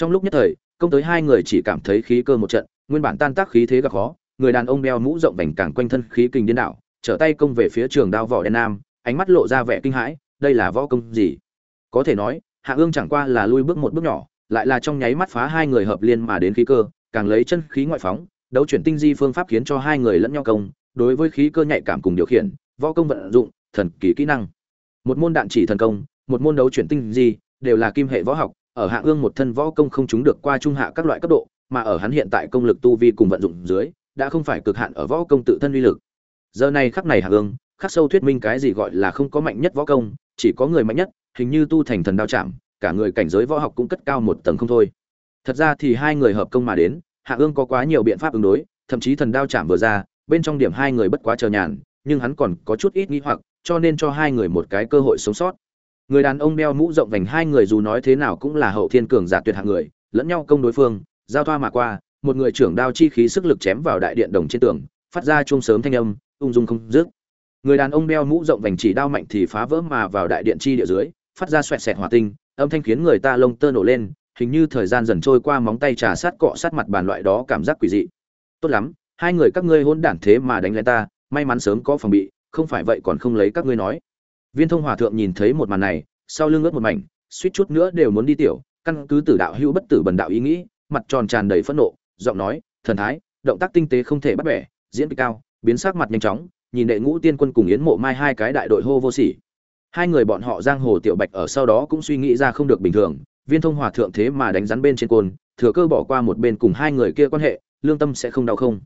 trong lúc nhất thời, công tới hai người chỉ cảm thấy khí cơ một trận, nguyên bản tan tác khí thế gặp khó, người đàn ông đeo mũ rộng vành càng quanh thân khí kinh điên đảo, trở tay công về phía trường đao vỏ đen nam, ánh mắt lộ ra vẻ kinh hãi, đây là võ công gì? Có thể nói, hạ ương chẳng qua là lui bước một bước nhỏ, lại là trong nháy mắt phá hai người hợp liên mà đến khí cơ, càng lấy chân khí ngoại phóng, đấu chuyển tinh di phương pháp khiến cho hai người lẫn nhau công, đối với khí cơ nhạy cảm cùng điều khiển, võ công vận dụng, thần kỳ kỹ năng. Một môn đạn chỉ thần công, một môn đấu chuyển tinh di, đều là kim hệ võ học ở hạ ương một thân võ công không chúng được qua trung hạ các loại cấp độ, mà ở hắn hiện tại công lực tu vi cùng vận dụng dưới, đã không phải cực hạn ở võ công tự thân uy lực. Giờ này khắc này hạ ương, khắc sâu thuyết minh cái gì gọi là không có mạnh nhất võ công, chỉ có người mạnh nhất, hình như tu thành thần đao chạm, cả người cảnh giới võ học cũng cất cao một tầng không thôi. Thật ra thì hai người hợp công mà đến, hạ ương có quá nhiều biện pháp ứng đối, thậm chí thần đao chạm vừa ra, bên trong điểm hai người bất quá chờ nhàn, nhưng hắn còn có chút ít nghi hoặc, cho nên cho hai người một cái cơ hội sống sót người đàn ông đeo mũ rộng vành hai người dù nói thế nào cũng là hậu thiên cường giả tuyệt hạng người, lẫn nhau công đối phương, giao thoa mà qua, một người trưởng đao chi khí sức lực chém vào đại điện đồng trên tường, phát ra chuông sớm thanh âm, ung dung không dứt. Người đàn ông đeo mũ rộng vành chỉ đao mạnh thì phá vỡ mà vào đại điện chi địa dưới, phát ra xoẹt xẹt hỏa tinh, âm thanh khiến người ta lông tơ nổ lên, hình như thời gian dần trôi qua móng tay trà sát cọ sát mặt bàn loại đó cảm giác quỷ dị. Tốt lắm, hai người các ngươi hôn đản thế mà đánh lên ta, may mắn sớm có phòng bị, không phải vậy còn không lấy các ngươi nói viên thông hòa thượng nhìn thấy một màn này, sau lưng ướt một mảnh, suýt chút nữa đều muốn đi tiểu, căn cứ tử đạo hữu bất tử bần đạo ý nghĩ, mặt tròn tràn đầy phẫn nộ, giọng nói, thần thái, động tác tinh tế không thể bắt bẻ, diễn kịch cao, biến sắc mặt nhanh chóng, nhìn đệ ngũ tiên quân cùng yến mộ mai hai cái đại đội hô vô sỉ. Hai người bọn họ giang hồ tiểu bạch ở sau đó cũng suy nghĩ ra không được bình thường, viên thông hòa thượng thế mà đánh rắn bên trên côn, thừa cơ bỏ qua một bên cùng hai người kia quan hệ, lương tâm sẽ không đau không?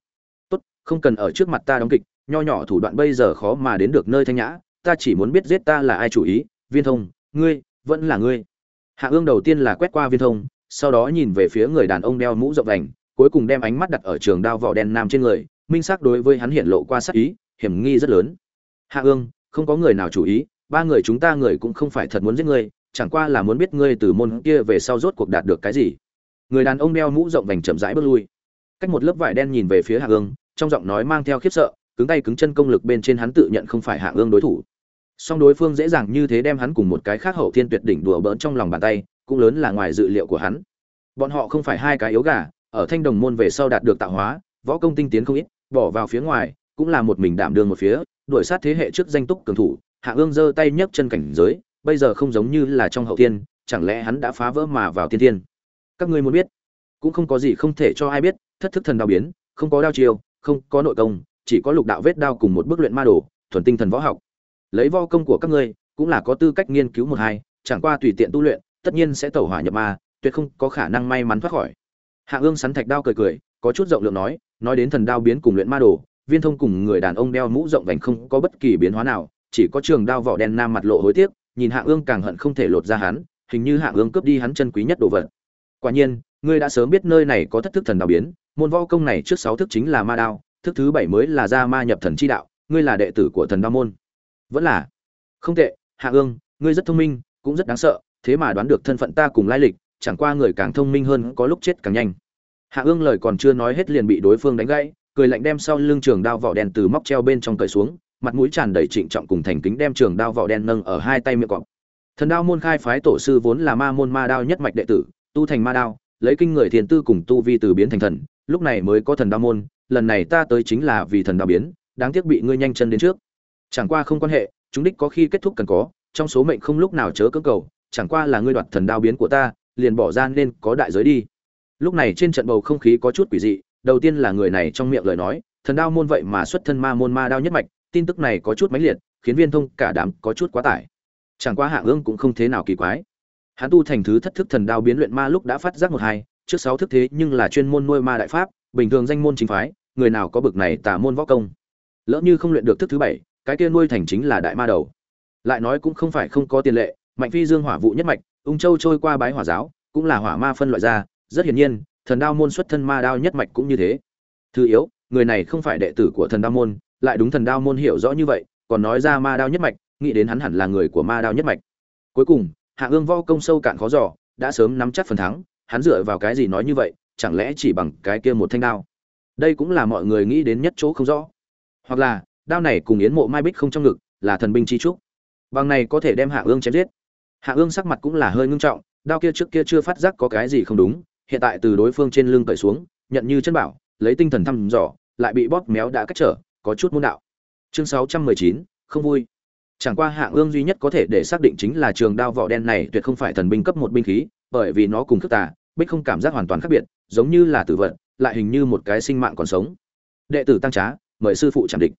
Tốt, không cần ở trước mặt ta đóng kịch, nho nhỏ thủ đoạn bây giờ khó mà đến được nơi thanh nhã ta chỉ muốn biết giết ta là ai chủ ý, viên thông, ngươi, vẫn là ngươi. Hạ ương đầu tiên là quét qua viên thông, sau đó nhìn về phía người đàn ông đeo mũ rộng vành, cuối cùng đem ánh mắt đặt ở trường đao vỏ đen nam trên người, minh xác đối với hắn hiện lộ qua sắc ý, hiểm nghi rất lớn. Hạ ương, không có người nào chủ ý, ba người chúng ta người cũng không phải thật muốn giết ngươi, chẳng qua là muốn biết ngươi từ môn kia về sau rốt cuộc đạt được cái gì. Người đàn ông đeo mũ rộng vành chậm rãi bước lui. Cách một lớp vải đen nhìn về phía hạ ương, trong giọng nói mang theo khiếp sợ, cứng tay cứng chân công lực bên trên hắn tự nhận không phải hạ ương đối thủ song đối phương dễ dàng như thế đem hắn cùng một cái khác hậu thiên tuyệt đỉnh đùa bỡn trong lòng bàn tay, cũng lớn là ngoài dự liệu của hắn. Bọn họ không phải hai cái yếu gà, ở thanh đồng môn về sau đạt được tạo hóa, võ công tinh tiến không ít, bỏ vào phía ngoài, cũng là một mình đảm đương một phía, đuổi sát thế hệ trước danh túc cường thủ, hạ ương giơ tay nhấc chân cảnh giới, bây giờ không giống như là trong hậu thiên, chẳng lẽ hắn đã phá vỡ mà vào thiên thiên? Các ngươi muốn biết? Cũng không có gì không thể cho ai biết, thất thức thần đao biến, không có đao chiêu, không có nội công, chỉ có lục đạo vết đao cùng một bước luyện ma đồ, thuần tinh thần võ học lấy võ công của các ngươi, cũng là có tư cách nghiên cứu một hai, chẳng qua tùy tiện tu luyện, tất nhiên sẽ tẩu hỏa nhập ma, tuyệt không có khả năng may mắn thoát khỏi. Hạ ương sắn thạch đao cười cười, có chút rộng lượng nói nói đến thần đao biến cùng luyện ma đồ, viên thông cùng người đàn ông đeo mũ rộng vành không có bất kỳ biến hóa nào, chỉ có trường đao vỏ đen nam mặt lộ hối tiếc, nhìn hạ ương càng hận không thể lột ra hắn, hình như hạ ương cướp đi hắn chân quý nhất đồ vật. Quả nhiên, ngươi đã sớm biết nơi này có thất thức thần đao biến, môn võ công này trước sáu thức chính là ma đao, thức thứ bảy mới là ra ma nhập thần chi đạo, ngươi là đệ tử của thần đao môn vẫn là. Không tệ, hạ ương, ngươi rất thông minh, cũng rất đáng sợ, thế mà đoán được thân phận ta cùng lai lịch, chẳng qua người càng thông minh hơn có lúc chết càng nhanh. Hạ ương lời còn chưa nói hết liền bị đối phương đánh gãy, cười lạnh đem sau lưng trường đao vỏ đen từ móc treo bên trong cởi xuống, mặt mũi tràn đầy trịnh trọng cùng thành kính đem trường đao vỏ đen nâng ở hai tay miệng cọp. Thần đao môn khai phái tổ sư vốn là ma môn ma đao nhất mạch đệ tử, tu thành ma đao, lấy kinh người thiền tư cùng tu vi từ biến thành thần, lúc này mới có thần đao môn, lần này ta tới chính là vì thần đao biến, đáng tiếc bị ngươi nhanh chân đến trước chẳng qua không quan hệ, chúng đích có khi kết thúc cần có, trong số mệnh không lúc nào chớ cưỡng cầu, chẳng qua là ngươi đoạt thần đao biến của ta, liền bỏ ra nên có đại giới đi. Lúc này trên trận bầu không khí có chút quỷ dị, đầu tiên là người này trong miệng lời nói, thần đao môn vậy mà xuất thân ma môn ma đao nhất mạch, tin tức này có chút mãnh liệt, khiến viên thông cả đám có chút quá tải. Chẳng qua hạ ương cũng không thế nào kỳ quái. Hắn tu thành thứ thất thức thần đao biến luyện ma lúc đã phát giác một hai, trước sáu thức thế nhưng là chuyên môn nuôi ma đại pháp, bình thường danh môn chính phái, người nào có bực này tả môn võ công. Lỡ như không luyện được thức thứ bảy cái kia nuôi thành chính là đại ma đầu. Lại nói cũng không phải không có tiền lệ, mạnh phi dương hỏa vụ nhất mạch, ung châu trôi qua bái hỏa giáo, cũng là hỏa ma phân loại ra, rất hiển nhiên, thần đao môn xuất thân ma đao nhất mạch cũng như thế. Thứ yếu, người này không phải đệ tử của thần đao môn, lại đúng thần đao môn hiểu rõ như vậy, còn nói ra ma đao nhất mạch, nghĩ đến hắn hẳn là người của ma đao nhất mạch. Cuối cùng, hạ ương vo công sâu cạn khó giỏ đã sớm nắm chắc phần thắng, hắn dựa vào cái gì nói như vậy, chẳng lẽ chỉ bằng cái kia một thanh đao? Đây cũng là mọi người nghĩ đến nhất chỗ không rõ. Hoặc là đao này cùng yến mộ mai bích không trong ngực là thần binh chi trúc. Bằng này có thể đem hạ ương chém giết. Hạ ương sắc mặt cũng là hơi ngưng trọng đao kia trước kia chưa phát giác có cái gì không đúng hiện tại từ đối phương trên lưng cởi xuống nhận như chân bảo lấy tinh thần thăm dò lại bị bóp méo đã cách trở có chút môn đạo. Chương 619, không vui. Chẳng qua hạ ương duy nhất có thể để xác định chính là trường đao vỏ đen này tuyệt không phải thần binh cấp một binh khí bởi vì nó cùng khước tà bích không cảm giác hoàn toàn khác biệt giống như là tử vận lại hình như một cái sinh mạng còn sống. Đệ tử tăng trá mời sư phụ chạm địch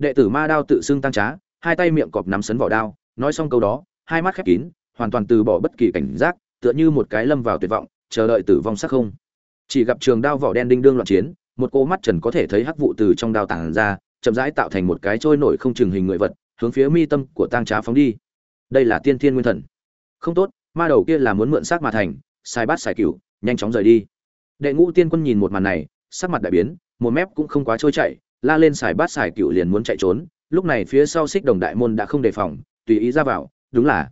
đệ tử ma đao tự xưng tăng trá, hai tay miệng cọp nắm sấn vỏ đao, nói xong câu đó, hai mắt khép kín, hoàn toàn từ bỏ bất kỳ cảnh giác, tựa như một cái lâm vào tuyệt vọng, chờ đợi tử vong sắc không. Chỉ gặp trường đao vỏ đen đinh đương loạn chiến, một cô mắt trần có thể thấy hắc vụ từ trong đao tảng ra, chậm rãi tạo thành một cái trôi nổi không chừng hình người vật, hướng phía mi tâm của tang trá phóng đi. Đây là tiên thiên nguyên thần. Không tốt, ma đầu kia là muốn mượn xác mà thành, sai bát sai cửu, nhanh chóng rời đi. Đệ ngũ tiên quân nhìn một màn này, sắc mặt đại biến, một mép cũng không quá trôi chảy la lên xài bát xài cựu liền muốn chạy trốn, lúc này phía sau xích đồng đại môn đã không đề phòng, tùy ý ra vào, đúng là.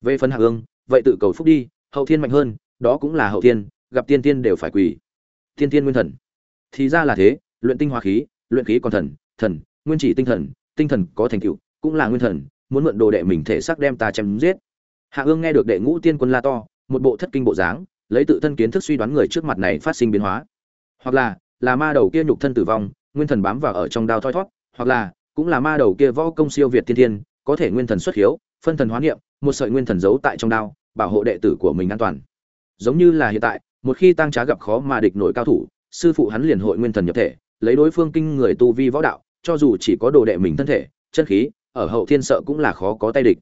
Về phần hạ ương vậy tự cầu phúc đi, hậu thiên mạnh hơn, đó cũng là hậu thiên, gặp tiên tiên đều phải quỳ. Tiên tiên nguyên thần. Thì ra là thế, luyện tinh hóa khí, luyện khí còn thần thần, nguyên chỉ tinh thần tinh thần có thành tựu, cũng là nguyên thần, muốn mượn đồ đệ mình thể xác đem ta chém giết. Hạ ương nghe được đệ ngũ tiên quân la to, một bộ thất kinh bộ dáng, lấy tự thân kiến thức suy đoán người trước mặt này phát sinh biến hóa. Hoặc là là ma đầu kia nhục thân tử vong nguyên thần bám vào ở trong đao thoi thoát hoặc là, cũng là ma đầu kia võ công siêu việt tiên thiên, có thể nguyên thần xuất hiếu, phân thần hóa niệm, một sợi nguyên thần giấu tại trong đao, bảo hộ đệ tử của mình an toàn. Giống như là hiện tại, một khi tăng trá gặp khó mà địch nổi cao thủ, sư phụ hắn liền hội nguyên thần nhập thể, lấy đối phương kinh người tu vi võ đạo, cho dù chỉ có đồ đệ mình thân thể, chân khí, ở hậu thiên sợ cũng là khó có tay địch.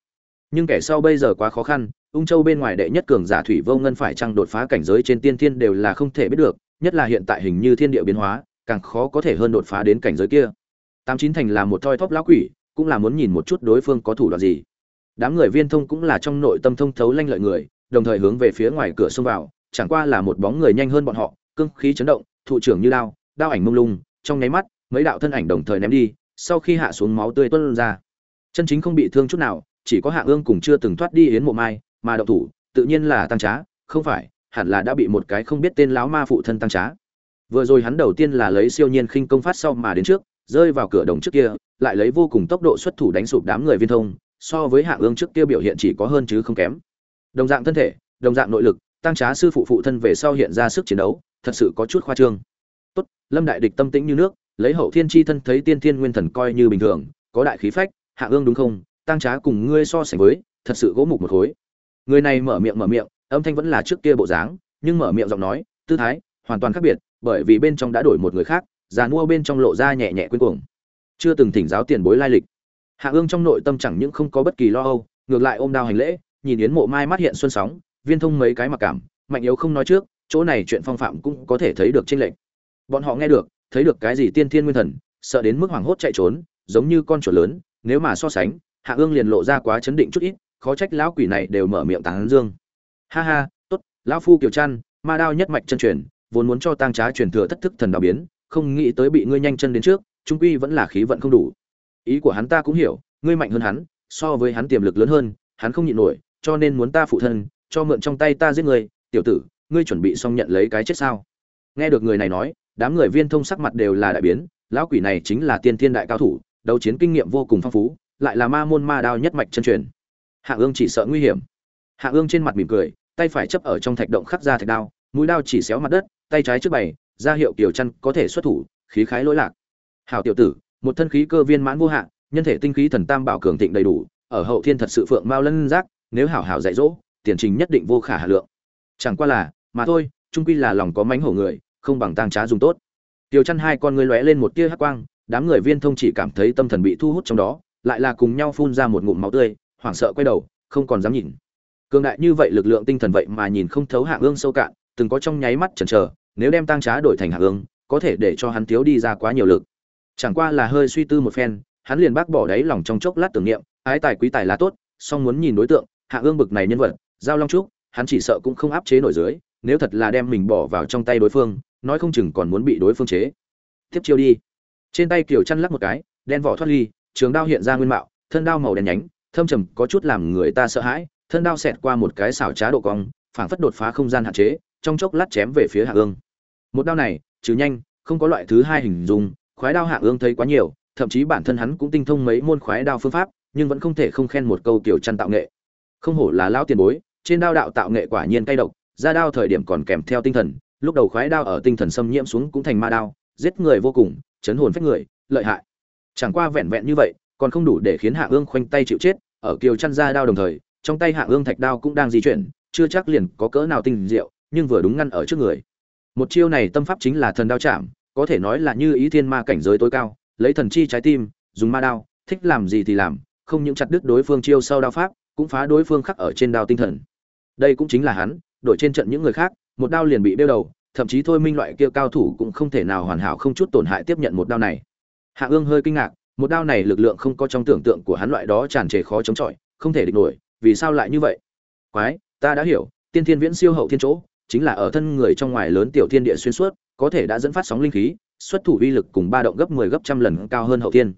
Nhưng kẻ sau bây giờ quá khó khăn, ung châu bên ngoài đệ nhất cường giả thủy vô ngân phải chăng đột phá cảnh giới trên tiên thiên đều là không thể biết được, nhất là hiện tại hình như thiên địa biến hóa càng khó có thể hơn đột phá đến cảnh giới kia. Tám chín thành là một thoi thóp lão quỷ, cũng là muốn nhìn một chút đối phương có thủ đoạn gì. Đám người viên thông cũng là trong nội tâm thông thấu lanh lợi người, đồng thời hướng về phía ngoài cửa xông vào, chẳng qua là một bóng người nhanh hơn bọn họ, cương khí chấn động, thụ trưởng như đao đao ảnh mông lung, trong nháy mắt, mấy đạo thân ảnh đồng thời ném đi, sau khi hạ xuống máu tươi tuôn ra. Chân chính không bị thương chút nào, chỉ có hạ ương cùng chưa từng thoát đi yến mộ mai, mà động thủ, tự nhiên là tăng trá, không phải, hẳn là đã bị một cái không biết tên láo ma phụ thân tăng trá vừa rồi hắn đầu tiên là lấy siêu nhiên khinh công phát sau mà đến trước, rơi vào cửa đồng trước kia, lại lấy vô cùng tốc độ xuất thủ đánh sụp đám người viên thông, so với hạ ương trước kia biểu hiện chỉ có hơn chứ không kém. Đồng dạng thân thể, đồng dạng nội lực, tăng trá sư phụ phụ thân về sau hiện ra sức chiến đấu, thật sự có chút khoa trương. Tốt, lâm đại địch tâm tĩnh như nước, lấy hậu thiên chi thân thấy tiên thiên nguyên thần coi như bình thường, có đại khí phách hạ ương đúng không? Tăng trá cùng ngươi so sánh với, thật sự gỗ mục một khối. Người này mở miệng mở miệng, âm thanh vẫn là trước kia bộ dáng, nhưng mở miệng giọng nói, tư thái hoàn toàn khác biệt bởi vì bên trong đã đổi một người khác, già mua bên trong lộ ra nhẹ nhẹ quên cuồng. Chưa từng thỉnh giáo tiền bối lai lịch. Hạ ương trong nội tâm chẳng những không có bất kỳ lo âu, ngược lại ôm đao hành lễ, nhìn yến mộ mai mắt hiện xuân sóng, viên thông mấy cái mặc cảm, mạnh yếu không nói trước, chỗ này chuyện phong phạm cũng có thể thấy được trên lệnh bọn họ nghe được, thấy được cái gì tiên thiên nguyên thần, sợ đến mức hoảng hốt chạy trốn, giống như con chuột lớn, nếu mà so sánh, hạ ương liền lộ ra quá chấn định chút ít, khó trách lão quỷ này đều mở miệng tán dương. Ha ha, tốt, lão phu kiều trăn ma đao nhất mạch chân truyền vốn muốn cho tang trá truyền thừa thất thức thần đạo biến, không nghĩ tới bị ngươi nhanh chân đến trước, trung quy vẫn là khí vận không đủ. Ý của hắn ta cũng hiểu, ngươi mạnh hơn hắn, so với hắn tiềm lực lớn hơn, hắn không nhịn nổi, cho nên muốn ta phụ thân, cho mượn trong tay ta giết người tiểu tử, ngươi chuẩn bị xong nhận lấy cái chết sao? Nghe được người này nói, đám người viên thông sắc mặt đều là đại biến, lão quỷ này chính là tiên thiên đại cao thủ, đấu chiến kinh nghiệm vô cùng phong phú, lại là ma môn ma đao nhất mạch chân truyền. Hạ ương chỉ sợ nguy hiểm. Hạ ương trên mặt mỉm cười, tay phải chấp ở trong thạch động khắc ra thạch đao, mũi đao chỉ xéo mặt đất tay trái trước bày, ra hiệu kiều chăn có thể xuất thủ, khí khái lỗi lạc. Hảo tiểu tử, một thân khí cơ viên mãn vô hạn nhân thể tinh khí thần tam bảo cường thịnh đầy đủ, ở hậu thiên thật sự phượng mao lân giác, nếu hảo hảo dạy dỗ, tiền trình nhất định vô khả hà lượng. Chẳng qua là, mà thôi trung quy là lòng có mánh hổ người, không bằng tang trá dùng tốt. Tiểu chăn hai con ngươi lóe lên một tia hắc quang, đám người viên thông chỉ cảm thấy tâm thần bị thu hút trong đó, lại là cùng nhau phun ra một ngụm máu tươi, hoảng sợ quay đầu, không còn dám nhìn. Cường đại như vậy lực lượng tinh thần vậy mà nhìn không thấu hạ ương sâu cạn từng có trong nháy mắt chần chờ, nếu đem tăng trá đổi thành hạ ương có thể để cho hắn thiếu đi ra quá nhiều lực. Chẳng qua là hơi suy tư một phen, hắn liền bác bỏ đáy lòng trong chốc lát tưởng niệm, ái tài quý tài là tốt, song muốn nhìn đối tượng, hạ ương bực này nhân vật, giao long trúc, hắn chỉ sợ cũng không áp chế nổi dưới, nếu thật là đem mình bỏ vào trong tay đối phương, nói không chừng còn muốn bị đối phương chế. Tiếp chiêu đi. Trên tay kiểu chăn lắc một cái, đen vỏ thoát ly, trường đao hiện ra nguyên mạo, thân đao màu đen nhánh, thâm trầm, có chút làm người ta sợ hãi, thân đao xẹt qua một cái xảo trá độ cong, phảng phất đột phá không gian hạn chế trong chốc lát chém về phía hạ ương. Một đao này, trừ nhanh, không có loại thứ hai hình dung, khoái đao hạ ương thấy quá nhiều, thậm chí bản thân hắn cũng tinh thông mấy môn khoái đao phương pháp, nhưng vẫn không thể không khen một câu kiểu chăn tạo nghệ. Không hổ là lão tiền bối, trên đao đạo tạo nghệ quả nhiên cay độc, ra đao thời điểm còn kèm theo tinh thần, lúc đầu khoái đao ở tinh thần xâm nhiễm xuống cũng thành ma đao, giết người vô cùng, chấn hồn phách người, lợi hại. Chẳng qua vẹn vẹn như vậy, còn không đủ để khiến hạ ương khoanh tay chịu chết, ở kiều chăn ra đao đồng thời, trong tay hạ ương thạch đao cũng đang di chuyển, chưa chắc liền có cỡ nào tinh diệu nhưng vừa đúng ngăn ở trước người. Một chiêu này tâm pháp chính là thần đao chạm, có thể nói là như ý thiên ma cảnh giới tối cao, lấy thần chi trái tim, dùng ma đao, thích làm gì thì làm, không những chặt đứt đối phương chiêu sau đao pháp, cũng phá đối phương khắc ở trên đao tinh thần. Đây cũng chính là hắn, đổi trên trận những người khác, một đao liền bị đeo đầu, thậm chí thôi minh loại kia cao thủ cũng không thể nào hoàn hảo không chút tổn hại tiếp nhận một đao này. Hạ ương hơi kinh ngạc, một đao này lực lượng không có trong tưởng tượng của hắn loại đó tràn trề khó chống chọi, không thể địch nổi, vì sao lại như vậy? Quái, ta đã hiểu, tiên thiên viễn siêu hậu thiên chỗ chính là ở thân người trong ngoài lớn tiểu thiên địa xuyên suốt, có thể đã dẫn phát sóng linh khí, xuất thủ uy lực cùng ba động gấp 10 gấp trăm lần cao hơn hậu thiên.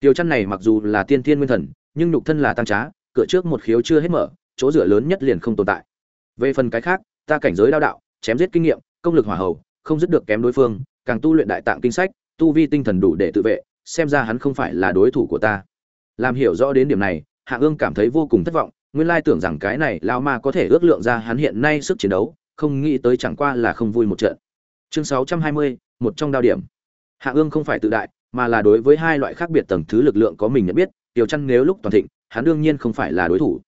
Tiểu chân này mặc dù là tiên thiên nguyên thần, nhưng nhục thân là tăng trá, cửa trước một khiếu chưa hết mở, chỗ dựa lớn nhất liền không tồn tại. Về phần cái khác, ta cảnh giới đao đạo, chém giết kinh nghiệm, công lực hỏa hầu, không dứt được kém đối phương, càng tu luyện đại tạng kinh sách, tu vi tinh thần đủ để tự vệ, xem ra hắn không phải là đối thủ của ta. Làm hiểu rõ đến điểm này, hạ ương cảm thấy vô cùng thất vọng, nguyên lai tưởng rằng cái này lao ma có thể ước lượng ra hắn hiện nay sức chiến đấu không nghĩ tới chẳng qua là không vui một trận. Chương sáu trăm hai mươi, một trong đao điểm. Hạ ương không phải tự đại, mà là đối với hai loại khác biệt tầng thứ lực lượng có mình nhận biết, tiểu chăn nếu lúc toàn thịnh, hắn đương nhiên không phải là đối thủ.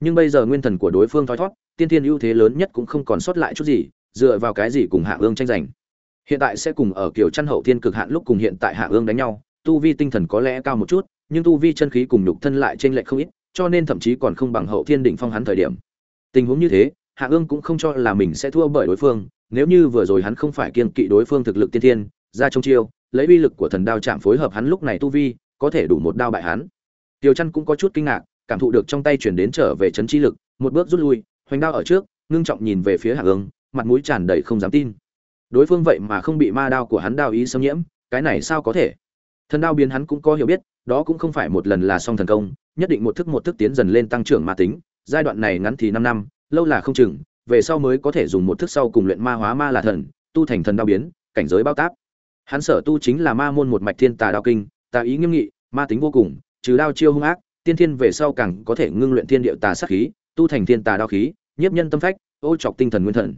Nhưng bây giờ nguyên thần của đối phương thoi thót, tiên thiên ưu thế lớn nhất cũng không còn sót lại chút gì, dựa vào cái gì cùng hạ ương tranh giành. Hiện tại sẽ cùng ở kiểu chăn hậu thiên cực hạn lúc cùng hiện tại hạ ương đánh nhau, tu vi tinh thần có lẽ cao một chút, nhưng tu vi chân khí cùng nhục thân lại trên lệch không ít, cho nên thậm chí còn không bằng hậu thiên đỉnh phong hắn thời điểm. Tình huống như thế hạ ương cũng không cho là mình sẽ thua bởi đối phương nếu như vừa rồi hắn không phải kiên kỵ đối phương thực lực tiên thiên ra trong chiêu lấy uy lực của thần đao chạm phối hợp hắn lúc này tu vi có thể đủ một đao bại hắn Tiêu Chân cũng có chút kinh ngạc, cảm thụ được trong tay chuyển đến trở về chấn chi lực, một bước rút lui, hoành đao ở trước, ngưng trọng nhìn về phía Hạ ương mặt mũi tràn đầy không dám tin. Đối phương vậy mà không bị ma đao của hắn đao ý xâm nhiễm, cái này sao có thể? Thần đao biến hắn cũng có hiểu biết, đó cũng không phải một lần là xong thần công, nhất định một thức một thức tiến dần lên tăng trưởng ma tính, giai đoạn này ngắn thì 5 năm, lâu là không chừng, về sau mới có thể dùng một thức sau cùng luyện ma hóa ma là thần, tu thành thần đao biến, cảnh giới bao táp. Hắn sở tu chính là ma môn một mạch thiên tà đao kinh, tà ý nghiêm nghị, ma tính vô cùng, trừ đao chiêu hung ác, tiên thiên về sau càng có thể ngưng luyện thiên địa tà sát khí, tu thành thiên tà đao khí, nhiếp nhân tâm phách, ô chọc tinh thần nguyên thần.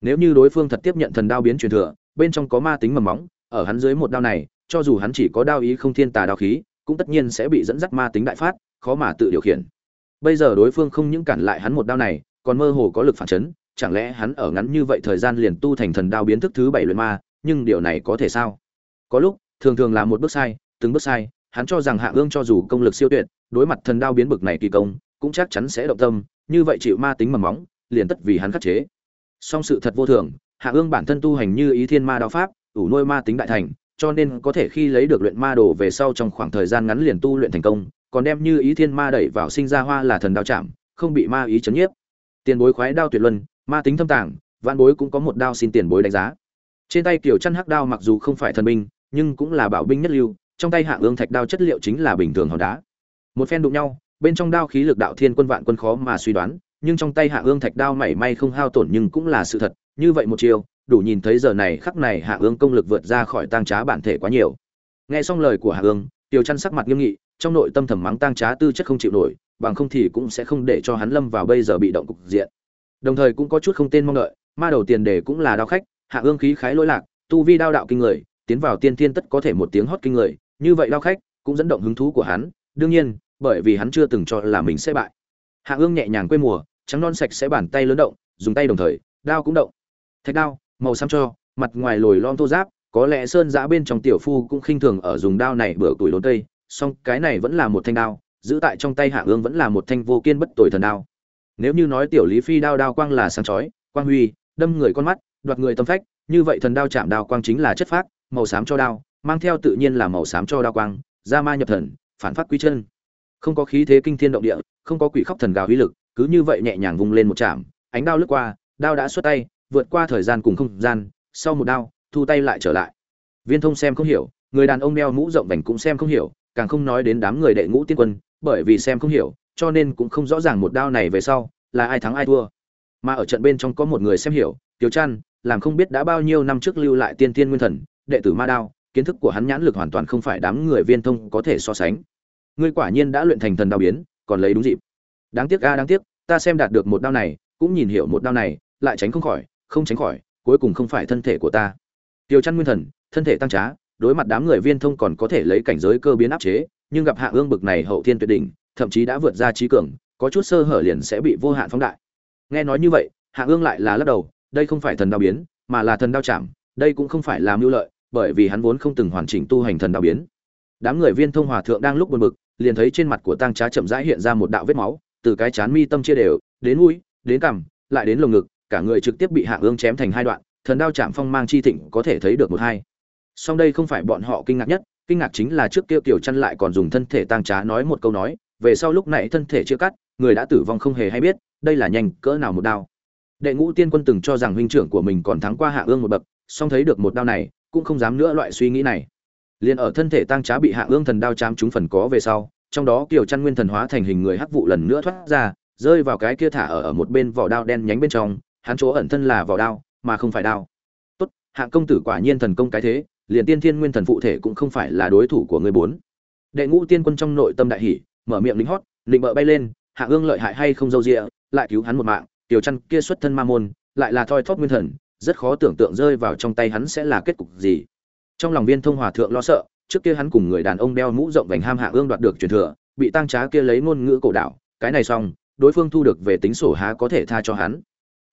Nếu như đối phương thật tiếp nhận thần đao biến truyền thừa, bên trong có ma tính mầm móng, ở hắn dưới một đao này, cho dù hắn chỉ có đao ý không thiên tà đao khí, cũng tất nhiên sẽ bị dẫn dắt ma tính đại phát, khó mà tự điều khiển. Bây giờ đối phương không những cản lại hắn một đao này, còn mơ hồ có lực phản chấn, chẳng lẽ hắn ở ngắn như vậy thời gian liền tu thành thần đao biến thức thứ bảy luyện ma, nhưng điều này có thể sao? Có lúc, thường thường là một bước sai, từng bước sai, hắn cho rằng Hạ Ương cho dù công lực siêu tuyệt, đối mặt thần đao biến bực này kỳ công, cũng chắc chắn sẽ động tâm, như vậy chịu ma tính mầm móng, liền tất vì hắn khắc chế. Song sự thật vô thường, Hạ Ương bản thân tu hành như ý thiên ma đao pháp, ủ nuôi ma tính đại thành, cho nên có thể khi lấy được luyện ma đồ về sau trong khoảng thời gian ngắn liền tu luyện thành công, còn đem như ý thiên ma đẩy vào sinh ra hoa là thần đao chạm, không bị ma ý chấn nhiếp. Tiền bối khoái đao tuyệt luân, ma tính thâm tàng, vạn bối cũng có một đao xin tiền bối đánh giá. Trên tay kiểu chăn hắc đao mặc dù không phải thần binh, nhưng cũng là bảo binh nhất lưu, trong tay hạ ương thạch đao chất liệu chính là bình thường hòn đá một phen đụng nhau bên trong đao khí lực đạo thiên quân vạn quân khó mà suy đoán nhưng trong tay hạ ương thạch đao mảy may không hao tổn nhưng cũng là sự thật như vậy một chiều đủ nhìn thấy giờ này khắc này hạ ương công lực vượt ra khỏi tang trá bản thể quá nhiều nghe xong lời của hạ ương tiêu chăn sắc mặt nghiêm nghị trong nội tâm thầm mắng tang trá tư chất không chịu nổi bằng không thì cũng sẽ không để cho hắn lâm vào bây giờ bị động cục diện. Đồng thời cũng có chút không tên mong đợi, ma đầu tiền đề cũng là đao khách, hạ ương khí khái lỗi lạc, tu vi đao đạo kinh người, tiến vào tiên thiên tất có thể một tiếng hót kinh người, như vậy đao khách cũng dẫn động hứng thú của hắn, đương nhiên, bởi vì hắn chưa từng cho là mình sẽ bại. Hạ ương nhẹ nhàng quê mùa, trắng non sạch sẽ bàn tay lớn động, dùng tay đồng thời, đao cũng động. Thạch đao, màu xám cho, mặt ngoài lồi lõm thô giáp, có lẽ sơn giã bên trong tiểu phu cũng khinh thường ở dùng đao này bữa tuổi lớn tây, song cái này vẫn là một thanh đao giữ tại trong tay hạ ương vẫn là một thanh vô kiên bất tồi thần đao nếu như nói tiểu lý phi đao đao quang là sáng chói quang huy đâm người con mắt đoạt người tâm phách như vậy thần đao chạm đao quang chính là chất phác màu xám cho đao mang theo tự nhiên là màu xám cho đao quang, ra ma nhập thần, phản phát quy chân. Không có khí thế kinh thiên động địa, không có quỷ khóc thần gào uy lực, cứ như vậy nhẹ nhàng vung lên một chạm, ánh đao lướt qua, đao đã xuất tay, vượt qua thời gian cùng không gian, sau một đao, thu tay lại trở lại. Viên Thông xem không hiểu, người đàn ông đeo mũ rộng vành cũng xem không hiểu, càng không nói đến đám người đệ ngũ tiên quân, bởi vì xem không hiểu, cho nên cũng không rõ ràng một đao này về sau là ai thắng ai thua. Mà ở trận bên trong có một người xem hiểu, Tiêu Trăn, làm không biết đã bao nhiêu năm trước lưu lại tiên tiên nguyên thần, đệ tử Ma Đao, kiến thức của hắn nhãn lực hoàn toàn không phải đám người viên thông có thể so sánh. Ngươi quả nhiên đã luyện thành thần đao biến còn lấy đúng dịp. Đáng tiếc ga đáng tiếc ta xem đạt được một đao này cũng nhìn hiểu một đao này lại tránh không khỏi không tránh khỏi cuối cùng không phải thân thể của ta. Tiêu chăn nguyên thần thân thể tăng trá đối mặt đám người viên thông còn có thể lấy cảnh giới cơ biến áp chế nhưng gặp hạ ương bực này hậu thiên tuyệt đỉnh, thậm chí đã vượt ra trí cường, có chút sơ hở liền sẽ bị vô hạn phóng đại. Nghe nói như vậy, hạ ương lại là lắc đầu, đây không phải thần đao biến, mà là thần đao chạm, đây cũng không phải là mưu lợi, bởi vì hắn vốn không từng hoàn chỉnh tu hành thần đao biến. Đám người viên thông hòa thượng đang lúc buồn bực, liền thấy trên mặt của tăng trá chậm rãi hiện ra một đạo vết máu, từ cái chán mi tâm chia đều, đến mũi, đến cằm, lại đến lồng ngực, cả người trực tiếp bị hạ ương chém thành hai đoạn, thần đao chạm phong mang chi thịnh có thể thấy được một hai. Song đây không phải bọn họ kinh ngạc nhất kinh ngạc chính là trước kia tiểu chăn lại còn dùng thân thể tang trá nói một câu nói, về sau lúc này thân thể chưa cắt, người đã tử vong không hề hay biết, đây là nhanh, cỡ nào một đao. Đệ ngũ tiên quân từng cho rằng huynh trưởng của mình còn thắng qua hạ ương một bậc, song thấy được một đao này, cũng không dám nữa loại suy nghĩ này. Liền ở thân thể tang trá bị hạ ương thần đao chám trúng phần có về sau, trong đó kiều chăn nguyên thần hóa thành hình người hắc vụ lần nữa thoát ra, rơi vào cái kia thả ở ở một bên vỏ đao đen nhánh bên trong, hắn chỗ ẩn thân là vỏ đao, mà không phải đao. Tốt hạng công tử quả nhiên thần công cái thế liền tiên thiên nguyên thần phụ thể cũng không phải là đối thủ của người bốn. Đệ ngũ tiên quân trong nội tâm đại hỷ mở miệng lính hót định bợ bay lên, hạ ương lợi hại hay không dâu rịa lại cứu hắn một mạng, tiểu chăn kia xuất thân ma môn, lại là thoi thóp nguyên thần, rất khó tưởng tượng rơi vào trong tay hắn sẽ là kết cục gì. Trong lòng viên thông hòa thượng lo sợ, trước kia hắn cùng người đàn ông đeo mũ rộng vành ham hạ ương đoạt được truyền thừa, bị tăng trá kia lấy ngôn ngữ cổ đạo, cái này xong, đối phương thu được về tính sổ há có thể tha cho hắn.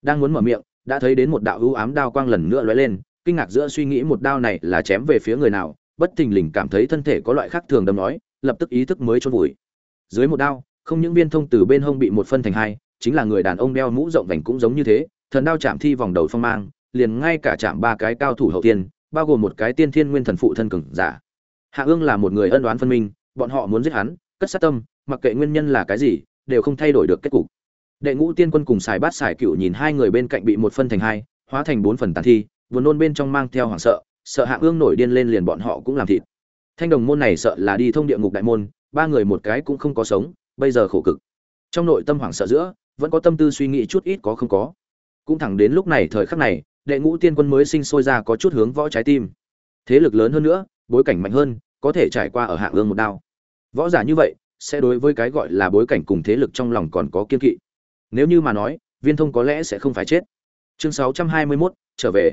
Đang muốn mở miệng, đã thấy đến một đạo ưu ám đao quang lần nữa lóe lên kinh ngạc giữa suy nghĩ một đao này là chém về phía người nào, bất thình lình cảm thấy thân thể có loại khác thường đâm nói, lập tức ý thức mới chôn vùi. Dưới một đao, không những viên thông từ bên hông bị một phân thành hai, chính là người đàn ông đeo mũ rộng vành cũng giống như thế, thần đao chạm thi vòng đầu phong mang, liền ngay cả chạm ba cái cao thủ hậu tiên, bao gồm một cái tiên thiên nguyên thần phụ thân cường giả. Hạ ương là một người ân đoán phân minh, bọn họ muốn giết hắn, cất sát tâm, mặc kệ nguyên nhân là cái gì, đều không thay đổi được kết cục. Đệ ngũ tiên quân cùng xài bát xài cựu nhìn hai người bên cạnh bị một phân thành hai, hóa thành bốn phần tàn thi vừa nôn bên trong mang theo hoảng sợ sợ hạ ương nổi điên lên liền bọn họ cũng làm thịt. Thanh đồng môn này sợ là đi thông địa ngục đại môn ba người một cái cũng không có sống bây giờ khổ cực. Trong nội tâm hoảng sợ giữa vẫn có tâm tư suy nghĩ chút ít có không có. Cũng thẳng đến lúc này thời khắc này đệ ngũ tiên quân mới sinh sôi ra có chút hướng võ trái tim. Thế lực lớn hơn nữa bối cảnh mạnh hơn có thể trải qua ở hạng ương một đao. Võ giả như vậy sẽ đối với cái gọi là bối cảnh cùng thế lực trong lòng còn có kiên kỵ. Nếu như mà nói viên thông có lẽ sẽ không phải chết. Chương 621, trở về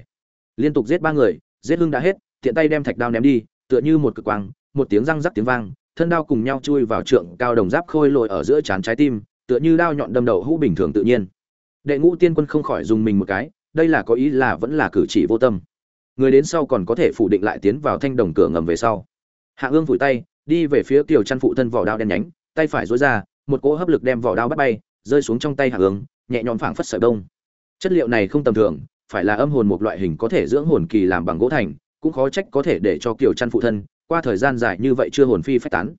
liên tục giết ba người, giết hưng đã hết, tiện tay đem thạch đao ném đi, tựa như một cực quang, một tiếng răng rắc tiếng vang, thân đao cùng nhau chui vào trượng cao đồng giáp khôi lội ở giữa trán trái tim, tựa như đao nhọn đâm đầu hũ bình thường tự nhiên. Đệ ngũ tiên quân không khỏi dùng mình một cái, đây là có ý là vẫn là cử chỉ vô tâm. Người đến sau còn có thể phủ định lại tiến vào thanh đồng cửa ngầm về sau. Hạ ương vùi tay, đi về phía tiểu chăn phụ thân vỏ đao đen nhánh, tay phải dối ra, một cỗ hấp lực đem vỏ đao bắt bay, rơi xuống trong tay hạ ương, nhẹ nhõm phảng phất sợi đông chất liệu này không tầm thường phải là âm hồn một loại hình có thể dưỡng hồn kỳ làm bằng gỗ thành, cũng khó trách có thể để cho kiểu chăn phụ thân, qua thời gian dài như vậy chưa hồn phi phách tán.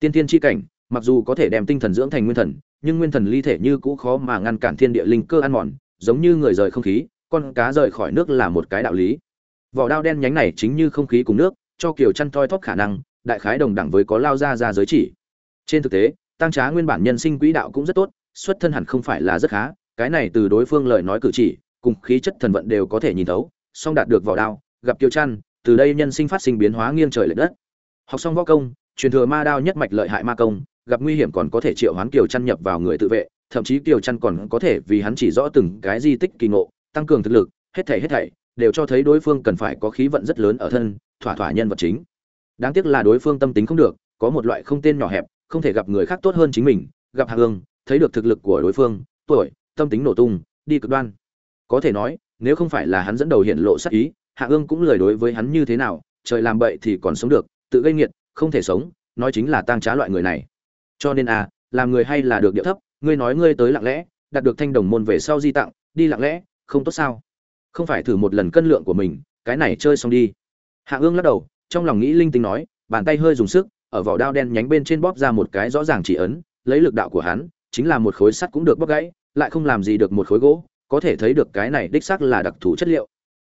Tiên tiên chi cảnh, mặc dù có thể đem tinh thần dưỡng thành nguyên thần, nhưng nguyên thần ly thể như cũ khó mà ngăn cản thiên địa linh cơ ăn mòn, giống như người rời không khí, con cá rời khỏi nước là một cái đạo lý. Vỏ đao đen nhánh này chính như không khí cùng nước, cho kiểu chăn toi thóp khả năng, đại khái đồng đẳng với có lao ra ra giới chỉ. Trên thực tế, tăng trá nguyên bản nhân sinh quỹ đạo cũng rất tốt, xuất thân hẳn không phải là rất khá, cái này từ đối phương lời nói cử chỉ cùng khí chất thần vận đều có thể nhìn thấu, song đạt được vỏ đao, gặp kiều chăn, từ đây nhân sinh phát sinh biến hóa nghiêng trời lệch đất. Học xong võ công, truyền thừa ma đao nhất mạch lợi hại ma công, gặp nguy hiểm còn có thể triệu hoán kiều chăn nhập vào người tự vệ, thậm chí kiều chăn còn có thể vì hắn chỉ rõ từng cái di tích kỳ ngộ, tăng cường thực lực, hết thảy hết thảy, đều cho thấy đối phương cần phải có khí vận rất lớn ở thân, thỏa thỏa nhân vật chính. Đáng tiếc là đối phương tâm tính không được, có một loại không tên nhỏ hẹp, không thể gặp người khác tốt hơn chính mình, gặp hạ hương, thấy được thực lực của đối phương, tuổi, tâm tính nổ tung, đi cực đoan có thể nói, nếu không phải là hắn dẫn đầu hiện lộ sắc ý, hạ ương cũng lời đối với hắn như thế nào, trời làm bậy thì còn sống được, tự gây nghiệt, không thể sống, nói chính là tăng trá loại người này. Cho nên à làm người hay là được điệu thấp, ngươi nói ngươi tới lặng lẽ, đạt được thanh đồng môn về sau di tặng, đi lặng lẽ, không tốt sao? Không phải thử một lần cân lượng của mình, cái này chơi xong đi. Hạ ương lắc đầu, trong lòng nghĩ linh tinh nói, bàn tay hơi dùng sức, ở vỏ đao đen nhánh bên trên bóp ra một cái rõ ràng chỉ ấn, lấy lực đạo của hắn, chính là một khối sắt cũng được bóp gãy, lại không làm gì được một khối gỗ có thể thấy được cái này đích xác là đặc thù chất liệu.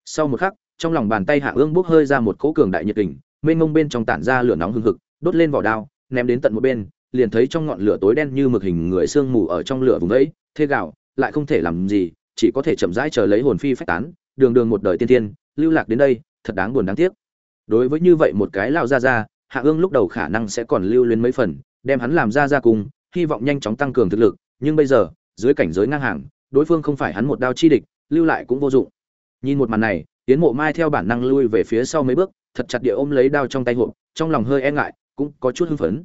Sau một khắc, trong lòng bàn tay hạ ương bốc hơi ra một cỗ cường đại nhiệt tình mênh mông bên trong tản ra lửa nóng hừng hực, đốt lên vỏ đao, ném đến tận một bên, liền thấy trong ngọn lửa tối đen như mực hình người sương mù ở trong lửa vùng ấy, thê gạo, lại không thể làm gì, chỉ có thể chậm rãi chờ lấy hồn phi phách tán, đường đường một đời tiên tiên lưu lạc đến đây, thật đáng buồn đáng tiếc. Đối với như vậy một cái lao ra ra hạ ương lúc đầu khả năng sẽ còn lưu luyến mấy phần, đem hắn làm ra ra cùng, hy vọng nhanh chóng tăng cường thực lực, nhưng bây giờ, dưới cảnh giới ngang hàng đối phương không phải hắn một đao chi địch, lưu lại cũng vô dụng. Nhìn một màn này tiến mộ mai theo bản năng lui về phía sau mấy bước, thật chặt địa ôm lấy đao trong tay hộp trong lòng hơi e ngại, cũng có chút hưng phấn.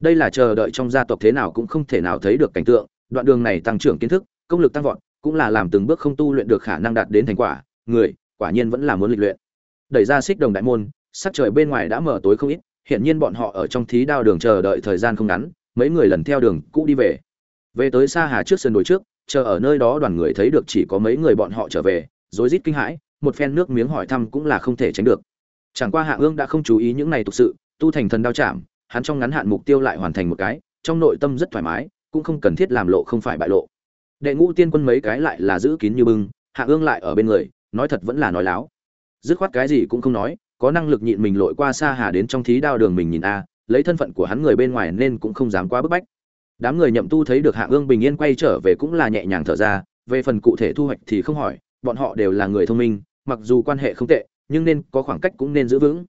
Đây là chờ đợi trong gia tộc thế nào cũng không thể nào thấy được cảnh tượng, đoạn đường này tăng trưởng kiến thức, công lực tăng vọt, cũng là làm từng bước không tu luyện được khả năng đạt đến thành quả, người, quả nhiên vẫn là muốn lịch luyện. Đẩy ra xích đồng đại môn, sắc trời bên ngoài đã mở tối không ít, hiển nhiên bọn họ ở trong thí đao đường chờ đợi thời gian không ngắn, mấy người lần theo đường cũ đi về. Về tới xa hà trước sân đồi trước chờ ở nơi đó đoàn người thấy được chỉ có mấy người bọn họ trở về, rối rít kinh hãi, một phen nước miếng hỏi thăm cũng là không thể tránh được. Chẳng qua hạ ương đã không chú ý những này thực sự, tu thành thần đao chạm, hắn trong ngắn hạn mục tiêu lại hoàn thành một cái, trong nội tâm rất thoải mái, cũng không cần thiết làm lộ không phải bại lộ. Đệ ngũ tiên quân mấy cái lại là giữ kín như bưng, hạ ương lại ở bên người, nói thật vẫn là nói láo. Dứt khoát cái gì cũng không nói, có năng lực nhịn mình lội qua xa hà đến trong thí đao đường mình nhìn a, lấy thân phận của hắn người bên ngoài nên cũng không dám quá bức bách đám người nhậm tu thấy được hạ ương bình yên quay trở về cũng là nhẹ nhàng thở ra, về phần cụ thể thu hoạch thì không hỏi, bọn họ đều là người thông minh, mặc dù quan hệ không tệ, nhưng nên có khoảng cách cũng nên giữ vững.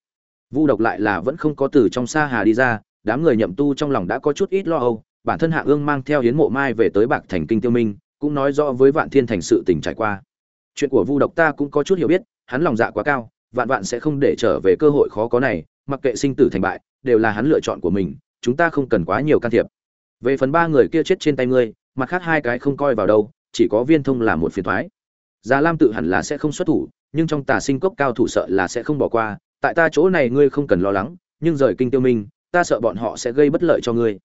Vu độc lại là vẫn không có từ trong xa hà đi ra, đám người nhậm tu trong lòng đã có chút ít lo âu, bản thân hạ ương mang theo hiến mộ mai về tới bạc thành kinh tiêu minh, cũng nói rõ với vạn thiên thành sự tình trải qua. Chuyện của vu độc ta cũng có chút hiểu biết, hắn lòng dạ quá cao, vạn vạn sẽ không để trở về cơ hội khó có này, mặc kệ sinh tử thành bại, đều là hắn lựa chọn của mình, chúng ta không cần quá nhiều can thiệp về phần ba người kia chết trên tay ngươi, mặt khác hai cái không coi vào đâu, chỉ có viên thông là một phiền thoái già lam tự hẳn là sẽ không xuất thủ, nhưng trong tà sinh cốc cao thủ sợ là sẽ không bỏ qua, tại ta chỗ này ngươi không cần lo lắng, nhưng rời kinh tiêu minh, ta sợ bọn họ sẽ gây bất lợi cho ngươi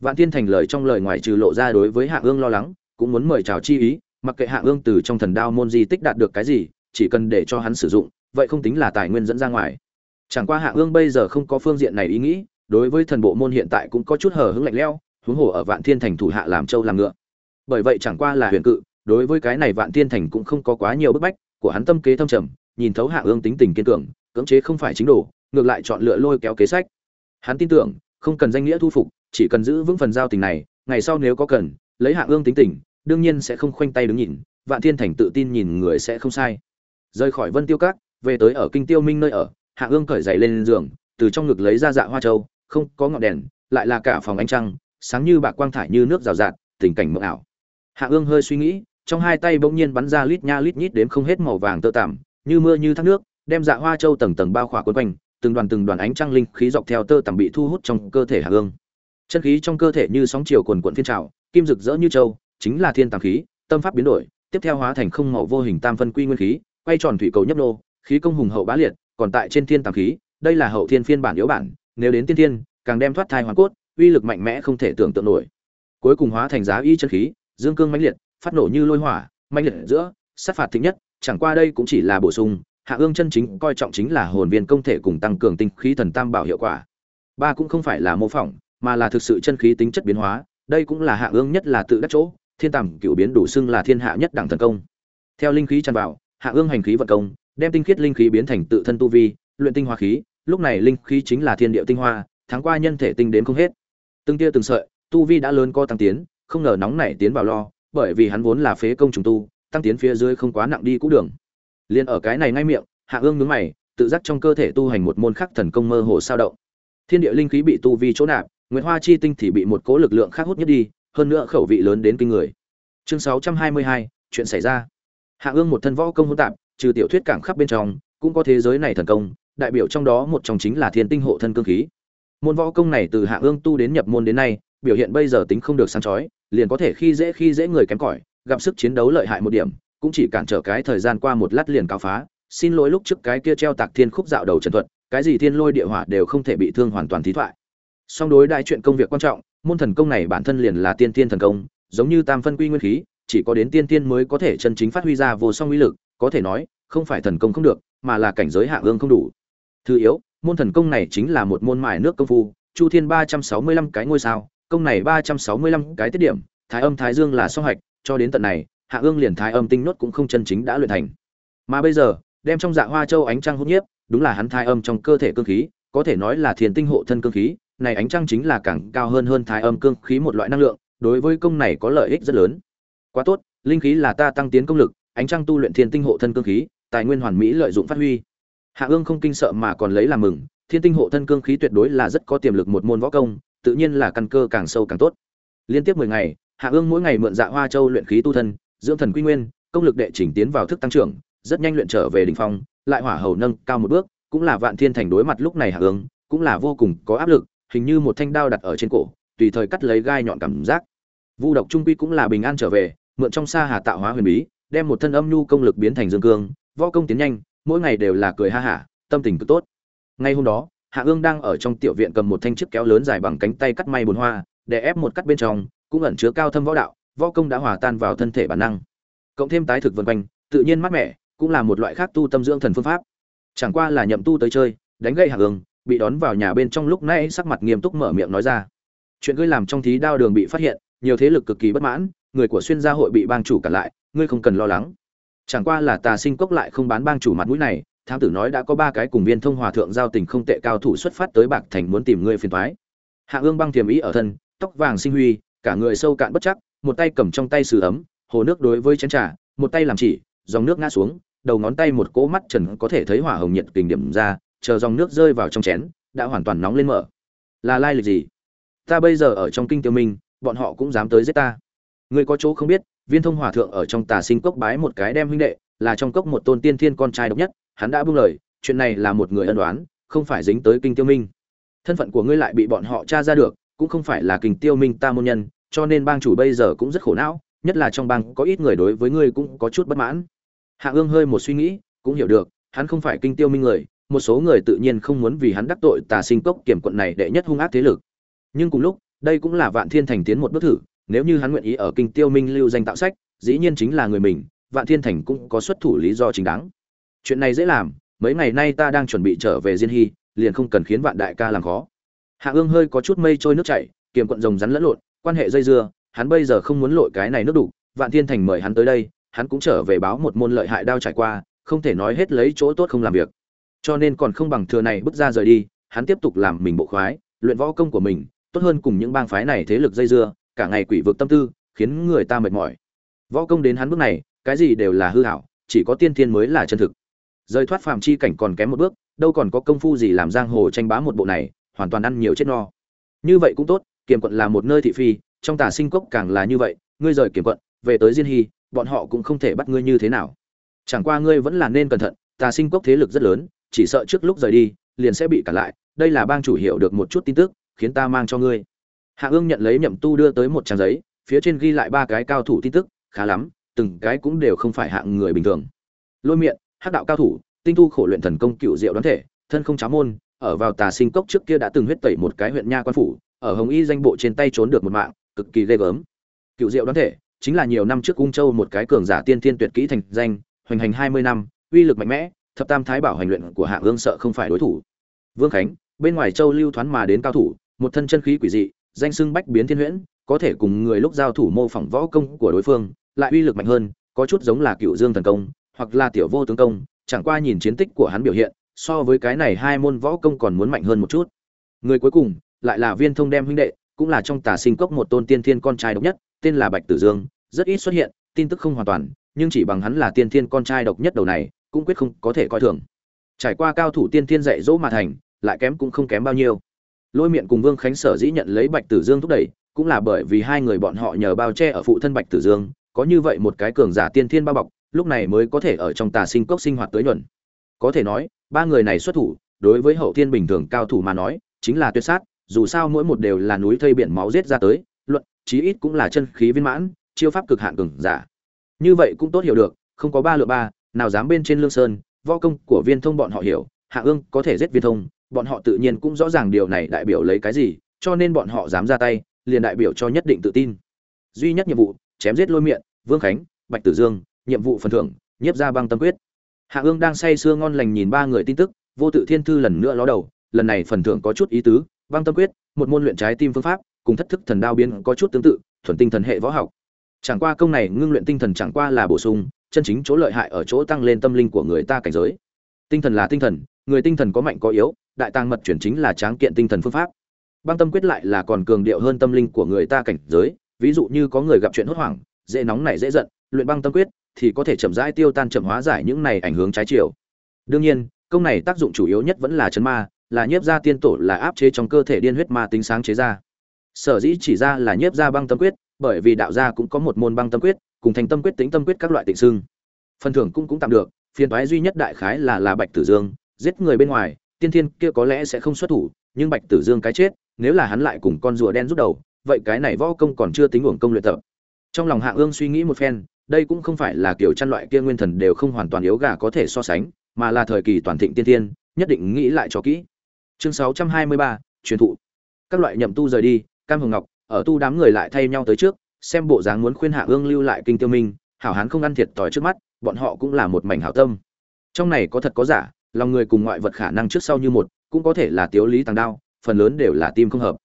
vạn thiên thành lời trong lời ngoài trừ lộ ra đối với hạ ương lo lắng, cũng muốn mời chào chi ý, mặc kệ hạ ương từ trong thần đao môn di tích đạt được cái gì, chỉ cần để cho hắn sử dụng, vậy không tính là tài nguyên dẫn ra ngoài chẳng qua hạ ương bây giờ không có phương diện này ý nghĩ, đối với thần bộ môn hiện tại cũng có chút hờ hững lạnh leo huống hồ ở vạn thiên thành thủ hạ làm châu làm ngựa. Bởi vậy chẳng qua là huyền cự, đối với cái này vạn thiên thành cũng không có quá nhiều bức bách, của hắn tâm kế thâm trầm, nhìn thấu hạ ương tính tình kiên cường, cưỡng chế không phải chính đồ, ngược lại chọn lựa lôi kéo kế sách. Hắn tin tưởng, không cần danh nghĩa thu phục, chỉ cần giữ vững phần giao tình này, ngày sau nếu có cần, lấy hạ ương tính tình, đương nhiên sẽ không khoanh tay đứng nhìn, vạn thiên thành tự tin nhìn người sẽ không sai. Rời khỏi vân tiêu các, về tới ở kinh tiêu minh nơi ở, hạ ương cởi giày lên giường, từ trong ngực lấy ra dạ hoa châu, không có ngọn đèn, lại là cả phòng ánh trăng sáng như bạc quang thải như nước rào rạt, tình cảnh mộng ảo. Hạ ương hơi suy nghĩ, trong hai tay bỗng nhiên bắn ra lít nha lít nhít đến không hết màu vàng tơ tằm, như mưa như thác nước, đem dạ hoa châu tầng tầng bao khỏa quấn quanh, từng đoàn từng đoàn ánh trăng linh khí dọc theo tơ tằm bị thu hút trong cơ thể hạ ương. Chân khí trong cơ thể như sóng chiều cuồn cuộn phiên trào, kim rực rỡ như châu, chính là thiên tàng khí, tâm pháp biến đổi, tiếp theo hóa thành không màu vô hình tam phân quy nguyên khí, quay tròn thủy cầu nhấp nô, khí công hùng hậu bá liệt, còn tại trên thiên tàng khí, đây là hậu thiên phiên bản yếu bản, nếu đến tiên thiên, càng đem thoát thai hoàn cốt uy lực mạnh mẽ không thể tưởng tượng nổi. Cuối cùng hóa thành giá y chân khí, dương cương mãnh liệt, phát nổ như lôi hỏa, mãnh liệt giữa, sát phạt thịnh nhất, chẳng qua đây cũng chỉ là bổ sung, hạ ương chân chính coi trọng chính là hồn viên công thể cùng tăng cường tinh khí thần tam bảo hiệu quả. Ba cũng không phải là mô phỏng, mà là thực sự chân khí tính chất biến hóa, đây cũng là hạ ương nhất là tự đắc chỗ, thiên tầm cựu biến đủ xưng là thiên hạ nhất đẳng thần công. Theo linh khí tràn vào, hạ ương hành khí vận công, đem tinh khiết linh khí biến thành tự thân tu vi, luyện tinh hoa khí, lúc này linh khí chính là thiên địa tinh hoa tháng qua nhân thể tinh đến không hết từng tia từng sợi, tu vi đã lớn co tăng tiến, không ngờ nóng nảy tiến vào lo, bởi vì hắn vốn là phế công trùng tu, tăng tiến phía dưới không quá nặng đi cũ đường. Liền ở cái này ngay miệng, hạ ương nhướng mày, tự giác trong cơ thể tu hành một môn khắc thần công mơ hồ sao động. Thiên địa linh khí bị tu vi chỗ nạp nguyễn hoa chi tinh thì bị một cố lực lượng khác hút nhất đi, hơn nữa khẩu vị lớn đến kinh người. Chương sáu trăm hai mươi hai, chuyện xảy ra. Hạ ương một thân võ công hỗn tạp, trừ tiểu thuyết cảng khắp bên trong, cũng có thế giới này thần công, đại biểu trong đó một trong chính là thiên tinh hộ thân cương khí môn võ công này từ hạ ương tu đến nhập môn đến nay, biểu hiện bây giờ tính không được sáng chói, liền có thể khi dễ khi dễ người kém cỏi, gặp sức chiến đấu lợi hại một điểm, cũng chỉ cản trở cái thời gian qua một lát liền cao phá. Xin lỗi lúc trước cái kia treo tạc thiên khúc dạo đầu trần thuật, cái gì thiên lôi địa hỏa đều không thể bị thương hoàn toàn thí thoại. Song đối đại chuyện công việc quan trọng, môn thần công này bản thân liền là tiên tiên thần công, giống như tam phân quy nguyên khí, chỉ có đến tiên tiên mới có thể chân chính phát huy ra vô song uy lực, có thể nói, không phải thần công không được, mà là cảnh giới hạ ương không đủ. Thứ yếu môn thần công này chính là một môn mài nước công phu, chu thiên ba trăm sáu mươi lăm cái ngôi sao, công này ba trăm sáu mươi lăm cái tiết điểm, thái âm, thái dương là song hạch, cho đến tận này, hạ ương liền thái âm tinh nốt cũng không chân chính đã luyện thành. Mà bây giờ, đem trong dạ hoa châu ánh trăng hút nhiếp, đúng là hắn thái âm trong cơ thể cương khí, có thể nói là thiền tinh hộ thân cương khí, này ánh trăng chính là càng cao hơn hơn thái âm cương khí một loại năng lượng, đối với công này có lợi ích rất lớn. Quá tốt, linh khí là ta tăng tiến công lực, ánh trăng tu luyện thiên tinh hộ thân cương khí, tài nguyên hoàn mỹ lợi dụng phát huy hạ ương không kinh sợ mà còn lấy làm mừng, thiên tinh hộ thân cương khí tuyệt đối là rất có tiềm lực một môn võ công, tự nhiên là căn cơ càng sâu càng tốt. Liên tiếp mười ngày, hạ ương mỗi ngày mượn dạ hoa châu luyện khí tu thân, dưỡng thần quy nguyên, công lực đệ chỉnh tiến vào thức tăng trưởng, rất nhanh luyện trở về đỉnh phong, lại hỏa hầu nâng cao một bước, cũng là vạn thiên thành đối mặt lúc này hạ ương, cũng là vô cùng có áp lực, hình như một thanh đao đặt ở trên cổ, tùy thời cắt lấy gai nhọn cảm giác. Vu độc trung quy cũng là bình an trở về, mượn trong xa hà tạo hóa huyền bí, đem một thân âm nhu công lực biến thành dương cương, võ công tiến nhanh mỗi ngày đều là cười ha hả, tâm tình cứ tốt. Ngay hôm đó, hạ ương đang ở trong tiểu viện cầm một thanh chiếc kéo lớn dài bằng cánh tay cắt may bồn hoa, để ép một cắt bên trong, cũng ẩn chứa cao thâm võ đạo, võ công đã hòa tan vào thân thể bản năng. Cộng thêm tái thực vân quanh, tự nhiên mát mẻ, cũng là một loại khác tu tâm dưỡng thần phương pháp. Chẳng qua là nhậm tu tới chơi, đánh gây hạ ương, bị đón vào nhà bên trong lúc nãy sắc mặt nghiêm túc mở miệng nói ra. Chuyện ngươi làm trong thí đao đường bị phát hiện, nhiều thế lực cực kỳ bất mãn, người của xuyên gia hội bị bang chủ cản lại, ngươi không cần lo lắng chẳng qua là tà sinh cốc lại không bán bang chủ mặt mũi này, thám tử nói đã có ba cái cùng viên thông hòa thượng giao tình không tệ cao thủ xuất phát tới bạc thành muốn tìm ngươi phiền thoái hạ ương băng thiềm ý ở thân, tóc vàng sinh huy, cả người sâu cạn bất chắc, một tay cầm trong tay sứ ấm, hồ nước đối với chén trà, một tay làm chỉ, dòng nước ngã xuống, đầu ngón tay một cỗ mắt trần có thể thấy hỏa hồng nhiệt kình điểm ra, chờ dòng nước rơi vào trong chén, đã hoàn toàn nóng lên mở. Là lai lịch gì? Ta bây giờ ở trong kinh tiêu minh, bọn họ cũng dám tới giết ta. Ngươi có chỗ không biết viên thông hòa thượng ở trong tà sinh cốc bái một cái đem huynh đệ, là trong cốc một tôn tiên thiên con trai độc nhất, hắn đã buông lời, chuyện này là một người ân đoán, không phải dính tới kinh tiêu minh. Thân phận của ngươi lại bị bọn họ tra ra được, cũng không phải là kinh tiêu minh ta môn nhân, cho nên bang chủ bây giờ cũng rất khổ não, nhất là trong bang có ít người đối với ngươi cũng có chút bất mãn. Hạ ương hơi một suy nghĩ, cũng hiểu được, hắn không phải kinh tiêu minh người, một số người tự nhiên không muốn vì hắn đắc tội tà sinh cốc kiểm quận này đệ nhất hung ác thế lực. Nhưng cùng lúc, đây cũng là vạn thiên thành tiến một bước thử nếu như hắn nguyện ý ở kinh tiêu minh lưu danh tạo sách, dĩ nhiên chính là người mình, vạn thiên thành cũng có xuất thủ lý do chính đáng. Chuyện này dễ làm, mấy ngày nay ta đang chuẩn bị trở về diên hy, liền không cần khiến vạn đại ca làm khó. Hạ ương hơi có chút mây trôi nước chảy, kiềm quận rồng rắn lẫn lộn, quan hệ dây dưa, hắn bây giờ không muốn lội cái này nước đủ. Vạn thiên thành mời hắn tới đây, hắn cũng trở về báo một môn lợi hại đao trải qua, không thể nói hết lấy chỗ tốt không làm việc. Cho nên còn không bằng thừa này bước ra rời đi, hắn tiếp tục làm mình bộ khoái, luyện võ công của mình, tốt hơn cùng những bang phái này thế lực dây dưa cả ngày quỷ vực tâm tư, khiến người ta mệt mỏi. Võ công đến hắn bước này, cái gì đều là hư hảo, chỉ có tiên thiên mới là chân thực. Rời thoát phàm chi cảnh còn kém một bước, đâu còn có công phu gì làm giang hồ tranh bá một bộ này, hoàn toàn ăn nhiều chết no. Như vậy cũng tốt, kiềm quận là một nơi thị phi, trong tà sinh cốc càng là như vậy, ngươi rời kiềm quận, về tới diên hy, bọn họ cũng không thể bắt ngươi như thế nào. Chẳng qua ngươi vẫn là nên cẩn thận, tà sinh cốc thế lực rất lớn, chỉ sợ trước lúc rời đi, liền sẽ bị cản lại, đây là bang chủ hiểu được một chút tin tức, khiến ta mang cho ngươi hạ ương nhận lấy nhậm tu đưa tới một trang giấy, phía trên ghi lại ba cái cao thủ tin tức, khá lắm, từng cái cũng đều không phải hạng người bình thường. Lôi miệng hắc đạo cao thủ, tinh tu khổ luyện thần công cựu diệu đoán thể, thân không cháo môn, ở vào tà sinh cốc trước kia đã từng huyết tẩy một cái huyện nha quan phủ, ở hồng y danh bộ trên tay trốn được một mạng, cực kỳ ghê gớm. Cựu diệu đoán thể, chính là nhiều năm trước ung châu một cái cường giả tiên thiên tuyệt kỹ thành danh, hoành hành hai mươi năm, uy lực mạnh mẽ, thập tam thái bảo hành luyện của hạng ương sợ không phải đối thủ. Vương khánh, bên ngoài châu lưu thoán mà đến cao thủ, một thân chân khí quỷ dị danh xưng bách biến thiên huyễn, có thể cùng người lúc giao thủ mô phỏng võ công của đối phương, lại uy lực mạnh hơn, có chút giống là cựu dương thần công, hoặc là tiểu vô tướng công, chẳng qua nhìn chiến tích của hắn biểu hiện, so với cái này hai môn võ công còn muốn mạnh hơn một chút. Người cuối cùng, lại là viên thông đem huynh đệ, cũng là trong tà sinh cốc một tôn tiên thiên con trai độc nhất, tên là bạch tử dương, rất ít xuất hiện, tin tức không hoàn toàn, nhưng chỉ bằng hắn là tiên thiên con trai độc nhất đầu này, cũng quyết không có thể coi thường. Trải qua cao thủ tiên thiên dạy dỗ mà thành, lại kém cũng không kém bao nhiêu lôi miệng cùng vương khánh sở dĩ nhận lấy bạch tử dương thúc đẩy, cũng là bởi vì hai người bọn họ nhờ bao che ở phụ thân bạch tử dương, có như vậy một cái cường giả tiên thiên bao bọc, lúc này mới có thể ở trong tà sinh cốc sinh hoạt tới nhuận. Có thể nói, ba người này xuất thủ, đối với hậu thiên bình thường cao thủ mà nói, chính là tuyệt sát, dù sao mỗi một đều là núi thây biển máu giết ra tới, luận, chí ít cũng là chân khí viên mãn, chiêu pháp cực hạn cường giả. Như vậy cũng tốt hiểu được, không có ba lựa ba, nào dám bên trên lương sơn, võ công của viên thông bọn họ hiểu, hạ ương có thể giết viên thông bọn họ tự nhiên cũng rõ ràng điều này đại biểu lấy cái gì, cho nên bọn họ dám ra tay, liền đại biểu cho nhất định tự tin. Duy nhất nhiệm vụ, chém giết lôi miệng, vương khánh, bạch tử dương, nhiệm vụ phần thưởng, nhiếp ra băng tâm quyết. Hạ ương đang say sưa ngon lành nhìn ba người tin tức, vô tự thiên thư lần nữa ló đầu, lần này phần thưởng có chút ý tứ, băng tâm quyết, một môn luyện trái tim phương pháp, cùng thất thức thần đao biến có chút tương tự, thuần tinh thần hệ võ học. Chẳng qua công này ngưng luyện tinh thần chẳng qua là bổ sung, chân chính chỗ lợi hại ở chỗ tăng lên tâm linh của người ta cảnh giới. Tinh thần là tinh thần người tinh thần có mạnh có yếu, đại tàng mật chuyển chính là tráng kiện tinh thần phương pháp. Băng tâm quyết lại là còn cường điệu hơn tâm linh của người ta cảnh giới, ví dụ như có người gặp chuyện hốt hoảng, dễ nóng này dễ giận, luyện băng tâm quyết thì có thể chậm rãi tiêu tan chậm hóa giải những này ảnh hưởng trái chiều. Đương nhiên, công này tác dụng chủ yếu nhất vẫn là chấn ma, là nhiếp ra tiên tổ là áp chế trong cơ thể điên huyết ma tính sáng chế ra. Sở dĩ chỉ ra là nhiếp ra băng tâm quyết, bởi vì đạo gia cũng có một môn băng tâm quyết, cùng thành tâm quyết tính tâm quyết các loại tịnh xương phần thưởng cũng cũng tạm được, phiền toái duy nhất đại khái là là bạch tử dương giết người bên ngoài tiên thiên kia có lẽ sẽ không xuất thủ nhưng bạch tử dương cái chết nếu là hắn lại cùng con rùa đen rút đầu vậy cái này võ công còn chưa tính uổng công luyện tập. Trong lòng hạ ương suy nghĩ một phen đây cũng không phải là kiểu chăn loại kia nguyên thần đều không hoàn toàn yếu gà có thể so sánh mà là thời kỳ toàn thịnh tiên thiên nhất định nghĩ lại cho kỹ. Chương 623, truyền thụ. Các loại nhậm tu rời đi cam hồng ngọc ở tu đám người lại thay nhau tới trước xem bộ dáng muốn khuyên hạ ương lưu lại kinh tiêu minh hảo hán không ăn thiệt tỏi trước mắt bọn họ cũng là một mảnh hảo tâm. Trong này có thật có giả lòng người cùng ngoại vật khả năng trước sau như một, cũng có thể là tiếu lý tàng đao, phần lớn đều là tim không hợp.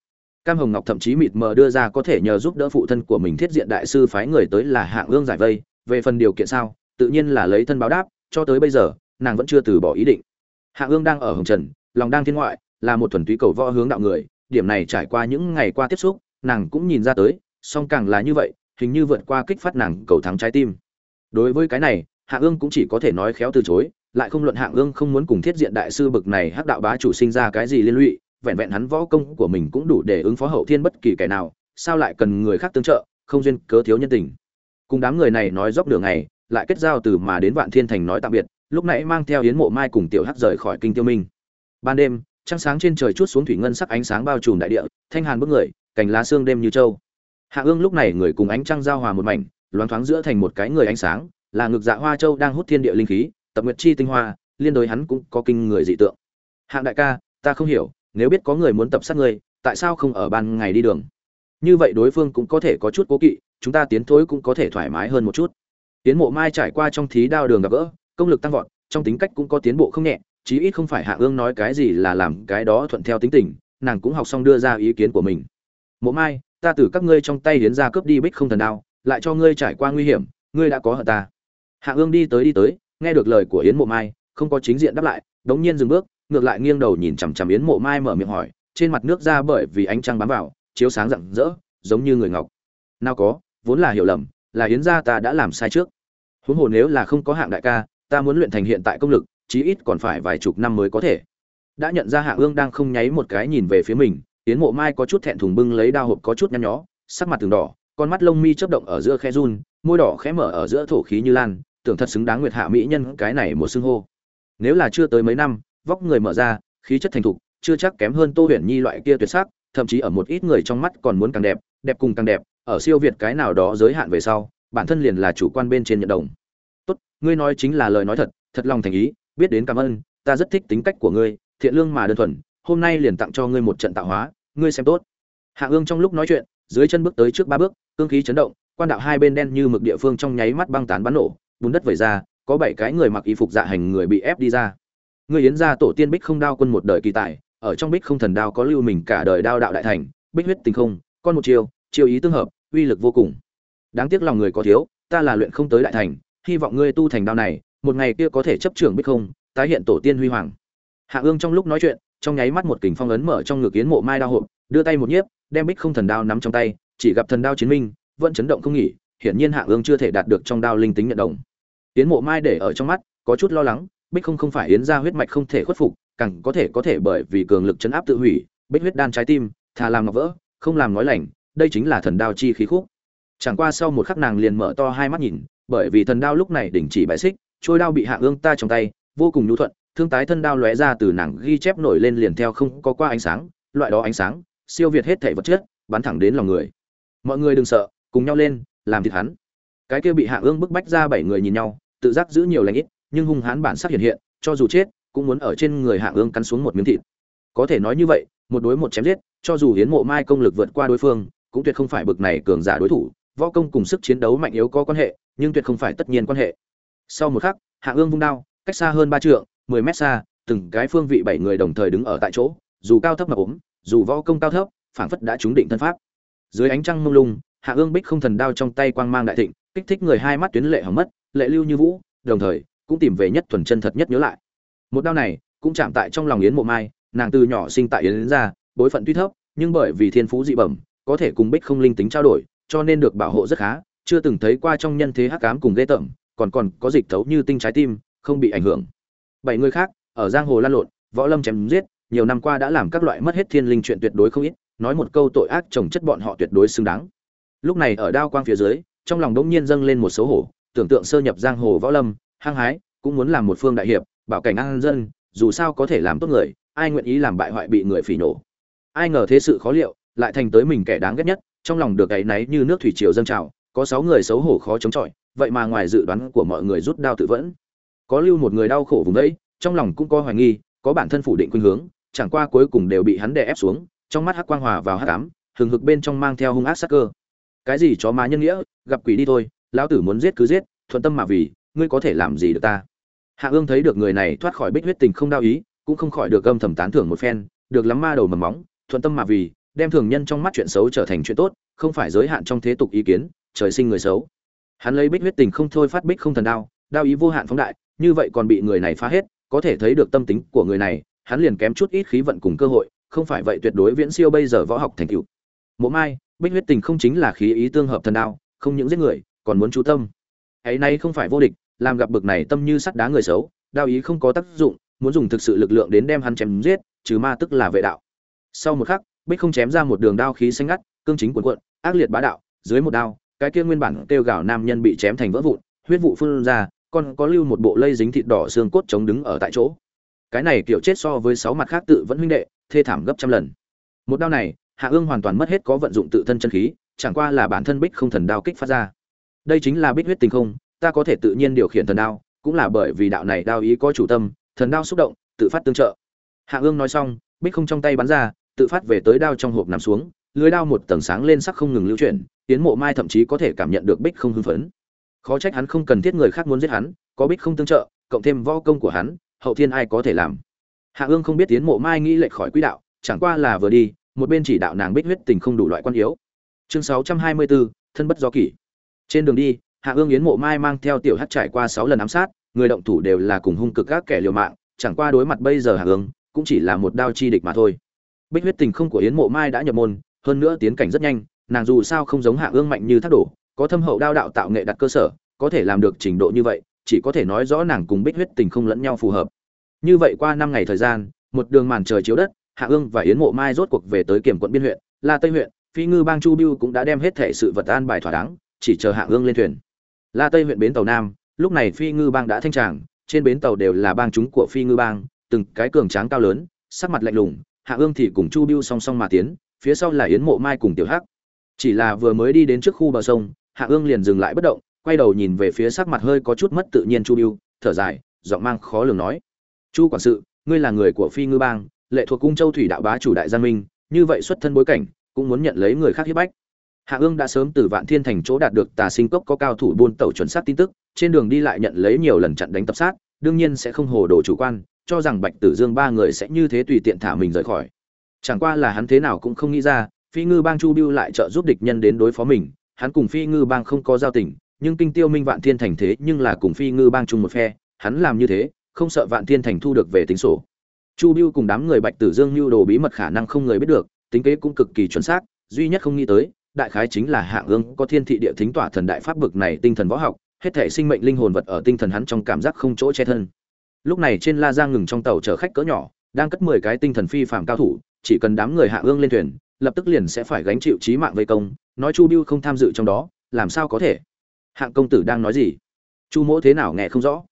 Cam hồng ngọc thậm chí mịt mờ đưa ra có thể nhờ giúp đỡ phụ thân của mình thiết diện đại sư phái người tới là hạng ương giải vây, về phần điều kiện sao, tự nhiên là lấy thân báo đáp, cho tới bây giờ, nàng vẫn chưa từ bỏ ý định. Hạng ương đang ở hồng trần, lòng đang thiên ngoại, là một thuần túy cầu võ hướng đạo người, điểm này trải qua những ngày qua tiếp xúc, nàng cũng nhìn ra tới, song càng là như vậy, hình như vượt qua kích phát nàng cầu thắng trái tim. Đối với cái này hạ ương cũng chỉ có thể nói khéo từ chối lại không luận hạng ương không muốn cùng thiết diện đại sư bực này hắc đạo bá chủ sinh ra cái gì liên lụy, vẹn vẹn hắn võ công của mình cũng đủ để ứng phó hậu thiên bất kỳ kẻ nào, sao lại cần người khác tương trợ, không duyên cớ thiếu nhân tình. Cùng đám người này nói dốc đường ngày, lại kết giao từ mà đến vạn thiên thành nói tạm biệt, lúc nãy mang theo yến mộ mai cùng tiểu hắc rời khỏi kinh tiêu minh. Ban đêm, trăng sáng trên trời chút xuống thủy ngân sắc ánh sáng bao trùm đại địa, thanh hàn bước người, cành lá xương đêm như châu hạ ương lúc này người cùng ánh trăng giao hòa một mảnh, loáng thoáng giữa thành một cái người ánh sáng, là ngực dạ hoa châu đang hút thiên địa linh khí tập nguyệt chi tinh hoa, liên đối hắn cũng có kinh người dị tượng. Hạng đại ca, ta không hiểu, nếu biết có người muốn tập sát ngươi, tại sao không ở ban ngày đi đường? Như vậy đối phương cũng có thể có chút cố kỵ, chúng ta tiến thối cũng có thể thoải mái hơn một chút. Tiến mộ mai trải qua trong thí đao đường gặp gỡ, công lực tăng vọt, trong tính cách cũng có tiến bộ không nhẹ, chí ít không phải hạ ương nói cái gì là làm cái đó thuận theo tính tình, nàng cũng học xong đưa ra ý kiến của mình. Mộ mai, ta từ các ngươi trong tay hiến ra cướp đi bích không thần đao, lại cho ngươi trải qua nguy hiểm, ngươi đã có hận ta. Hạ ương đi tới đi tới nghe được lời của yến mộ mai, không có chính diện đáp lại, đống nhiên dừng bước, ngược lại nghiêng đầu nhìn chằm chằm yến mộ mai mở miệng hỏi, trên mặt nước ra bởi vì ánh trăng bám vào, chiếu sáng rạng rỡ, giống như người ngọc. Nào có, vốn là hiểu lầm, là yến gia ta đã làm sai trước. Huống hồ nếu là không có hạng đại ca, ta muốn luyện thành hiện tại công lực, chí ít còn phải vài chục năm mới có thể. Đã nhận ra hạ ương đang không nháy một cái nhìn về phía mình, yến mộ mai có chút thẹn thùng bưng lấy đao hộp có chút nhăn nhó, sắc mặt từng đỏ, con mắt lông mi chớp động ở giữa khe run, môi đỏ khẽ mở ở giữa thổ khí như lan tưởng thật xứng đáng nguyệt hạ mỹ nhân cái này một xưng hô. Nếu là chưa tới mấy năm, vóc người mở ra, khí chất thành thục, chưa chắc kém hơn tô huyền nhi loại kia tuyệt sắc, thậm chí ở một ít người trong mắt còn muốn càng đẹp đẹp cùng càng đẹp, ở siêu việt cái nào đó giới hạn về sau, bản thân liền là chủ quan bên trên nhận đồng. Tốt, ngươi nói chính là lời nói thật thật lòng thành ý, biết đến cảm ơn, ta rất thích tính cách của ngươi, thiện lương mà đơn thuần, hôm nay liền tặng cho ngươi một trận tạo hóa, ngươi xem tốt. Hạ ương trong lúc nói chuyện, dưới chân bước tới trước ba bước, cương khí chấn động, quan đạo hai bên đen như mực địa phương trong nháy mắt băng tán bắn nổ bùn đất vẩy ra, có bảy cái người mặc y phục dạ hành người bị ép đi ra. Người yến gia tổ tiên bích không đao quân một đời kỳ tài, ở trong bích không thần đao có lưu mình cả đời đao đạo đại thành, bích huyết tình không, con một chiều chiều ý tương hợp, uy lực vô cùng. Đáng tiếc lòng người có thiếu, ta là luyện không tới đại thành, hy vọng ngươi tu thành đao này, một ngày kia có thể chấp trưởng bích không, tái hiện tổ tiên huy hoàng. Hạ ương trong lúc nói chuyện, trong nháy mắt một kình phong ấn mở trong ngực yến mộ mai đao hộp đưa tay một nhiếp, đem bích không thần đao nắm trong tay, chỉ gặp thần đao chiến minh, vẫn chấn động không nghỉ hiển nhiên hạ ương chưa thể đạt được trong đao linh tính nhận động yến mộ mai để ở trong mắt, có chút lo lắng, bích không không phải yến ra huyết mạch không thể khuất phục, càng có thể có thể bởi vì cường lực chấn áp tự hủy, bích huyết đan trái tim thà làm ngọc vỡ, không làm nói lành, đây chính là thần đao chi khí khúc. Chẳng qua sau một khắc nàng liền mở to hai mắt nhìn, bởi vì thần đao lúc này đình chỉ bãi xích, trôi đao bị hạ ương ta trong tay, vô cùng nhu thuận, thương tái thân đao lóe ra từ nàng ghi chép nổi lên liền theo không có qua ánh sáng, loại đó ánh sáng, siêu việt hết thể vật chất, bắn thẳng đến lòng người. Mọi người đừng sợ, cùng nhau lên làm thịt hắn. Cái kia bị hạ ương bức bách ra bảy người nhìn nhau, tự giác giữ nhiều lãnh ít, nhưng hung hãn bản sắc hiện hiện, cho dù chết, cũng muốn ở trên người hạ ương cắn xuống một miếng thịt. Có thể nói như vậy, một đối một chém giết, cho dù hiến mộ mai công lực vượt qua đối phương, cũng tuyệt không phải bực này cường giả đối thủ. Võ công cùng sức chiến đấu mạnh yếu có quan hệ, nhưng tuyệt không phải tất nhiên quan hệ. Sau một khắc, hạ ương vung đao, cách xa hơn ba trượng, mười mét xa, từng cái phương vị bảy người đồng thời đứng ở tại chỗ, dù cao thấp mà ốm, dù võ công cao thấp, phảng phất đã trúng định thân pháp. Dưới ánh trăng mông lung hạ ương bích không thần đao trong tay quang mang đại thịnh, kích thích người hai mắt tuyến lệ hỏng mất, lệ lưu như vũ, đồng thời, cũng tìm về nhất thuần chân thật nhất nhớ lại. Một đao này, cũng chạm tại trong lòng yến mộ mai, nàng từ nhỏ sinh tại yến ra bối phận tuy thấp, nhưng bởi vì thiên phú dị bẩm, có thể cùng bích không linh tính trao đổi, cho nên được bảo hộ rất khá, chưa từng thấy qua trong nhân thế hắc ám cùng ghê tởm, còn còn có dịch thấu như tinh trái tim, không bị ảnh hưởng. Bảy người khác, ở giang hồ lan lộn, võ lâm chém giết, nhiều năm qua đã làm các loại mất hết thiên linh chuyện tuyệt đối không ít, nói một câu tội ác trồng chất bọn họ tuyệt đối xứng đáng lúc này ở đao quang phía dưới, trong lòng đống nhiên dâng lên một xấu hổ, tưởng tượng sơ nhập giang hồ võ lâm, hăng hái, cũng muốn làm một phương đại hiệp, bảo cảnh an dân, dù sao có thể làm tốt người, ai nguyện ý làm bại hoại bị người phỉ nổ. Ai ngờ thế sự khó liệu, lại thành tới mình kẻ đáng ghét nhất, trong lòng được gáy náy như nước thủy triều dâng trào, có sáu người xấu hổ khó chống chọi, vậy mà ngoài dự đoán của mọi người rút đao tự vẫn. Có lưu một người đau khổ vùng đấy, trong lòng cũng có hoài nghi, có bản thân phủ định khuynh hướng, chẳng qua cuối cùng đều bị hắn đè ép xuống, trong mắt hắc quang hòa vào hắc ám, hừng hực bên trong mang theo hung ác sắc cơ cái gì chó má nhân nghĩa, gặp quỷ đi thôi, lão tử muốn giết cứ giết, thuận tâm mà vì, ngươi có thể làm gì được ta? Hạ ương thấy được người này thoát khỏi bích huyết tình không đau ý, cũng không khỏi được âm thầm tán thưởng một phen, được lắm ma đầu mầm móng, thuận tâm mà vì, đem thường nhân trong mắt chuyện xấu trở thành chuyện tốt, không phải giới hạn trong thế tục ý kiến, trời sinh người xấu. Hắn lấy bích huyết tình không thôi phát bích không thần đao đao ý vô hạn phóng đại, như vậy còn bị người này phá hết, có thể thấy được tâm tính của người này, hắn liền kém chút ít khí vận cùng cơ hội, không phải vậy tuyệt đối viễn siêu bây giờ võ học thành tựu. Mộ mai bích huyết tình không chính là khí ý tương hợp thần đao, không những giết người, còn muốn chú tâm. Ấy nay không phải vô địch, làm gặp bực này tâm như sắt đá người xấu, đao ý không có tác dụng, muốn dùng thực sự lực lượng đến đem hắn chém giết, trừ ma tức là vệ đạo. Sau một khắc, bích không chém ra một đường đao khí xanh ngắt, cương chính cuộn cuộn, ác liệt bá đạo, dưới một đao, cái kia nguyên bản kêu gào nam nhân bị chém thành vỡ vụn, huyết vụ phun ra, còn có lưu một bộ lây dính thịt đỏ xương cốt chống đứng ở tại chỗ. Cái này kiểu chết so với sáu mặt khác tự vẫn huynh đệ, thê thảm gấp trăm lần. Một đao này hạ ương hoàn toàn mất hết có vận dụng tự thân chân khí, chẳng qua là bản thân bích không thần đao kích phát ra. Đây chính là bích huyết tình không, ta có thể tự nhiên điều khiển thần đao, cũng là bởi vì đạo này đao ý có chủ tâm, thần đao xúc động, tự phát tương trợ. Hạ ương nói xong, bích không trong tay bắn ra, tự phát về tới đao trong hộp nằm xuống, lưới đao một tầng sáng lên sắc không ngừng lưu chuyển tiến mộ mai thậm chí có thể cảm nhận được bích không hưng phấn. Khó trách hắn không cần thiết người khác muốn giết hắn, có bích không tương trợ, cộng thêm võ công của hắn, hậu thiên ai có thể làm. Hạ ương không biết tiến mộ mai nghĩ lệch khỏi quỹ đạo, chẳng qua là vừa đi một bên chỉ đạo nàng bích huyết tình không đủ loại quan yếu. Chương sáu trăm hai mươi bốn thân bất do kỷ. Trên đường đi, hạ ương yến mộ mai mang theo tiểu hát trải qua sáu lần ám sát, người động thủ đều là cùng hung cực các kẻ liều mạng, chẳng qua đối mặt bây giờ hạ ương, cũng chỉ là một đao chi địch mà thôi. Bích huyết tình không của yến mộ mai đã nhập môn, hơn nữa tiến cảnh rất nhanh, nàng dù sao không giống hạ ương mạnh như thác đổ, có thâm hậu đao đạo tạo nghệ đặt cơ sở, có thể làm được trình độ như vậy, chỉ có thể nói rõ nàng cùng bích huyết tình không lẫn nhau phù hợp. Như vậy qua năm ngày thời gian, một đường màn trời chiếu đất hạ ương và yến mộ mai rốt cuộc về tới kiểm quận biên huyện, la tây huyện, phi ngư bang chu biêu cũng đã đem hết thể sự vật an bài thỏa đáng, chỉ chờ hạ ương lên thuyền. La tây huyện bến tàu nam, lúc này phi ngư bang đã thanh tràng, trên bến tàu đều là bang chúng của phi ngư bang, từng cái cường tráng cao lớn, sắc mặt lạnh lùng, hạ ương thì cùng chu biêu song song mà tiến, phía sau là yến mộ mai cùng tiểu hắc. Chỉ là vừa mới đi đến trước khu bờ sông, hạ ương liền dừng lại bất động, quay đầu nhìn về phía sắc mặt hơi có chút mất tự nhiên chu biêu thở dài, giọng mang khó lường nói. Chu quản sự, ngươi là người của phi ngư bang lệ thuộc cung châu thủy đạo bá chủ đại gia minh, như vậy xuất thân bối cảnh, cũng muốn nhận lấy người khác hiếp bách. Hạ ương đã sớm từ vạn thiên thành chỗ đạt được tà sinh cốc có cao thủ buôn tẩu chuẩn xác tin tức, trên đường đi lại nhận lấy nhiều lần chặn đánh tập sát, đương nhiên sẽ không hồ đồ chủ quan, cho rằng bạch tử dương ba người sẽ như thế tùy tiện thả mình rời khỏi. Chẳng qua là hắn thế nào cũng không nghĩ ra, phi ngư bang chu biêu lại trợ giúp địch nhân đến đối phó mình, hắn cùng phi ngư bang không có giao tình, nhưng kinh tiêu minh vạn thiên thành thế nhưng là cùng phi ngư bang chung một phe, hắn làm như thế, không sợ vạn thiên thành thu được về tính sổ chu biêu cùng đám người bạch tử dương lưu đồ bí mật khả năng không người biết được, tính kế cũng cực kỳ chuẩn xác, duy nhất không nghĩ tới, đại khái chính là hạng ương có thiên thị địa thính tỏa thần đại pháp bực này tinh thần võ học, hết thể sinh mệnh linh hồn vật ở tinh thần hắn trong cảm giác không chỗ che thân. Lúc này trên la giang ngừng trong tàu chở khách cỡ nhỏ, đang cất mười cái tinh thần phi phạm cao thủ, chỉ cần đám người hạ ương lên thuyền, lập tức liền sẽ phải gánh chịu trí mạng vây công, nói chu biêu không tham dự trong đó, làm sao có thể? Hạng công tử đang nói gì? Chu mỗ thế nào nghe không rõ?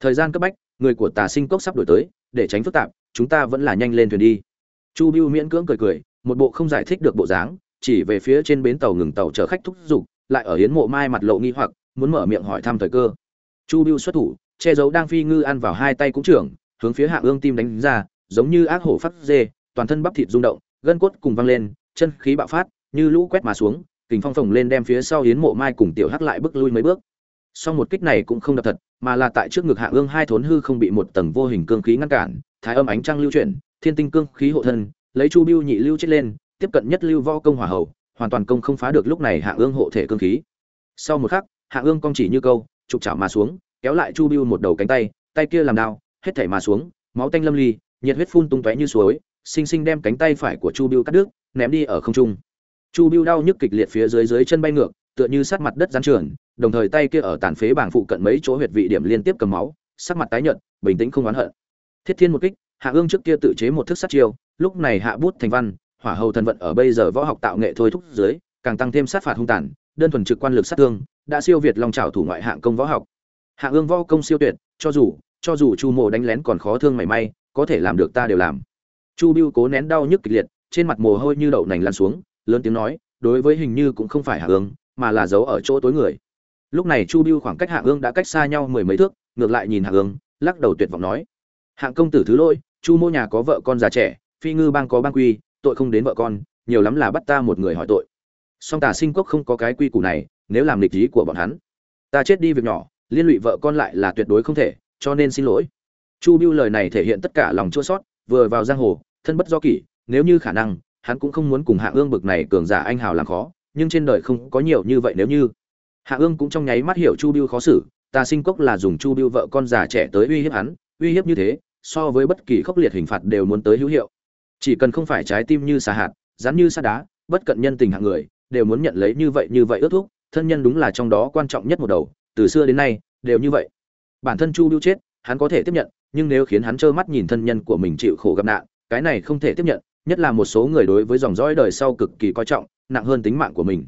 Thời gian cấp bách, người của tà sinh cốc sắp đổi tới, để tránh phức tạp chúng ta vẫn là nhanh lên thuyền đi. Chu biêu miễn cưỡng cười cười, một bộ không giải thích được bộ dáng, chỉ về phía trên bến tàu ngừng tàu chở khách thúc giục, lại ở hiến mộ mai mặt lộ nghi hoặc, muốn mở miệng hỏi thăm thời cơ. Chu biêu xuất thủ, che giấu đang phi ngư ăn vào hai tay cũng trưởng, hướng phía hạ ương tim đánh ra, giống như ác hổ phát dê, toàn thân bắp thịt rung động, gân cốt cùng văng lên, chân khí bạo phát, như lũ quét mà xuống, kình phong phồng lên đem phía sau hiến mộ mai cùng tiểu hắc lại bước lui mấy bước song một kích này cũng không đập thật, mà là tại trước ngực hạ ương hai thốn hư không bị một tầng vô hình cương khí ngăn cản, thái âm ánh trăng lưu chuyển, thiên tinh cương khí hộ thân, lấy chu biêu nhị lưu chết lên, tiếp cận nhất lưu võ công hỏa hậu hoàn toàn công không phá được lúc này hạ ương hộ thể cương khí. Sau một khắc, hạ ương cong chỉ như câu, trục chảo mà xuống, kéo lại chu biêu một đầu cánh tay tay kia làm đao, hết thảy mà xuống, máu tanh lâm ly, nhiệt huyết phun tung tóe như suối, sinh sinh đem cánh tay phải của chu biêu cắt đứt, ném đi ở không trung. Chu biêu đau nhức kịch liệt phía dưới dưới chân bay ngược, tựa như sát mặt đất gián trường đồng thời tay kia ở tàn phế bảng phụ cận mấy chỗ huyệt vị điểm liên tiếp cầm máu, sắc mặt tái nhợt, bình tĩnh không oán hận. Thiết thiên một kích, hạ ương trước kia tự chế một thức sát chiêu, lúc này hạ bút thành văn, hỏa hầu thần vận ở bây giờ võ học tạo nghệ thôi thúc dưới, càng tăng thêm sát phạt hung tàn, đơn thuần trực quan lực sát thương, đã siêu việt long trào thủ ngoại hạng công võ học. Hạ ương võ công siêu tuyệt, cho dù cho dù chu mộ đánh lén còn khó thương mảy may, có thể làm được ta đều làm. Chu biêu cố nén đau nhức kịch liệt, trên mặt mồ hôi như đậu nành lan xuống, lớn tiếng nói, đối với hình như cũng không phải hạ ương, mà là giấu ở chỗ tối người lúc này chu biêu khoảng cách hạ ương đã cách xa nhau mười mấy thước, ngược lại nhìn hạ ương, lắc đầu tuyệt vọng nói, hạng công tử thứ lỗi, chu mô nhà có vợ con già trẻ, phi ngư bang có bang quy, tội không đến vợ con, nhiều lắm là bắt ta một người hỏi tội. Song tà sinh quốc không có cái quy củ này, nếu làm lịch lý của bọn hắn, ta chết đi việc nhỏ, liên lụy vợ con lại là tuyệt đối không thể, cho nên xin lỗi. Chu biêu lời này thể hiện tất cả lòng chua sót vừa vào giang hồ, thân bất do kỷ, nếu như khả năng, hắn cũng không muốn cùng hạ ương bực này cường giả anh hào làm khó, nhưng trên đời không có nhiều như vậy nếu như hạ ương cũng trong nháy mắt hiểu chu biêu khó xử tà sinh cốc là dùng chu biêu vợ con già trẻ tới uy hiếp hắn, uy hiếp như thế, so với bất kỳ khốc liệt hình phạt đều muốn tới hữu hiệu. Chỉ cần không phải trái tim như xà hạt, rắn như sa đá, bất cận nhân tình hạng người, đều muốn nhận lấy như vậy như vậy ước thúc, thân nhân đúng là trong đó quan trọng nhất một đầu, từ xưa đến nay, đều như vậy. Bản thân chu biêu chết, hắn có thể tiếp nhận, nhưng nếu khiến hắn trơ mắt nhìn thân nhân của mình chịu khổ gặp nạn, cái này không thể tiếp nhận, nhất là một số người đối với dòng dõi đời sau cực kỳ coi trọng, nặng hơn tính mạng của mình.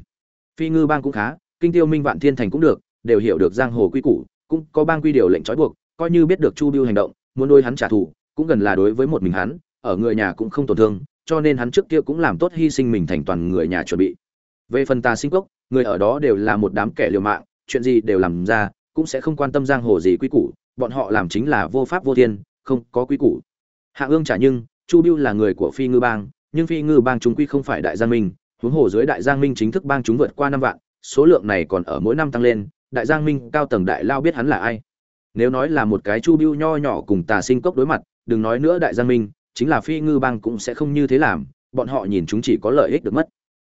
Phi ngư bang cũng khá kinh tiêu minh vạn thiên thành cũng được, đều hiểu được giang hồ quy củ, cũng có bang quy điều lệnh trói buộc, coi như biết được chu biêu hành động, muốn đôi hắn trả thù, cũng gần là đối với một mình hắn, ở người nhà cũng không tổn thương, cho nên hắn trước kia cũng làm tốt hy sinh mình thành toàn người nhà chuẩn bị. Về phần tà sinh cốc, người ở đó đều là một đám kẻ liều mạng, chuyện gì đều làm ra, cũng sẽ không quan tâm giang hồ gì quy củ, bọn họ làm chính là vô pháp vô thiên, không có quy củ. Hạ ương trả nhưng, chu biêu là người của phi ngư bang, nhưng phi ngư bang chúng quy không phải đại giang minh, huống hồ dưới đại giang minh chính thức bang chúng vượt qua năm vạn số lượng này còn ở mỗi năm tăng lên, đại giang minh, cao tầng đại lao biết hắn là ai. Nếu nói là một cái chu biêu nho nhỏ cùng tà sinh cốc đối mặt, đừng nói nữa đại giang minh, chính là phi ngư bang cũng sẽ không như thế làm, bọn họ nhìn chúng chỉ có lợi ích được mất.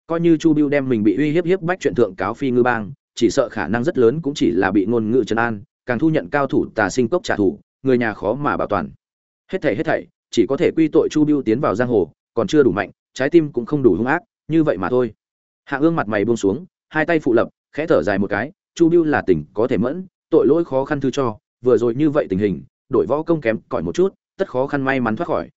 Coi như chu biêu đem mình bị uy hiếp hiếp bách chuyện thượng cáo phi ngư bang, chỉ sợ khả năng rất lớn cũng chỉ là bị ngôn ngữ trấn an, càng thu nhận cao thủ tà sinh cốc trả thù, người nhà khó mà bảo toàn. Hết thảy hết thảy, chỉ có thể quy tội chu biêu tiến vào giang hồ, còn chưa đủ mạnh, trái tim cũng không đủ hung ác, như vậy mà thôi. Hạ ương mặt mày buông xuống hai tay phụ lập, khẽ thở dài một cái, chu biêu là tỉnh có thể mẫn, tội lỗi khó khăn thư cho, vừa rồi như vậy tình hình đội võ công kém, cỏi một chút, tất khó khăn may mắn thoát khỏi.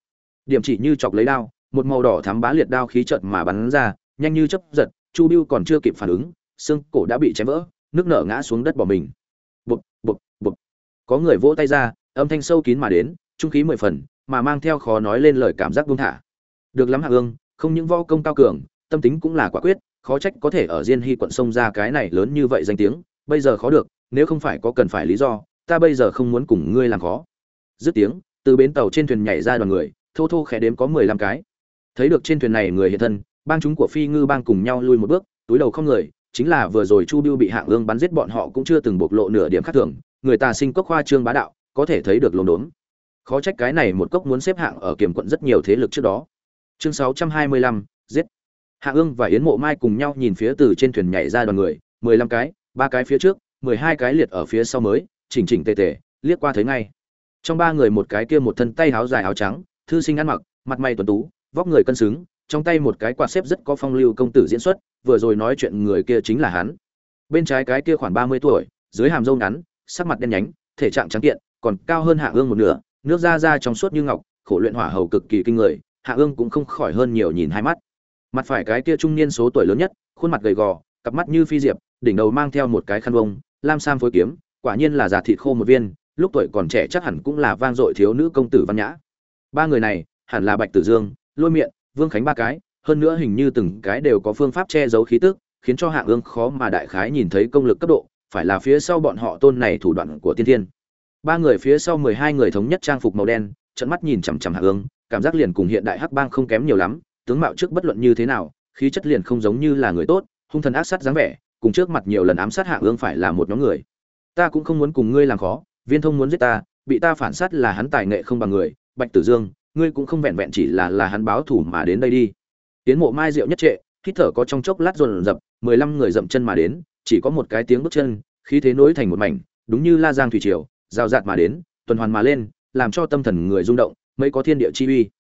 Điểm chỉ như chọc lấy đao, một màu đỏ thắm bá liệt đao khí chợt mà bắn ra, nhanh như chớp giật, chu biêu còn chưa kịp phản ứng, xương cổ đã bị chém vỡ, nước nở ngã xuống đất bỏ mình. Bụp bụp bụp. Có người vỗ tay ra, âm thanh sâu kín mà đến, trung khí mười phần, mà mang theo khó nói lên lời cảm giác buông thả. Được lắm hạ ương không những võ công cao cường, tâm tính cũng là quả quyết khó trách có thể ở diên hy quận sông ra cái này lớn như vậy danh tiếng, bây giờ khó được, nếu không phải có cần phải lý do, ta bây giờ không muốn cùng ngươi làm khó. Dứt tiếng, từ bến tàu trên thuyền nhảy ra đoàn người, thô thô khẽ đếm có mười lăm cái. Thấy được trên thuyền này người hiện thân, bang chúng của phi ngư bang cùng nhau lui một bước, túi đầu không người, chính là vừa rồi chu biêu bị hạng ương bắn giết bọn họ cũng chưa từng bộc lộ nửa điểm khác thường, người ta sinh cốc khoa trương bá đạo, có thể thấy được lồn đốn. Khó trách cái này một cốc muốn xếp hạng ở kiểm quận rất nhiều thế lực trước đó. Chương sáu trăm hai mươi lăm, giết hạ ương và yến mộ mai cùng nhau nhìn phía từ trên thuyền nhảy ra đoàn người, mười lăm cái, ba cái phía trước, mười hai cái liệt ở phía sau mới, chỉnh chỉnh tề tề, liếc qua thấy ngay. Trong ba người một cái kia một thân tay áo dài áo trắng, thư sinh ăn mặc, mặt mày tuấn tú, vóc người cân xứng, trong tay một cái quạt xếp rất có phong lưu công tử diễn xuất, vừa rồi nói chuyện người kia chính là hắn. Bên trái cái kia khoảng ba mươi tuổi, dưới hàm râu ngắn, sắc mặt đen nhánh, thể trạng trắng kiện, còn cao hơn hạ ương một nửa, nước da da trong suốt như ngọc, khổ luyện hỏa hầu cực kỳ kinh người, hạ ương cũng không khỏi hơn nhiều nhìn hai mắt mặt phải cái kia trung niên số tuổi lớn nhất, khuôn mặt gầy gò, cặp mắt như phi diệp, đỉnh đầu mang theo một cái khăn vông, lam sam phối kiếm, quả nhiên là già thịt khô một viên, lúc tuổi còn trẻ chắc hẳn cũng là vang dội thiếu nữ công tử văn nhã. Ba người này, hẳn là bạch tử dương, lôi miệng vương khánh ba cái, hơn nữa hình như từng cái đều có phương pháp che giấu khí tức, khiến cho hạng ương khó mà đại khái nhìn thấy công lực cấp độ, phải là phía sau bọn họ tôn này thủ đoạn của tiên thiên. Ba người phía sau mười hai người thống nhất trang phục màu đen trận mắt nhìn chằm chằm hạng ương, cảm giác liền cùng hiện đại hắc bang không kém nhiều lắm tướng mạo trước bất luận như thế nào, khí chất liền không giống như là người tốt, hung thần ác sát dáng vẻ, cùng trước mặt nhiều lần ám sát hạ ương phải là một nhóm người. Ta cũng không muốn cùng ngươi làm khó, viên thông muốn giết ta, bị ta phản sát là hắn tài nghệ không bằng người, bạch tử dương, ngươi cũng không vẹn vẹn chỉ là là hắn báo thủ mà đến đây đi. Tiến mộ mai rượu nhất trệ, hít thở có trong chốc lát dồn dập, mười lăm người dậm chân mà đến, chỉ có một cái tiếng bước chân, khí thế nối thành một mảnh, đúng như la giang thủy triều, rào rạt mà đến, tuần hoàn mà lên, làm cho tâm thần người rung động, mấy có thiên địa chi uy.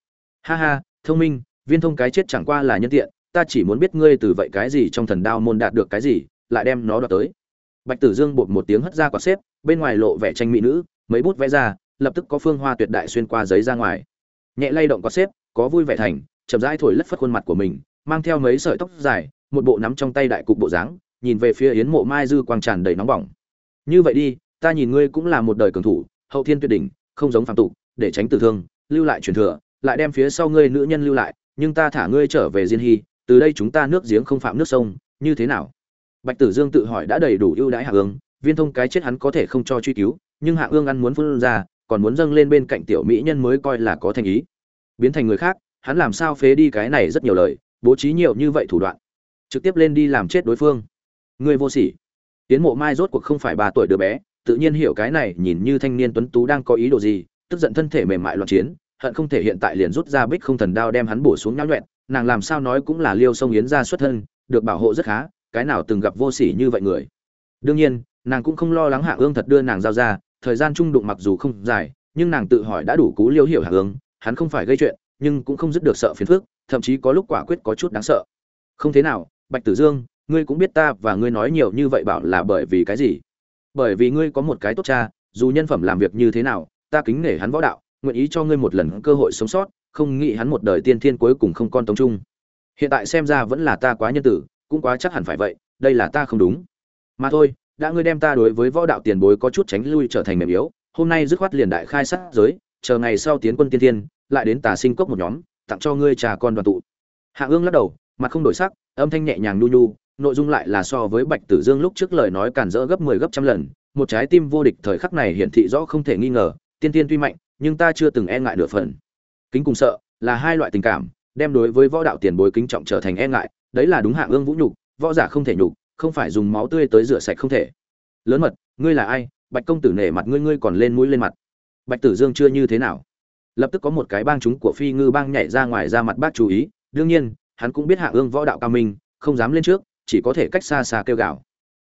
Ha ha, thông minh viên thông cái chết chẳng qua là nhân tiện, ta chỉ muốn biết ngươi từ vậy cái gì trong thần đao môn đạt được cái gì, lại đem nó đoạt tới. Bạch tử dương bột một tiếng hất ra quả xếp, bên ngoài lộ vẻ tranh mỹ nữ, mấy bút vẽ ra, lập tức có phương hoa tuyệt đại xuyên qua giấy ra ngoài. Nhẹ lay động quả xếp, có vui vẻ thành, chậm rãi thổi lất phất khuôn mặt của mình, mang theo mấy sợi tóc dài, một bộ nắm trong tay đại cục bộ dáng, nhìn về phía yến mộ mai dư quang tràn đầy nóng bỏng. Như vậy đi, ta nhìn ngươi cũng là một đời cường thủ, hậu thiên tuyệt đỉnh, không giống phạm tục, để tránh tử thương, lưu lại truyền thừa, lại đem phía sau ngươi nữ nhân lưu lại nhưng ta thả ngươi trở về diên hy, từ đây chúng ta nước giếng không phạm nước sông, như thế nào? Bạch tử dương tự hỏi đã đầy đủ ưu đãi hạ ương, viên thông cái chết hắn có thể không cho truy cứu, nhưng hạ ương ăn muốn phun ra, còn muốn dâng lên bên cạnh tiểu mỹ nhân mới coi là có thành ý. Biến thành người khác, hắn làm sao phế đi cái này rất nhiều lời, bố trí nhiều như vậy thủ đoạn. Trực tiếp lên đi làm chết đối phương. Người vô sỉ. Tiến mộ mai rốt cuộc không phải ba tuổi đứa bé, tự nhiên hiểu cái này, nhìn như thanh niên tuấn tú đang có ý đồ gì, tức giận thân thể mềm mại loạn chiến hận không thể hiện tại liền rút ra bích không thần đao đem hắn bổ xuống nhão nhuẹn, nàng làm sao nói cũng là liêu sông yến ra xuất thân, được bảo hộ rất khá, cái nào từng gặp vô sỉ như vậy người. Đương nhiên, nàng cũng không lo lắng hạ ương thật đưa nàng giao ra, thời gian trung đụng mặc dù không dài, nhưng nàng tự hỏi đã đủ cú liêu hiểu hạ ương, hắn không phải gây chuyện, nhưng cũng không dứt được sợ phiền phức, thậm chí có lúc quả quyết có chút đáng sợ. Không thế nào, bạch tử dương, ngươi cũng biết ta và ngươi nói nhiều như vậy bảo là bởi vì cái gì? Bởi vì ngươi có một cái tốt cha, dù nhân phẩm làm việc như thế nào, ta kính nể hắn võ đạo nguyện ý cho ngươi một lần cơ hội sống sót, không nghĩ hắn một đời tiên thiên cuối cùng không con tống trung hiện tại xem ra vẫn là ta quá nhân tử, cũng quá chắc hẳn phải vậy, đây là ta không đúng. Mà thôi, đã ngươi đem ta đối với võ đạo tiền bối có chút tránh lui trở thành mềm yếu, hôm nay dứt khoát liền đại khai sát giới, chờ ngày sau tiến quân tiên thiên, lại đến tà sinh cốc một nhóm, tặng cho ngươi trà con đoàn tụ. Hạ ương lắc đầu, mặt không đổi sắc, âm thanh nhẹ nhàng nhu nhu, nội dung lại là so với bạch tử dương lúc trước lời nói cản rỡ gấp 10 gấp trăm lần, một trái tim vô địch thời khắc này hiển thị rõ không thể nghi ngờ, tiên tiên tuy mạnh nhưng ta chưa từng e ngại nửa phần. Kính cùng sợ là hai loại tình cảm, đem đối với võ đạo tiền bối kính trọng trở thành e ngại, đấy là đúng hạ ương vũ nhục, võ giả không thể nhục, không phải dùng máu tươi tới rửa sạch không thể. Lớn mật, ngươi là ai? Bạch công tử nể mặt ngươi ngươi còn lên mũi lên mặt. Bạch tử dương chưa như thế nào. Lập tức có một cái bang chúng của phi ngư bang nhảy ra ngoài ra mặt bác chú ý, đương nhiên, hắn cũng biết hạ ương võ đạo cao minh, không dám lên trước, chỉ có thể cách xa xa kêu gào.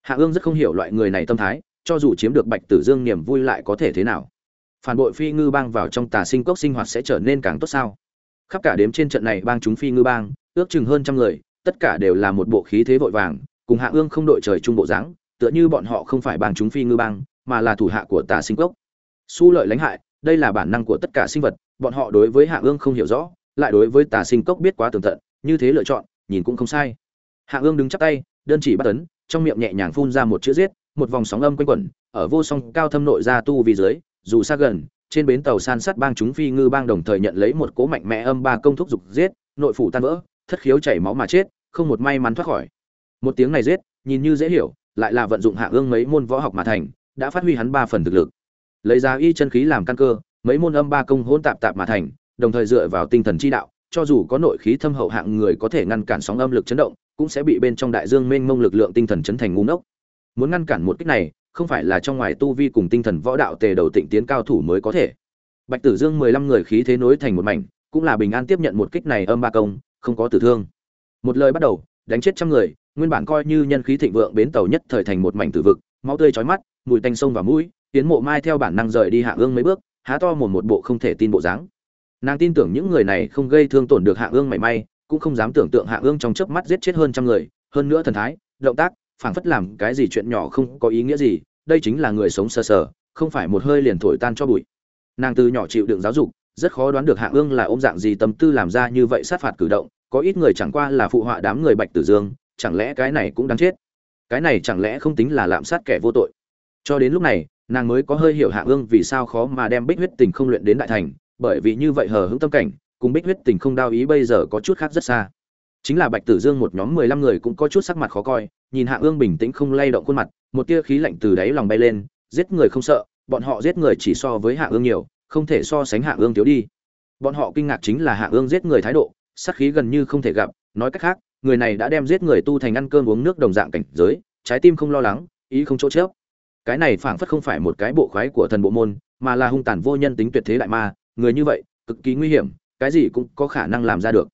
Hạ ương rất không hiểu loại người này tâm thái, cho dù chiếm được bạch tử dương niềm vui lại có thể thế nào phản bội phi ngư bang vào trong tà sinh cốc sinh hoạt sẽ trở nên càng tốt sao? Khắp cả đếm trên trận này bang chúng phi ngư bang, ước chừng hơn trăm người, tất cả đều là một bộ khí thế vội vàng, cùng hạ ương không đội trời chung bộ dáng, tựa như bọn họ không phải bang chúng phi ngư bang, mà là thủ hạ của tà sinh cốc. Su lợi lãnh hại, đây là bản năng của tất cả sinh vật, bọn họ đối với hạ ương không hiểu rõ, lại đối với tà sinh cốc biết quá tường tận, như thế lựa chọn, nhìn cũng không sai. Hạ ương đứng chắp tay, đơn chỉ bắt tấn trong miệng nhẹ nhàng phun ra một chữ giết, một vòng sóng âm quanh quẩn, ở vô song cao thâm nội ra tu vì dưới dù xa gần, trên bến tàu san sát bang chúng phi ngư bang đồng thời nhận lấy một cố mạnh mẽ âm ba công thúc dục giết, nội phủ tan vỡ, thất khiếu chảy máu mà chết, không một may mắn thoát khỏi. Một tiếng này giết, nhìn như dễ hiểu, lại là vận dụng hạ ương mấy môn võ học mà thành, đã phát huy hắn ba phần thực lực. Lấy ra y chân khí làm căn cơ, mấy môn âm ba công hỗn tạp tạp mà thành, đồng thời dựa vào tinh thần chi đạo, cho dù có nội khí thâm hậu hạng người có thể ngăn cản sóng âm lực chấn động, cũng sẽ bị bên trong đại dương mênh mông lực lượng tinh thần chấn thành ngu ngốc. Muốn ngăn cản một cách này không phải là trong ngoài tu vi cùng tinh thần võ đạo tề đầu tịnh tiến cao thủ mới có thể. Bạch tử dương mười lăm người khí thế nối thành một mảnh, cũng là bình an tiếp nhận một kích này âm ba công, không có tử thương. Một lời bắt đầu, đánh chết trăm người, nguyên bản coi như nhân khí thịnh vượng bến tàu nhất thời thành một mảnh tử vực, máu tươi chói mắt, mùi tanh sông và mũi, tiến mộ mai theo bản năng rời đi hạ ương mấy bước, há to một một bộ không thể tin bộ dáng. Nàng tin tưởng những người này không gây thương tổn được hạ ương mảy may, cũng không dám tưởng tượng hạ ương trong chớp mắt giết chết hơn trăm người, hơn nữa thần thái, động tác phảng phất làm cái gì chuyện nhỏ không có ý nghĩa gì, đây chính là người sống sờ sờ, không phải một hơi liền thổi tan cho bụi. Nàng từ nhỏ chịu đựng giáo dục, rất khó đoán được hạ ương là ôm dạng gì tâm tư làm ra như vậy sát phạt cử động, có ít người chẳng qua là phụ họa đám người bạch tử dương, chẳng lẽ cái này cũng đáng chết? Cái này chẳng lẽ không tính là lạm sát kẻ vô tội? Cho đến lúc này, nàng mới có hơi hiểu hạ ương vì sao khó mà đem bích huyết tình không luyện đến đại thành, bởi vì như vậy hờ hững tâm cảnh, cùng bích huyết tình không đao ý bây giờ có chút khác rất xa chính là bạch tử dương một nhóm mười lăm người cũng có chút sắc mặt khó coi, nhìn hạ ương bình tĩnh không lay động khuôn mặt, một tia khí lạnh từ đáy lòng bay lên, giết người không sợ, bọn họ giết người chỉ so với hạ ương nhiều, không thể so sánh hạ ương thiếu đi. Bọn họ kinh ngạc chính là hạ ương giết người thái độ, sát khí gần như không thể gặp, nói cách khác, người này đã đem giết người tu thành ăn cơm uống nước đồng dạng cảnh giới, trái tim không lo lắng, ý không chỗ chớp. Cái này phảng phất không phải một cái bộ khoái của thần bộ môn, mà là hung tàn vô nhân tính tuyệt thế đại ma, người như vậy, cực kỳ nguy hiểm, cái gì cũng có khả năng làm ra được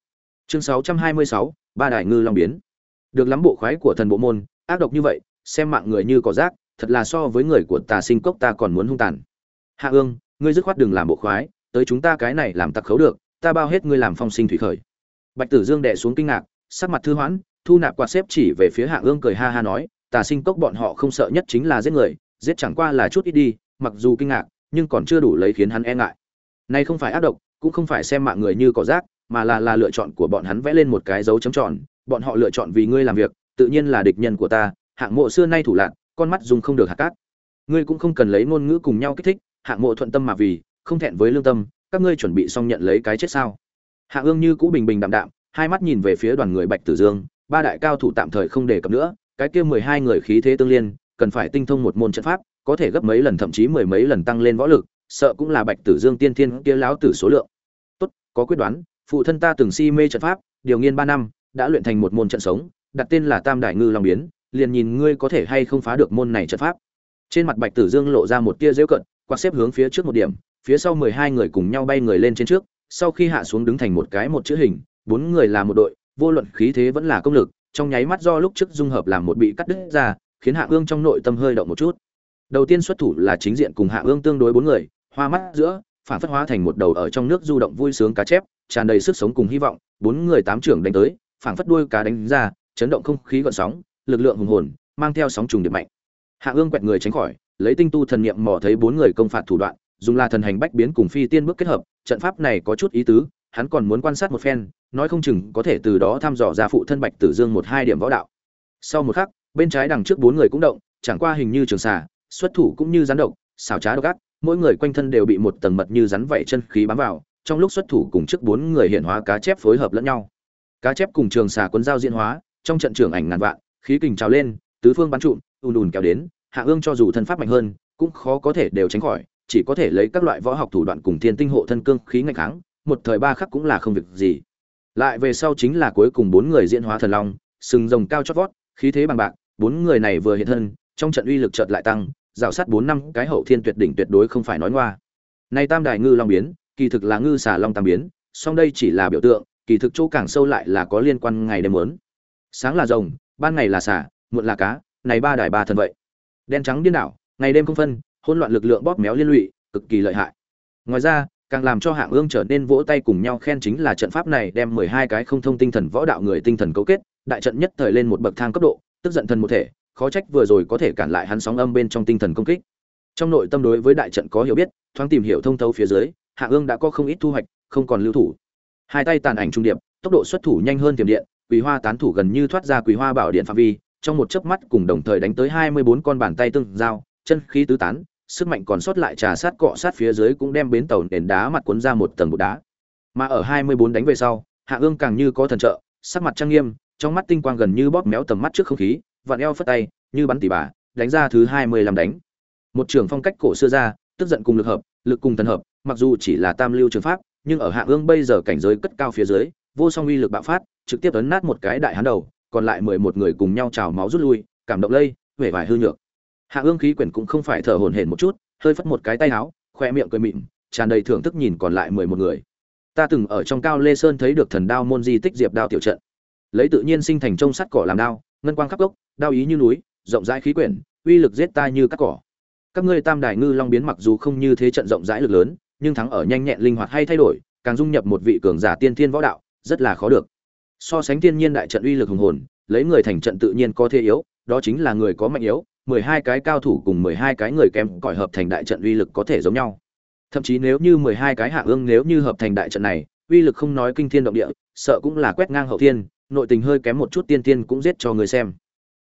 chương 626, ba đại ngư long biến. Được lắm bộ khoái của thần bộ môn ác độc như vậy xem mạng người như cỏ rác thật là so với người của tà sinh cốc ta còn muốn hung tàn. Hạ ương ngươi dứt khoát đừng làm bộ khoái tới chúng ta cái này làm tặc khấu được ta bao hết ngươi làm phong sinh thủy khởi. Bạch tử dương đệ xuống kinh ngạc sắc mặt thư hoãn thu nạp quạt xếp chỉ về phía hạ ương cười ha ha nói tà sinh cốc bọn họ không sợ nhất chính là giết người giết chẳng qua là chút ít đi mặc dù kinh ngạc nhưng còn chưa đủ lấy khiến hắn e ngại. Nay không phải ác độc cũng không phải xem mạng người như cỏ rác mà là là lựa chọn của bọn hắn vẽ lên một cái dấu chấm tròn, bọn họ lựa chọn vì ngươi làm việc, tự nhiên là địch nhân của ta, hạng mộ xưa nay thủ lạc con mắt dùng không được hạt cát. Ngươi cũng không cần lấy ngôn ngữ cùng nhau kích thích, hạng mộ thuận tâm mà vì, không thẹn với lương tâm, các ngươi chuẩn bị xong nhận lấy cái chết sao? Hạ ương như cũ bình bình đạm đạm, hai mắt nhìn về phía đoàn người bạch tử dương, ba đại cao thủ tạm thời không đề cập nữa, cái kia mười hai người khí thế tương liên, cần phải tinh thông một môn trận pháp, có thể gấp mấy lần thậm chí mười mấy lần tăng lên võ lực, sợ cũng là bạch tử dương tiên thiên kia láo tử số lượng. Tốt, có quyết đoán phụ thân ta từng si mê trận pháp, điều nghiên ba năm, đã luyện thành một môn trận sống, đặt tên là tam đại ngư long biến, liền nhìn ngươi có thể hay không phá được môn này trận pháp. Trên mặt bạch tử dương lộ ra một tia rêu cận quạt xếp hướng phía trước một điểm, phía sau mười hai người cùng nhau bay người lên trên trước, sau khi hạ xuống đứng thành một cái một chữ hình, bốn người là một đội, vô luận khí thế vẫn là công lực, trong nháy mắt do lúc trước dung hợp làm một bị cắt đứt ra, khiến hạ ương trong nội tâm hơi động một chút. Đầu tiên xuất thủ là chính diện cùng hạ ương tương đối bốn người, hoa mắt giữa, phản phất hóa thành một đầu ở trong nước du động vui sướng cá chép tràn đầy sức sống cùng hy vọng, bốn người tám trưởng đánh tới, phảng phất đuôi cá đánh ra, chấn động không khí gợn sóng, lực lượng hùng hồn, mang theo sóng trùng điệp mạnh. Hạ ương quẹt người tránh khỏi, lấy tinh tu thần niệm mò thấy bốn người công phạt thủ đoạn, dùng là thần hành bách biến cùng phi tiên bước kết hợp, trận pháp này có chút ý tứ, hắn còn muốn quan sát một phen, nói không chừng có thể từ đó thăm dò ra phụ thân bạch tử dương một hai điểm võ đạo. Sau một khắc, bên trái đằng trước bốn người cũng động, chẳng qua hình như trường xà, xuất thủ cũng như rắn độc, xảo trá độc ác, mỗi người quanh thân đều bị một tầng mật như rắn vậy chân khí bám vào trong lúc xuất thủ cùng trước bốn người hiện hóa cá chép phối hợp lẫn nhau. Cá chép cùng trường xà cuốn dao diễn hóa, trong trận trường ảnh ngàn vạn, khí kình trào lên, tứ phương bắn trụm, ùn ùn kéo đến, hạ ương cho dù thân pháp mạnh hơn, cũng khó có thể đều tránh khỏi, chỉ có thể lấy các loại võ học thủ đoạn cùng thiên tinh hộ thân cương khí ngạch kháng, một thời ba khắc cũng là không việc gì. Lại về sau chính là cuối cùng bốn người diễn hóa thần long, sừng rồng cao chót vót, khí thế bằng bạc, bốn người này vừa hiện thân, trong trận uy lực chợt lại tăng, rào sát bốn năm cái hậu thiên tuyệt đỉnh tuyệt đối không phải nói ngoa. Nay tam đại ngư long biến kỳ thực là ngư xà long tam biến, song đây chỉ là biểu tượng, kỳ thực chỗ càng sâu lại là có liên quan ngày đêm muốn. Sáng là rồng, ban ngày là xà, muộn là cá, này ba đài ba thần vậy. Đen trắng điên đảo, ngày đêm không phân, hỗn loạn lực lượng bóp méo liên lụy, cực kỳ lợi hại. Ngoài ra, càng làm cho hạng ương trở nên vỗ tay cùng nhau khen chính là trận pháp này đem mười hai cái không thông tinh thần võ đạo người tinh thần cấu kết, đại trận nhất thời lên một bậc thang cấp độ, tức giận thần một thể, khó trách vừa rồi có thể cản lại hắn sóng âm bên trong tinh thần công kích. Trong nội tâm đối với đại trận có hiểu biết, thoáng tìm hiểu thông thấu phía dưới Hạ ương đã có không ít thu hoạch, không còn lưu thủ. Hai tay tàn ảnh trung điệp, tốc độ xuất thủ nhanh hơn tiềm điện quý hoa tán thủ gần như thoát ra quý hoa bảo điện phạm vi, trong một chớp mắt cùng đồng thời đánh tới hai mươi bốn con bàn tay tương giao, chân khí tứ tán, sức mạnh còn sót lại trà sát cọ sát phía dưới cũng đem bến tàu nền đá mặt cuốn ra một tầng bột đá. Mà ở hai mươi bốn đánh về sau, hạ ương càng như có thần trợ, sắc mặt trang nghiêm, trong mắt tinh quang gần như bóp méo tầm mắt trước không khí, vặn eo phất tay, như bắn tỉ bà, đánh ra thứ hai mươi lăm đánh. Một trưởng phong cách cổ xưa ra, tức giận cùng lực hợp lực cùng thần hợp, mặc dù chỉ là tam lưu trường pháp, nhưng ở hạ ương bây giờ cảnh giới cất cao phía dưới, vô song uy lực bạo phát, trực tiếp ấn nát một cái đại hán đầu, còn lại mười một người cùng nhau trào máu rút lui, cảm động lây, vẻ vải hư nhược. Hạ ương khí quyển cũng không phải thở hổn hển một chút, hơi phất một cái tay áo, khoe miệng cười mịn, tràn đầy thưởng thức nhìn còn lại mười một người. Ta từng ở trong cao lê sơn thấy được thần đao môn di tích diệp đao tiểu trận. Lấy tự nhiên sinh thành trông sắt cỏ làm đao, ngân quang khắp gốc, đao ý như núi, rộng rãi khí quyển, uy lực giết ta như cắt cỏ các ngươi tam đài ngư long biến mặc dù không như thế trận rộng rãi lực lớn, nhưng thắng ở nhanh nhẹn linh hoạt hay thay đổi, càng dung nhập một vị cường giả tiên thiên võ đạo, rất là khó được. So sánh tiên nhiên đại trận uy lực hùng hồn, lấy người thành trận tự nhiên có thế yếu, đó chính là người có mạnh yếu, mười hai cái cao thủ cùng mười hai cái người kém cỏi hợp thành đại trận uy lực có thể giống nhau. Thậm chí nếu như mười hai cái hạ ương nếu như hợp thành đại trận này, uy lực không nói kinh thiên động địa, sợ cũng là quét ngang hậu thiên, nội tình hơi kém một chút tiên thiên cũng giết cho người xem.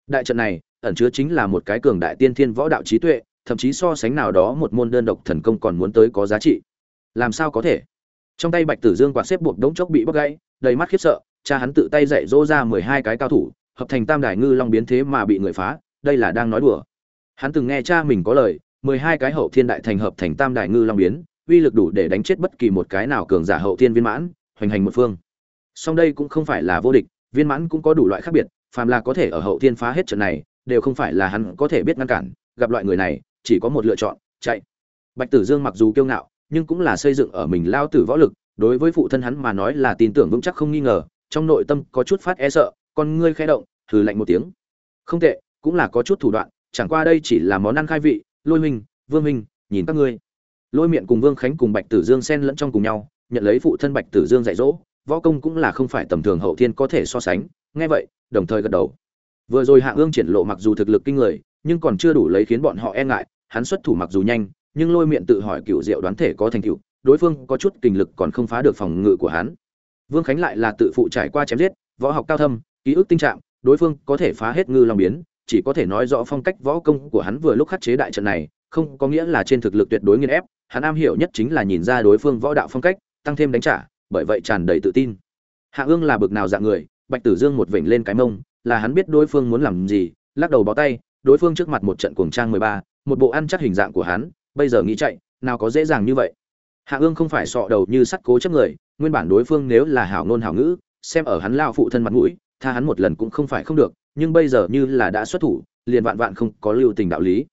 Đại trận này, ẩn chứa chính là một cái cường đại tiên thiên võ đạo trí tuệ thậm chí so sánh nào đó một môn đơn độc thần công còn muốn tới có giá trị. Làm sao có thể? Trong tay bạch tử dương quạt xếp buộc đống chốc bị bóc gãy, đầy mắt khiếp sợ, cha hắn tự tay dạy dỗ ra mười hai cái cao thủ, hợp thành tam đài ngư long biến thế mà bị người phá, đây là đang nói đùa. Hắn từng nghe cha mình có lời, mười hai cái hậu thiên đại thành hợp thành tam đài ngư long biến, uy lực đủ để đánh chết bất kỳ một cái nào cường giả hậu thiên viên mãn, hoành hành một phương. Song đây cũng không phải là vô địch, viên mãn cũng có đủ loại khác biệt, phàm là có thể ở hậu thiên phá hết trận này, đều không phải là hắn có thể biết ngăn cản, gặp loại người này chỉ có một lựa chọn, chạy. Bạch tử dương mặc dù kiêu ngạo, nhưng cũng là xây dựng ở mình lao tử võ lực, đối với phụ thân hắn mà nói là tin tưởng vững chắc không nghi ngờ, trong nội tâm có chút phát e sợ, con ngươi khẽ động thử lạnh một tiếng. Không tệ, cũng là có chút thủ đoạn, chẳng qua đây chỉ là món ăn khai vị, lôi minh vương minh nhìn các ngươi. Lôi miệng cùng vương khánh cùng bạch tử dương xen lẫn trong cùng nhau, nhận lấy phụ thân bạch tử dương dạy dỗ, võ công cũng là không phải tầm thường hậu thiên có thể so sánh, nghe vậy, đồng thời gật đầu. Vừa rồi hạ ương triển lộ mặc dù thực lực kinh người nhưng còn chưa đủ lấy khiến bọn họ e ngại, hắn xuất thủ mặc dù nhanh, nhưng lôi miệng tự hỏi cựu diệu đoán thể có thành cựu đối phương có chút kinh lực còn không phá được phòng ngự của hắn. Vương khánh lại là tự phụ trải qua chém giết, võ học cao thâm, ký ức tinh trạng, đối phương có thể phá hết ngư long biến, chỉ có thể nói rõ phong cách võ công của hắn vừa lúc khắc chế đại trận này, không có nghĩa là trên thực lực tuyệt đối nghiên ép, hắn am hiểu nhất chính là nhìn ra đối phương võ đạo phong cách, tăng thêm đánh trả, bởi vậy tràn đầy tự tin. Hạ ương là bực nào dạng người, bạch tử dương một vểnh lên cái mông, là hắn biết đối phương muốn làm gì, lắc đầu bó tay đối phương trước mặt một trận cuồng trang mười ba, một bộ ăn chắc hình dạng của hắn, bây giờ nghĩ chạy, nào có dễ dàng như vậy. Hạ ương không phải sọ đầu như sắt cố chấp người, nguyên bản đối phương nếu là hảo ngôn hảo ngữ, xem ở hắn lao phụ thân mặt mũi, tha hắn một lần cũng không phải không được, nhưng bây giờ như là đã xuất thủ, liền vạn vạn không có lưu tình đạo lý.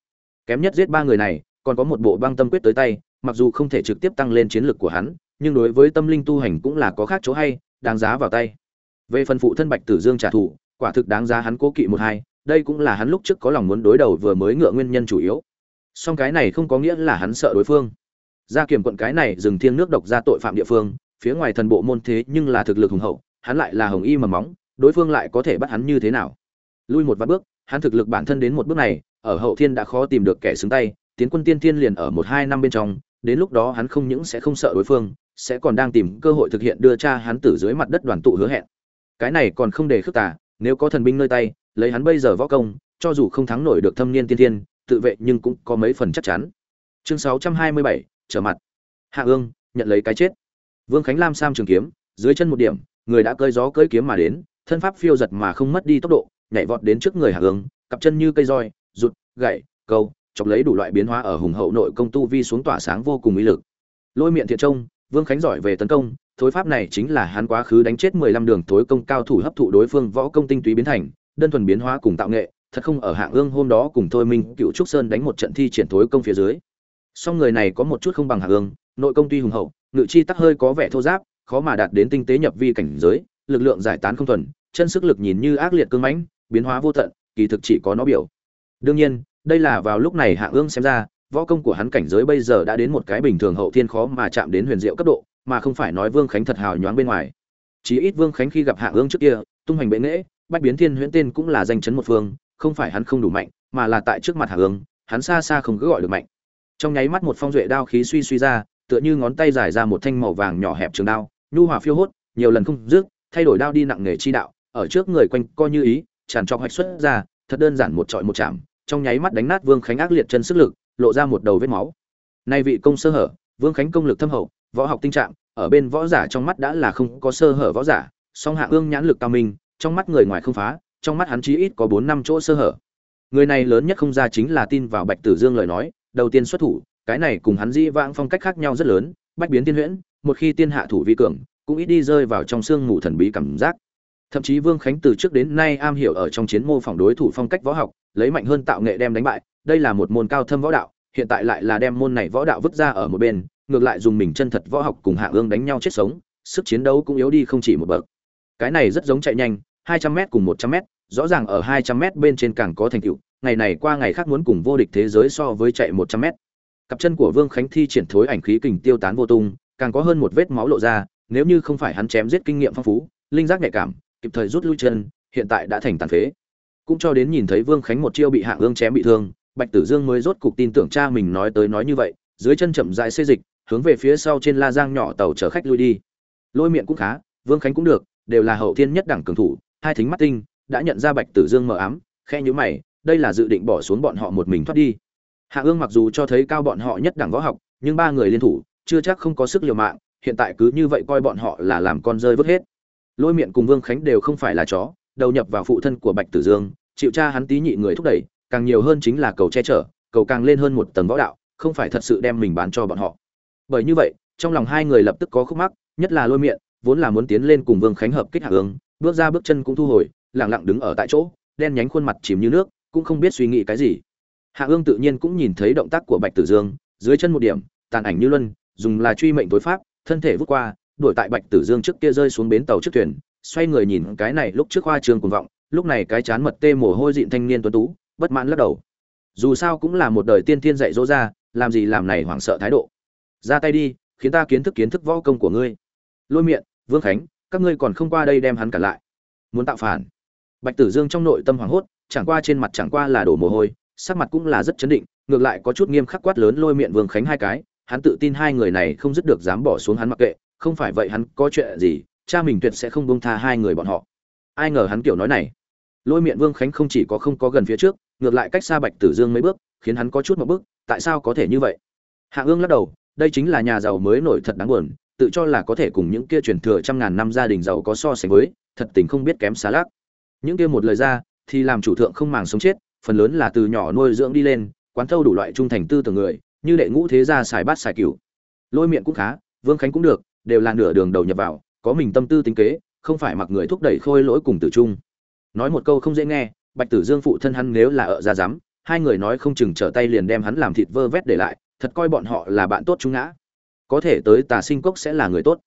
Kém nhất giết ba người này, còn có một bộ băng tâm quyết tới tay, mặc dù không thể trực tiếp tăng lên chiến lược của hắn, nhưng đối với tâm linh tu hành cũng là có khác chỗ hay, đáng giá vào tay. Về phần phụ thân bạch tử dương trả thù, quả thực đáng giá hắn cố kỵ một hai đây cũng là hắn lúc trước có lòng muốn đối đầu vừa mới ngựa nguyên nhân chủ yếu. Song cái này không có nghĩa là hắn sợ đối phương. Gia kiểm quận cái này dừng thiêng nước độc ra tội phạm địa phương, phía ngoài thần bộ môn thế nhưng là thực lực hùng hậu, hắn lại là hồng y mầm móng, đối phương lại có thể bắt hắn như thế nào? Lui một vạn bước, hắn thực lực bản thân đến một bước này, ở hậu thiên đã khó tìm được kẻ xứng tay, tiến quân tiên thiên liền ở một hai năm bên trong, đến lúc đó hắn không những sẽ không sợ đối phương, sẽ còn đang tìm cơ hội thực hiện đưa cha hắn tử dưới mặt đất đoàn tụ hứa hẹn. Cái này còn không để khước tả nếu có thần binh nơi tay lấy hắn bây giờ võ công cho dù không thắng nổi được thâm niên tiên thiên tự vệ nhưng cũng có mấy phần chắc chắn. Chương 627, trở mặt. Hạ ương nhận lấy cái chết. Vương khánh lam sam trường kiếm dưới chân một điểm người đã cơi gió cơi kiếm mà đến thân pháp phiêu giật mà không mất đi tốc độ nhảy vọt đến trước người hạ ương cặp chân như cây roi rụt gậy câu chọc lấy đủ loại biến hóa ở hùng hậu nội công tu vi xuống tỏa sáng vô cùng ý lực. Lôi miệng thiện trông vương khánh giỏi về tấn công thối pháp này chính là hắn quá khứ đánh chết mười lăm đường thối công cao thủ hấp thụ đối phương võ công tinh túy biến thành đơn thuần biến hóa cùng tạo nghệ, thật không ở hạng ương hôm đó cùng thôi minh cựu trúc sơn đánh một trận thi triển thối công phía dưới. Song người này có một chút không bằng hạng ương, nội công tuy hùng hậu, ngự chi tắc hơi có vẻ thô giáp, khó mà đạt đến tinh tế nhập vi cảnh giới, lực lượng giải tán không thuần, chân sức lực nhìn như ác liệt cương mãnh, biến hóa vô tận, kỳ thực chỉ có nó biểu. Đương nhiên, đây là vào lúc này hạng ương xem ra, võ công của hắn cảnh giới bây giờ đã đến một cái bình thường hậu thiên khó mà chạm đến huyền diệu cấp độ, mà không phải nói vương khánh thật hào nhoáng bên ngoài. Chí ít vương khánh khi gặp hạng ương trước kia, tung hoành bệ nghễ bách biến thiên huyễn tên cũng là danh chấn một phương, không phải hắn không đủ mạnh, mà là tại trước mặt hạ hướng hắn xa xa không cứ gọi được mạnh. Trong nháy mắt một phong duệ đao khí suy suy ra, tựa như ngón tay dài ra một thanh màu vàng nhỏ hẹp trường đao, nhu hòa phiêu hốt, nhiều lần không dứt, thay đổi đao đi nặng nghề chi đạo, ở trước người quanh coi như ý, tràn trọc hoạch xuất ra, thật đơn giản một trọi một chạm, trong nháy mắt đánh nát vương khánh ác liệt chân sức lực, lộ ra một đầu vết máu. Nay vị công sơ hở, vương khánh công lực thâm hậu, võ học tinh trạng, ở bên võ giả trong mắt đã là không có sơ hở võ giả, song hạ ương nhãn lực cao minh trong mắt người ngoài không phá, trong mắt hắn chí ít có bốn năm chỗ sơ hở. Người này lớn nhất không ra chính là tin vào bạch tử dương lời nói, đầu tiên xuất thủ, cái này cùng hắn dĩ vãng phong cách khác nhau rất lớn, bách biến tiên huyễn, một khi tiên hạ thủ vi cường, cũng ít đi rơi vào trong xương ngủ thần bí cảm giác. Thậm chí vương khánh từ trước đến nay am hiểu ở trong chiến mô phỏng đối thủ phong cách võ học, lấy mạnh hơn tạo nghệ đem đánh bại, đây là một môn cao thâm võ đạo, hiện tại lại là đem môn này võ đạo vứt ra ở một bên, ngược lại dùng mình chân thật võ học cùng hạ ương đánh nhau chết sống, sức chiến đấu cũng yếu đi không chỉ một bậc. Cái này rất giống chạy nhanh 200m cùng 100m rõ ràng ở 200m bên trên càng có thành tựu, ngày này qua ngày khác muốn cùng vô địch thế giới so với chạy 100m cặp chân của vương khánh thi triển thối ảnh khí kình tiêu tán vô tung, càng có hơn một vết máu lộ ra, nếu như không phải hắn chém giết kinh nghiệm phong phú, linh giác nhạy cảm, kịp thời rút lui chân, hiện tại đã thành tàn phế. Cũng cho đến nhìn thấy vương khánh một chiêu bị hạng ương chém bị thương, bạch tử dương mới rốt cục tin tưởng cha mình nói tới nói như vậy, dưới chân chậm rãi xê dịch, hướng về phía sau trên la giang nhỏ tàu chở khách lui đi. Lôi miệng cũng khá, vương khánh cũng được, đều là hậu thiên nhất đẳng cường thủ hai thính mắt tinh, đã nhận ra bạch tử dương mờ ám khe nhữ mày, đây là dự định bỏ xuống bọn họ một mình thoát đi. Hạ ương mặc dù cho thấy cao bọn họ nhất đẳng võ học, nhưng ba người liên thủ, chưa chắc không có sức liều mạng, hiện tại cứ như vậy coi bọn họ là làm con rơi vứt hết. Lôi miệng cùng vương khánh đều không phải là chó, đầu nhập vào phụ thân của bạch tử dương, chịu cha hắn tí nhị người thúc đẩy, càng nhiều hơn chính là cầu che chở, cầu càng lên hơn một tầng võ đạo, không phải thật sự đem mình bán cho bọn họ. Bởi như vậy, trong lòng hai người lập tức có khúc mắc, nhất là lôi miệng, vốn là muốn tiến lên cùng vương khánh hợp kích hạ ương bước ra bước chân cũng thu hồi, lẳng lặng đứng ở tại chỗ, đen nhánh khuôn mặt chìm như nước, cũng không biết suy nghĩ cái gì. Hạ ương tự nhiên cũng nhìn thấy động tác của bạch tử dương, dưới chân một điểm, tàn ảnh như luân, dùng là truy mệnh tối pháp, thân thể vút qua, đuổi tại bạch tử dương trước kia rơi xuống bến tàu trước thuyền, xoay người nhìn cái này lúc trước hoa trường cuồng vọng, lúc này cái chán mật tê mồ hôi dịn thanh niên tuấn tú, bất mãn lắc đầu. Dù sao cũng là một đời tiên thiên dạy dỗ ra, làm gì làm này hoảng sợ thái độ. Ra tay đi, khiến ta kiến thức kiến thức võ công của ngươi. Lôi miệng, vương khánh các ngươi còn không qua đây đem hắn cả lại. Muốn tạo phản. Bạch tử dương trong nội tâm hoảng hốt, chẳng qua trên mặt chẳng qua là đổ mồ hôi, sắc mặt cũng là rất chấn định, ngược lại có chút nghiêm khắc quát lớn lôi miệng vương khánh hai cái, hắn tự tin hai người này không dứt được dám bỏ xuống hắn mặc kệ, không phải vậy hắn có chuyện gì, cha mình tuyệt sẽ không buông tha hai người bọn họ. Ai ngờ hắn kiểu nói này. Lôi miệng vương khánh không chỉ có không có gần phía trước, ngược lại cách xa bạch tử dương mấy bước, khiến hắn có chút một bước, tại sao có thể như vậy? Hạ ương lắc đầu, đây chính là nhà giàu mới nổi thật đáng buồn tự cho là có thể cùng những kia truyền thừa trăm ngàn năm gia đình giàu có so sánh với, thật tình không biết kém xá lác những kia một lời ra, thì làm chủ thượng không màng sống chết, phần lớn là từ nhỏ nuôi dưỡng đi lên, quán thâu đủ loại trung thành tư tưởng người, như đệ ngũ thế gia xài bát xài cửu. Lôi miệng cũng khá, vương khánh cũng được, đều là nửa đường đầu nhập vào, có mình tâm tư tính kế, không phải mặc người thúc đẩy khôi lỗi cùng tử trung. Nói một câu không dễ nghe, bạch tử dương phụ thân hắn nếu là ở ra dám hai người nói không chừng trở tay liền đem hắn làm thịt vơ vét để lại, thật coi bọn họ là bạn tốt chúng ngã có thể tới tà sinh cốc sẽ là người tốt.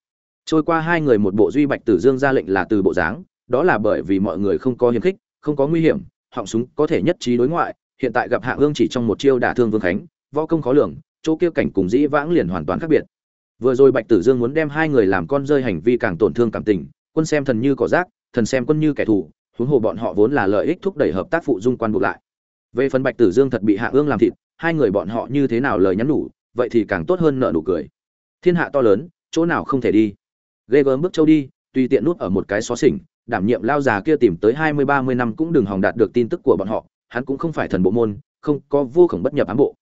Trôi qua hai người một bộ duy bạch tử dương ra lệnh là từ bộ dáng, đó là bởi vì mọi người không có hiềm khích, không có nguy hiểm, họng súng có thể nhất trí đối ngoại, hiện tại gặp hạ ương chỉ trong một chiêu đả thương vương khánh, võ công khó lường, chỗ kia cảnh cùng dĩ vãng liền hoàn toàn khác biệt. Vừa rồi bạch tử dương muốn đem hai người làm con rơi hành vi càng tổn thương cảm tình, quân xem thần như cỏ rác, thần xem quân như kẻ thù, huống hồ bọn họ vốn là lợi ích thúc đẩy hợp tác phụ dung quan buộc lại. Về phần bạch tử dương thật bị hạ ương làm thịt, hai người bọn họ như thế nào lời nhắn nhủ, vậy thì càng tốt hơn nợ nụ cười thiên hạ to lớn, chỗ nào không thể đi. Ghê gớm bước châu đi, tùy tiện nút ở một cái xó xỉnh, đảm nhiệm lao già kia tìm tới hai mươi, ba mươi năm cũng đừng hòng đạt được tin tức của bọn họ, hắn cũng không phải thần bộ môn, không có vô khổng bất nhập ám bộ.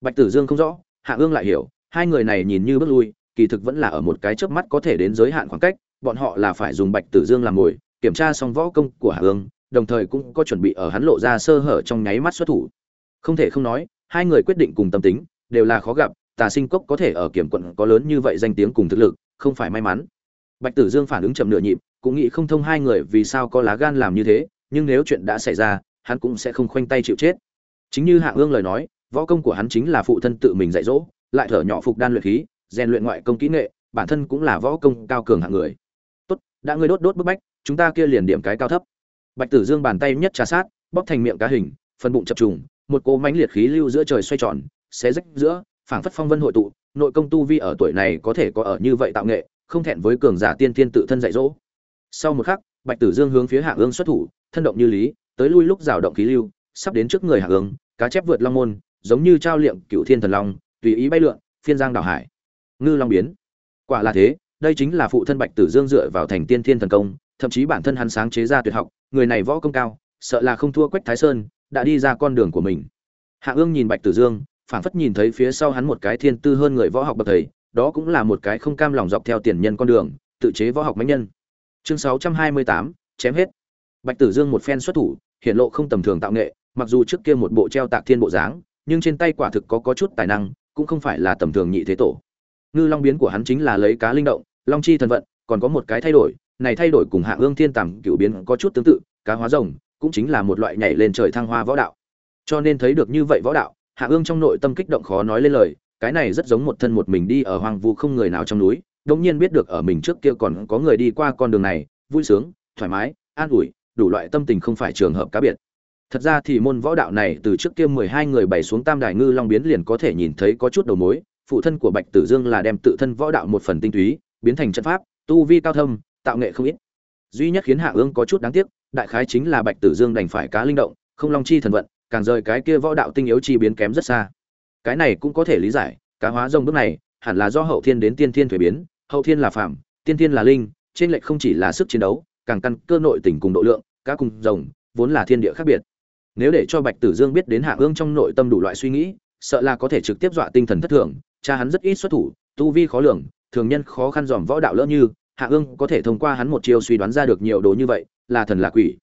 Bạch tử dương không rõ, hạ ương lại hiểu, hai người này nhìn như bước lui, kỳ thực vẫn là ở một cái chớp mắt có thể đến giới hạn khoảng cách, bọn họ là phải dùng bạch tử dương làm mồi, kiểm tra xong võ công của hạ ương, đồng thời cũng có chuẩn bị ở hắn lộ ra sơ hở trong nháy mắt xuất thủ. Không thể không nói, hai người quyết định cùng tâm tính, đều là khó gặp tà sinh cốc có thể ở kiểm quận có lớn như vậy danh tiếng cùng thực lực, không phải may mắn. Bạch tử dương phản ứng chậm nửa nhịp, cũng nghĩ không thông hai người vì sao có lá gan làm như thế, nhưng nếu chuyện đã xảy ra, hắn cũng sẽ không khoanh tay chịu chết. Chính như hạ ương lời nói, võ công của hắn chính là phụ thân tự mình dạy dỗ, lại thở nhỏ phục đan luyện khí, rèn luyện ngoại công kỹ nghệ, bản thân cũng là võ công cao cường hạng người. Tốt, đã ngươi đốt đốt bức bách, chúng ta kia liền điểm cái cao thấp. Bạch tử dương bàn tay nhất trà sát, bóp thành miệng cá hình, phần bụng chập trùng, một cỗ mánh liệt khí lưu giữa trời xoay tròn, xé rách giữa phảng phất phong vân hội tụ, nội công tu vi ở tuổi này có thể có ở như vậy tạo nghệ, không thẹn với cường giả tiên thiên tự thân dạy dỗ. Sau một khắc, bạch tử dương hướng phía hạ ương xuất thủ, thân động như lý, tới lui lúc rào động khí lưu, sắp đến trước người hạ ương, cá chép vượt long môn, giống như trao liệm cựu thiên thần long, tùy ý bay lượn, phiên giang đảo hải. Ngư long biến. Quả là thế, đây chính là phụ thân bạch tử dương dựa vào thành tiên thiên thần công, thậm chí bản thân hắn sáng chế ra tuyệt học, người này võ công cao, sợ là không thua quách thái sơn, đã đi ra con đường của mình. Hạ ương nhìn bạch tử dương phảng phất nhìn thấy phía sau hắn một cái thiên tư hơn người võ học bậc thầy đó cũng là một cái không cam lòng dọc theo tiền nhân con đường tự chế võ học mãnh nhân. Chương 628, chém hết. Bạch tử dương một phen xuất thủ hiện lộ không tầm thường tạo nghệ mặc dù trước kia một bộ treo tạc thiên bộ dáng nhưng trên tay quả thực có có chút tài năng cũng không phải là tầm thường nhị thế tổ. Ngư long biến của hắn chính là lấy cá linh động long chi thần vận còn có một cái thay đổi này thay đổi cùng hạ ương thiên tầm cựu biến có chút tương tự cá hóa rồng cũng chính là một loại nhảy lên trời thăng hoa võ đạo. Cho nên thấy được như vậy võ đạo hạ ương trong nội tâm kích động khó nói lên lời, cái này rất giống một thân một mình đi ở hoang vu không người nào trong núi, đống nhiên biết được ở mình trước kia còn có người đi qua con đường này, vui sướng, thoải mái, an ủi, đủ loại tâm tình không phải trường hợp cá biệt. Thật ra thì môn võ đạo này từ trước kia mười hai người bày xuống tam đài ngư long biến liền có thể nhìn thấy có chút đầu mối, phụ thân của bạch tử dương là đem tự thân võ đạo một phần tinh túy, biến thành trận pháp, tu vi cao thâm, tạo nghệ không ít. Duy nhất khiến hạ ương có chút đáng tiếc, đại khái chính là bạch tử dương đành phải cá linh động, không long chi thần vận càng rời cái kia võ đạo tinh yếu chi biến kém rất xa. Cái này cũng có thể lý giải, cá hóa rồng bước này hẳn là do hậu thiên đến tiên thiên thuế biến, hậu thiên là phạm tiên thiên là linh, trên lệch không chỉ là sức chiến đấu, càng căn cơ nội tình cùng độ lượng, cá cùng rồng vốn là thiên địa khác biệt. Nếu để cho bạch tử dương biết đến hạ ương trong nội tâm đủ loại suy nghĩ, sợ là có thể trực tiếp dọa tinh thần thất thường, cha hắn rất ít xuất thủ, tu vi khó lường, thường nhân khó khăn dòm võ đạo lỡ như, hạ ương có thể thông qua hắn một chiêu suy đoán ra được nhiều đồ như vậy, là thần là quỷ.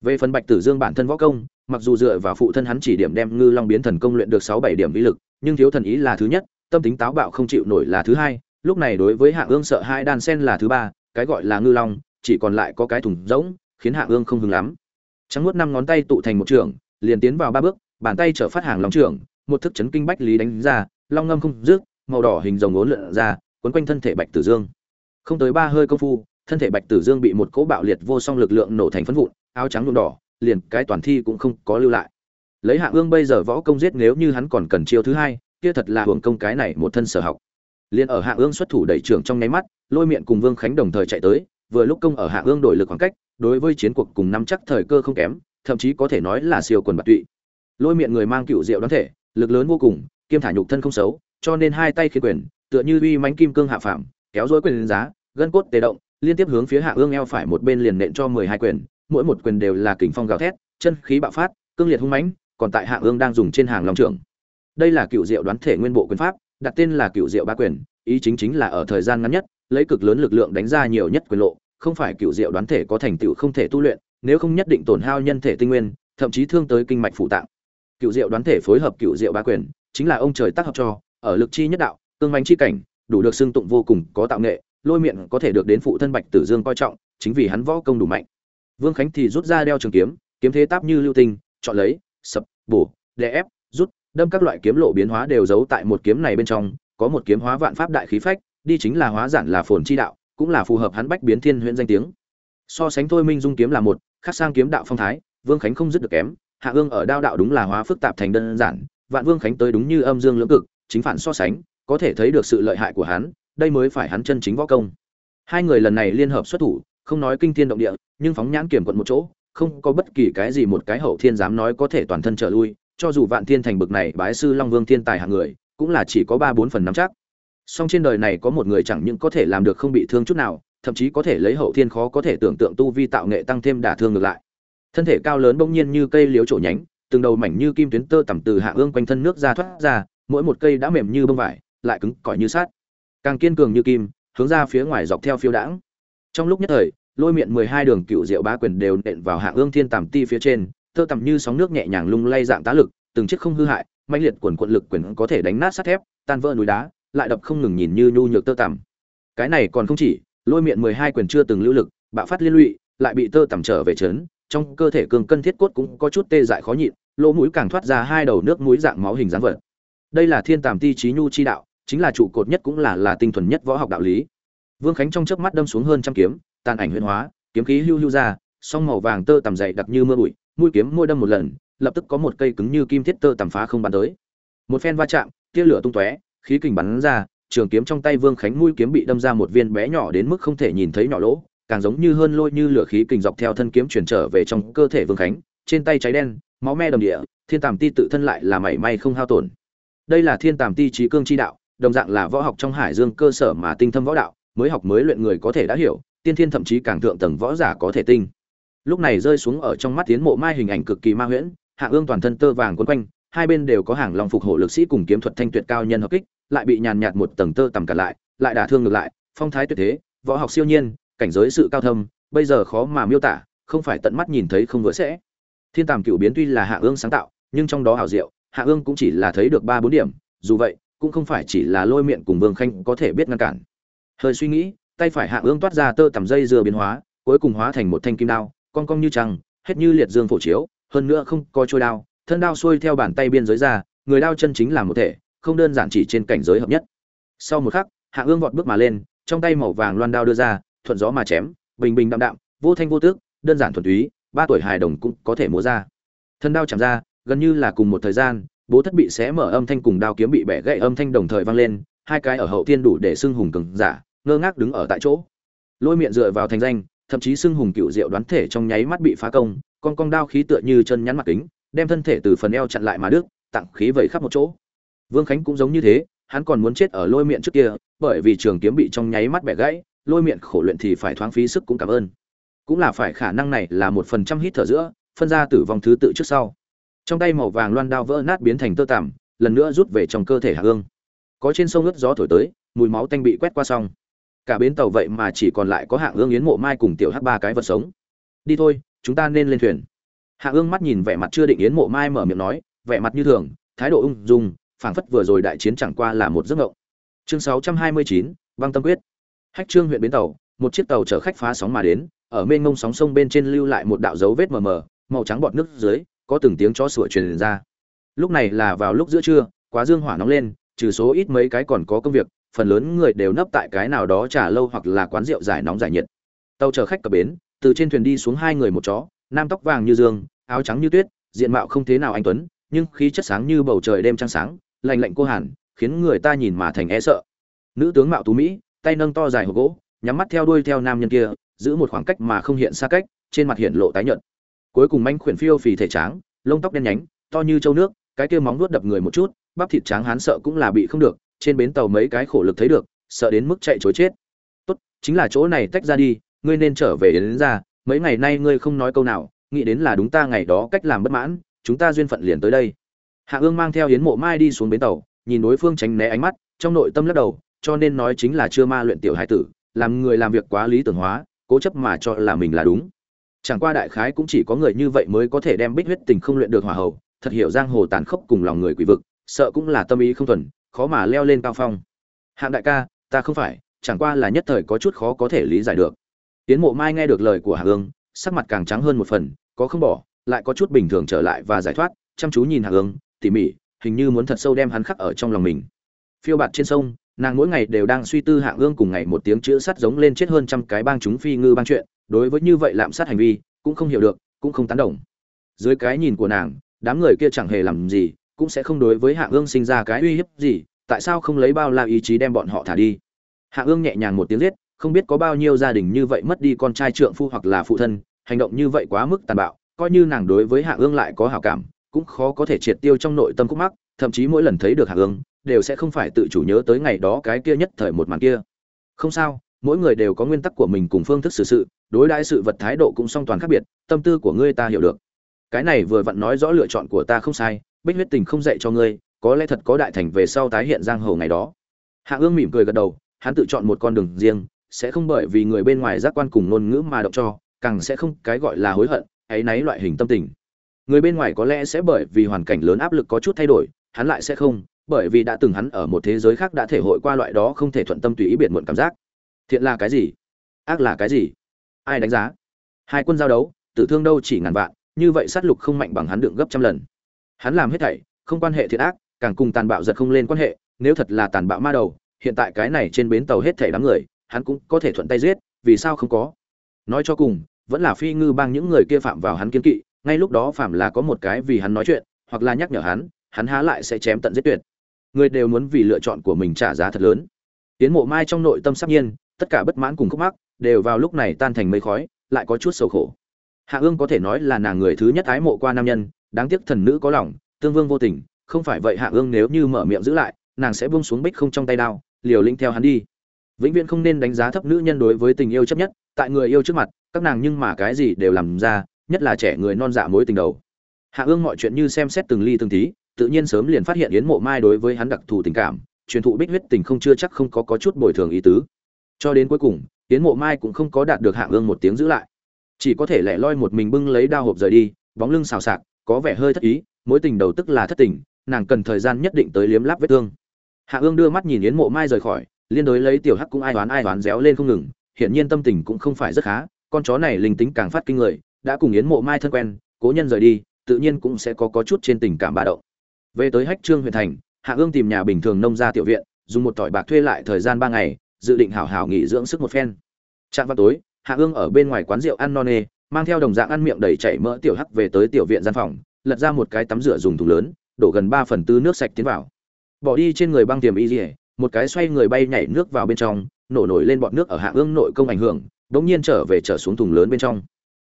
Về phần bạch tử dương bản thân võ công mặc dù dựa vào phụ thân hắn chỉ điểm đem ngư long biến thần công luyện được sáu bảy điểm vi lực nhưng thiếu thần ý là thứ nhất tâm tính táo bạo không chịu nổi là thứ hai lúc này đối với hạ ương sợ hai đan sen là thứ ba cái gọi là ngư long chỉ còn lại có cái thùng rỗng khiến hạ ương không hứng lắm. Trắng nuốt năm ngón tay tụ thành một trường liền tiến vào ba bước bàn tay trở phát hàng long trường, một thức chấn kinh bách lý đánh ra long ngâm không rước màu đỏ hình rồng ốn lượn ra quấn quanh thân thể bạch tử dương. Không tới ba hơi công phu thân thể bạch tử dương bị một cỗ bạo liệt vô song lực lượng nổ thành phân vụn áo trắng nhuộm đỏ liền cái toàn thi cũng không có lưu lại. Lấy hạ ương bây giờ võ công giết nếu như hắn còn cần chiêu thứ hai, kia thật là hưởng công cái này một thân sở học. Liền ở hạ ương xuất thủ đẩy trưởng trong nháy mắt, lôi miệng cùng vương khánh đồng thời chạy tới, vừa lúc công ở hạ ương đổi lực khoảng cách, đối với chiến cuộc cùng nắm chắc thời cơ không kém, thậm chí có thể nói là siêu quần bạc tụy. Lôi miệng người mang cựu diệu đoán thể, lực lớn vô cùng, kiêm thả nhục thân không xấu, cho nên hai tay khi quyền, tựa như uy mãnh kim cương hạ phạm kéo dối quyền lên giá, gân cốt tê động, liên tiếp hướng phía hạ ương eo phải một bên liền nện cho mười hai quyền mỗi một quyền đều là kình phong gào thét, chân khí bạo phát, cương liệt hung mãnh, còn tại hạ ương đang dùng trên hàng long trưởng. Đây là cựu diệu đoán thể nguyên bộ quyền pháp, đặt tên là cựu diệu ba quyền, ý chính chính là ở thời gian ngắn nhất, lấy cực lớn lực lượng đánh ra nhiều nhất quyền lộ, không phải cựu diệu đoán thể có thành tựu không thể tu luyện, nếu không nhất định tổn hao nhân thể tinh nguyên, thậm chí thương tới kinh mạch phụ tạng. Cựu diệu đoán thể phối hợp cựu diệu ba quyền, chính là ông trời tác hợp cho, ở lực chi nhất đạo tương mãnh chi cảnh, đủ được xưng tụng vô cùng có tạo nghệ, lôi miệng có thể được đến phụ thân bạch tử dương coi trọng, chính vì hắn võ công đủ mạnh vương khánh thì rút ra đeo trường kiếm kiếm thế táp như lưu tinh, chọn lấy, sập, bổ, đè ép, rút, đâm các loại kiếm lộ biến hóa đều giấu tại một kiếm này bên trong, có một kiếm hóa vạn pháp đại khí phách, đi chính là hóa giản là phồn chi đạo, cũng là phù hợp hắn bách biến thiên huyễn danh tiếng. So sánh thôi minh dung kiếm là một, khác sang kiếm đạo phong thái, vương khánh không dứt được kém, hạ ương ở đao đạo đúng là hóa phức tạp thành đơn giản, vạn vương khánh tới đúng như âm dương lưỡng cực, chính phản so sánh, có thể thấy được sự lợi hại của hắn, đây mới phải hắn chân chính võ công. Hai người lần này liên hợp xuất thủ không nói kinh thiên động địa, nhưng phóng nhãn kiểm quận một chỗ, không có bất kỳ cái gì một cái hậu thiên dám nói có thể toàn thân trở lui, cho dù vạn thiên thành bực này bái sư long vương thiên tài hạng người, cũng là chỉ có ba bốn phần nắm chắc. Song trên đời này có một người chẳng những có thể làm được không bị thương chút nào, thậm chí có thể lấy hậu thiên khó có thể tưởng tượng tu vi tạo nghệ tăng thêm đả thương ngược lại. Thân thể cao lớn bỗng nhiên như cây liếu chỗ nhánh, từng đầu mảnh như kim tuyến tơ tằm từ hạ ương quanh thân nước ra thoát ra, mỗi một cây đã mềm như bông vải, lại cứng cỏi như sắt. càng kiên cường như kim, hướng ra phía ngoài dọc theo phiêu đãng trong lúc nhất thời, lôi miệng mười hai đường cựu diệu bá quyền đều nện vào hạ ương thiên tàm ti phía trên tơ tằm như sóng nước nhẹ nhàng lung lay dạng tá lực, từng chiếc không hư hại mạnh liệt quần quận lực quyền có thể đánh nát sắt thép, tan vỡ núi đá, lại đập không ngừng nhìn như nhu nhược tơ tằm. Cái này còn không chỉ, lôi miệng mười hai quyền chưa từng lưu lực, bạo phát liên lụy, lại bị tơ tằm trở về trấn, trong cơ thể cường cân thiết cốt cũng có chút tê dại khó nhịn, lỗ mũi càng thoát ra hai đầu nước mũi dạng máu hình dáng vật. Đây là thiên tàm ti trí nhu chi đạo, chính là trụ cột nhất cũng là là tinh thuần nhất võ học đạo lý vương khánh trong chớp mắt đâm xuống hơn trăm kiếm, tàn ảnh huyền hóa, kiếm khí hưu hưu ra, song màu vàng tơ tằm dày đặc như mưa bụi, mũi kiếm môi đâm một lần, lập tức có một cây cứng như kim thiết tơ tằm phá không bắn tới. Một phen va chạm, tia lửa tung tóe, khí kình bắn ra, trường kiếm trong tay vương khánh mũi kiếm bị đâm ra một viên bé nhỏ đến mức không thể nhìn thấy nhỏ lỗ, càng giống như hơn lôi như lửa khí kình dọc theo thân kiếm chuyển trở về trong cơ thể vương khánh, trên tay cháy đen, máu me đầm địa, thiên tàm ti tự thân lại là mảy may không hao tổn. Đây là thiên tàm ti trí cương chi đạo, đồng dạng là võ học trong hải dương cơ sở mà tinh thâm võ đạo mới học mới luyện người có thể đã hiểu, tiên thiên thậm chí càng thượng tầng võ giả có thể tinh. Lúc này rơi xuống ở trong mắt tiến mộ mai hình ảnh cực kỳ ma huyễn, hạ ương toàn thân tơ vàng quấn quanh, hai bên đều có hàng lòng phục hộ lực sĩ cùng kiếm thuật thanh tuyệt cao nhân hợp kích, lại bị nhàn nhạt một tầng tơ tầm cả lại lại đả thương ngược lại, phong thái tuyệt thế, võ học siêu nhiên, cảnh giới sự cao thâm, bây giờ khó mà miêu tả, không phải tận mắt nhìn thấy không vỡ sẽ. Thiên tàm cựu biến tuy là hạ ương sáng tạo, nhưng trong đó hảo diệu, hạ ương cũng chỉ là thấy được ba bốn điểm, dù vậy, cũng không phải chỉ là lôi miệng cùng vương khanh có thể biết ngăn cản hơi suy nghĩ, tay phải hạ ương toát ra tơ tầm dây dừa biến hóa, cuối cùng hóa thành một thanh kim đao con cong như trăng, hết như liệt dương phổ chiếu, hơn nữa không có trôi đao, thân đao xuôi theo bàn tay biên giới ra, người đao chân chính là một thể, không đơn giản chỉ trên cảnh giới hợp nhất. Sau một khắc, hạ ương vọt bước mà lên, trong tay màu vàng loan đao đưa ra, thuận gió mà chém, bình bình đạm đạm, vô thanh vô tước, đơn giản thuần túy, ba tuổi hài đồng cũng có thể múa ra. Thân đao chạm ra, gần như là cùng một thời gian, bố thất bị xé mở âm thanh cùng đao kiếm bị bẻ gãy âm thanh đồng thời vang lên hai cái ở hậu tiên đủ để xưng hùng cường giả, ngơ ngác đứng ở tại chỗ. Lôi miệng dựa vào thành danh, thậm chí xưng hùng cựu diệu đoán thể trong nháy mắt bị phá công, con cong đao khí tựa như chân nhắn mặt kính, đem thân thể từ phần eo chặn lại mà đức tặng khí vẩy khắp một chỗ. Vương khánh cũng giống như thế, hắn còn muốn chết ở lôi miệng trước kia, bởi vì trường kiếm bị trong nháy mắt bẻ gãy, lôi miệng khổ luyện thì phải thoáng phí sức cũng cảm ơn. Cũng là phải khả năng này là một phần trăm hít thở giữa, phân ra tử vong thứ tự trước sau. Trong tay màu vàng loan đao vỡ nát biến thành tơ tằm, lần nữa rút về trong cơ thể hạ ương có trên sông ướt gió thổi tới, mùi máu tanh bị quét qua xong. Cả bến tàu vậy mà chỉ còn lại có hạng ương, yến mộ mai cùng tiểu hắc ba cái vật sống. Đi thôi, chúng ta nên lên thuyền. Hạng ương mắt nhìn vẻ mặt chưa định yến mộ mai mở miệng nói, vẻ mặt như thường, thái độ ung dung, phảng phất vừa rồi đại chiến chẳng qua là một giấc ngộng chương sáu trăm hai mươi chín băng tâm quyết. Hách trương huyện bến tàu, một chiếc tàu chở khách phá sóng mà đến, ở mênh ngông sóng sông bên trên lưu lại một đạo dấu vết mờ mờ, màu trắng bọt nước dưới, có từng tiếng chó sủa truyền ra. Lúc này là vào lúc giữa trưa, quá dương hỏa nóng lên trừ số ít mấy cái còn có công việc, phần lớn người đều nấp tại cái nào đó trà lâu hoặc là quán rượu giải nóng giải nhiệt. Tàu chở khách cập bến, từ trên thuyền đi xuống hai người một chó, nam tóc vàng như dương, áo trắng như tuyết, diện mạo không thế nào anh tuấn, nhưng khí chất sáng như bầu trời đêm trăng sáng, lạnh lạnh cô hàn, khiến người ta nhìn mà thành e sợ. Nữ tướng mạo tú mỹ, tay nâng to dài hộp gỗ, nhắm mắt theo đuôi theo nam nhân kia, giữ một khoảng cách mà không hiện xa cách, trên mặt hiện lộ tái nhợt. Cuối cùng manh khuyển phiêu phì thể tráng, lông tóc đen nhánh, to như châu nước, cái kia móng nuốt đập người một chút bắp thịt tráng hán sợ cũng là bị không được trên bến tàu mấy cái khổ lực thấy được sợ đến mức chạy chối chết. Tốt chính là chỗ này tách ra đi ngươi nên trở về đến, đến ra mấy ngày nay ngươi không nói câu nào nghĩ đến là đúng ta ngày đó cách làm bất mãn chúng ta duyên phận liền tới đây. Hạ ương mang theo hiến mộ mai đi xuống bến tàu nhìn đối phương tránh né ánh mắt trong nội tâm lắc đầu cho nên nói chính là chưa ma luyện tiểu hải tử làm người làm việc quá lý tưởng hóa cố chấp mà cho là mình là đúng. Chẳng qua đại khái cũng chỉ có người như vậy mới có thể đem bích huyết tình không luyện được hỏa hậu thật hiểu giang hồ tàn khốc cùng lòng người quỷ vực sợ cũng là tâm ý không thuần, khó mà leo lên cao phong. Hạng đại ca, ta không phải, chẳng qua là nhất thời có chút khó có thể lý giải được. Tiến mộ mai nghe được lời của hạ ương sắc mặt càng trắng hơn một phần, có không bỏ, lại có chút bình thường trở lại và giải thoát, chăm chú nhìn hạ ương tỉ mỉ, hình như muốn thật sâu đem hắn khắc ở trong lòng mình. Phiêu bạt trên sông, nàng mỗi ngày đều đang suy tư hạ ương cùng ngày một tiếng chữ sắt giống lên chết hơn trăm cái bang chúng phi ngư bang chuyện, đối với như vậy lạm sát hành vi, cũng không hiểu được, cũng không tán đồng. Dưới cái nhìn của nàng, đám người kia chẳng hề làm gì cũng sẽ không đối với hạ ương sinh ra cái uy hiếp gì, tại sao không lấy bao la ý chí đem bọn họ thả đi? Hạ ương nhẹ nhàng một tiếng giết, không biết có bao nhiêu gia đình như vậy mất đi con trai trượng phu hoặc là phụ thân, hành động như vậy quá mức tàn bạo, coi như nàng đối với hạ ương lại có hào cảm, cũng khó có thể triệt tiêu trong nội tâm khúc mắc, thậm chí mỗi lần thấy được hạ ương, đều sẽ không phải tự chủ nhớ tới ngày đó cái kia nhất thời một màn kia. Không sao, mỗi người đều có nguyên tắc của mình cùng phương thức xử sự, đối đãi sự vật thái độ cũng song toàn khác biệt, tâm tư của ngươi ta hiểu được. Cái này vừa vặn nói rõ lựa chọn của ta không sai bích huyết tình không dạy cho ngươi, có lẽ thật có đại thành về sau tái hiện giang hồ ngày đó. Hạ ương mỉm cười gật đầu, hắn tự chọn một con đường riêng, sẽ không bởi vì người bên ngoài giác quan cùng ngôn ngữ mà động cho, càng sẽ không cái gọi là hối hận ấy náy loại hình tâm tình. Người bên ngoài có lẽ sẽ bởi vì hoàn cảnh lớn áp lực có chút thay đổi, hắn lại sẽ không, bởi vì đã từng hắn ở một thế giới khác đã thể hội qua loại đó không thể thuận tâm tùy ý biệt muộn cảm giác. Thiện là cái gì? Ác là cái gì? Ai đánh giá? Hai quân giao đấu, tử thương đâu chỉ ngàn vạn, như vậy sát lục không mạnh bằng hắn đựng gấp trăm lần hắn làm hết thảy, không quan hệ thiện ác, càng cùng tàn bạo giật không lên quan hệ, nếu thật là tàn bạo ma đầu, hiện tại cái này trên bến tàu hết thảy đám người, hắn cũng có thể thuận tay giết, vì sao không có? Nói cho cùng, vẫn là phi ngư bang những người kia phạm vào hắn kiên kỵ, ngay lúc đó phạm là có một cái vì hắn nói chuyện, hoặc là nhắc nhở hắn hắn há lại sẽ chém tận giết tuyệt. Người đều muốn vì lựa chọn của mình trả giá thật lớn. Tiến mộ mai trong nội tâm sắp nhiên, tất cả bất mãn cùng khúc mắc, đều vào lúc này tan thành mây khói, lại có chút sầu khổ. Hạ ương có thể nói là nàng người thứ nhất ái mộ qua nam nhân đáng tiếc thần nữ có lòng tương vương vô tình không phải vậy hạ ương nếu như mở miệng giữ lại nàng sẽ buông xuống bích không trong tay đao liều lĩnh theo hắn đi. Vĩnh viễn không nên đánh giá thấp nữ nhân đối với tình yêu chấp nhất tại người yêu trước mặt các nàng nhưng mà cái gì đều làm ra nhất là trẻ người non dạ mối tình đầu. Hạ ương mọi chuyện như xem xét từng ly từng tí tự nhiên sớm liền phát hiện yến mộ mai đối với hắn đặc thù tình cảm truyền thụ bích huyết tình không chưa chắc không có, có chút bồi thường ý tứ. Cho đến cuối cùng yến mộ mai cũng không có đạt được hạ ương một tiếng giữ lại. Chỉ có thể lẻ loi một mình bưng lấy đao hộp rời đi bóng lưng xào xạc có vẻ hơi thất ý, mối tình đầu tức là thất tình, nàng cần thời gian nhất định tới liếm láp vết thương hạ ương đưa mắt nhìn yến mộ mai rời khỏi, liên đối lấy tiểu hắc cũng ai đoán ai đoán réo lên không ngừng, hiển nhiên tâm tình cũng không phải rất khá, con chó này linh tính càng phát kinh người, đã cùng yến mộ mai thân quen, cố nhân rời đi, tự nhiên cũng sẽ có có chút trên tình cảm ba đậu. về tới hách trương huyện thành, hạ ương tìm nhà bình thường nông gia tiểu viện, dùng một tỏi bạc thuê lại thời gian ba ngày, dự định hảo hảo nghỉ dưỡng sức một phen trạng vào tối, hạ ương ở bên ngoài quán rượu ăn no nê mang theo đồng dạng ăn miệng đầy chảy mỡ tiểu hắc về tới tiểu viện gian phòng, lật ra một cái tắm rửa dùng thùng lớn, đổ gần ba phần tư nước sạch tiến vào. Bỏ đi trên người băng tiềm y dỉa một cái xoay người bay nhảy nước vào bên trong, nổ nổi lên bọt nước ở hạ ương nội công ảnh hưởng đ nhiên trở về trở xuống thùng lớn bên trong.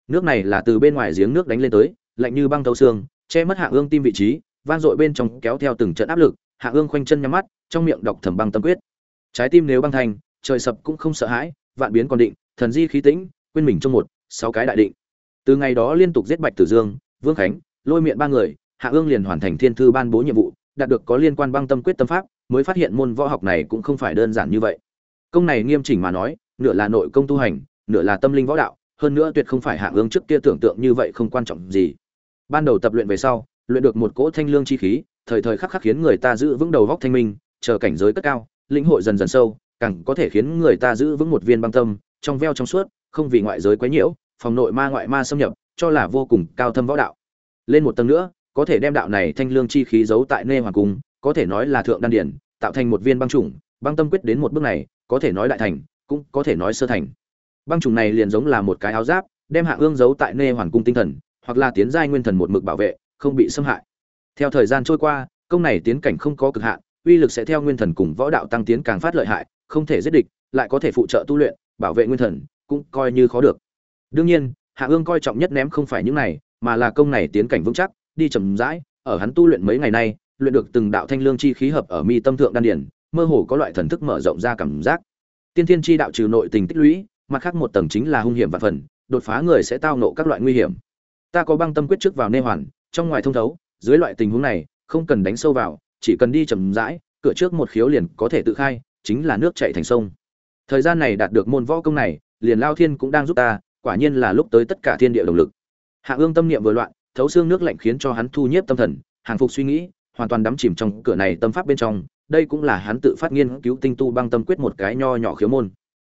Nước này là từ bên ngoài giếng nước đánh lên tới, lạnh như băng thấu xương, che mất hạ ương tim vị trí van dội bên trong kéo theo từng trận áp lực, hạ ương khoanh chân nhắm mắt, trong miệng đọc thầm băng tâm quyết. Trái tim nếu băng thành, trời sập cũng không sợ hãi, vạn biến còn định, thần di khí tĩnh, quên mình trong một sáu cái đại định. Từ ngày đó liên tục giết bạch tử dương, vương khánh, lôi miệng ba người, hạ ương liền hoàn thành thiên thư ban bố nhiệm vụ, đạt được có liên quan băng tâm quyết tâm pháp, mới phát hiện môn võ học này cũng không phải đơn giản như vậy. Công này nghiêm chỉnh mà nói, nửa là nội công tu hành, nửa là tâm linh võ đạo, hơn nữa tuyệt không phải hạ ương trước kia tưởng tượng như vậy không quan trọng gì. Ban đầu tập luyện về sau, luyện được một cỗ thanh lương chi khí, thời thời khắc khắc khiến người ta giữ vững đầu góc thanh minh, chờ cảnh giới cất cao, lĩnh hội dần dần sâu, càng có thể khiến người ta giữ vững một viên băng tâm, trong veo trong suốt không vì ngoại giới quấy nhiễu, phòng nội ma ngoại ma xâm nhập, cho là vô cùng cao thâm võ đạo. Lên một tầng nữa, có thể đem đạo này thanh lương chi khí giấu tại nê hoàng cung, có thể nói là thượng đan điển, tạo thành một viên băng trùng, băng tâm quyết đến một bước này, có thể nói đại thành, cũng có thể nói sơ thành. Băng trùng này liền giống là một cái áo giáp, đem hạ ương giấu tại nê hoàng cung tinh thần, hoặc là tiến giai nguyên thần một mực bảo vệ, không bị xâm hại. Theo thời gian trôi qua, công này tiến cảnh không có cực hạn, uy lực sẽ theo nguyên thần cùng võ đạo tăng tiến càng phát lợi hại, không thể giết địch, lại có thể phụ trợ tu luyện, bảo vệ nguyên thần cũng coi như khó được. Đương nhiên, hạ ương coi trọng nhất ném không phải những này, mà là công này tiến cảnh vững chắc, đi chậm rãi, ở hắn tu luyện mấy ngày nay, luyện được từng đạo thanh lương chi khí hợp ở mi tâm thượng đan điển, mơ hồ có loại thần thức mở rộng ra cảm giác. Tiên thiên chi đạo trừ nội tình tích lũy, mặt khác một tầng chính là hung hiểm và phần, đột phá người sẽ tao nộ các loại nguy hiểm. Ta có băng tâm quyết trước vào nê hoàn, trong ngoài thông thấu, dưới loại tình huống này, không cần đánh sâu vào, chỉ cần đi chậm rãi, cửa trước một khiếu liền có thể tự khai, chính là nước chảy thành sông. Thời gian này đạt được môn võ công này liền lao thiên cũng đang giúp ta quả nhiên là lúc tới tất cả thiên địa động lực. Hạ ương tâm niệm vừa loạn thấu xương nước lạnh khiến cho hắn thu nhiếp tâm thần hàng phục suy nghĩ hoàn toàn đắm chìm trong cửa này tâm pháp bên trong đây cũng là hắn tự phát nghiên cứu tinh tu băng tâm quyết một cái nho nhỏ khiếu môn.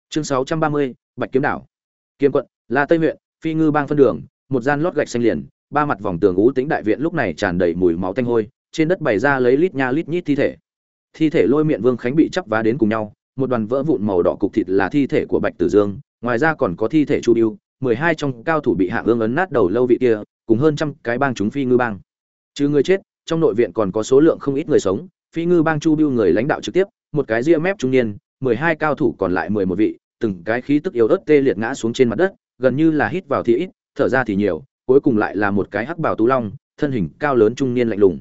Chương 630, bạch kiếm đảo. Kiếm quận la tây huyện phi ngư bang phân đường một gian lót gạch xanh liền ba mặt vòng tường ú tính đại viện lúc này tràn đầy mùi máu tanh hôi trên đất bày ra lấy lít nha lít nhít thi thể. Thi thể lôi miệng vương khánh bị chắp vá đến cùng nhau một đoàn vỡ vụn màu đỏ cục thịt là thi thể của bạch tử dương ngoài ra còn có thi thể chu điêu mười hai trong cao thủ bị hạ ương ấn nát đầu lâu vị kia, cùng hơn trăm cái bang chúng phi ngư bang. Chứ người chết, trong nội viện còn có số lượng không ít người sống, phi ngư bang chu biêu người lãnh đạo trực tiếp, một cái ria mép trung niên, mười hai cao thủ còn lại mười một vị, từng cái khí tức yếu ớt tê liệt ngã xuống trên mặt đất, gần như là hít vào thì ít, thở ra thì nhiều, cuối cùng lại là một cái hắc bảo tú long, thân hình cao lớn trung niên lạnh lùng.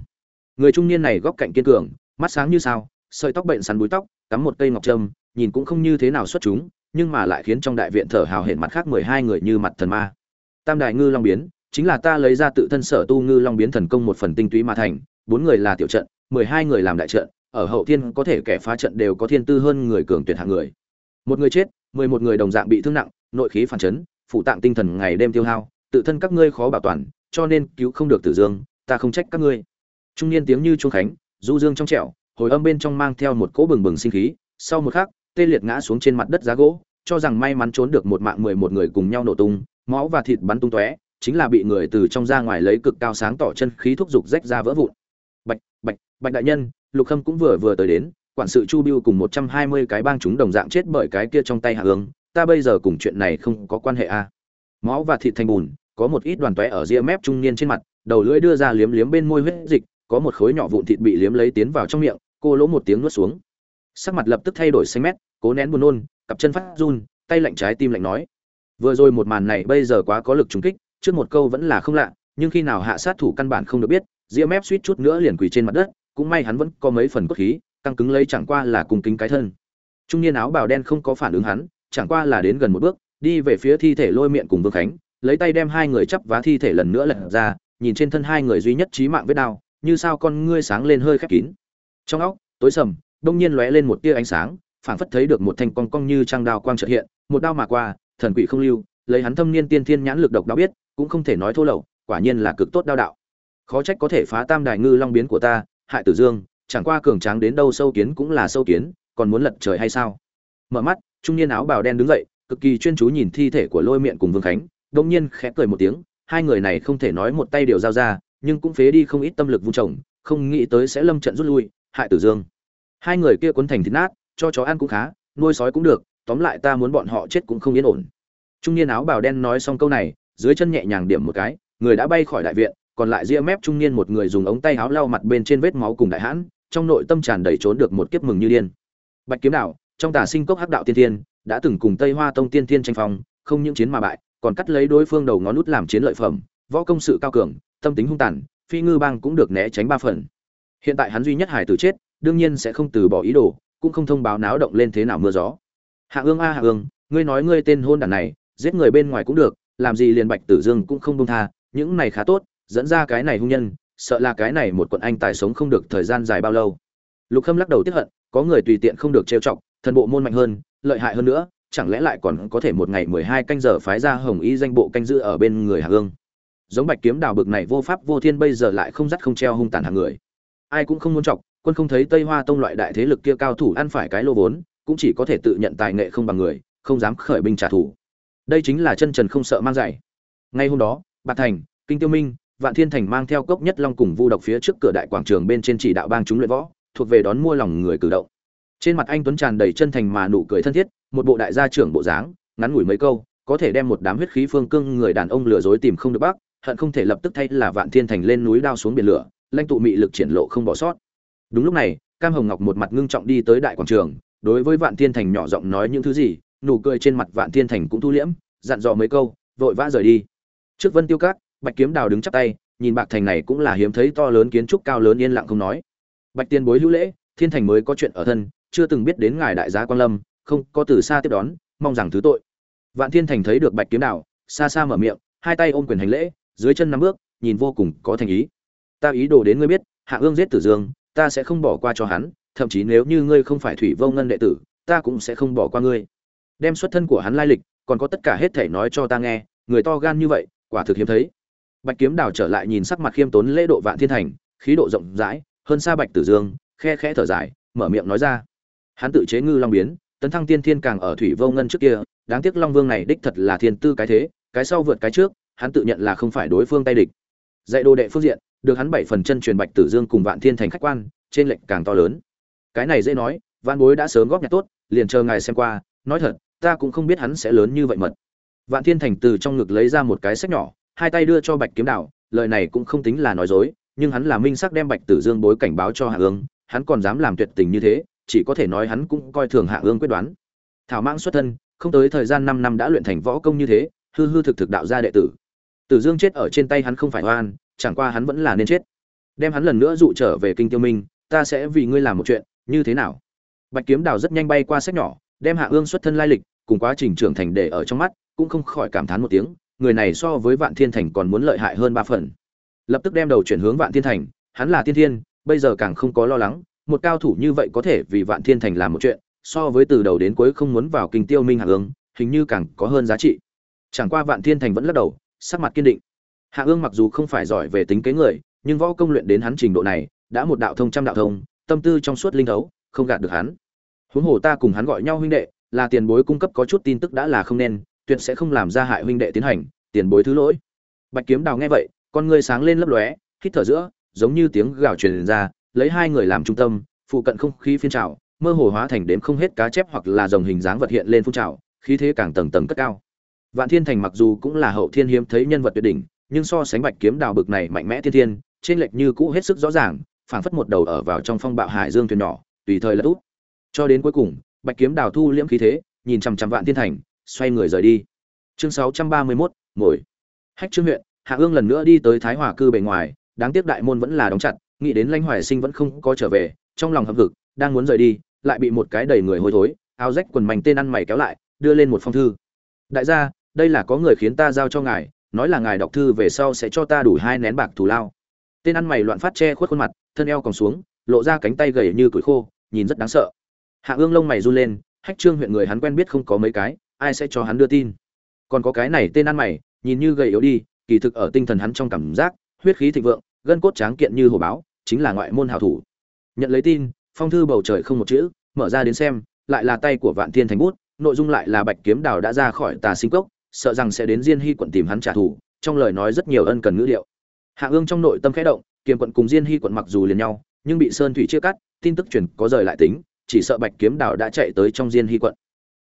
Người trung niên này góc cạnh kiên cường, mắt sáng như sao, sợi tóc bệnh sắn búi tóc, cắm một cây ngọc trâm, nhìn cũng không như thế nào xuất chúng nhưng mà lại khiến trong đại viện thở hào hển mặt khác mười hai người như mặt thần ma. Tam đại ngư long biến, chính là ta lấy ra tự thân sở tu ngư long biến thần công một phần tinh túy mà thành, bốn người là tiểu trận, mười hai người làm đại trận, ở hậu thiên có thể kẻ phá trận đều có thiên tư hơn người cường tuyệt hạng người. Một người chết, mười một người đồng dạng bị thương nặng, nội khí phản chấn phụ tạng tinh thần ngày đêm tiêu hao, tự thân các ngươi khó bảo toàn, cho nên cứu không được tử dương, ta không trách các ngươi. Trung niên tiếng như trung khánh, du dương trong trẻo, hồi âm bên trong mang theo một cỗ bừng bừng sinh khí, sau một khắc tê liệt ngã xuống trên mặt đất giá gỗ, cho rằng may mắn trốn được một mạng mười một người cùng nhau nổ tung, máu và thịt bắn tung tóe, chính là bị người từ trong ra ngoài lấy cực cao sáng tỏ chân khí thúc giục rách ra vỡ vụn bạch bạch bạch đại nhân, lục khâm cũng vừa vừa tới đến, quản sự chu biêu cùng một trăm hai mươi cái bang chúng đồng dạng chết bởi cái kia trong tay hạ hướng, ta bây giờ cùng chuyện này không có quan hệ a à. máu và thịt thành bùn, có một ít đoàn tóe ở ria mép trung niên trên mặt, đầu lưỡi đưa ra liếm liếm bên môi huyết dịch, có một khối nhỏ vụn thịt bị liếm lấy tiến vào trong miệng, cô lỗ một tiếng nuốt xuống sắc mặt lập tức thay đổi xanh mét cố nén buồn nôn, cặp chân phát run, tay lạnh trái tim lạnh nói. Vừa rồi một màn này bây giờ quá có lực trùng kích, trước một câu vẫn là không lạ, nhưng khi nào hạ sát thủ căn bản không được biết ria mép suýt chút nữa liền quỳ trên mặt đất, cũng may hắn vẫn có mấy phần cốt khí, căng cứng lấy chẳng qua là cùng kính cái thân. Trung niên áo bào đen không có phản ứng hắn, chẳng qua là đến gần một bước, đi về phía thi thể lôi miệng cùng vương khánh, lấy tay đem hai người chắp vá thi thể lần nữa lật ra, nhìn trên thân hai người duy nhất trí mạng vết đao như sao con ngươi sáng lên hơi khép kín. Trong óc, tối sầm, đông nhiên lóe lên một tia ánh sáng phảng phất thấy được một thanh cong cong như trang đao quang chợt hiện, một đao mà qua, thần quỷ không lưu, lấy hắn thâm niên tiên thiên nhãn lực độc đáo biết, cũng không thể nói thô lậu, quả nhiên là cực tốt đao đạo. Khó trách có thể phá tam đài ngư long biến của ta, hại tử dương, chẳng qua cường tráng đến đâu sâu kiến cũng là sâu kiến, còn muốn lật trời hay sao? Mở mắt, trung niên áo bào đen đứng dậy, cực kỳ chuyên chú nhìn thi thể của lôi miệng cùng vương khánh đông nhiên khẽ cười một tiếng, hai người này không thể nói một tay điều giao ra, nhưng cũng phế đi không ít tâm lực vung trồng không nghĩ tới sẽ lâm trận rút lui, hại tử dương. Hai người kia cuốn thành thịt nát cho chó ăn cũng khá, nuôi sói cũng được, tóm lại ta muốn bọn họ chết cũng không yên ổn. Trung niên áo bào đen nói xong câu này, dưới chân nhẹ nhàng điểm một cái, người đã bay khỏi đại viện, còn lại ria mép trung niên một người dùng ống tay áo lau mặt bên trên vết máu cùng đại hãn, trong nội tâm tràn đầy trốn được một kiếp mừng như điên. Bạch kiếm đạo, trong tà sinh cốc hắc đạo tiên tiên đã từng cùng tây hoa tông tiên tiên tranh phong, không những chiến mà bại, còn cắt lấy đối phương đầu ngón nút làm chiến lợi phẩm, võ công sự cao cường, tâm tính hung tàn, phi ngư bang cũng được né tránh ba phần. Hiện tại hắn duy nhất hải tử chết, đương nhiên sẽ không từ bỏ ý đồ cũng không thông báo náo động lên thế nào mưa gió. Hạ ương a hạ ương, ngươi nói ngươi tên hôn đản này, giết người bên ngoài cũng được, làm gì liền bạch tử dương cũng không buông tha, những này khá tốt, dẫn ra cái này hung nhân, sợ là cái này một quận anh tài sống không được thời gian dài bao lâu. Lục khâm lắc đầu tiếp hận, có người tùy tiện không được trêu chọc, thần bộ môn mạnh hơn, lợi hại hơn nữa, chẳng lẽ lại còn có thể một ngày mười hai canh giờ phái ra hồng y danh bộ canh giữ ở bên người hạ ương? Giống bạch kiếm đào bực này vô pháp vô thiên bây giờ lại không dắt không treo hung tàn hàng người. Ai cũng không muốn chọc quân không thấy tây hoa tông loại đại thế lực kia cao thủ ăn phải cái lô vốn, cũng chỉ có thể tự nhận tài nghệ không bằng người, không dám khởi binh trả thù. Đây chính là chân trần không sợ mang dạy. Ngay hôm đó, bạc thành, kinh tiêu minh, vạn thiên thành mang theo cốc nhất long cùng vu độc phía trước cửa đại quảng trường bên trên chỉ đạo bang chúng luyện võ, thuộc về đón mua lòng người cử động. Trên mặt anh tuấn tràn đầy chân thành mà nụ cười thân thiết, một bộ đại gia trưởng bộ dáng, ngắn ngủi mấy câu, có thể đem một đám huyết khí phương cương người đàn ông lừa dối tìm không được bác, hận không thể lập tức thay là vạn thiên thành lên núi đao xuống biển lửa, lãnh tụ mị lực triển lộ không bỏ sót đúng lúc này, cam hồng ngọc một mặt ngưng trọng đi tới đại quảng trường, đối với vạn thiên thành nhỏ giọng nói những thứ gì, nụ cười trên mặt vạn thiên thành cũng thu liễm, dặn dò mấy câu, vội vã rời đi. Trước vân tiêu cát bạch kiếm đào đứng chắp tay, nhìn bạc thành này cũng là hiếm thấy to lớn kiến trúc cao lớn yên lặng không nói. Bạch tiên bối hữu lễ, thiên thành mới có chuyện ở thân, chưa từng biết đến ngài đại gia quan lâm, không, có từ xa tiếp đón, mong rằng thứ tội. Vạn thiên thành thấy được bạch kiếm đào, xa xa mở miệng, hai tay ôm quyền hành lễ, dưới chân năm bước, nhìn vô cùng có thành ý. Ta ý đồ đến ngươi biết, hạ ương giết tử dương ta sẽ không bỏ qua cho hắn, thậm chí nếu như ngươi không phải thủy vô ngân đệ tử, ta cũng sẽ không bỏ qua ngươi. Đem xuất thân của hắn lai lịch, còn có tất cả hết thể nói cho ta nghe, người to gan như vậy, quả thực hiếm thấy. Bạch kiếm đào trở lại nhìn sắc mặt khiêm tốn lễ độ vạn thiên thành, khí độ rộng rãi, hơn xa bạch tử dương, khe khẽ thở dài, mở miệng nói ra. Hắn tự chế ngư long biến, tấn thăng tiên thiên càng ở thủy vô ngân trước kia, đáng tiếc long vương này đích thật là thiên tư cái thế, cái sau vượt cái trước, hắn tự nhận là không phải đối phương tay địch. Dạy đồ đệ phương diện được hắn bảy phần chân truyền bạch tử dương cùng vạn thiên thành khách quan, trên lệnh càng to lớn. Cái này dễ nói văn bối đã sớm góp nhặt tốt, liền chờ ngài xem qua, nói thật, ta cũng không biết hắn sẽ lớn như vậy mật. Vạn thiên thành từ trong ngực lấy ra một cái sách nhỏ, hai tay đưa cho bạch kiếm đạo, lời này cũng không tính là nói dối, nhưng hắn là minh sắc đem bạch tử dương bối cảnh báo cho hạ ương, hắn còn dám làm tuyệt tình như thế, chỉ có thể nói hắn cũng coi thường hạ ương quyết đoán. Thảo mãng xuất thân, không tới thời gian năm năm đã luyện thành võ công như thế, hư hư thực thực đạo gia đệ tử. Tử dương chết ở trên tay hắn không phải oan chẳng qua hắn vẫn là nên chết. Đem hắn lần nữa dụ trở về kinh tiêu minh, ta sẽ vì ngươi làm một chuyện, như thế nào? Bạch kiếm đào rất nhanh bay qua sách nhỏ, đem hạ ương xuất thân lai lịch, cùng quá trình trưởng thành để ở trong mắt, cũng không khỏi cảm thán một tiếng, người này so với vạn thiên thành còn muốn lợi hại hơn ba phần. Lập tức đem đầu chuyển hướng vạn thiên thành, hắn là tiên thiên, bây giờ càng không có lo lắng, một cao thủ như vậy có thể vì vạn thiên thành làm một chuyện, so với từ đầu đến cuối không muốn vào kinh tiêu minh hạ ương, hình như càng có hơn giá trị. Chẳng qua vạn thiên thành vẫn lắc đầu, sắc mặt kiên định hạ ương mặc dù không phải giỏi về tính kế người, nhưng võ công luyện đến hắn trình độ này, đã một đạo thông trăm đạo thông, tâm tư trong suốt linh thấu, không gạt được hắn. Huống hồ ta cùng hắn gọi nhau huynh đệ, là tiền bối cung cấp có chút tin tức đã là không nên, tuyệt sẽ không làm ra hại huynh đệ tiến hành, tiền bối thứ lỗi. Bạch kiếm đào nghe vậy, con ngươi sáng lên lấp lóe, hít thở giữa, giống như tiếng gào truyền ra, lấy hai người làm trung tâm, phụ cận không khí phiên trào, mơ hồ hóa thành đếm không hết cá chép hoặc là dòng hình dáng vật hiện lên phun trào, khí thế càng tầng tầng cất cao. Vạn thiên thành mặc dù cũng là hậu thiên hiếm thấy nhân vật tuyệt đỉnh nhưng so sánh bạch kiếm đào bực này mạnh mẽ thiên thiên trên lệch như cũ hết sức rõ ràng phảng phất một đầu ở vào trong phong bạo hải dương thuyền nhỏ tùy thời là út cho đến cuối cùng bạch kiếm đào thu liễm khí thế nhìn chằm chằm vạn thiên thành xoay người rời đi. Chương 631, ngồi. Hách trương huyện hạ ương lần nữa đi tới thái hòa cư bề ngoài đáng tiếc đại môn vẫn là đóng chặt nghĩ đến lãnh hoài sinh vẫn không có trở về trong lòng hậm hực đang muốn rời đi lại bị một cái đầy người hôi thối áo rách quần mảnh tên ăn mày kéo lại đưa lên một phong thư. Đại gia đây là có người khiến ta giao cho ngài nói là ngài đọc thư về sau sẽ cho ta đủ hai nén bạc thù lao. Tên ăn mày loạn phát che khuất khuôn mặt, thân eo còn xuống, lộ ra cánh tay gầy như củi khô, nhìn rất đáng sợ. Hạ ương lông mày run lên, hách trương huyện người hắn quen biết không có mấy cái, ai sẽ cho hắn đưa tin? Còn có cái này tên ăn mày, nhìn như gầy yếu đi, kỳ thực ở tinh thần hắn trong cảm giác, huyết khí thịnh vượng, gân cốt tráng kiện như hồ báo, chính là ngoại môn hảo thủ. Nhận lấy tin, phong thư bầu trời không một chữ, mở ra đến xem, lại là tay của vạn thiên thành bút, nội dung lại là bạch kiếm đào đã ra khỏi tà sinh cốc sợ rằng sẽ đến diên hy quận tìm hắn trả thù, trong lời nói rất nhiều ân cần ngữ điệu. Hạ ương trong nội tâm khẽ động, kiềm quận cùng diên hy quận mặc dù liền nhau, nhưng bị sơn thủy chia cắt, tin tức truyền có rời lại tính, chỉ sợ bạch kiếm đào đã chạy tới trong diên hy quận.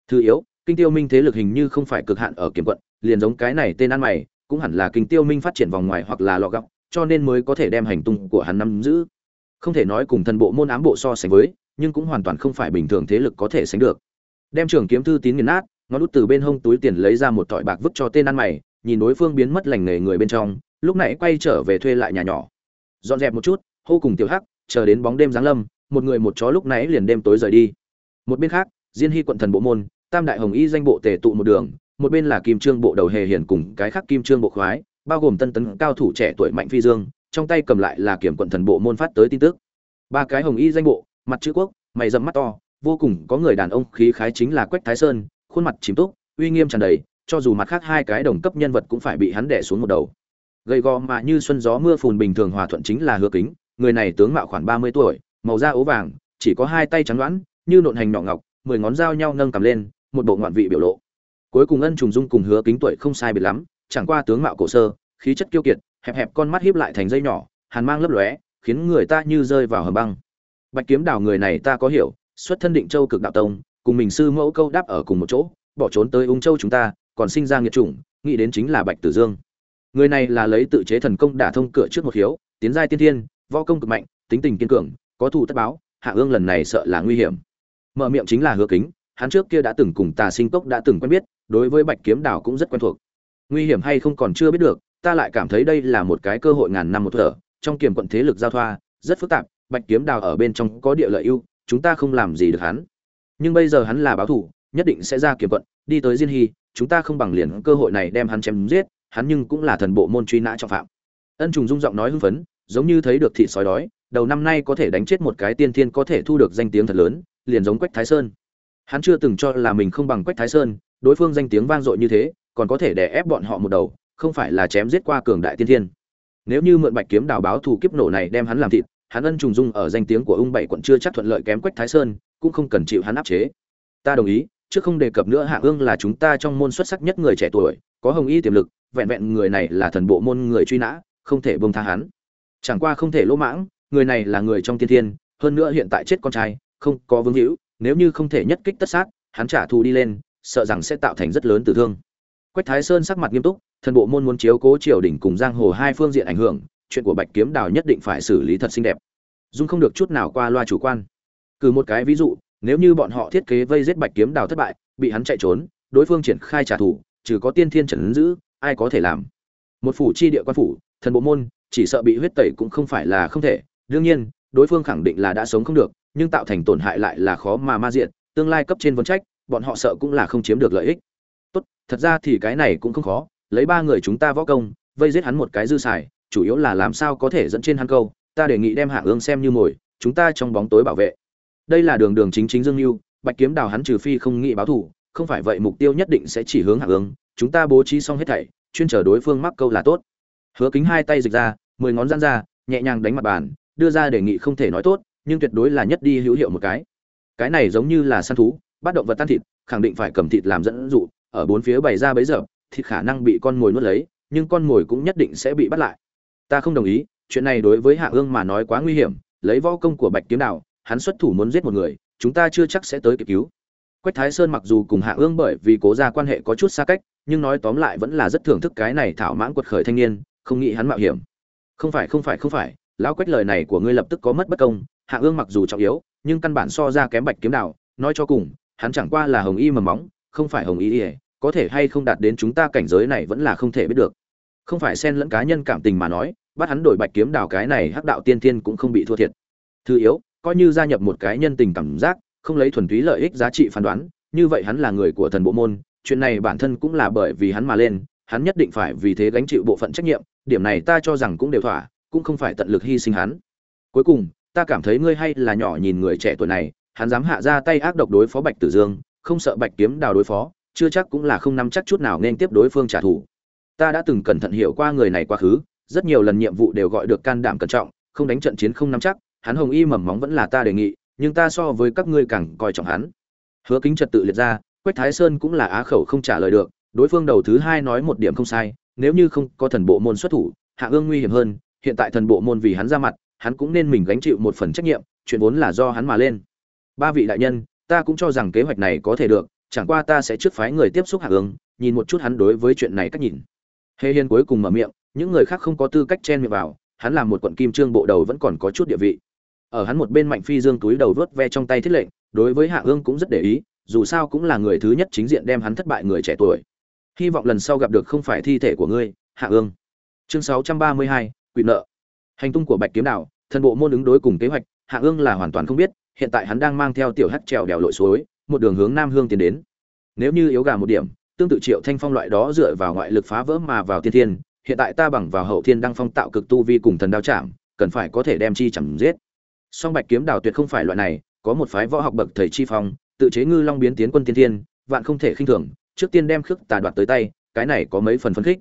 Thứ yếu, kinh tiêu minh thế lực hình như không phải cực hạn ở kiếm quận, liền giống cái này tên ăn mày, cũng hẳn là kinh tiêu minh phát triển vòng ngoài hoặc là lọ gọng cho nên mới có thể đem hành tung của hắn nắm giữ. Không thể nói cùng thần bộ môn ám bộ so sánh với, nhưng cũng hoàn toàn không phải bình thường thế lực có thể sánh được. Đem trường kiếm thư tín nghiền nát ngón út từ bên hông túi tiền lấy ra một tỏi bạc vứt cho tên ăn mày, nhìn đối phương biến mất lành nghề người bên trong, lúc nãy quay trở về thuê lại nhà nhỏ. Dọn dẹp một chút, hô cùng tiểu hắc, chờ đến bóng đêm giáng lâm, một người một chó lúc nãy liền đêm tối rời đi. Một bên khác, diên hy quận thần bộ môn, tam đại hồng y danh bộ tề tụ một đường, một bên là kim trương bộ đầu hề hiển cùng cái khác kim trương bộ khoái, bao gồm tân tấn cao thủ trẻ tuổi mạnh phi dương, trong tay cầm lại là kiểm quận thần bộ môn phát tới tin tức. Ba cái hồng y danh bộ, mặt chữ quốc, mày dầm mắt to, vô cùng có người đàn ông khí khái chính là quách thái sơn khuôn mặt chìm túc, uy nghiêm tràn đầy, cho dù mặt khác hai cái đồng cấp nhân vật cũng phải bị hắn đẻ xuống một đầu. Gầy gò mà như xuân gió mưa phùn bình thường hòa thuận chính là hứa kính, người này tướng mạo khoảng ba mươi tuổi, màu da ố vàng, chỉ có hai tay trắng đoán như nộn hành nhỏ ngọc, mười ngón dao nhau nâng cầm lên, một bộ ngoạn vị biểu lộ. Cuối cùng ân trùng dung cùng hứa kính tuổi không sai biệt lắm, chẳng qua tướng mạo cổ sơ, khí chất kiêu kiệt, hẹp hẹp con mắt hiếp lại thành dây nhỏ, hàn mang lấp lóe, khiến người ta như rơi vào hầm băng. Bạch kiếm đào người này ta có hiểu, xuất thân định châu cực đạo tông cùng mình sư mẫu câu đáp ở cùng một chỗ, bỏ trốn tới ung châu chúng ta, còn sinh ra nghiệt chủng, nghĩ đến chính là bạch tử dương. Người này là lấy tự chế thần công đả thông cửa trước một hiếu, tiến giai tiên thiên, võ công cực mạnh, tính tình kiên cường, có thù tất báo, hạ ương lần này sợ là nguy hiểm. Mở miệng chính là hứa kính, hắn trước kia đã từng cùng tà sinh cốc đã từng quen biết, đối với bạch kiếm đảo cũng rất quen thuộc. Nguy hiểm hay không còn chưa biết được, ta lại cảm thấy đây là một cái cơ hội ngàn năm một thở, trong kiềm quận thế lực giao thoa, rất phức tạp, bạch kiếm đào ở bên trong có địa lợi ưu, chúng ta không làm gì được hắn nhưng bây giờ hắn là báo thủ, nhất định sẽ ra kiềm quận, đi tới diên hy, chúng ta không bằng liền cơ hội này đem hắn chém giết, hắn nhưng cũng là thần bộ môn truy nã trọng phạm. Ân trùng dung giọng nói hưng phấn, giống như thấy được thị sói đói, đầu năm nay có thể đánh chết một cái tiên thiên có thể thu được danh tiếng thật lớn, liền giống quách thái sơn. Hắn chưa từng cho là mình không bằng quách thái sơn, đối phương danh tiếng vang dội như thế, còn có thể đè ép bọn họ một đầu, không phải là chém giết qua cường đại tiên thiên. Nếu như mượn bạch kiếm đào báo thù kiếp nổ này đem hắn làm thịt, hắn ân trùng dung ở danh tiếng của ung bảy quận chưa chắc thuận lợi kém quách thái sơn cũng không cần chịu hắn áp chế. Ta đồng ý, trước không đề cập nữa hạ ương là chúng ta trong môn xuất sắc nhất người trẻ tuổi, có hồng y tiềm lực, vẹn vẹn người này là thần bộ môn người truy nã, không thể bông tha hắn. Chẳng qua không thể lỗ mãng, người này là người trong tiên thiên, hơn nữa hiện tại chết con trai, không có vương hữu, nếu như không thể nhất kích tất sát, hắn trả thù đi lên, sợ rằng sẽ tạo thành rất lớn tử thương. Quách thái sơn sắc mặt nghiêm túc, thần bộ môn muốn chiếu cố triều đình cùng giang hồ hai phương diện ảnh hưởng, chuyện của bạch kiếm đào nhất định phải xử lý thật xinh đẹp. Dung không được chút nào qua loa chủ quan cử một cái ví dụ, nếu như bọn họ thiết kế vây giết bạch kiếm đào thất bại, bị hắn chạy trốn, đối phương triển khai trả thù, trừ có tiên thiên trần ứng giữ, ai có thể làm? Một phủ chi địa quan phủ, thần bộ môn, chỉ sợ bị huyết tẩy cũng không phải là không thể. Đương nhiên, đối phương khẳng định là đã sống không được, nhưng tạo thành tổn hại lại là khó mà ma diện tương lai cấp trên vấn trách, bọn họ sợ cũng là không chiếm được lợi ích. Tốt, thật ra thì cái này cũng không khó, lấy ba người chúng ta võ công, vây giết hắn một cái dư xài, chủ yếu là làm sao có thể dẫn trên hắn câu, ta đề nghị đem hạ ương xem như mồi, chúng ta trong bóng tối bảo vệ đây là đường đường chính chính dương mưu bạch kiếm đào hắn trừ phi không nghĩ báo thù, không phải vậy mục tiêu nhất định sẽ chỉ hướng hạ ương chúng ta bố trí xong hết thảy, chuyên chờ đối phương mắc câu là tốt. Hứa kính hai tay dịch ra, mười ngón gian ra, nhẹ nhàng đánh mặt bàn, đưa ra đề nghị không thể nói tốt, nhưng tuyệt đối là nhất đi hữu hiệu một cái. Cái này giống như là săn thú, bắt động vật tan thịt, khẳng định phải cầm thịt làm dẫn dụ, ở bốn phía bày ra bấy giờ, thịt khả năng bị con mồi nuốt lấy, nhưng con mồi cũng nhất định sẽ bị bắt lại. Ta không đồng ý, chuyện này đối với hạ ương mà nói quá nguy hiểm, lấy võ công của bạch kiếm đạo hắn xuất thủ muốn giết một người, chúng ta chưa chắc sẽ tới kịp cứu. Quách thái sơn mặc dù cùng hạ ương bởi vì cố ra quan hệ có chút xa cách, nhưng nói tóm lại vẫn là rất thưởng thức cái này thảo mãng quật khởi thanh niên, không nghĩ hắn mạo hiểm. Không phải không phải không phải, lão quách lời này của ngươi lập tức có mất bất công, hạ ương mặc dù trọng yếu, nhưng căn bản so ra kém bạch kiếm đạo nói cho cùng, hắn chẳng qua là hồng y mầm móng, không phải hồng y ỉa có thể hay không đạt đến chúng ta cảnh giới này vẫn là không thể biết được. Không phải xen lẫn cá nhân cảm tình mà nói, bắt hắn đổi bạch kiếm đào cái này hắc đạo tiên thiên cũng không bị thua thiệt. Thứ yếu coi như gia nhập một cái nhân tình cảm giác, không lấy thuần túy lợi ích giá trị phán đoán, như vậy hắn là người của thần bộ môn, chuyện này bản thân cũng là bởi vì hắn mà lên, hắn nhất định phải vì thế gánh chịu bộ phận trách nhiệm, điểm này ta cho rằng cũng đều thỏa, cũng không phải tận lực hy sinh hắn. Cuối cùng, ta cảm thấy ngươi hay là nhỏ nhìn người trẻ tuổi này, hắn dám hạ ra tay ác độc đối phó bạch tử dương, không sợ bạch kiếm đào đối phó, chưa chắc cũng là không nắm chắc chút nào nên tiếp đối phương trả thù. Ta đã từng cẩn thận hiểu qua người này quá khứ, rất nhiều lần nhiệm vụ đều gọi được can đảm cẩn trọng, không đánh trận chiến không nắm chắc hắn hồng y mầm móng vẫn là ta đề nghị, nhưng ta so với các ngươi càng coi trọng hắn. Hứa kính trật tự liệt ra, quách thái sơn cũng là á khẩu không trả lời được, đối phương đầu thứ hai nói một điểm không sai, nếu như không có thần bộ môn xuất thủ, hạ ương nguy hiểm hơn, hiện tại thần bộ môn vì hắn ra mặt, hắn cũng nên mình gánh chịu một phần trách nhiệm, chuyện vốn là do hắn mà lên. Ba vị đại nhân, ta cũng cho rằng kế hoạch này có thể được, chẳng qua ta sẽ trước phái người tiếp xúc hạ ương, nhìn một chút hắn đối với chuyện này cách nhìn. Hề hiên cuối cùng mở miệng, những người khác không có tư cách chen miệng vào, hắn làm một quận kim trương bộ đầu vẫn còn có chút địa vị ở hắn một bên mạnh phi dương túi đầu vớt ve trong tay thiết lệnh đối với hạ ương cũng rất để ý dù sao cũng là người thứ nhất chính diện đem hắn thất bại người trẻ tuổi. Hy vọng lần sau gặp được không phải thi thể của ngươi hạ ương. Chương 632, quỵ nợ. Hành tung của bạch kiếm đạo thần bộ môn ứng đối cùng kế hoạch hạ ương là hoàn toàn không biết hiện tại hắn đang mang theo tiểu hắc trèo đèo lội suối một đường hướng nam hương tiến đến. Nếu như yếu gà một điểm tương tự triệu thanh phong loại đó dựa vào ngoại lực phá vỡ mà vào thiên thiên hiện tại ta bằng vào hậu thiên đăng phong tạo cực tu vi cùng thần đao chạm cần phải có thể đem chi chẳng giết song bạch kiếm đào tuyệt không phải loại này, có một phái võ học bậc thầy chi phong, tự chế ngư long biến tiến quân tiên thiên, vạn không thể khinh thường, trước tiên đem khước tà đoạt tới tay, cái này có mấy phần phấn khích.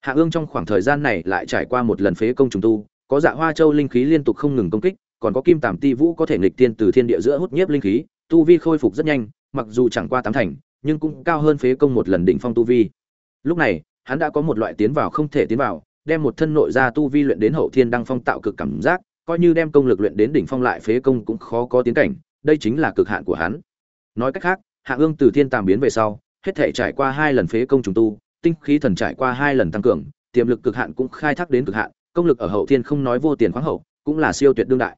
Hạ ương trong khoảng thời gian này lại trải qua một lần phế công trùng tu, có dạ hoa châu linh khí liên tục không ngừng công kích, còn có kim tàm ti vũ có thể nghịch tiên từ thiên địa giữa hút nhiếp linh khí, tu vi khôi phục rất nhanh, mặc dù chẳng qua tám thành, nhưng cũng cao hơn phế công một lần đỉnh phong tu vi. Lúc này, hắn đã có một loại tiến vào không thể tiến vào, đem một thân nội ra tu vi luyện đến hậu thiên đăng phong tạo cực cảm giác coi như đem công lực luyện đến đỉnh phong lại phế công cũng khó có tiến cảnh, đây chính là cực hạn của hắn. Nói cách khác, hạ ương từ thiên tàm biến về sau, hết thể trải qua hai lần phế công trùng tu, tinh khí thần trải qua hai lần tăng cường, tiềm lực cực hạn cũng khai thác đến cực hạn, công lực ở hậu thiên không nói vô tiền khoáng hậu, cũng là siêu tuyệt đương đại.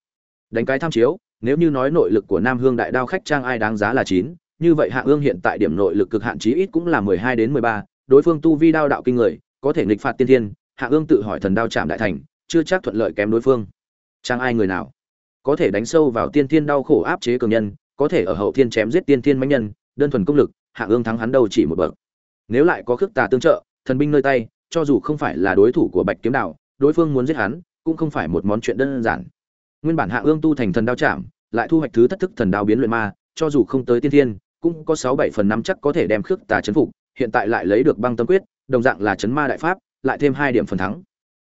Đánh cái tham chiếu, nếu như nói nội lực của nam hương đại đao khách trang ai đáng giá là chín, như vậy hạ ương hiện tại điểm nội lực cực hạn chí ít cũng là mười hai đến mười ba, đối phương tu vi đao đạo kinh người, có thể nghịch phạt tiên thiên, hạ ương tự hỏi thần đao chạm đại thành, chưa chắc thuận lợi kém đối phương trang ai người nào? Có thể đánh sâu vào tiên thiên đau khổ áp chế cường nhân, có thể ở hậu thiên chém giết tiên thiên mãnh nhân, đơn thuần công lực, hạ ương thắng hắn đâu chỉ một bậc. Nếu lại có khước tà tương trợ, thần binh nơi tay, cho dù không phải là đối thủ của bạch kiếm đạo, đối phương muốn giết hắn, cũng không phải một món chuyện đơn giản. Nguyên bản hạ ương tu thành thần đao chạm, lại thu hoạch thứ thất thức thần đao biến luyện ma, cho dù không tới tiên thiên, cũng có sáu bảy phần năm chắc có thể đem khước tà chấn phục, hiện tại lại lấy được băng tâm quyết, đồng dạng là chấn ma đại pháp, lại thêm hai điểm phần thắng.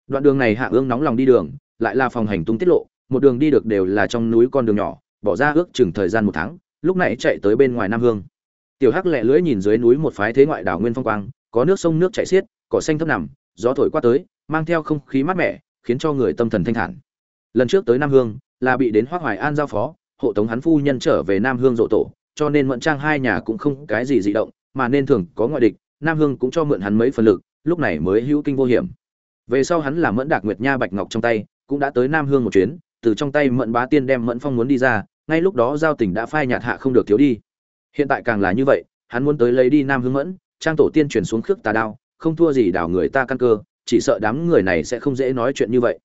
Đoạn đường này hạ ương nóng lòng đi đường lại là phòng hành tung tiết lộ, một đường đi được đều là trong núi con đường nhỏ, bỏ ra ước chừng thời gian một tháng, lúc này chạy tới bên ngoài nam hương. Tiểu hắc lẹ lưỡi nhìn dưới núi một phái thế ngoại đảo nguyên phong quang, có nước sông nước chảy xiết, cỏ xanh thấp nằm, gió thổi qua tới, mang theo không khí mát mẻ, khiến cho người tâm thần thanh thản. Lần trước tới nam hương, là bị đến hoác hoài an giao phó, hộ tống hắn phu nhân trở về nam hương dỗ tổ, cho nên mượn trang hai nhà cũng không cái gì dị động, mà nên thường có ngoại địch, nam hương cũng cho mượn hắn mấy phần lực, lúc này mới hữu kinh vô hiểm. Về sau hắn làm mẫn đạc nguyệt nha bạch ngọc trong tay cũng đã tới nam hương một chuyến, từ trong tay mẫn bá tiên đem mẫn phong muốn đi ra, ngay lúc đó giao tình đã phai nhạt hạ không được thiếu đi. Hiện tại càng là như vậy, hắn muốn tới lấy đi nam hương mẫn, trang tổ tiên truyền xuống khước tà đao, không thua gì đảo người ta căn cơ, chỉ sợ đám người này sẽ không dễ nói chuyện như vậy.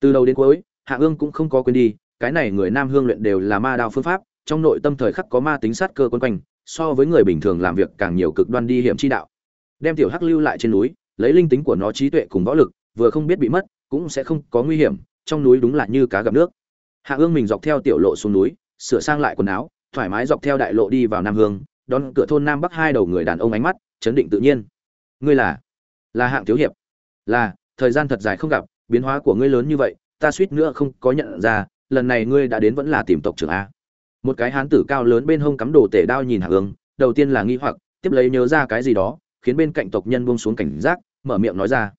Từ đầu đến cuối, hạ ương cũng không có quên đi, cái này người nam hương luyện đều là ma đao phương pháp, trong nội tâm thời khắc có ma tính sát cơ quấn quanh, so với người bình thường làm việc càng nhiều cực đoan đi hiểm chi đạo. Đem tiểu hắc lưu lại trên núi, lấy linh tính của nó trí tuệ cùng võ lực, vừa không biết bị mất, cũng sẽ không có nguy hiểm trong núi đúng là như cá gặp nước. Hạ ương mình dọc theo tiểu lộ xuống núi, sửa sang lại quần áo, thoải mái dọc theo đại lộ đi vào nam hương, đón cửa thôn nam bắc hai đầu người đàn ông ánh mắt, chấn định tự nhiên. Ngươi là? Là hạng thiếu hiệp. Là, thời gian thật dài không gặp, biến hóa của ngươi lớn như vậy, ta suýt nữa không có nhận ra, lần này ngươi đã đến vẫn là tìm tộc trưởng a. Một cái hán tử cao lớn bên hông cắm đồ tể đao nhìn hạ ương, đầu tiên là nghi hoặc, tiếp lấy nhớ ra cái gì đó, khiến bên cạnh tộc nhân buông xuống cảnh giác, mở miệng nói ra.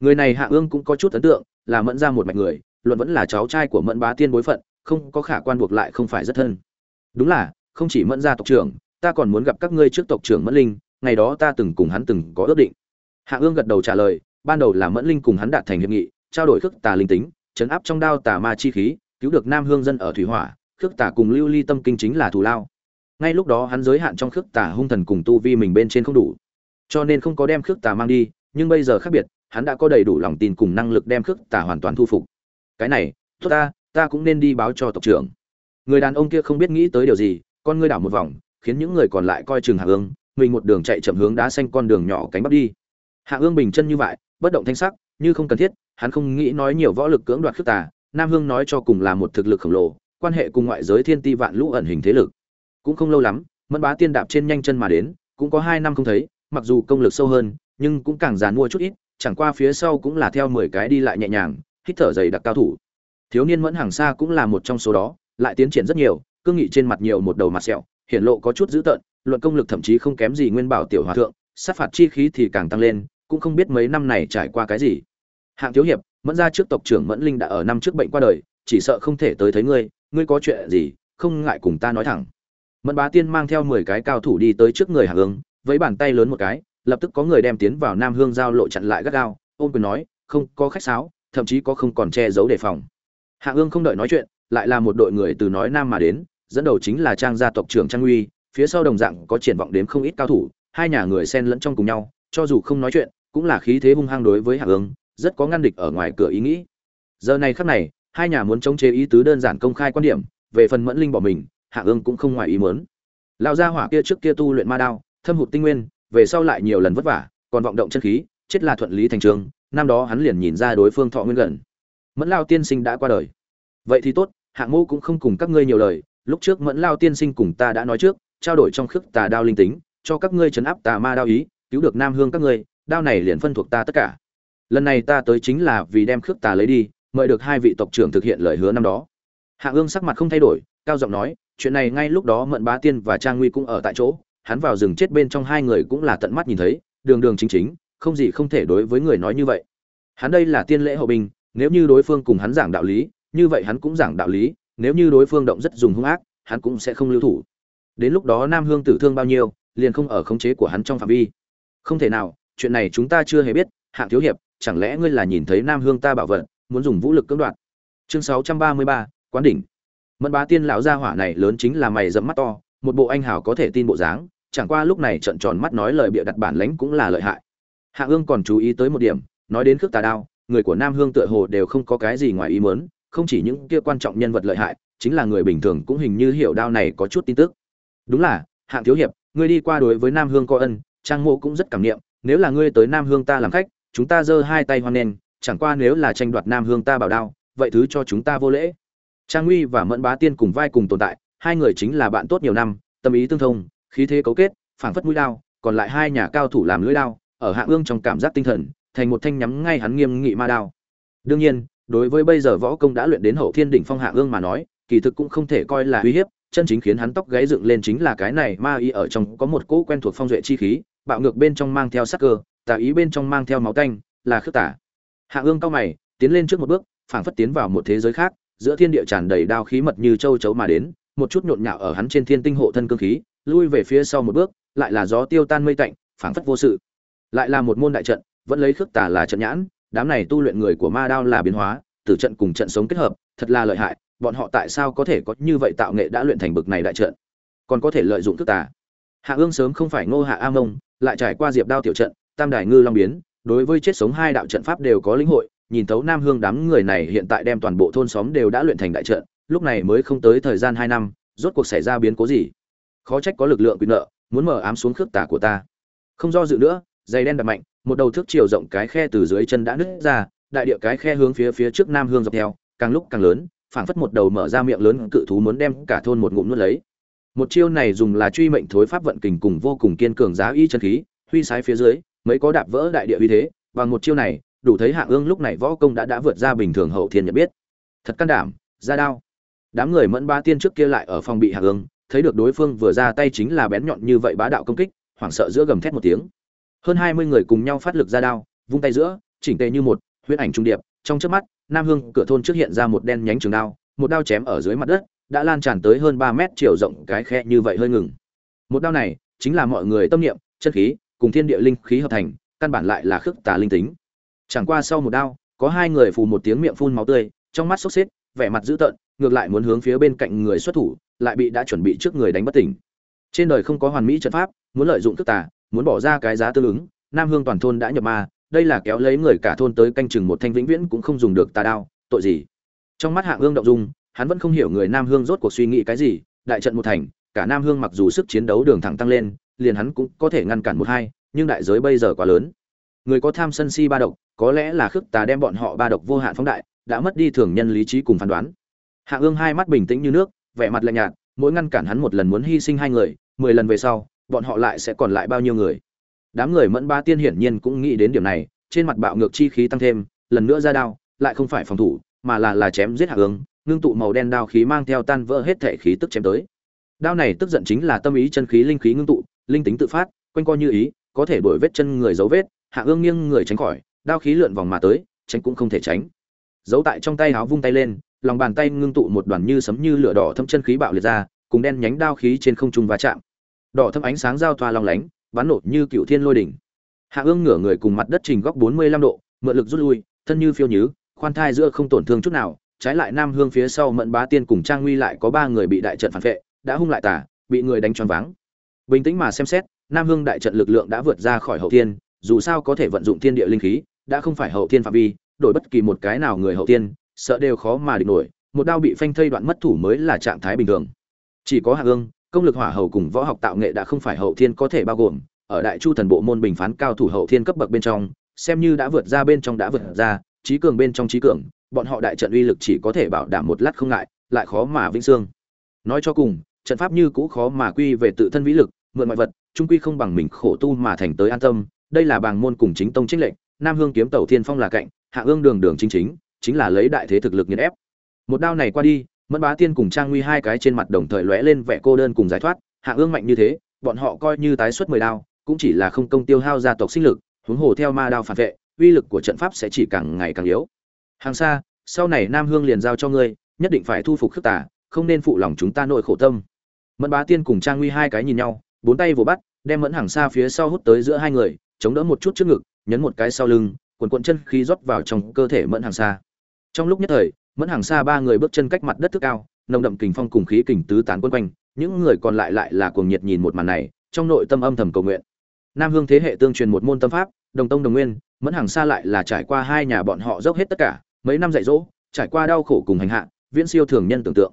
Người này hạ ương cũng có chút ấn tượng, là mẫn ra một mạch người luận vẫn là cháu trai của mẫn bá tiên bối phận, không có khả quan buộc lại không phải rất thân. Đúng là, không chỉ mẫn gia tộc trưởng, ta còn muốn gặp các ngươi trước tộc trưởng mẫn linh, ngày đó ta từng cùng hắn từng có ước định. Hạ ương gật đầu trả lời, ban đầu là mẫn linh cùng hắn đạt thành hiệp nghị, trao đổi khước tà linh tính, chấn áp trong đao tà ma chi khí, cứu được nam hương dân ở thủy hỏa, khước tà cùng lưu ly tâm kinh chính là thù lao. Ngay lúc đó hắn giới hạn trong khước tà hung thần cùng tu vi mình bên trên không đủ. Cho nên không có đem khước tà mang đi, nhưng bây giờ khác biệt, hắn đã có đầy đủ lòng tin cùng năng lực đem khước tà hoàn toàn thu phục cái này, tốt ta ta cũng nên đi báo cho tộc trưởng. Người đàn ông kia không biết nghĩ tới điều gì, con ngươi đảo một vòng, khiến những người còn lại coi chừng hạ ương, mình một đường chạy chậm hướng đá xanh con đường nhỏ cánh bắc đi. Hạ ương bình chân như vậy, bất động thanh sắc, như không cần thiết, hắn không nghĩ nói nhiều võ lực cưỡng đoạt khước tà, nam hương nói cho cùng là một thực lực khổng lồ, quan hệ cùng ngoại giới thiên ti vạn lũ ẩn hình thế lực. Cũng không lâu lắm, mẫn bá tiên đạp trên nhanh chân mà đến, cũng có hai năm không thấy, mặc dù công lực sâu hơn, nhưng cũng càng giàn mua chút ít, chẳng qua phía sau cũng là theo mười cái đi lại nhẹ nhàng hít thở dày đặc cao thủ. Thiếu niên mẫn hàng xa cũng là một trong số đó, lại tiến triển rất nhiều, cương nghị trên mặt nhiều một đầu mặt sẹo, hiển lộ có chút dữ tợn, luận công lực thậm chí không kém gì nguyên bảo tiểu hòa thượng, sát phạt chi khí thì càng tăng lên, cũng không biết mấy năm này trải qua cái gì. Hạng thiếu hiệp, mẫn ra trước tộc trưởng mẫn linh đã ở năm trước bệnh qua đời, chỉ sợ không thể tới thấy ngươi ngươi có chuyện gì, không ngại cùng ta nói thẳng. Mẫn bá tiên mang theo mười cái cao thủ đi tới trước người hạ ương với bàn tay lớn một cái, lập tức có người đem tiến vào nam hương giao lộ chặn lại gắt gao ôm quyền nói, không, có khách sáo thậm chí có không còn che giấu đề phòng. Hạ ương không đợi nói chuyện, lại là một đội người từ nói nam mà đến, dẫn đầu chính là trang gia tộc trưởng trang uy, phía sau đồng dạng có triển vọng đến không ít cao thủ, hai nhà người xen lẫn trong cùng nhau, cho dù không nói chuyện, cũng là khí thế hung hăng đối với hạ ương, rất có ngăn địch ở ngoài cửa ý nghĩ. Giờ này khắc này, hai nhà muốn chống chế ý tứ đơn giản công khai quan điểm, về phần mẫn linh bỏ mình, hạ ương cũng không ngoài ý muốn. Lão gia hỏa kia trước kia tu luyện ma đao, thâm hụt tinh nguyên, về sau lại nhiều lần vất vả, còn vọng động chân khí, chết là thuận lý thành trường năm đó hắn liền nhìn ra đối phương thọ nguyên gần. Mẫn lao tiên sinh đã qua đời. Vậy thì tốt, hạng mô cũng không cùng các ngươi nhiều lời. Lúc trước mẫn lao tiên sinh cùng ta đã nói trước, trao đổi trong khước tà đao linh tính, cho các ngươi chấn áp tà ma đao ý, cứu được nam hương các ngươi, đao này liền phân thuộc ta tất cả. Lần này ta tới chính là vì đem khước tà lấy đi, mời được hai vị tộc trưởng thực hiện lời hứa năm đó. Hạ ương sắc mặt không thay đổi, cao giọng nói, chuyện này ngay lúc đó mận bá tiên và trang nguy cũng ở tại chỗ. Hắn vào rừng chết bên trong hai người cũng là tận mắt nhìn thấy, đường đường chính chính không gì không thể đối với người nói như vậy. Hắn đây là tiên lễ hậu binh, nếu như đối phương cùng hắn giảng đạo lý, như vậy hắn cũng giảng đạo lý, nếu như đối phương động rất dùng hung ác, hắn cũng sẽ không lưu thủ. Đến lúc đó nam hương tử thương bao nhiêu, liền không ở khống chế của hắn trong phạm vi. Không thể nào, chuyện này chúng ta chưa hề biết, hạng thiếu hiệp, chẳng lẽ ngươi là nhìn thấy nam hương ta bảo vật, muốn dùng vũ lực cưỡng đoạt? Chương sáu trăm ba mươi ba, quán đỉnh. Mẫn bá tiên lão gia hỏa này lớn chính là mày dẫm mắt to, một bộ anh hào có thể tin bộ dáng, chẳng qua lúc này trận tròn mắt nói lời bịa đặt bản lãnh cũng là lợi hại hạ ương còn chú ý tới một điểm, nói đến khước tà đao, người của nam hương tựa hồ đều không có cái gì ngoài ý muốn, không chỉ những kia quan trọng nhân vật lợi hại, chính là người bình thường cũng hình như hiểu đao này có chút tin tức. Đúng là, hạng thiếu hiệp, ngươi đi qua đối với nam hương có ân, trang mộ cũng rất cảm niệm, nếu là ngươi tới nam hương ta làm khách, chúng ta giơ hai tay hoan nghênh, chẳng qua nếu là tranh đoạt nam hương ta bảo đao, vậy thứ cho chúng ta vô lễ. Trang nguy và mẫn bá tiên cùng vai cùng tồn tại, hai người chính là bạn tốt nhiều năm, tâm ý tương thông, khí thế cấu kết, phảng phất mũi đao, còn lại hai nhà cao thủ làm lưỡi đao ở hạ ương trong cảm giác tinh thần, thành một thanh nhắm ngay hắn nghiêm nghị ma đao. Đương nhiên, đối với bây giờ võ công đã luyện đến hậu thiên đỉnh phong hạ ương mà nói, kỳ thực cũng không thể coi là uy hiếp, chân chính khiến hắn tóc gáy dựng lên chính là cái này ma y ở trong có một cỗ quen thuộc phong duệ chi khí, bạo ngược bên trong mang theo sắc cơ, tà ý bên trong mang theo máu tanh, là khước tả hạ ương cao mày, tiến lên trước một bước, phảng phất tiến vào một thế giới khác, giữa thiên địa tràn đầy đao khí mật như châu chấu mà đến, một chút nhộn nhạo ở hắn trên thiên tinh hộ thân cương khí, lui về phía sau một bước, lại là gió tiêu tan mây tạnh, phảng phất vô sự lại là một môn đại trận, vẫn lấy khước tả là trận nhãn, đám này tu luyện người của ma đao là biến hóa, tử trận cùng trận sống kết hợp, thật là lợi hại, bọn họ tại sao có thể có như vậy tạo nghệ đã luyện thành bực này đại trận? Còn có thể lợi dụng thức tà. Hạ ương sớm không phải ngô hạ a mông, lại trải qua diệp đao tiểu trận, tam đài ngư long biến, đối với chết sống hai đạo trận pháp đều có lĩnh hội, nhìn tấu nam hương đám người này hiện tại đem toàn bộ thôn xóm đều đã luyện thành đại trận, lúc này mới không tới thời gian hai năm, rốt cuộc xảy ra biến cố gì? Khó trách có lực lượng quyền nợ, muốn mở ám xuống khước tả của ta. Không do dự nữa dây đen đập mạnh một đầu thước chiều rộng cái khe từ dưới chân đã nứt ra đại địa cái khe hướng phía phía trước nam hương dọc theo càng lúc càng lớn phảng phất một đầu mở ra miệng lớn cự thú muốn đem cả thôn một ngụm nuốt lấy. Một chiêu này dùng là truy mệnh thối pháp vận kình cùng vô cùng kiên cường giá y chân khí, huy sái phía dưới, mấy có đạp vỡ đại địa uy thế, bằng một chiêu này, đủ thấy Hạ Ương lúc này võ công đã đã vượt ra bình thường hậu thiên nhận biết. Thật can đảm, ra đao. Đám người mẫn ba tiên trước kia lại ở phòng bị Hạ Ương, thấy được đối phương vừa ra tay chính là bén nhọn như vậy bá đạo công kích, hoảng sợ giữa gầm thét một tiếng. Hơn 20 người cùng nhau phát lực ra đao, vung tay giữa, chỉnh tề như một, huyết ảnh trung điệp, trong chớp mắt, nam hương cửa thôn trước hiện ra một đen nhánh trường đao một đao chém ở dưới mặt đất đã lan tràn tới hơn ba mét chiều rộng cái khe như vậy hơi ngừng. Một đao này chính là mọi người tâm niệm chân khí cùng thiên địa linh khí hợp thành căn bản lại là khước tà linh tính. Chẳng qua sau một đao có hai người phù một tiếng miệng phun máu tươi trong mắt sốc xếp vẻ mặt dữ tợn ngược lại muốn hướng phía bên cạnh người xuất thủ lại bị đã chuẩn bị trước người đánh bất tỉnh. Trên đời không có hoàn mỹ trận pháp muốn lợi dụng khước tà muốn bỏ ra cái giá tương ứng, nam hương toàn thôn đã nhập ma, đây là kéo lấy người cả thôn tới canh chừng một thanh vĩnh viễn cũng không dùng được tà đao, tội gì? Trong mắt hạng hương động dung, hắn vẫn không hiểu người nam hương rốt cuộc suy nghĩ cái gì, đại trận một thành, cả nam hương mặc dù sức chiến đấu đường thẳng tăng lên, liền hắn cũng có thể ngăn cản một hai, nhưng đại giới bây giờ quá lớn. Người có tham sân si ba độc, có lẽ là khước tà đem bọn họ ba độc vô hạn phóng đại, đã mất đi thường nhân lý trí cùng phán đoán. Hạ ương hai mắt bình tĩnh như nước, vẻ mặt lạnh nhạt, mỗi ngăn cản hắn một lần muốn hy sinh hai người, mười lần về sau bọn họ lại sẽ còn lại bao nhiêu người? Đám người mẫn ba tiên hiển nhiên cũng nghĩ đến điểm này, trên mặt bạo ngược chi khí tăng thêm, lần nữa ra đao, lại không phải phòng thủ, mà là là chém giết hạ ương ngưng tụ màu đen đao khí mang theo tan vỡ hết thể khí tức chém tới. Đao này tức giận chính là tâm ý chân khí linh khí ngưng tụ, linh tính tự phát, quanh co như ý, có thể đổi vết chân người dấu vết, hạ ương nghiêng người tránh khỏi, đao khí lượn vòng mà tới, tránh cũng không thể tránh. Giấu tại trong tay áo vung tay lên, lòng bàn tay ngưng tụ một đoàn như sấm như lửa đỏ thâm chân khí bạo liệt ra, cùng đen nhánh đao khí trên không trung va chạm đỏ thâm ánh sáng giao thoa long lánh, bắn nổ như cựu thiên lôi đỉnh. Hạ ương ngửa người cùng mặt đất trình góc bốn mươi lăm độ, mượn lực rút lui, thân như phiêu nhứ, khoan thai giữa không tổn thương chút nào, trái lại nam hương phía sau mận bá tiên cùng trang nguy lại có ba người bị đại trận phản vệ, đã hung lại tả bị người đánh choáng váng. Bình tĩnh mà xem xét, nam hương đại trận lực lượng đã vượt ra khỏi hậu thiên, dù sao có thể vận dụng thiên địa linh khí, đã không phải hậu thiên phạm vi, đổi bất kỳ một cái nào người hậu thiên, sợ đều khó mà địch nổi, một đao bị phanh thây đoạn mất thủ mới là trạng thái bình thường. Chỉ có hạ ương công lực hỏa hầu cùng võ học tạo nghệ đã không phải hậu thiên có thể bao gồm, ở đại chu thần bộ môn bình phán cao thủ hậu thiên cấp bậc bên trong, xem như đã vượt ra bên trong đã vượt ra, trí cường bên trong trí cường, bọn họ đại trận uy lực chỉ có thể bảo đảm một lát không ngại, lại khó mà vĩnh xương. Nói cho cùng, trận pháp như cũ khó mà quy về tự thân vĩ lực, mượn ngoại vật trung quy không bằng mình khổ tu mà thành tới an tâm, đây là bàng môn cùng chính tông trích lệnh nam hương kiếm tẩu thiên phong là cạnh, hạ ương đường đường chính chính chính là lấy đại thế thực lực nghiền ép. Một đao này qua đi mẫn bá tiên cùng trang nguy hai cái trên mặt đồng thời lóe lên vẻ cô đơn cùng giải thoát, hạ ương mạnh như thế, bọn họ coi như tái xuất mười đao, cũng chỉ là không công tiêu hao gia tộc sinh lực, huống hồ theo ma đao phản vệ, uy lực của trận pháp sẽ chỉ càng ngày càng yếu. Hàng xa sau này nam hương liền giao cho ngươi, nhất định phải thu phục khước tả không nên phụ lòng chúng ta nội khổ tâm. Mẫn bá tiên cùng trang nguy hai cái nhìn nhau, bốn tay vồ bắt, đem mẫn hàng xa phía sau hút tới giữa hai người, chống đỡ một chút trước ngực, nhấn một cái sau lưng, quần quận chân khí rót vào trong cơ thể mẫn hàng xa trong lúc nhất thời mẫn hàng xa ba người bước chân cách mặt đất thức cao, nồng đậm kình phong cùng khí kình tứ tán quân quanh, những người còn lại lại là cuồng nhiệt nhìn một màn này, trong nội tâm âm thầm cầu nguyện. Nam hương thế hệ tương truyền một môn tâm pháp, đồng tông đồng nguyên, mẫn hàng xa lại là trải qua hai nhà bọn họ dốc hết tất cả, mấy năm dạy dỗ, trải qua đau khổ cùng hành hạ, viễn siêu thường nhân tưởng tượng.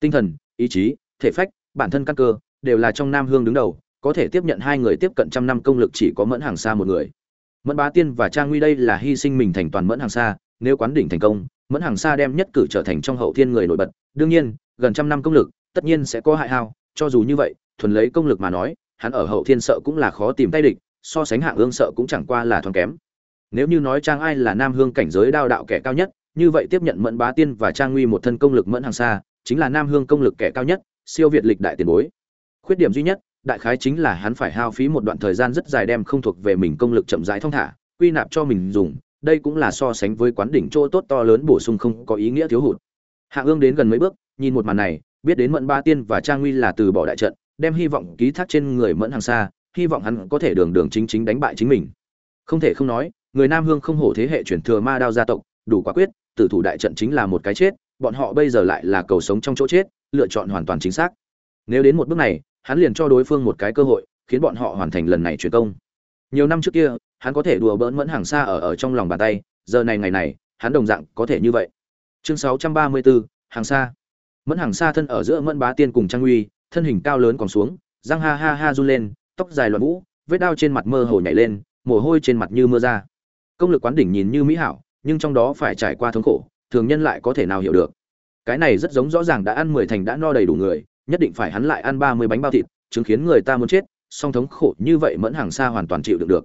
Tinh thần, ý chí, thể phách, bản thân căn cơ, đều là trong nam hương đứng đầu, có thể tiếp nhận hai người tiếp cận trăm năm công lực chỉ có mẫn hàng xa một người. Mẫn bá tiên và trang nguy đây là hy sinh mình thành toàn mẫn hàng xa, nếu quán đỉnh thành công mẫn hàng xa đem nhất cử trở thành trong hậu thiên người nổi bật. Đương nhiên, gần trăm năm công lực, tất nhiên sẽ có hại hao. Cho dù như vậy, thuần lấy công lực mà nói, hắn ở hậu thiên sợ cũng là khó tìm tay địch, so sánh hạng ương sợ cũng chẳng qua là thoáng kém. Nếu như nói trang ai là nam hương cảnh giới đao đạo kẻ cao nhất, như vậy tiếp nhận mẫn bá tiên và trang nguy một thân công lực mẫn hàng xa chính là nam hương công lực kẻ cao nhất, siêu việt lịch đại tiền bối. Khuyết điểm duy nhất, đại khái chính là hắn phải hao phí một đoạn thời gian rất dài đem không thuộc về mình công lực chậm rãi thong thả, quy nạp cho mình dùng đây cũng là so sánh với quán đỉnh chỗ tốt to lớn bổ sung không có ý nghĩa thiếu hụt. Hạ ương đến gần mấy bước, nhìn một màn này, biết đến mẫn ba tiên và trang nguy là từ bỏ đại trận, đem hy vọng ký thác trên người mẫn hàng xa hy vọng hắn có thể đường đường chính chính đánh bại chính mình. Không thể không nói, người nam hương không hổ thế hệ chuyển thừa ma đao gia tộc, đủ quả quyết, tử thủ đại trận chính là một cái chết, bọn họ bây giờ lại là cầu sống trong chỗ chết, lựa chọn hoàn toàn chính xác. Nếu đến một bước này, hắn liền cho đối phương một cái cơ hội, khiến bọn họ hoàn thành lần này truyền công. Nhiều năm trước kia hắn có thể đùa bỡn mẫn hàng xa ở ở trong lòng bàn tay giờ này ngày này hắn đồng dạng có thể như vậy. Chương 634, hàng xa. Mẫn hàng xa thân ở giữa mẫn bá tiên cùng trang uy thân hình cao lớn còn xuống răng ha ha ha run lên tóc dài loạn vũ vết đao trên mặt mơ hồ nhảy lên mồ hôi trên mặt như mưa ra. Công lực quán đỉnh nhìn như mỹ hảo nhưng trong đó phải trải qua thống khổ thường nhân lại có thể nào hiểu được. Cái này rất giống rõ ràng đã ăn mười thành đã no đầy đủ người nhất định phải hắn lại ăn ba mươi bánh bao thịt chứng khiến người ta muốn chết song thống khổ như vậy mẫn hàng xa hoàn toàn chịu đựng được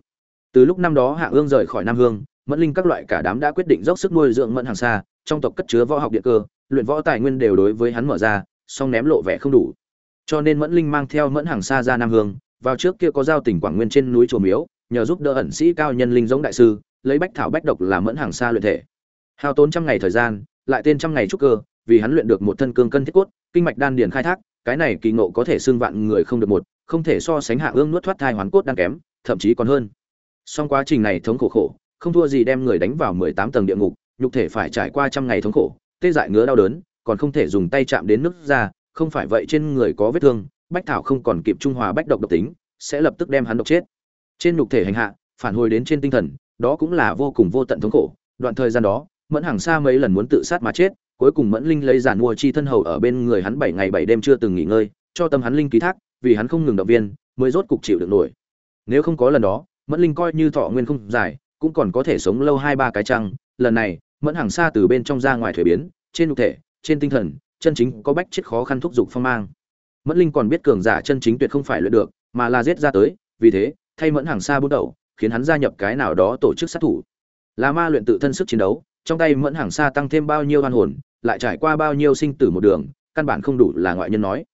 từ lúc năm đó hạ ương rời khỏi nam hương, mẫn linh các loại cả đám đã quyết định dốc sức nuôi dưỡng mẫn hàng xa trong tộc cất chứa võ học điện cơ, luyện võ tài nguyên đều đối với hắn mở ra, song ném lộ vẻ không đủ. Cho nên mẫn linh mang theo mẫn hàng xa ra nam hương, vào trước kia có giao tỉnh quảng nguyên trên núi chùa miếu, nhờ giúp đỡ ẩn sĩ cao nhân linh giống đại sư, lấy bách thảo bách độc làm mẫn hàng xa luyện thể. Hao tốn trăm ngày thời gian, lại tên trăm ngày trúc cơ, vì hắn luyện được một thân cương cân thiết cốt, kinh mạch đan điền khai thác, cái này kỳ ngộ có thể xưng vạn người không được một, không thể so sánh hạ ương nuốt thoát thai hoàn cốt đang kém, thậm chí còn hơn song quá trình này thống khổ khổ, không thua gì đem người đánh vào mười tám tầng địa ngục, nhục thể phải trải qua trăm ngày thống khổ, tê dại ngứa đau đớn, còn không thể dùng tay chạm đến nước ra không phải vậy trên người có vết thương, bách thảo không còn kịp trung hòa bách độc độc tính, sẽ lập tức đem hắn độc chết. Trên nhục thể hành hạ, phản hồi đến trên tinh thần, đó cũng là vô cùng vô tận thống khổ. Đoạn thời gian đó, mẫn hàng xa mấy lần muốn tự sát mà chết, cuối cùng mẫn linh lấy giản mua chi thân hầu ở bên người hắn bảy ngày bảy đêm chưa từng nghỉ ngơi, cho tâm hắn linh ký thác, vì hắn không ngừng động viên, mới rốt cục chịu được nổi. Nếu không có lần đó mẫn linh coi như thọ nguyên không dài, cũng còn có thể sống lâu hai ba cái trăng lần này, mẫn hàng xa từ bên trong ra ngoài thuế biến, trên nhục thể, trên tinh thần, chân chính có bách chết khó khăn thúc giục phong mang. Mẫn linh còn biết cường giả chân chính tuyệt không phải luyện được, mà là giết ra tới, vì thế, thay mẫn hàng xa bút đầu, khiến hắn gia nhập cái nào đó tổ chức sát thủ. Là ma luyện tự thân sức chiến đấu, trong tay mẫn hàng xa tăng thêm bao nhiêu oan hồn, lại trải qua bao nhiêu sinh tử một đường, căn bản không đủ là ngoại nhân nói.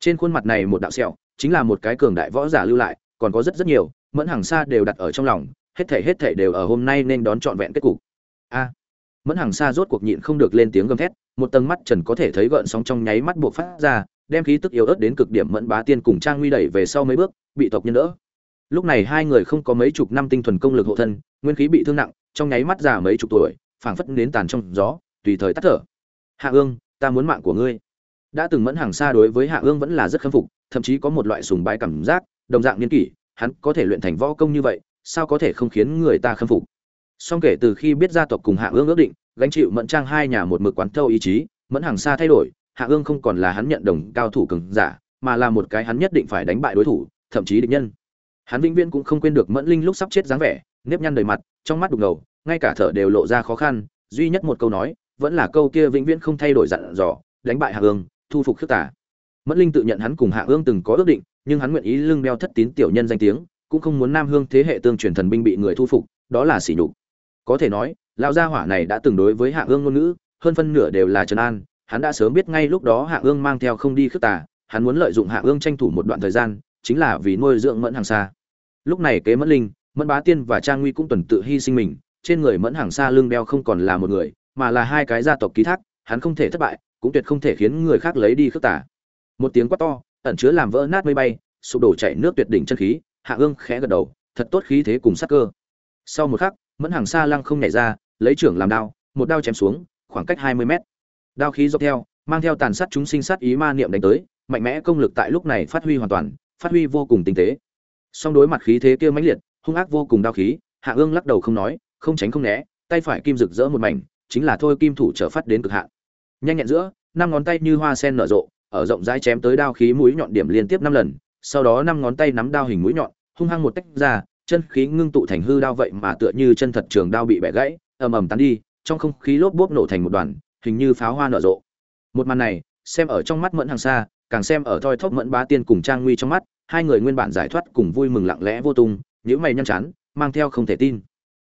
Trên khuôn mặt này một đạo sẹo, chính là một cái cường đại võ giả lưu lại, còn có rất rất nhiều mẫn hàng xa đều đặt ở trong lòng, hết thể hết thể đều ở hôm nay nên đón trọn vẹn kết cục. A. Mẫn hàng xa rốt cuộc nhịn không được lên tiếng gầm thét, một tầng mắt trần có thể thấy gợn sóng trong nháy mắt buộc phát ra, đem khí tức yếu ớt đến cực điểm mẫn bá tiên cùng trang nguy đẩy về sau mấy bước, bị tộc nhân đỡ. Lúc này hai người không có mấy chục năm tinh thuần công lực hộ thân, nguyên khí bị thương nặng, trong nháy mắt già mấy chục tuổi, phảng phất đến tàn trong gió, tùy thời tắt thở. Hạ ương, ta muốn mạng của ngươi. Đã từng mẫn hàng xa đối với hạ ương vẫn là rất khâm phục, thậm chí có một loại sùng bái cảm giác, đồng dạng niên kỷ hắn có thể luyện thành võ công như vậy, sao có thể không khiến người ta khâm phục? Song kể từ khi biết gia tộc cùng hạ ương ước định, gánh chịu mẫn trang hai nhà một mực quán thâu ý chí, mẫn hàng xa thay đổi, hạ ương không còn là hắn nhận đồng cao thủ cường giả, mà là một cái hắn nhất định phải đánh bại đối thủ, thậm chí địch nhân. Hắn vĩnh viễn cũng không quên được mẫn linh lúc sắp chết dáng vẻ, nếp nhăn đầy mặt, trong mắt đục ngầu, ngay cả thở đều lộ ra khó khăn, duy nhất một câu nói, vẫn là câu kia vĩnh viễn không thay đổi dặn dò, đánh bại hạ ương, thu phục khước tả mẫn linh tự nhận hắn cùng hạ ương từng có ước định nhưng hắn nguyện ý lưng đeo thất tín tiểu nhân danh tiếng, cũng không muốn nam hương thế hệ tương truyền thần binh bị người thu phục, đó là sỉ nhục. Có thể nói, lão gia hỏa này đã từng đối với hạ ương ngôn ngữ, hơn phân nửa đều là trần an, hắn đã sớm biết ngay lúc đó hạ ương mang theo không đi khước tà, hắn muốn lợi dụng hạ ương tranh thủ một đoạn thời gian, chính là vì nuôi dưỡng mẫn hàng xa lúc này kế mẫn linh, mẫn bá tiên và trang nguy cũng tuần tự hy sinh mình, trên người mẫn hàng xa lưng đeo không còn là một người, mà là hai cái gia tộc ký thác, hắn không thể thất bại, cũng tuyệt không thể khiến người khác lấy đi khước tà. Một tiếng quát to ẩn chứa làm vỡ nát mây bay, sụp đổ chảy nước tuyệt đỉnh chân khí, hạ ương khẽ gật đầu, thật tốt khí thế cùng sắc cơ. Sau một khắc, mẫn hàng xa lăng không nhảy ra, lấy trưởng làm đao, một đao chém xuống, khoảng cách hai mươi mét. Đao khí dọc theo, mang theo tàn sát chúng sinh sát ý ma niệm đánh tới, mạnh mẽ công lực tại lúc này phát huy hoàn toàn, phát huy vô cùng tinh tế. Song đối mặt khí thế kia mãnh liệt, hung ác vô cùng đao khí, hạ ương lắc đầu không nói, không tránh không né, tay phải kim rực rỡ một mảnh, chính là thôi kim thủ trở phát đến cực hạn. Nhanh nhẹn giữa, năm ngón tay như hoa sen nở rộ ở rộng rãi chém tới đao khí mũi nhọn điểm liên tiếp năm lần, sau đó năm ngón tay nắm đao hình mũi nhọn, hung hăng một tách ra, chân khí ngưng tụ thành hư đao vậy mà tựa như chân thật trường đao bị bẻ gãy, ầm ầm tán đi, trong không khí lốp bốp nổ thành một đoàn, hình như pháo hoa nở rộ. Một màn này, xem ở trong mắt mẫn hàng xa càng xem ở Thôi Thốc mẫn bá tiên cùng trang nguy trong mắt, hai người nguyên bản giải thoát cùng vui mừng lặng lẽ vô tung những mày nhăn chán, mang theo không thể tin.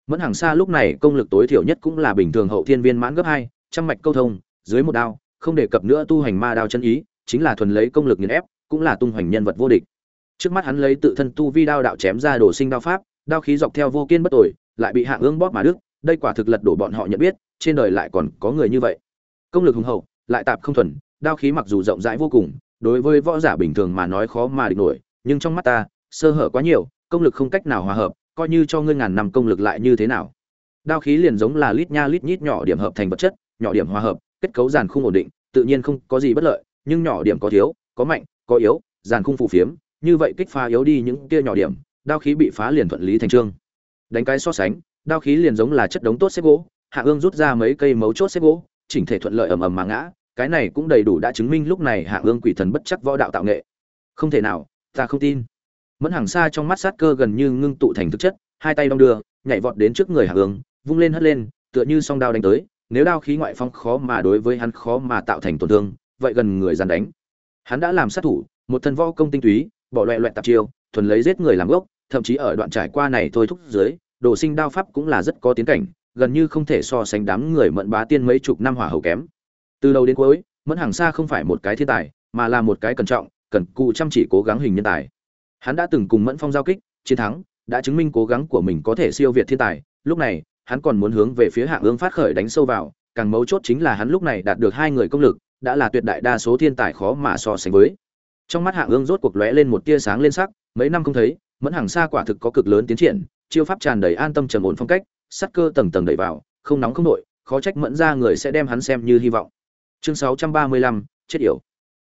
Mẫn hàng xa lúc này công lực tối thiểu nhất cũng là bình thường hậu thiên viên mãn gấp hai, trăm mạch câu thông, dưới một đao, không đề cập nữa tu hành ma đao chân ý chính là thuần lấy công lực nghiền ép cũng là tung hoành nhân vật vô địch. Trước mắt hắn lấy tự thân tu vi đao đạo chém ra đồ sinh đao pháp đao khí dọc theo vô kiên bất tồi, lại bị hạ ương bóp mà đứt. đây quả thực lật đổ bọn họ nhận biết trên đời lại còn có người như vậy. Công lực hùng hậu lại tạp không thuần đao khí mặc dù rộng rãi vô cùng đối với võ giả bình thường mà nói khó mà địch nổi nhưng trong mắt ta sơ hở quá nhiều công lực không cách nào hòa hợp coi như cho ngươi ngàn năm công lực lại như thế nào. Đao khí liền giống là lít nha lít nhít nhỏ điểm hợp thành vật chất nhỏ điểm hòa hợp kết cấu giàn khung ổn định tự nhiên không có gì bất lợi nhưng nhỏ điểm có thiếu, có mạnh, có yếu, giàn khung phù phiếm, như vậy kích phá yếu đi những kia nhỏ điểm, đao khí bị phá liền thuận lý thành trương. Đánh cái so sánh, đao khí liền giống là chất đống tốt xếp gỗ, hạ ương rút ra mấy cây mấu chốt xếp gỗ, chỉnh thể thuận lợi ầm ầm mà ngã, cái này cũng đầy đủ đã chứng minh lúc này hạ ương quỷ thần bất chắc võ đạo tạo nghệ. Không thể nào, ta không tin. Mẫn hàng xa trong mắt sát cơ gần như ngưng tụ thành thực chất, hai tay đong đưa, nhảy vọt đến trước người hạ ương, vung lên hất lên, tựa như song đao đánh tới, nếu đao khí ngoại phong khó mà đối với hắn khó mà tạo thành tổn thương vậy gần người giàn đánh. Hắn đã làm sát thủ, một thân võ công tinh túy, bỏ loẹ loẹt tạp chiêu, thuần lấy giết người làm gốc, thậm chí ở đoạn trải qua này thôi thúc dưới, đồ sinh đao pháp cũng là rất có tiến cảnh, gần như không thể so sánh đám người mẫn bá tiên mấy chục năm hỏa hầu kém. Từ đầu đến cuối, mẫn hàng xa không phải một cái thiên tài, mà là một cái cẩn trọng cần cù chăm chỉ cố gắng hình nhân tài. Hắn đã từng cùng mẫn phong giao kích, chiến thắng, đã chứng minh cố gắng của mình có thể siêu việt thiên tài. Lúc này, hắn còn muốn hướng về phía hạ ương phát khởi đánh sâu vào, càng mấu chốt chính là hắn lúc này đạt được hai người công lực đã là tuyệt đại đa số thiên tài khó mà so sánh với. Trong mắt hạ ương rốt cuộc lóe lên một tia sáng lên sắc, mấy năm không thấy, mẫn hàng xa quả thực có cực lớn tiến triển, chiêu pháp tràn đầy an tâm trầm ổn phong cách, sắt cơ tầng tầng đẩy vào, không nóng không nội khó trách mẫn ra người sẽ đem hắn xem như hy vọng. Chương sáu trăm ba mươi lăm, chết yểu.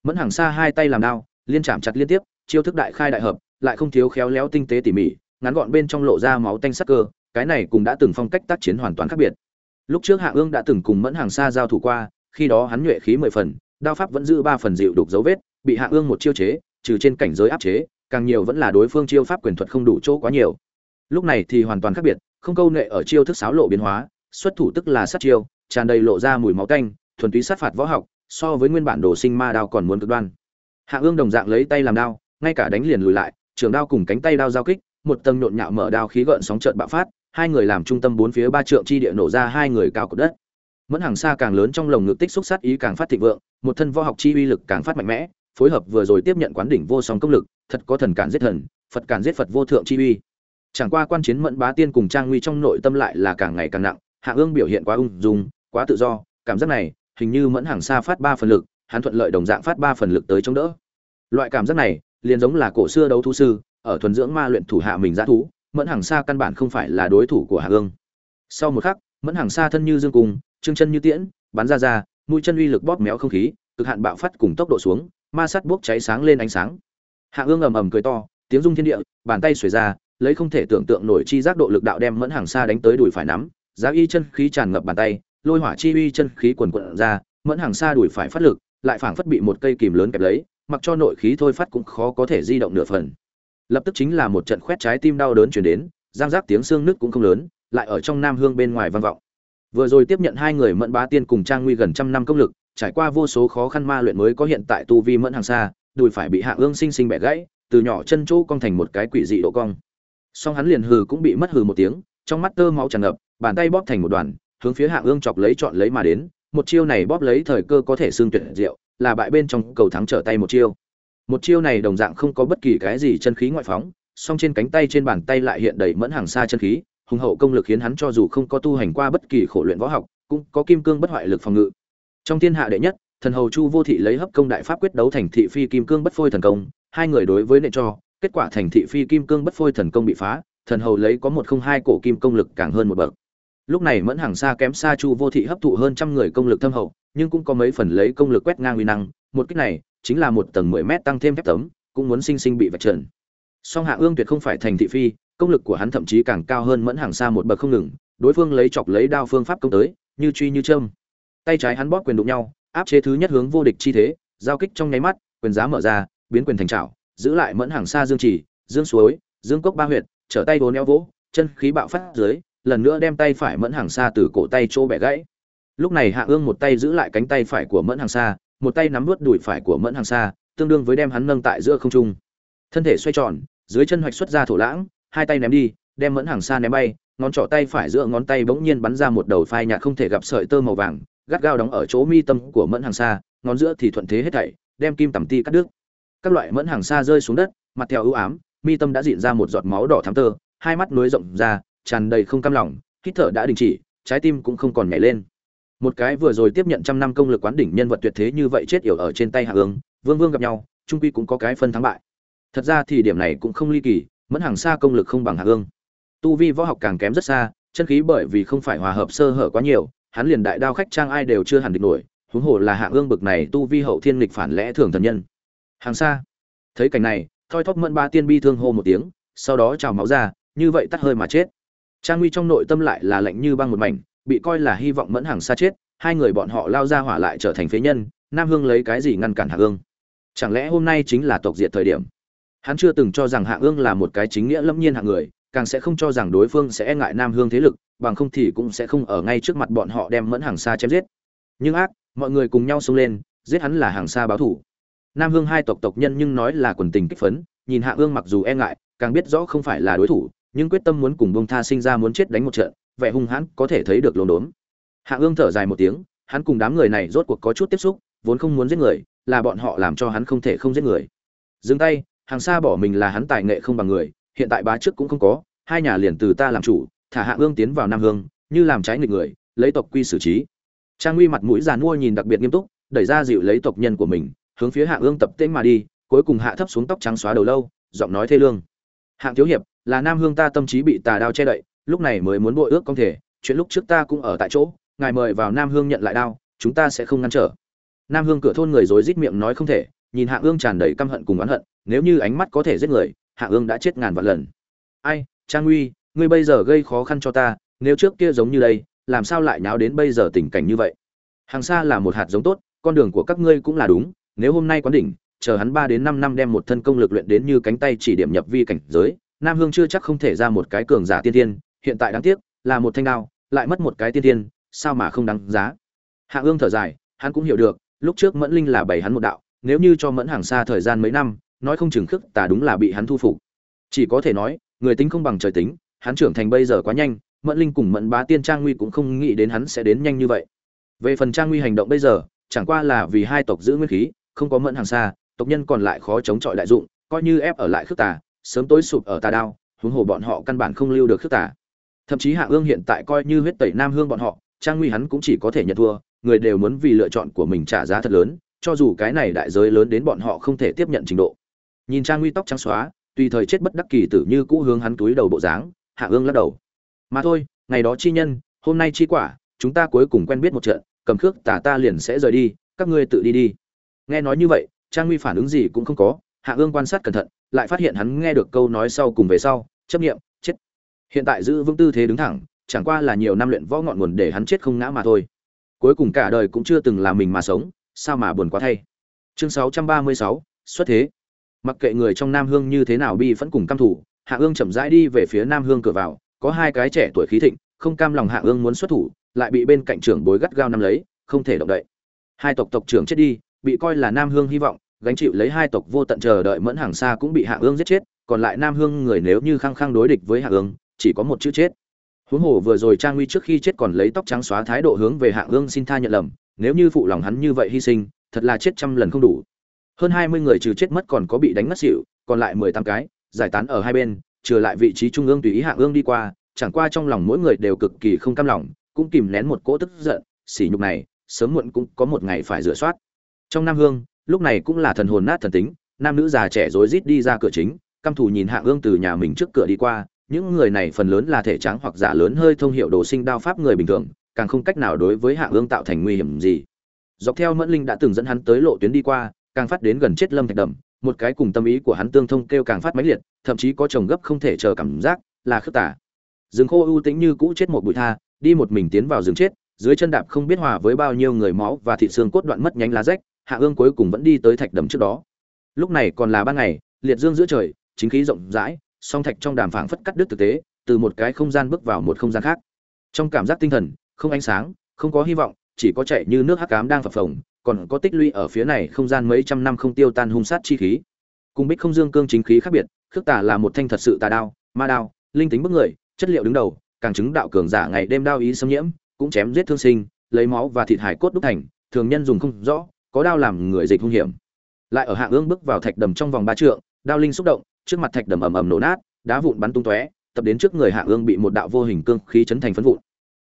Mẫn hàng xa hai tay làm đao, liên chạm chặt liên tiếp, chiêu thức đại khai đại hợp, lại không thiếu khéo léo tinh tế tỉ mỉ, ngắn gọn bên trong lộ ra máu tanh sắc cơ, cái này cũng đã từng phong cách tác chiến hoàn toàn khác biệt. Lúc trước hạ ương đã từng cùng mẫn hàng xa giao thủ qua khi đó hắn nhuệ khí mười phần, đao pháp vẫn giữ ba phần dịu đục dấu vết, bị hạ ương một chiêu chế, trừ trên cảnh giới áp chế, càng nhiều vẫn là đối phương chiêu pháp quyền thuật không đủ chỗ quá nhiều. Lúc này thì hoàn toàn khác biệt, không câu nệ ở chiêu thức xáo lộ biến hóa, xuất thủ tức là sát chiêu, tràn đầy lộ ra mùi máu tanh, thuần túy sát phạt võ học, so với nguyên bản đồ sinh ma đao còn muốn cực đoan. Hạ ương đồng dạng lấy tay làm đao, ngay cả đánh liền lùi lại, trường đao cùng cánh tay đao giao kích, một tầng nhộn nhạo mở đao khí gợn sóng trợn bạo phát, hai người làm trung tâm bốn phía ba trượng chi địa nổ ra hai người cao cột đất mẫn hàng xa càng lớn trong lồng ngực tích xúc sát ý càng phát thịnh vượng, một thân võ học chi uy lực càng phát mạnh mẽ, phối hợp vừa rồi tiếp nhận quán đỉnh vô song công lực, thật có thần cản giết thần, phật cản giết phật vô thượng chi uy. Chẳng qua quan chiến mẫn bá tiên cùng trang nguy trong nội tâm lại là càng ngày càng nặng, hạ ương biểu hiện quá ung dung, quá tự do, cảm giác này, hình như mẫn hàng xa phát ba phần lực, hắn thuận lợi đồng dạng phát ba phần lực tới chống đỡ. Loại cảm giác này, liền giống là cổ xưa đấu thú sư, ở thuần dưỡng ma luyện thủ hạ mình giã thú, mẫn hàng xa căn bản không phải là đối thủ của hạ ương. Sau một khắc, mẫn hàng xa thân như dương cung trương chân như tiễn, bắn ra ra, mũi chân uy lực bóp méo không khí, cực hạn bạo phát cùng tốc độ xuống, ma sắt bốc cháy sáng lên ánh sáng. Hạ ương ầm ầm cười to, tiếng rung thiên địa, bàn tay xuề ra, lấy không thể tưởng tượng nổi chi giác độ lực đạo đem mẫn hàng xa đánh tới đùi phải nắm, giá y chân khí tràn ngập bàn tay, lôi hỏa chi uy chân khí quần quận ra, mẫn hàng xa đùi phải phát lực, lại phảng phất bị một cây kìm lớn kẹp lấy, mặc cho nội khí thôi phát cũng khó có thể di động nửa phần. Lập tức chính là một trận khoét trái tim đau đớn chuyển đến giang giác tiếng xương nứt cũng không lớn, lại ở trong nam hương bên ngoài vang vọng vừa rồi tiếp nhận hai người mẫn bá tiên cùng trang nguy gần trăm năm công lực, trải qua vô số khó khăn ma luyện mới có hiện tại tu vi mẫn hàng xa đùi phải bị hạ ương sinh sinh bẻ gãy, từ nhỏ chân chỗ cong thành một cái quỷ dị độ cong. Song hắn liền hừ cũng bị mất hừ một tiếng, trong mắt tơ máu tràn ngập, bàn tay bóp thành một đoàn, hướng phía hạ ương chọc lấy chọn lấy mà đến, một chiêu này bóp lấy thời cơ có thể xương tuyệt diệu, là bại bên trong cầu thắng trở tay một chiêu. Một chiêu này đồng dạng không có bất kỳ cái gì chân khí ngoại phóng, song trên cánh tay trên bàn tay lại hiện đầy mẫn hàng xa chân khí hùng hậu công lực khiến hắn cho dù không có tu hành qua bất kỳ khổ luyện võ học, cũng có kim cương bất hoại lực phòng ngự. Trong thiên hạ đệ nhất, thần hầu chu vô thị lấy hấp công đại pháp quyết đấu thành thị phi kim cương bất phôi thần công, hai người đối với nệ cho, kết quả thành thị phi kim cương bất phôi thần công bị phá, thần hầu lấy có một không hai cổ kim công lực càng hơn một bậc. Lúc này mẫn hàng xa kém xa chu vô thị hấp thụ hơn trăm người công lực thâm hậu, nhưng cũng có mấy phần lấy công lực quét ngang uy năng, một kích này chính là một tầng mười mét tăng thêm thép tấm, cũng muốn sinh sinh bị vạch trần. Song hạ ương tuyệt không phải thành thị phi công lực của hắn thậm chí càng cao hơn mẫn hàng xa một bậc không ngừng, đối phương lấy chọc lấy đao phương pháp công tới, như truy như trâm tay trái hắn bóp quyền đụng nhau, áp chế thứ nhất hướng vô địch chi thế, giao kích trong nháy mắt, quyền giá mở ra, biến quyền thành trảo, giữ lại mẫn hàng xa dương chỉ dương suối, dương cốc ba huyệt, trở tay vốn eo vỗ, chân khí bạo phát dưới, lần nữa đem tay phải mẫn hàng xa từ cổ tay chỗ bẻ gãy. Lúc này hạ ương một tay giữ lại cánh tay phải của mẫn hàng xa, một tay nắm vút đùi phải của mẫn hàng xa, tương đương với đem hắn nâng tại giữa không trung. Thân thể xoay tròn, dưới chân hoạch xuất ra thổ lãng hai tay ném đi, đem mẫn hàng xa ném bay, ngón trỏ tay phải giữa ngón tay bỗng nhiên bắn ra một đầu phai nhạt không thể gặp sợi tơ màu vàng, gắt gao đóng ở chỗ mi tâm của mẫn hàng xa, ngón giữa thì thuận thế hết thảy, đem kim tầm ti cắt đứt. Các loại mẫn hàng xa rơi xuống đất, mặt theo ưu ám, mi tâm đã dịn ra một giọt máu đỏ thắm tơ, hai mắt nối rộng ra, tràn đầy không cam lòng, hít thở đã đình chỉ, trái tim cũng không còn nhảy lên. Một cái vừa rồi tiếp nhận trăm năm công lực quán đỉnh nhân vật tuyệt thế như vậy chết yểu ở trên tay hạ ương vương vương gặp nhau, trung quy cũng có cái phân thắng bại. Thật ra thì điểm này cũng không ly kỳ mẫn hàng xa công lực không bằng hạ ương. Tu vi võ học càng kém rất xa, chân khí bởi vì không phải hòa hợp sơ hở quá nhiều, hắn liền đại đao khách trang ai đều chưa hẳn địch nổi, huống hồ là hạ ương bực này tu vi hậu thiên lịch phản lẽ thường thần nhân. Hàng xa thấy cảnh này, thoi thóp mẫn ba tiên bi thương hô một tiếng, sau đó trào máu ra, như vậy tắt hơi mà chết. Trang nguy trong nội tâm lại là lạnh như băng một mảnh, bị coi là hy vọng mẫn hàng xa chết, hai người bọn họ lao ra hỏa lại trở thành phế nhân, nam hương lấy cái gì ngăn cản hạ ương? Chẳng lẽ hôm nay chính là tộc diệt thời điểm? Hắn chưa từng cho rằng hạ ương là một cái chính nghĩa lâm nhiên hạng người, càng sẽ không cho rằng đối phương sẽ e ngại nam hương thế lực, bằng không thì cũng sẽ không ở ngay trước mặt bọn họ đem mẫn hàng xa chém giết. Nhưng ác, mọi người cùng nhau xông lên, giết hắn là hàng xa báo thủ. Nam hương hai tộc tộc nhân nhưng nói là quần tình kích phấn, nhìn hạ ương mặc dù e ngại, càng biết rõ không phải là đối thủ, nhưng quyết tâm muốn cùng bông tha sinh ra muốn chết đánh một trận, vẻ hung hãn có thể thấy được lồn đốn. Hạ ương thở dài một tiếng, hắn cùng đám người này rốt cuộc có chút tiếp xúc, vốn không muốn giết người, là bọn họ làm cho hắn không thể không giết người. Dừng tay hàng xa bỏ mình là hắn tài nghệ không bằng người, hiện tại bá trước cũng không có, hai nhà liền từ ta làm chủ, thả hạ ương tiến vào nam hương, như làm trái nghịch người, lấy tộc quy xử trí. Trang uy mặt mũi giàn mua nhìn đặc biệt nghiêm túc, đẩy ra dịu lấy tộc nhân của mình, hướng phía hạ ương tập tên mà đi, cuối cùng hạ thấp xuống tóc trắng xóa đầu lâu, giọng nói thê lương. Hạng thiếu hiệp, là nam hương ta tâm trí bị tà đao che đậy, lúc này mới muốn bội ước công thể, chuyện lúc trước ta cũng ở tại chỗ, ngài mời vào nam hương nhận lại đao, chúng ta sẽ không ngăn trở. Nam hương cửa thôn người rối rít miệng nói không thể nhìn hạ ương tràn đầy căm hận cùng oán hận, nếu như ánh mắt có thể giết người, hạ ương đã chết ngàn vạn lần. Ai, trang uy, ngươi bây giờ gây khó khăn cho ta, nếu trước kia giống như đây, làm sao lại nháo đến bây giờ tình cảnh như vậy? Hàng xa là một hạt giống tốt, con đường của các ngươi cũng là đúng, nếu hôm nay quán đỉnh, chờ hắn ba đến năm năm đem một thân công lực luyện đến như cánh tay chỉ điểm nhập vi cảnh giới, nam hương chưa chắc không thể ra một cái cường giả tiên tiên hiện tại đáng tiếc, là một thanh đao, lại mất một cái tiên tiên sao mà không đáng giá? Hạ ương thở dài, hắn cũng hiểu được, lúc trước mẫn linh là bày hắn một đạo nếu như cho mẫn hàng xa thời gian mấy năm, nói không chừng khước tà đúng là bị hắn thu phục. Chỉ có thể nói, người tính không bằng trời tính, hắn trưởng thành bây giờ quá nhanh, mẫn linh cùng mẫn bá tiên trang nguy cũng không nghĩ đến hắn sẽ đến nhanh như vậy. Về phần trang nguy hành động bây giờ, chẳng qua là vì hai tộc giữ nguyên khí, không có mẫn hàng xa, tộc nhân còn lại khó chống chọi đại dụng, coi như ép ở lại khước tà, sớm tối sụp ở tà đao, huống hồ bọn họ căn bản không lưu được khước tà. Thậm chí hạ ương hiện tại coi như huyết tẩy nam hương bọn họ, trang nguy hắn cũng chỉ có thể nhận thua, người đều muốn vì lựa chọn của mình trả giá thật lớn cho dù cái này đại giới lớn đến bọn họ không thể tiếp nhận trình độ. Nhìn trang nguy tóc trắng xóa, tùy thời chết bất đắc kỳ tử như cũ hướng hắn túi đầu bộ dáng, hạ ương lắc đầu. Mà thôi, ngày đó chi nhân, hôm nay chi quả, chúng ta cuối cùng quen biết một trận, cầm khước tả ta liền sẽ rời đi, các ngươi tự đi đi. Nghe nói như vậy, trang nguy phản ứng gì cũng không có, hạ ương quan sát cẩn thận, lại phát hiện hắn nghe được câu nói sau cùng về sau, chấp nghiệm chết. Hiện tại giữ vững tư thế đứng thẳng, chẳng qua là nhiều năm luyện võ ngọn nguồn để hắn chết không ngã mà thôi. Cuối cùng cả đời cũng chưa từng là mình mà sống sao mà buồn quá thay. Chương 636, xuất thế. Mặc kệ người trong nam hương như thế nào bi vẫn cùng căm thủ hạ ương chậm rãi đi về phía nam hương cửa vào có hai cái trẻ tuổi khí thịnh không cam lòng hạ ương muốn xuất thủ lại bị bên cạnh trưởng bối gắt gao nắm lấy không thể động đậy. Hai tộc tộc trưởng chết đi bị coi là nam hương hy vọng gánh chịu lấy hai tộc vô tận chờ đợi mẫn hàng xa cũng bị hạ ương giết chết còn lại nam hương người nếu như khăng khăng đối địch với hạ ương chỉ có một chữ chết. Huống hồ vừa rồi trang nguy trước khi chết còn lấy tóc trắng xóa thái độ hướng về hạ ương xin tha nhận lầm nếu như phụ lòng hắn như vậy hy sinh, thật là chết trăm lần không đủ. Hơn hai mươi người trừ chết mất còn có bị đánh mất xỉu, còn lại mười tám cái, giải tán ở hai bên, trừ lại vị trí trung ương tùy ý hạ ương đi qua, chẳng qua trong lòng mỗi người đều cực kỳ không cam lòng, cũng kìm nén một cỗ tức giận, sỉ nhục này, sớm muộn cũng có một ngày phải rửa soát. Trong nam hương, lúc này cũng là thần hồn nát thần tính, nam nữ già trẻ rối rít đi ra cửa chính, căm thù nhìn hạ ương từ nhà mình trước cửa đi qua, những người này phần lớn là thể trắng hoặc giả lớn hơi thông hiệu đồ sinh đao pháp người bình thường càng không cách nào đối với hạ ương tạo thành nguy hiểm gì. Dọc theo mẫn linh đã từng dẫn hắn tới lộ tuyến đi qua, càng phát đến gần chết lâm thạch đầm, một cái cùng tâm ý của hắn tương thông kêu càng phát mãnh liệt, thậm chí có chồng gấp không thể chờ cảm giác, là khước tả. Rừng khô ưu tĩnh như cũ chết một bụi tha, đi một mình tiến vào rừng chết, dưới chân đạp không biết hòa với bao nhiêu người máu và thịt xương cốt đoạn mất nhánh lá rách, hạ ương cuối cùng vẫn đi tới thạch đầm trước đó. Lúc này còn là ban ngày, liệt dương giữa trời, chính khí rộng rãi, song thạch trong đàm phảng phất cắt đứt thực tế, từ một cái không gian bước vào một không gian khác. Trong cảm giác tinh thần không ánh sáng, không có hy vọng, chỉ có chạy như nước hắc cám đang phập phồng, còn có tích lũy ở phía này không gian mấy trăm năm không tiêu tan hung sát chi khí. Cùng bích không dương cương chính khí khác biệt, khước tà là một thanh thật sự tà đao, ma đao, linh tính bức người, chất liệu đứng đầu, càng chứng đạo cường giả ngày đêm đao ý xâm nhiễm, cũng chém giết thương sinh, lấy máu và thịt hải cốt đúc thành, thường nhân dùng không rõ, có đao làm người dịch hung hiểm. Lại ở hạng ương bước vào thạch đầm trong vòng ba trượng, đao linh xúc động, trước mặt thạch đầm ầm ầm nổ nát, đá vụn bắn tung tóe, tập đến trước người hạng ương bị một đạo vô hình cương khí chấn thành phấn vụn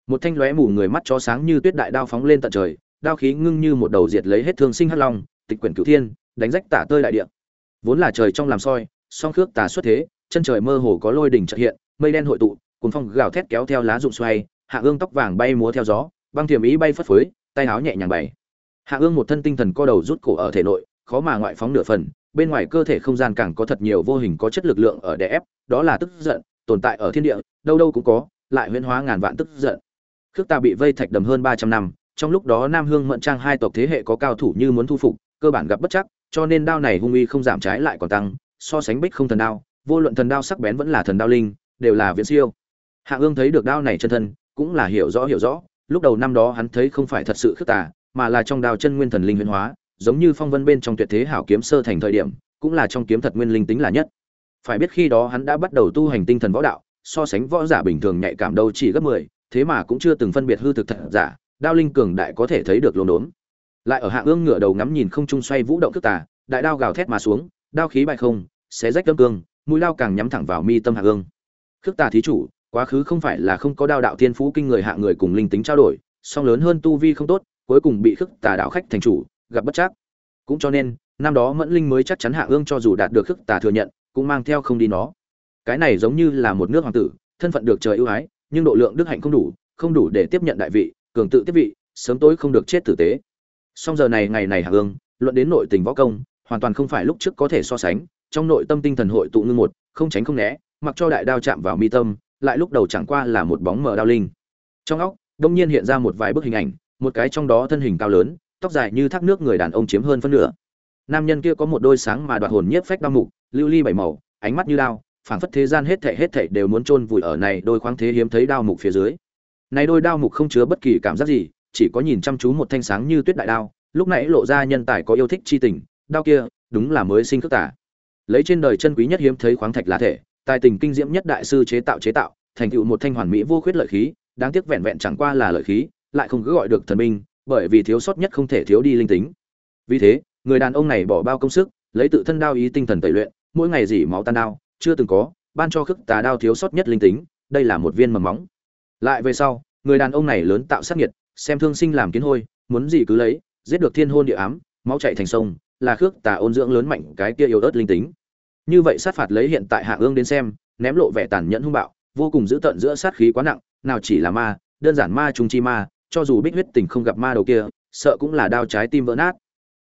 một thanh lóe mù người mắt chó sáng như tuyết đại đao phóng lên tận trời, đao khí ngưng như một đầu diệt lấy hết thương sinh hắc long, tịch quyển cửu thiên, đánh rách tả tơi đại địa. Vốn là trời trong làm soi, song khước tà xuất thế, chân trời mơ hồ có lôi đỉnh trợ hiện, mây đen hội tụ cuốn phong gào thét kéo theo lá rụng xoay, hạ ương tóc vàng bay múa theo gió, băng thiềm ý bay phất phới, tay áo nhẹ nhàng bày. Hạ ương một thân tinh thần co đầu rút cổ ở thể nội, khó mà ngoại phóng nửa phần, bên ngoài cơ thể không gian càng có thật nhiều vô hình có chất lực lượng ở đè ép, đó là tức giận, tồn tại ở thiên địa, đâu đâu cũng có, lại huyễn hóa ngàn vạn tức giận khước ta bị vây thạch đầm hơn ba trăm năm, trong lúc đó nam hương mận trang hai tộc thế hệ có cao thủ như muốn thu phục, cơ bản gặp bất chắc, cho nên đao này hung uy không giảm trái lại còn tăng, so sánh bích không thần đao, vô luận thần đao sắc bén vẫn là thần đao linh, đều là viễn siêu. Hạ ương thấy được đao này chân thân, cũng là hiểu rõ hiểu rõ, lúc đầu năm đó hắn thấy không phải thật sự khước tà, mà là trong đao chân nguyên thần linh huyễn hóa, giống như phong vân bên trong tuyệt thế hảo kiếm sơ thành thời điểm, cũng là trong kiếm thật nguyên linh tính là nhất. Phải biết khi đó hắn đã bắt đầu tu hành tinh thần võ đạo, so sánh võ giả bình thường nhạy cảm đâu chỉ gấp mười thế mà cũng chưa từng phân biệt hư thực thật giả, đao linh cường đại có thể thấy được lồn đốm. Lại ở hạ ương ngửa đầu ngắm nhìn không trung xoay vũ động thức tà, đại đao gào thét mà xuống, đao khí bại không, xé rách tâm cương, mũi đao càng nhắm thẳng vào mi tâm hạ ương. Khước tà thí chủ, quá khứ không phải là không có đao đạo thiên phú kinh người hạ người cùng linh tính trao đổi, song lớn hơn tu vi không tốt, cuối cùng bị khước tà đạo khách thành chủ, gặp bất chắc. Cũng cho nên, năm đó mẫn linh mới chắc chắn hạ ương cho dù đạt được khước tà thừa nhận, cũng mang theo không đi nó. Cái này giống như là một nước hoàng tử, thân phận được trời ưu ái nhưng độ lượng đức hạnh không đủ không đủ để tiếp nhận đại vị, cường tự tiếp vị, sớm tối không được chết tử tế. Song giờ này ngày này hạ ương, luận đến nội tình võ công, hoàn toàn không phải lúc trước có thể so sánh, trong nội tâm tinh thần hội tụ ngưng một, không tránh không né, mặc cho đại đao chạm vào mi tâm, lại lúc đầu chẳng qua là một bóng mờ đao linh. Trong óc, đông nhiên hiện ra một vài bức hình ảnh, một cái trong đó thân hình cao lớn, tóc dài như thác nước người đàn ông chiếm hơn phân nửa. Nam nhân kia có một đôi sáng mà đoạt hồn nhiếp phách đao mục, lưu ly bảy màu, ánh mắt như đao phảng phất thế gian hết thảy hết thảy đều muốn chôn vùi ở này đôi khoáng thế hiếm thấy đao mục phía dưới. Này đôi đao mục không chứa bất kỳ cảm giác gì chỉ có nhìn chăm chú một thanh sáng như tuyết đại đao lúc nãy lộ ra nhân tài có yêu thích chi tình đao kia đúng là mới sinh khước tả. Lấy trên đời chân quý nhất hiếm thấy khoáng thạch là thể tài tình kinh diễm nhất đại sư chế tạo chế tạo thành tựu một thanh hoàn mỹ vô khuyết lợi khí đáng tiếc vẹn vẹn chẳng qua là lợi khí lại không cứ gọi được thần minh, bởi vì thiếu sót nhất không thể thiếu đi linh tính. Vì thế người đàn ông này bỏ bao công sức lấy tự thân đao ý tinh thần tẩy luyện mỗi ngày dỉ máu tan đao chưa từng có, ban cho khước tà đao thiếu sót nhất linh tính, đây là một viên mầm móng. Lại về sau, người đàn ông này lớn tạo sát nhiệt xem thương sinh làm kiến hôi, muốn gì cứ lấy, giết được thiên hôn địa ám, máu chạy thành sông, là khước tà ôn dưỡng lớn mạnh cái kia yếu ớt linh tính. Như vậy sát phạt lấy hiện tại hạ ương đến xem, ném lộ vẻ tàn nhẫn hung bạo, vô cùng dữ tợn giữa sát khí quá nặng, nào chỉ là ma, đơn giản ma trung chi ma, cho dù bích huyết tình không gặp ma đầu kia, sợ cũng là đao trái tim vỡ nát.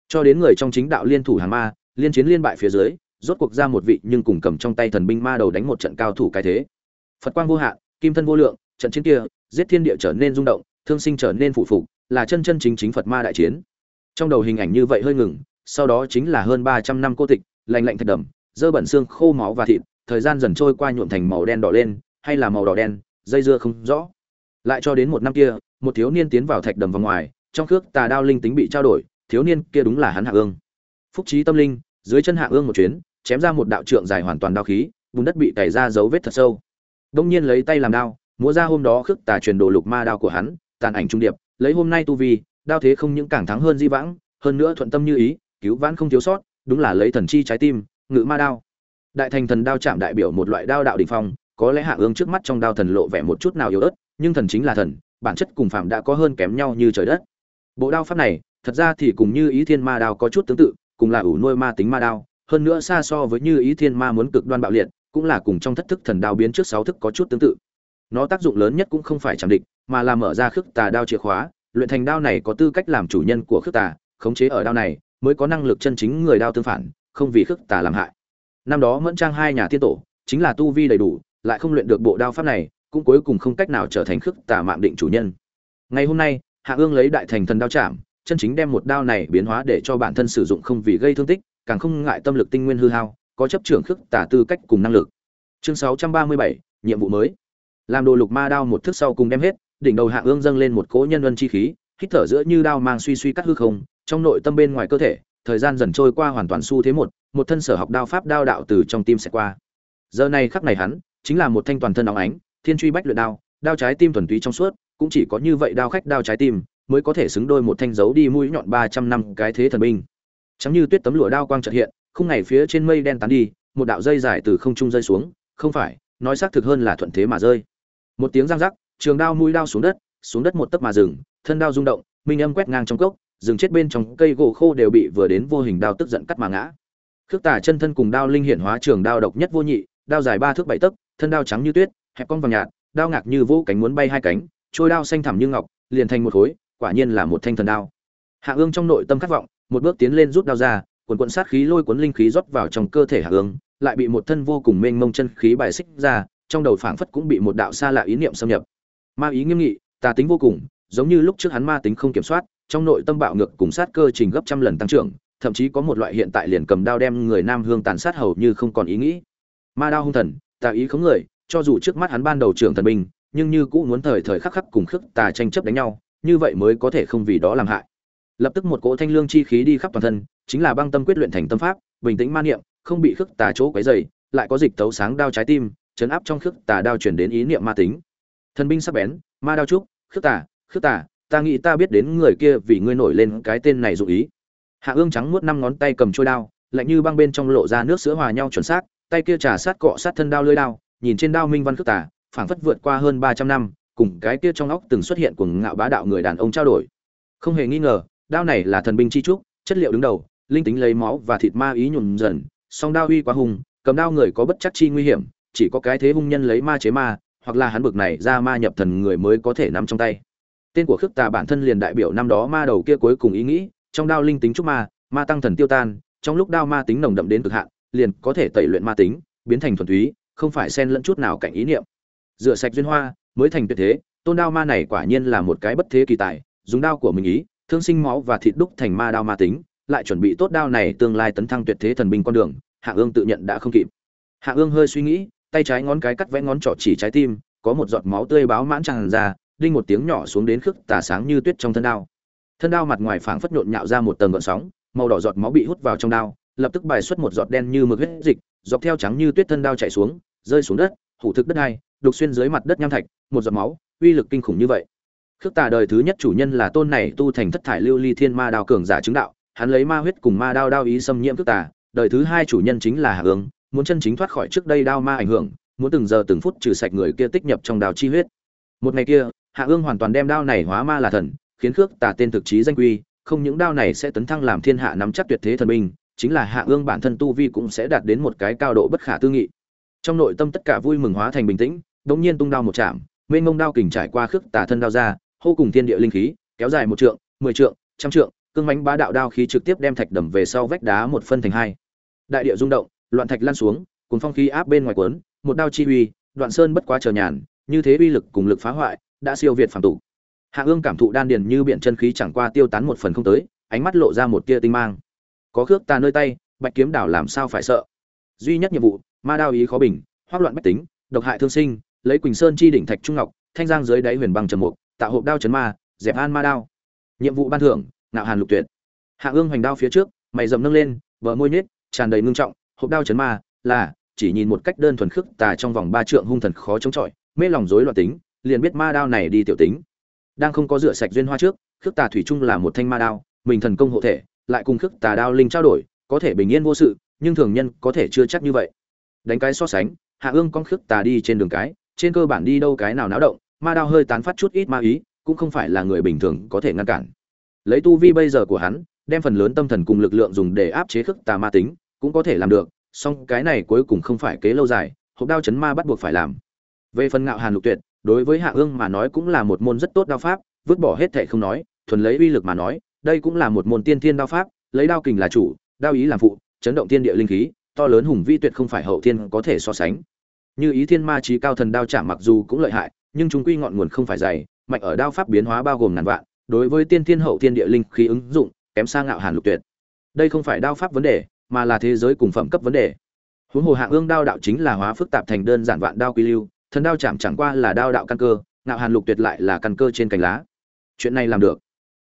Cho đến người trong chính đạo liên thủ hàng ma, liên chiến liên bại phía dưới rốt cuộc ra một vị nhưng cùng cầm trong tay thần binh ma đầu đánh một trận cao thủ cái thế. Phật quang vô hạn, kim thân vô lượng, trận chiến kia, giết thiên địa trở nên rung động, thương sinh trở nên phụ phục, là chân chân chính chính phật ma đại chiến. Trong đầu hình ảnh như vậy hơi ngừng, sau đó chính là hơn ba trăm năm cô tịch, lạnh lạnh thật đầm, dơ bẩn xương, khô máu và thịt, thời gian dần trôi qua nhuộm thành màu đen đỏ lên, hay là màu đỏ đen, dây dưa không rõ. Lại cho đến một năm kia, một thiếu niên tiến vào thạch đầm vào ngoài, trong khước tà đao linh tính bị trao đổi, thiếu niên kia đúng là hắn hạ ương. Phúc trí tâm linh, dưới chân hạ ương một chuyến chém ra một đạo trượng dài hoàn toàn đao khí, bùn đất bị cày ra dấu vết thật sâu. Đông nhiên lấy tay làm đao, múa ra hôm đó khước tà truyền đồ lục ma đao của hắn, tàn ảnh trung điệp, lấy hôm nay tu vi, đao thế không những càng thắng hơn di vãng, hơn nữa thuận tâm như ý, cứu vãn không thiếu sót, đúng là lấy thần chi trái tim, ngự ma đao. Đại thành thần đao chạm đại biểu một loại đao đạo đỉnh phong, có lẽ hạ ương trước mắt trong đao thần lộ vẻ một chút nào yếu ớt, nhưng thần chính là thần, bản chất cùng phạm đã có hơn kém nhau như trời đất. Bộ đao pháp này, thật ra thì cùng như ý thiên ma đao có chút tương tự, cùng là ủ nuôi ma tính ma đao hơn nữa xa so với như ý thiên ma muốn cực đoan bạo liệt, cũng là cùng trong thất thức thần đao biến trước sáu thức có chút tương tự. Nó tác dụng lớn nhất cũng không phải chạm địch, mà là mở ra khước tà đao chìa khóa. Luyện thành đao này có tư cách làm chủ nhân của khước tà, khống chế ở đao này mới có năng lực chân chính người đao tương phản, không vì khước tà làm hại. Năm đó mẫn trang hai nhà tiên tổ, chính là tu vi đầy đủ, lại không luyện được bộ đao pháp này, cũng cuối cùng không cách nào trở thành khước tà mạng định chủ nhân. Ngày hôm nay, hạ ương lấy đại thành thần đao chạm, chân chính đem một đao này biến hóa để cho bản thân sử dụng không vì gây thương tích càng không ngại tâm lực tinh nguyên hư hao có chấp trưởng khước tả tư cách cùng năng lực. Chương 637, nhiệm vụ mới. Làm đồ lục ma đao một thức sau cùng đem hết đỉnh đầu hạ ương dâng lên một cỗ nhân luân chi khí hít thở giữa như đao mang suy suy cắt hư không trong nội tâm bên ngoài cơ thể thời gian dần trôi qua hoàn toàn xu thế một một thân sở học đao pháp đao đạo từ trong tim sẽ qua. Giờ này khắc này hắn chính là một thanh toàn thân óng ánh thiên truy bách luyện đao đao trái tim thuần túy trong suốt cũng chỉ có như vậy đao khách đao trái tim mới có thể xứng đôi một thanh dấu đi mũi nhọn ba trăm năm cái thế thần binh chẳng như tuyết tấm lụa đao quang chợt hiện, khung ngày phía trên mây đen tán đi, một đạo dây dài từ không trung rơi xuống, không phải, nói xác thực hơn là thuận thế mà rơi. Một tiếng răng rắc, trường đao mũi đao xuống đất xuống đất một tấc mà dừng, thân đao rung động, minh âm quét ngang trong cốc, rừng chết bên trong cây gỗ khô đều bị vừa đến vô hình đao tức giận cắt mà ngã. Khước tả chân thân cùng đao linh hiển hóa trường đao độc nhất vô nhị, đao dài ba thước bảy tấc, thân đao trắng như tuyết, hẹp cong vàng nhạt, đao ngạc như vô cánh muốn bay hai cánh, trôi đao xanh thẳm như ngọc, liền thành một khối, quả nhiên là một thanh thần đao. Hạ ương trong nội tâm khát vọng một bước tiến lên rút đao ra, quần quận sát khí lôi cuốn linh khí rót vào trong cơ thể hạ ương lại bị một thân vô cùng mênh mông chân khí bài xích ra, trong đầu phảng phất cũng bị một đạo xa lạ ý niệm xâm nhập. Ma ý nghiêm nghị, tà tính vô cùng, giống như lúc trước hắn ma tính không kiểm soát, trong nội tâm bạo ngược cùng sát cơ trình gấp trăm lần tăng trưởng, thậm chí có một loại hiện tại liền cầm đao đem người nam hương tàn sát hầu như không còn ý nghĩ. Ma đao hung thần, tà ý khống người, cho dù trước mắt hắn ban đầu trưởng thần binh, nhưng như cũng muốn thời thời khắc khắc cùng khước tà tranh chấp đánh nhau, như vậy mới có thể không vì đó làm hại lập tức một cỗ thanh lương chi khí đi khắp toàn thân, chính là băng tâm quyết luyện thành tâm pháp, bình tĩnh ma niệm, không bị khước tà chỗ quấy dày lại có dịch tấu sáng đao trái tim, chấn áp trong khước tà đao chuyển đến ý niệm ma tính. Thần binh sắp bén, ma đao trúc, khước tà khước tà, ta nghĩ ta biết đến người kia vì ngươi nổi lên cái tên này dụ ý. Hạ ương trắng nuốt năm ngón tay cầm trôi đao, lạnh như băng bên trong lộ ra nước sữa hòa nhau chuẩn xác, tay kia trà sát cọ sát thân đao lưỡi đao, nhìn trên đao minh văn khước tà, phảng phất vượt qua hơn ba trăm năm, cùng cái kia trong óc từng xuất hiện cuồng ngạo bá đạo người đàn ông trao đổi. Không hề nghi ngờ đao này là thần binh chi trúc, chất liệu đứng đầu, linh tính lấy máu và thịt ma ý nhuần dần, song đao uy quá hùng, cầm đao người có bất chắc chi nguy hiểm, chỉ có cái thế hung nhân lấy ma chế ma, hoặc là hắn bực này ra ma nhập thần người mới có thể nắm trong tay. Tên của khước tà bản thân liền đại biểu năm đó ma đầu kia cuối cùng ý nghĩ, trong đao linh tính trúc ma ma tăng thần tiêu tan, trong lúc đao ma tính nồng đậm đến cực hạn, liền có thể tẩy luyện ma tính, biến thành thuần túy, không phải xen lẫn chút nào cảnh ý niệm. Rửa sạch duyên hoa, mới thành tuyệt thế, tôn đao ma này quả nhiên là một cái bất thế kỳ tài, dùng đao của mình ý thương sinh máu và thịt đúc thành ma đao ma tính, lại chuẩn bị tốt đao này tương lai tấn thăng tuyệt thế thần binh con đường, hạ ương tự nhận đã không kịp. Hạ ương hơi suy nghĩ, tay trái ngón cái cắt vẽ ngón trỏ chỉ trái tim, có một giọt máu tươi báo mãn tràn ra, đinh một tiếng nhỏ xuống đến khức tà sáng như tuyết trong thân đao. Thân đao mặt ngoài phảng phất nhộn nhạo ra một tầng gợn sóng, màu đỏ giọt máu bị hút vào trong đao, lập tức bài xuất một giọt đen như mực huyết dịch, dọc theo trắng như tuyết thân đao chảy xuống, rơi xuống đất, hủ thực đất hai, đục xuyên dưới mặt đất nham thạch, một giọt máu, uy lực kinh khủng như vậy khước tà đời thứ nhất chủ nhân là tôn này tu thành thất thải lưu ly thiên ma đao cường giả chứng đạo, hắn lấy ma huyết cùng ma đao đao ý xâm nhiễm khước tà, đời thứ hai chủ nhân chính là hạ ương muốn chân chính thoát khỏi trước đây đao ma ảnh hưởng, muốn từng giờ từng phút trừ sạch người kia tích nhập trong đào chi huyết. Một ngày kia hạ ương hoàn toàn đem đao này hóa ma là thần, khiến khước tà tên thực chí danh quy, không những đao này sẽ tấn thăng làm thiên hạ nắm chắc tuyệt thế thần minh chính là hạ ương bản thân tu vi cũng sẽ đạt đến một cái cao độ bất khả tư nghị. Trong nội tâm tất cả vui mừng hóa thành bình tĩnh đống nhiên tung đao một chạm, mênh mông đao kình trải qua khước tà thân đao ra hô cùng thiên địa linh khí, kéo dài một trượng, mười trượng, trăm trượng, cương mãnh bá đạo đao khí trực tiếp đem thạch đầm về sau vách đá một phân thành hai. Đại địa rung động, loạn thạch lan xuống cùng phong khí áp bên ngoài cuốn, một đao chi uy, đoạn sơn bất quá chờ nhàn, như thế uy lực cùng lực phá hoại, đã siêu việt phàm tục. Hạ ương cảm thụ đan điền như biển chân khí chẳng qua tiêu tán một phần không tới, ánh mắt lộ ra một tia tinh mang. Có khước ta nơi tay, bạch kiếm đảo làm sao phải sợ? Duy nhất nhiệm vụ, ma đao ý khó bình hoắc loạn bách tính, độc hại thương sinh, lấy quỳnh sơn chi đỉnh thạch trung ngọc, thanh giang dưới đáy huyền băng trầm mục tạo hộp đao chấn ma, dẹp an ma đao. Nhiệm vụ ban thưởng nạo hàn lục tuyệt. Hạ ương hoành đao phía trước, mày dầm nâng lên, bờ môi nhếch, tràn đầy ngưng trọng, hộp đao chấn ma là, chỉ nhìn một cách đơn thuần khước tà trong vòng ba trượng hung thần khó chống chọi, mê lòng rối loạn tính, liền biết ma đao này đi tiểu tính. Đang không có rửa sạch duyên hoa trước, khước tà thủy trung là một thanh ma đao, mình thần công hộ thể, lại cùng khước tà đao linh trao đổi, có thể bình yên vô sự, nhưng thường nhân có thể chưa chắc như vậy. Đánh cái so sánh, hạ ương con khước tà đi trên đường cái, trên cơ bản đi đâu cái nào náo động ma đao hơi tán phát chút ít ma ý, cũng không phải là người bình thường có thể ngăn cản. Lấy tu vi bây giờ của hắn, đem phần lớn tâm thần cùng lực lượng dùng để áp chế khước tà ma tính, cũng có thể làm được, song cái này cuối cùng không phải kế lâu dài, hộp đao chấn ma bắt buộc phải làm. Về phần ngạo hàn lục tuyệt, đối với hạ ương mà nói cũng là một môn rất tốt đao pháp, vứt bỏ hết thệ không nói, thuần lấy uy lực mà nói, đây cũng là một môn tiên thiên đao pháp, lấy đao kình là chủ, đao ý làm phụ, chấn động thiên địa linh khí, to lớn hùng vi tuyệt không phải hậu thiên có thể so sánh. Như ý thiên ma trí cao thần đao chạm mặc dù cũng lợi hại nhưng chúng quy ngọn nguồn không phải dày mạnh ở đao pháp biến hóa bao gồm ngàn vạn, đối với tiên thiên hậu thiên địa linh khí ứng dụng, kém sang ngạo hàn lục tuyệt. Đây không phải đao pháp vấn đề, mà là thế giới cùng phẩm cấp vấn đề. Huống hồ hạng ương đao đạo chính là hóa phức tạp thành đơn giản vạn đao quy lưu, thần đao chạm chẳng qua là đao đạo căn cơ, ngạo hàn lục tuyệt lại là căn cơ trên cành lá. Chuyện này làm được.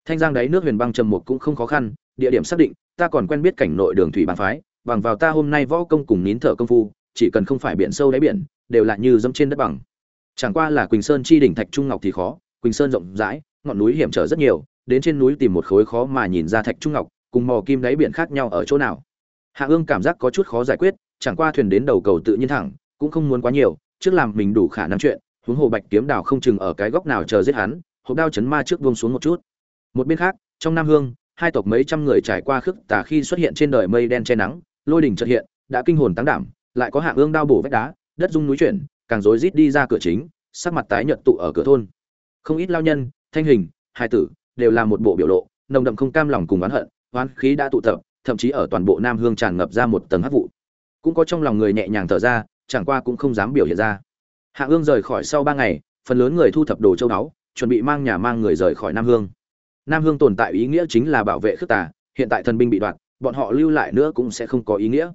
Thanh giang đáy nước huyền băng trầm mục cũng không khó khăn, địa điểm xác định, ta còn quen biết cảnh nội đường thủy bàn phái, bằng vào ta hôm nay võ công cùng nín thở công phu, chỉ cần không phải biển sâu đáy biển, đều là như dẫm trên đất bằng chẳng qua là quỳnh sơn chi đỉnh thạch trung ngọc thì khó, quỳnh sơn rộng rãi, ngọn núi hiểm trở rất nhiều, đến trên núi tìm một khối khó mà nhìn ra thạch trung ngọc, cùng mò kim đáy biển khác nhau ở chỗ nào. Hạ ương cảm giác có chút khó giải quyết, chẳng qua thuyền đến đầu cầu tự nhiên thẳng, cũng không muốn quá nhiều, trước làm mình đủ khả năng chuyện, huống hồ bạch kiếm đào không chừng ở cái góc nào chờ giết hắn, hộp đao chấn ma trước buông xuống một chút. Một bên khác, trong nam hương, hai tộc mấy trăm người trải qua khước tà khi xuất hiện trên đời mây đen che nắng, lôi đỉnh chợt hiện, đã kinh hồn tăng đảm, lại có Hạ ương đao bổ vách đá, đất rung núi chuyển càng rối rít đi ra cửa chính, sắc mặt tái nhợt tụ ở cửa thôn. Không ít lao nhân, thanh hình, hài tử, đều là một bộ biểu lộ, nồng đậm không cam lòng cùng oán hận, oán khí đã tụ tập, thậm chí ở toàn bộ nam hương tràn ngập ra một tầng hắc vụ. Cũng có trong lòng người nhẹ nhàng thở ra, chẳng qua cũng không dám biểu hiện ra. Hạ ương rời khỏi sau ba ngày, phần lớn người thu thập đồ châu báu, chuẩn bị mang nhà mang người rời khỏi nam hương. Nam hương tồn tại ý nghĩa chính là bảo vệ khước tà, hiện tại thần binh bị đoạt, bọn họ lưu lại nữa cũng sẽ không có ý nghĩa.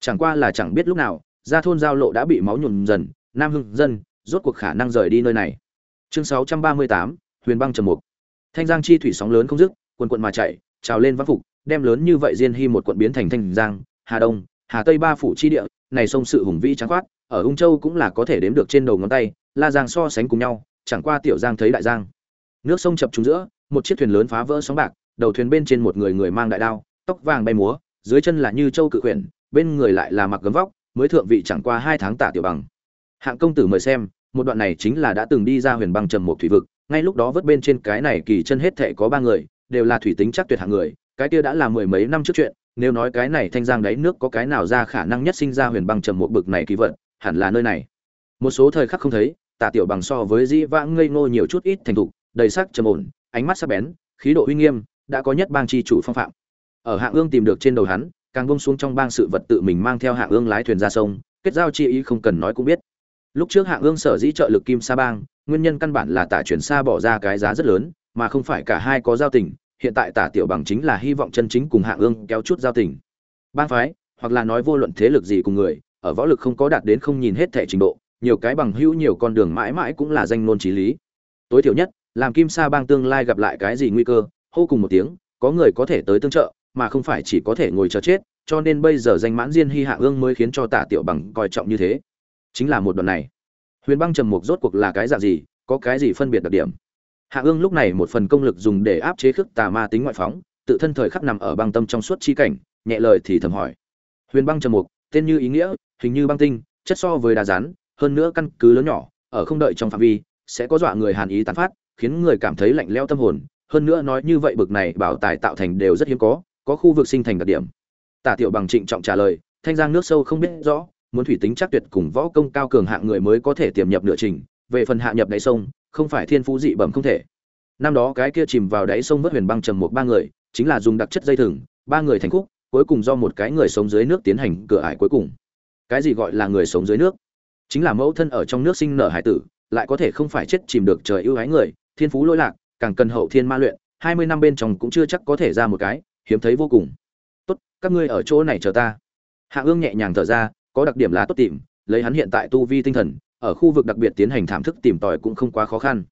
Chẳng qua là chẳng biết lúc nào ra thôn giao lộ đã bị máu nhuộm dần nam hưng dân rốt cuộc khả năng rời đi nơi này. Chương 638, huyền băng trầm mục. Thanh giang chi thủy sóng lớn không dứt quần quận mà chạy trào lên văn phục đem lớn như vậy diên hy một quận biến thành thanh giang hà đông hà tây ba phủ chi địa này sông sự hùng vĩ trắng khoát ở ung châu cũng là có thể đếm được trên đầu ngón tay la giang so sánh cùng nhau chẳng qua tiểu giang thấy đại giang. Nước sông chập trúng giữa một chiếc thuyền lớn phá vỡ sóng bạc đầu thuyền bên trên một người người mang đại đao tóc vàng bay múa dưới chân là như châu cự quyển, bên người lại là mặc gấm vóc mới thượng vị chẳng qua hai tháng tả tiểu bằng hạng công tử mời xem, một đoạn này chính là đã từng đi ra huyền băng trầm một thủy vực, ngay lúc đó vớt bên trên cái này kỳ chân hết thệ có ba người, đều là thủy tính chắc tuyệt hạng người, cái kia đã là mười mấy năm trước chuyện, nếu nói cái này thanh giang đáy nước có cái nào ra khả năng nhất sinh ra huyền băng trầm một bực này kỳ vận hẳn là nơi này. Một số thời khắc không thấy, tà tiểu bằng so với dĩ vãng ngây ngô nhiều chút ít thành thục, đầy sắc trầm ổn, ánh mắt sắc bén, khí độ uy nghiêm, đã có nhất bang chi chủ phong phạm. Ở hạng ương tìm được trên đầu hắn, càng bông xuống trong bang sự vật tự mình mang theo hạng ương lái thuyền ra sông, kết giao chi ý không cần nói cũng biết lúc trước hạng ương sở dĩ trợ lực kim sa bang, nguyên nhân căn bản là tả chuyển xa bỏ ra cái giá rất lớn, mà không phải cả hai có giao tình, hiện tại tả tiểu bằng chính là hy vọng chân chính cùng hạng ương kéo chút giao tình. Bang phái, hoặc là nói vô luận thế lực gì cùng người, ở võ lực không có đạt đến không nhìn hết thể trình độ, nhiều cái bằng hữu nhiều con đường mãi mãi cũng là danh ngôn trí lý. Tối thiểu nhất, làm kim sa bang tương lai gặp lại cái gì nguy cơ, hô cùng một tiếng, có người có thể tới tương trợ, mà không phải chỉ có thể ngồi chờ chết, cho nên bây giờ danh mãn diên hy hạ ương mới khiến cho tả tiểu bằng coi trọng như thế chính là một đoạn này. Huyền băng trầm mục rốt cuộc là cái dạng gì, có cái gì phân biệt đặc điểm? Hạ ương lúc này một phần công lực dùng để áp chế khước tà ma tính ngoại phóng, tự thân thời khắc nằm ở băng tâm trong suốt chi cảnh, nhẹ lời thì thầm hỏi. Huyền băng trầm mục, tên như ý nghĩa, hình như băng tinh, chất so với đá rán, hơn nữa căn cứ lớn nhỏ, ở không đợi trong phạm vi, sẽ có dọa người hàn ý tán phát, khiến người cảm thấy lạnh leo tâm hồn. Hơn nữa nói như vậy bực này, bảo tài tạo thành đều rất hiếm có có khu vực sinh thành đặc điểm. Tả tiểu bằng trịnh trọng trả lời, thanh giang nước sâu không biết rõ muốn thủy tính chắc tuyệt cùng võ công cao cường hạng người mới có thể tiềm nhập nửa trình, về phần hạ nhập đáy sông, không phải thiên phú dị bẩm không thể. Năm đó cái kia chìm vào đáy sông vớt huyền băng trầm một ba người, chính là dùng đặc chất dây thừng, ba người thành khúc, cuối cùng do một cái người sống dưới nước tiến hành cửa ải cuối cùng. Cái gì gọi là người sống dưới nước? Chính là mẫu thân ở trong nước sinh nở hải tử, lại có thể không phải chết chìm được trời ưu ái người, thiên phú lỗi lạc, càng cần hậu thiên ma luyện, hai mươi năm bên trong cũng chưa chắc có thể ra một cái, hiếm thấy vô cùng. Tốt, các ngươi ở chỗ này chờ ta. Hạ ương nhẹ nhàng thở ra có đặc điểm lá tốt tìm, lấy hắn hiện tại tu vi tinh thần, ở khu vực đặc biệt tiến hành thảm thức tìm tòi cũng không quá khó khăn.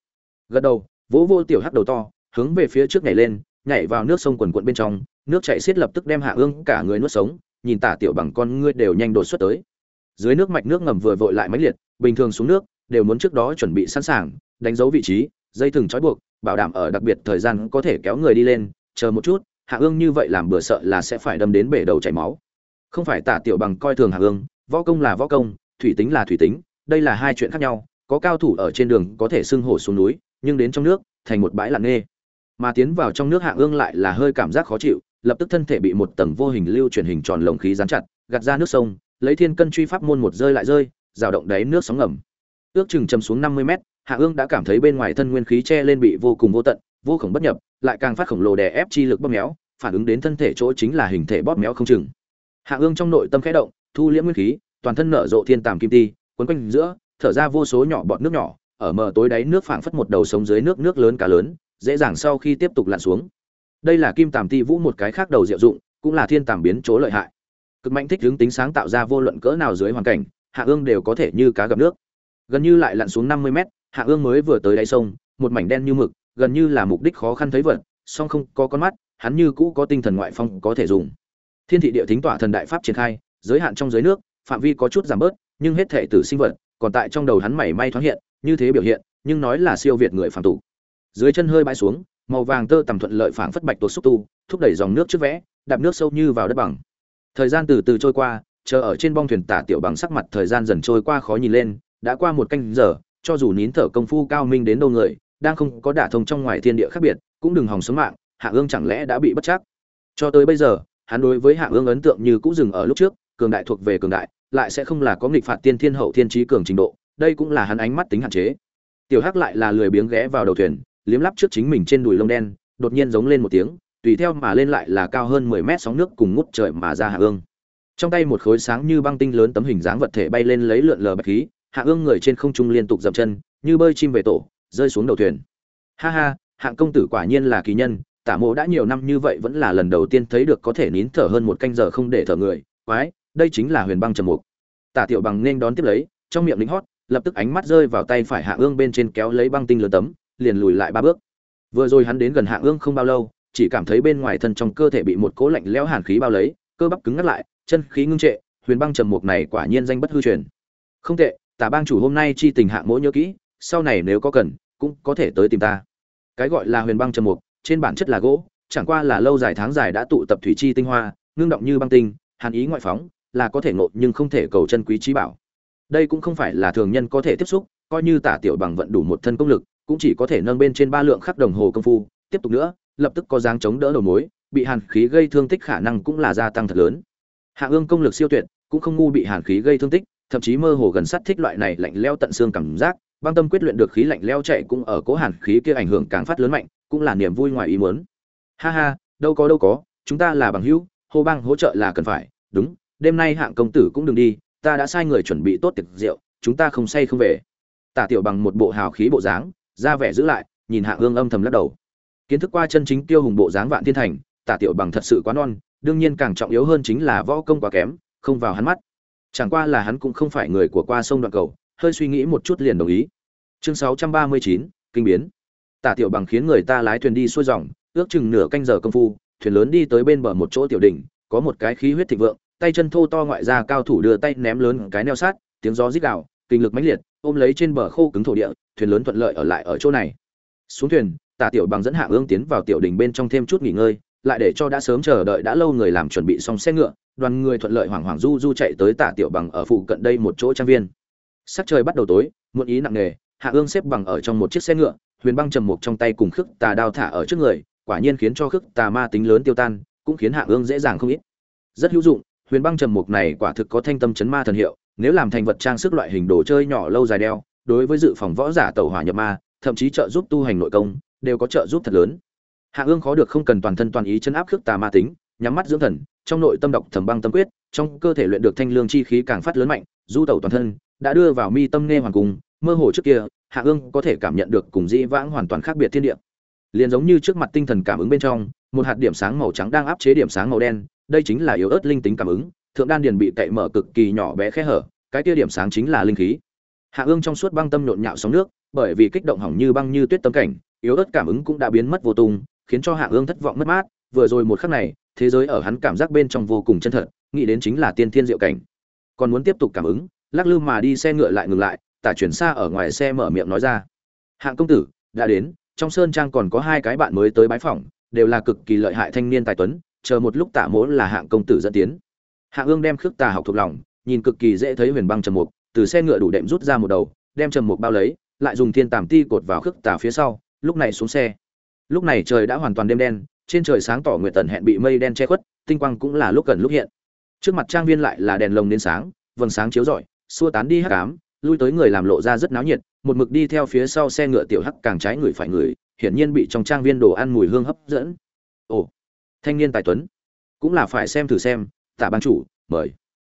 Gật đầu, vỗ vô tiểu hắc đầu to, hướng về phía trước nhảy lên, nhảy vào nước sông quần quận bên trong, nước chảy xiết lập tức đem hạ ương cả người nuốt sống, nhìn tả tiểu bằng con ngươi đều nhanh đột xuất tới. Dưới nước mạch nước ngầm vừa vội lại mãnh liệt, bình thường xuống nước, đều muốn trước đó chuẩn bị sẵn sàng, đánh dấu vị trí, dây thừng trói buộc, bảo đảm ở đặc biệt thời gian có thể kéo người đi lên, chờ một chút, hạ ương như vậy làm bừa sợ là sẽ phải đâm đến bể đầu chảy máu không phải tả tiểu bằng coi thường hạ ương, võ công là võ công, thủy tính là thủy tính, đây là hai chuyện khác nhau, có cao thủ ở trên đường có thể xưng hổ xuống núi, nhưng đến trong nước, thành một bãi lặng nghê. Mà tiến vào trong nước hạ ương lại là hơi cảm giác khó chịu, lập tức thân thể bị một tầng vô hình lưu chuyển hình tròn lồng khí dán chặt, gạt ra nước sông, lấy thiên cân truy pháp môn một rơi lại rơi, rào động đáy nước sóng ngầm. Ước chừng chầm xuống năm mươi mét hạ ương đã cảm thấy bên ngoài thân nguyên khí che lên bị vô cùng vô tận, vô khổng bất nhập, lại càng phát khổng lồ đè ép chi lực bóp méo, phản ứng đến thân thể chỗ chính là hình thể bóp méo không chừng hạ ương trong nội tâm khẽ động, thu liễm nguyên khí, toàn thân nở rộ thiên tàm kim ti, quấn quanh giữa, thở ra vô số nhỏ bọt nước nhỏ, ở mờ tối đáy nước phảng phất một đầu sống dưới nước nước lớn cá lớn, dễ dàng sau khi tiếp tục lặn xuống. Đây là kim tàm ti vũ một cái khác đầu diệu dụng, cũng là thiên tàm biến chỗ lợi hại. Cực mạnh thích hướng tính sáng tạo ra vô luận cỡ nào dưới hoàn cảnh, hạ ương đều có thể như cá gặp nước. Gần như lại lặn xuống năm mươi mét, hạ ương mới vừa tới đáy sông, một mảnh đen như mực, gần như là mục đích khó khăn thấy vật, song không có con mắt, hắn như cũ có tinh thần ngoại phong có thể dùng thiên thị địa thính tỏa thần đại pháp triển khai, giới hạn trong dưới nước, phạm vi có chút giảm bớt, nhưng hết thể tử sinh vật, còn tại trong đầu hắn mảy may thoáng hiện, như thế biểu hiện, nhưng nói là siêu việt người phạm tụ dưới chân hơi bãi xuống, màu vàng tơ tầm thuận lợi phảng phất bạch tuột xúc tu, thúc đẩy dòng nước trước vẽ, đạp nước sâu như vào đất bằng. Thời gian từ từ trôi qua, chờ ở trên bong thuyền tả tiểu bằng sắc mặt thời gian dần trôi qua khó nhìn lên, đã qua một canh giờ, cho dù nín thở công phu cao minh đến đâu người, đang không có đả thông trong ngoài thiên địa khác biệt, cũng đừng hòng sống mạng, hạ ương chẳng lẽ đã bị bất chắc. Cho tới bây giờ hắn đối với hạ ương ấn tượng như cũng dừng ở lúc trước, cường đại thuộc về cường đại, lại sẽ không là có nghịch phạt tiên thiên hậu thiên trí cường trình độ, đây cũng là hắn ánh mắt tính hạn chế. Tiểu hắc lại là lười biếng ghé vào đầu thuyền, liếm lắp trước chính mình trên đùi lông đen, đột nhiên giống lên một tiếng, tùy theo mà lên lại là cao hơn mười mét sóng nước cùng ngút trời mà ra hạ ương. Trong tay một khối sáng như băng tinh lớn tấm hình dáng vật thể bay lên lấy lượn lờ bạch khí hạ ương người trên không trung liên tục dậm chân, như bơi chim về tổ, rơi xuống đầu thuyền. Ha ha, hạng công tử quả nhiên là kỳ nhân tả mộ đã nhiều năm như vậy vẫn là lần đầu tiên thấy được có thể nín thở hơn một canh giờ không để thở người. Quái, đây chính là huyền băng trầm mục. Tả tiểu bằng nên đón tiếp lấy, trong miệng lính hót, lập tức ánh mắt rơi vào tay phải hạ ương bên trên kéo lấy băng tinh lớn tấm, liền lùi lại ba bước. Vừa rồi hắn đến gần hạ ương không bao lâu, chỉ cảm thấy bên ngoài thân trong cơ thể bị một cố lạnh lẽo hàn khí bao lấy, cơ bắp cứng ngắt lại, chân khí ngưng trệ, huyền băng trầm mục này quả nhiên danh bất hư truyền. Không tệ, tả bang chủ hôm nay chi tình Hạ mỗi nhớ kỹ, sau này nếu có cần, cũng có thể tới tìm ta. Cái gọi là huyền băng trầm mục trên bản chất là gỗ, chẳng qua là lâu dài tháng dài đã tụ tập thủy chi tinh hoa, ngưng động như băng tinh, hàn ý ngoại phóng, là có thể ngộ nhưng không thể cầu chân quý trí bảo. Đây cũng không phải là thường nhân có thể tiếp xúc, coi như tả tiểu bằng vận đủ một thân công lực, cũng chỉ có thể nâng bên trên ba lượng khắc đồng hồ công phu. Tiếp tục nữa, lập tức có dáng chống đỡ đầu mối, bị hàn khí gây thương tích khả năng cũng là gia tăng thật lớn. Hạ ương công lực siêu tuyệt, cũng không ngu bị hàn khí gây thương tích, thậm chí mơ hồ gần sát thích loại này lạnh leo tận xương cảm giác, băng tâm quyết luyện được khí lạnh leo chạy cũng ở cố hàn khí kia ảnh hưởng càng phát lớn mạnh cũng là niềm vui ngoài ý muốn. Ha ha đâu có đâu có chúng ta là bằng hữu hô bang hỗ trợ là cần phải. Đúng đêm nay hạng công tử cũng đừng đi ta đã sai người chuẩn bị tốt tiệc rượu chúng ta không say không về. Tả tiểu bằng một bộ hào khí bộ dáng ra vẻ giữ lại nhìn hạng ương âm thầm lắc đầu. Kiến thức qua chân chính tiêu hùng bộ dáng vạn thiên thành tả tiểu bằng thật sự quá non đương nhiên càng trọng yếu hơn chính là võ công quá kém không vào hắn mắt. Chẳng qua là hắn cũng không phải người của qua sông đoạn cầu hơi suy nghĩ một chút liền đồng ý. Chương 639, kinh biến tả tiểu bằng khiến người ta lái thuyền đi xuôi dòng, ước chừng nửa canh giờ công phu, thuyền lớn đi tới bên bờ một chỗ tiểu đỉnh, có một cái khí huyết thịnh vượng, tay chân thô to ngoại ra cao thủ đưa tay ném lớn cái neo sát, tiếng gió rít gào, kinh lực mãnh liệt, ôm lấy trên bờ khô cứng thổ địa, thuyền lớn thuận lợi ở lại ở chỗ này. Xuống thuyền, tả tiểu bằng dẫn hạ ương tiến vào tiểu đỉnh bên trong thêm chút nghỉ ngơi, lại để cho đã sớm chờ đợi đã lâu người làm chuẩn bị xong xe ngựa, đoàn người thuận lợi hoảng hoảng du du chạy tới tả tiểu bằng ở phụ cận đây một chỗ trang viên. Sắc trời bắt đầu tối, muộn ý nặng nề, hạ ương xếp bằng ở trong một chiếc xe ngựa huyền băng trầm mục trong tay cùng khước tà đao thả ở trước người, quả nhiên khiến cho khước tà ma tính lớn tiêu tan, cũng khiến hạ ương dễ dàng không ít. Rất hữu dụng, huyền băng trầm mục này quả thực có thanh tâm chấn ma thần hiệu, nếu làm thành vật trang sức loại hình đồ chơi nhỏ lâu dài đeo, đối với dự phòng võ giả tẩu hỏa nhập ma, thậm chí trợ giúp tu hành nội công, đều có trợ giúp thật lớn. Hạ ương khó được không cần toàn thân toàn ý chấn áp khước tà ma tính, nhắm mắt dưỡng thần, trong nội tâm đọc thầm băng tâm quyết, trong cơ thể luyện được thanh lương chi khí càng phát lớn mạnh, du tẩu toàn thân, đã đưa vào mi tâm nghe hoàng cung, mơ hồ trước kia hạ ương có thể cảm nhận được cùng dĩ vãng hoàn toàn khác biệt thiên địa. Liền giống như trước mặt tinh thần cảm ứng bên trong, một hạt điểm sáng màu trắng đang áp chế điểm sáng màu đen, đây chính là yếu ớt linh tính cảm ứng, thượng đan điền bị cậy mở cực kỳ nhỏ bé khe hở, cái kia điểm sáng chính là linh khí. Hạ ương trong suốt băng tâm nhộn nhạo sóng nước, bởi vì kích động hỏng như băng như tuyết tâm cảnh, yếu ớt cảm ứng cũng đã biến mất vô tung, khiến cho hạ ương thất vọng mất mát. Vừa rồi một khắc này, thế giới ở hắn cảm giác bên trong vô cùng chân thật, nghĩ đến chính là tiên thiên diệu cảnh. Còn muốn tiếp tục cảm ứng, lắc lư mà đi xe ngựa lại ngừng lại tả chuyển xa ở ngoài xe mở miệng nói ra. Hạng công tử, đã đến, trong sơn trang còn có hai cái bạn mới tới bái phỏng, đều là cực kỳ lợi hại thanh niên tài tuấn, chờ một lúc tả mỗ là hạng công tử dẫn tiến. Hạng ương đem khước tà học thuộc lòng, nhìn cực kỳ dễ thấy huyền băng trầm mục, từ xe ngựa đủ đệm rút ra một đầu, đem trầm mục bao lấy, lại dùng thiên tàm ti cột vào khước tà phía sau, lúc này xuống xe. Lúc này trời đã hoàn toàn đêm đen, trên trời sáng tỏ nguyệt tần hẹn bị mây đen che khuất, tinh quang cũng là lúc gần lúc hiện. Trước mặt trang viên lại là đèn lồng đến sáng, vầng sáng chiếu rọi, xua tán đi hắc ám lui tới người làm lộ ra rất náo nhiệt, một mực đi theo phía sau xe ngựa tiểu hắc càng trái người phải người, hiển nhiên bị trong trang viên đồ ăn mùi hương hấp dẫn. Ồ, thanh niên tài tuấn, cũng là phải xem thử xem, tạ ban chủ, mời.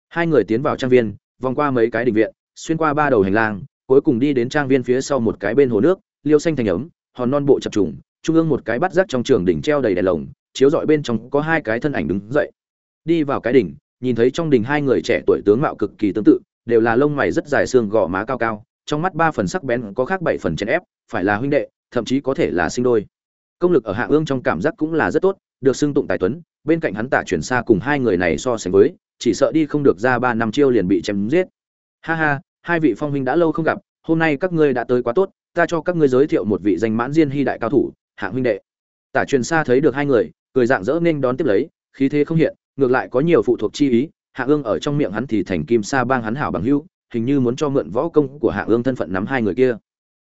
Hai người tiến vào trang viên, vòng qua mấy cái đình viện, xuyên qua ba đầu hành lang, cuối cùng đi đến trang viên phía sau một cái bên hồ nước, liêu xanh thành ấm, hòn non bộ chập trùng, trung ương một cái bắt rác trong trường đỉnh treo đầy đèn lồng, chiếu dọi bên trong có hai cái thân ảnh đứng dậy. Đi vào cái đỉnh, nhìn thấy trong đỉnh hai người trẻ tuổi tướng mạo cực kỳ tương tự đều là lông mày rất dài xương gò má cao cao, trong mắt ba phần sắc bén có khác bảy phần chèn ép, phải là huynh đệ, thậm chí có thể là sinh đôi. Công lực ở hạ ương trong cảm giác cũng là rất tốt, được xưng tụng tài tuấn, bên cạnh hắn tả chuyển xa cùng hai người này so sánh với, chỉ sợ đi không được ra ba năm chiêu liền bị chém giết. Ha ha, hai vị phong huynh đã lâu không gặp, hôm nay các ngươi đã tới quá tốt, ta cho các ngươi giới thiệu một vị danh mãn diên hy đại cao thủ hạng huynh đệ. Tả truyền xa thấy được hai người, cười dạng dỡ nên đón tiếp lấy, khí thế không hiện, ngược lại có nhiều phụ thuộc chi ý hạ ương ở trong miệng hắn thì thành kim sa bang hắn hảo bằng hữu, hình như muốn cho mượn võ công của hạ ương thân phận nắm hai người kia.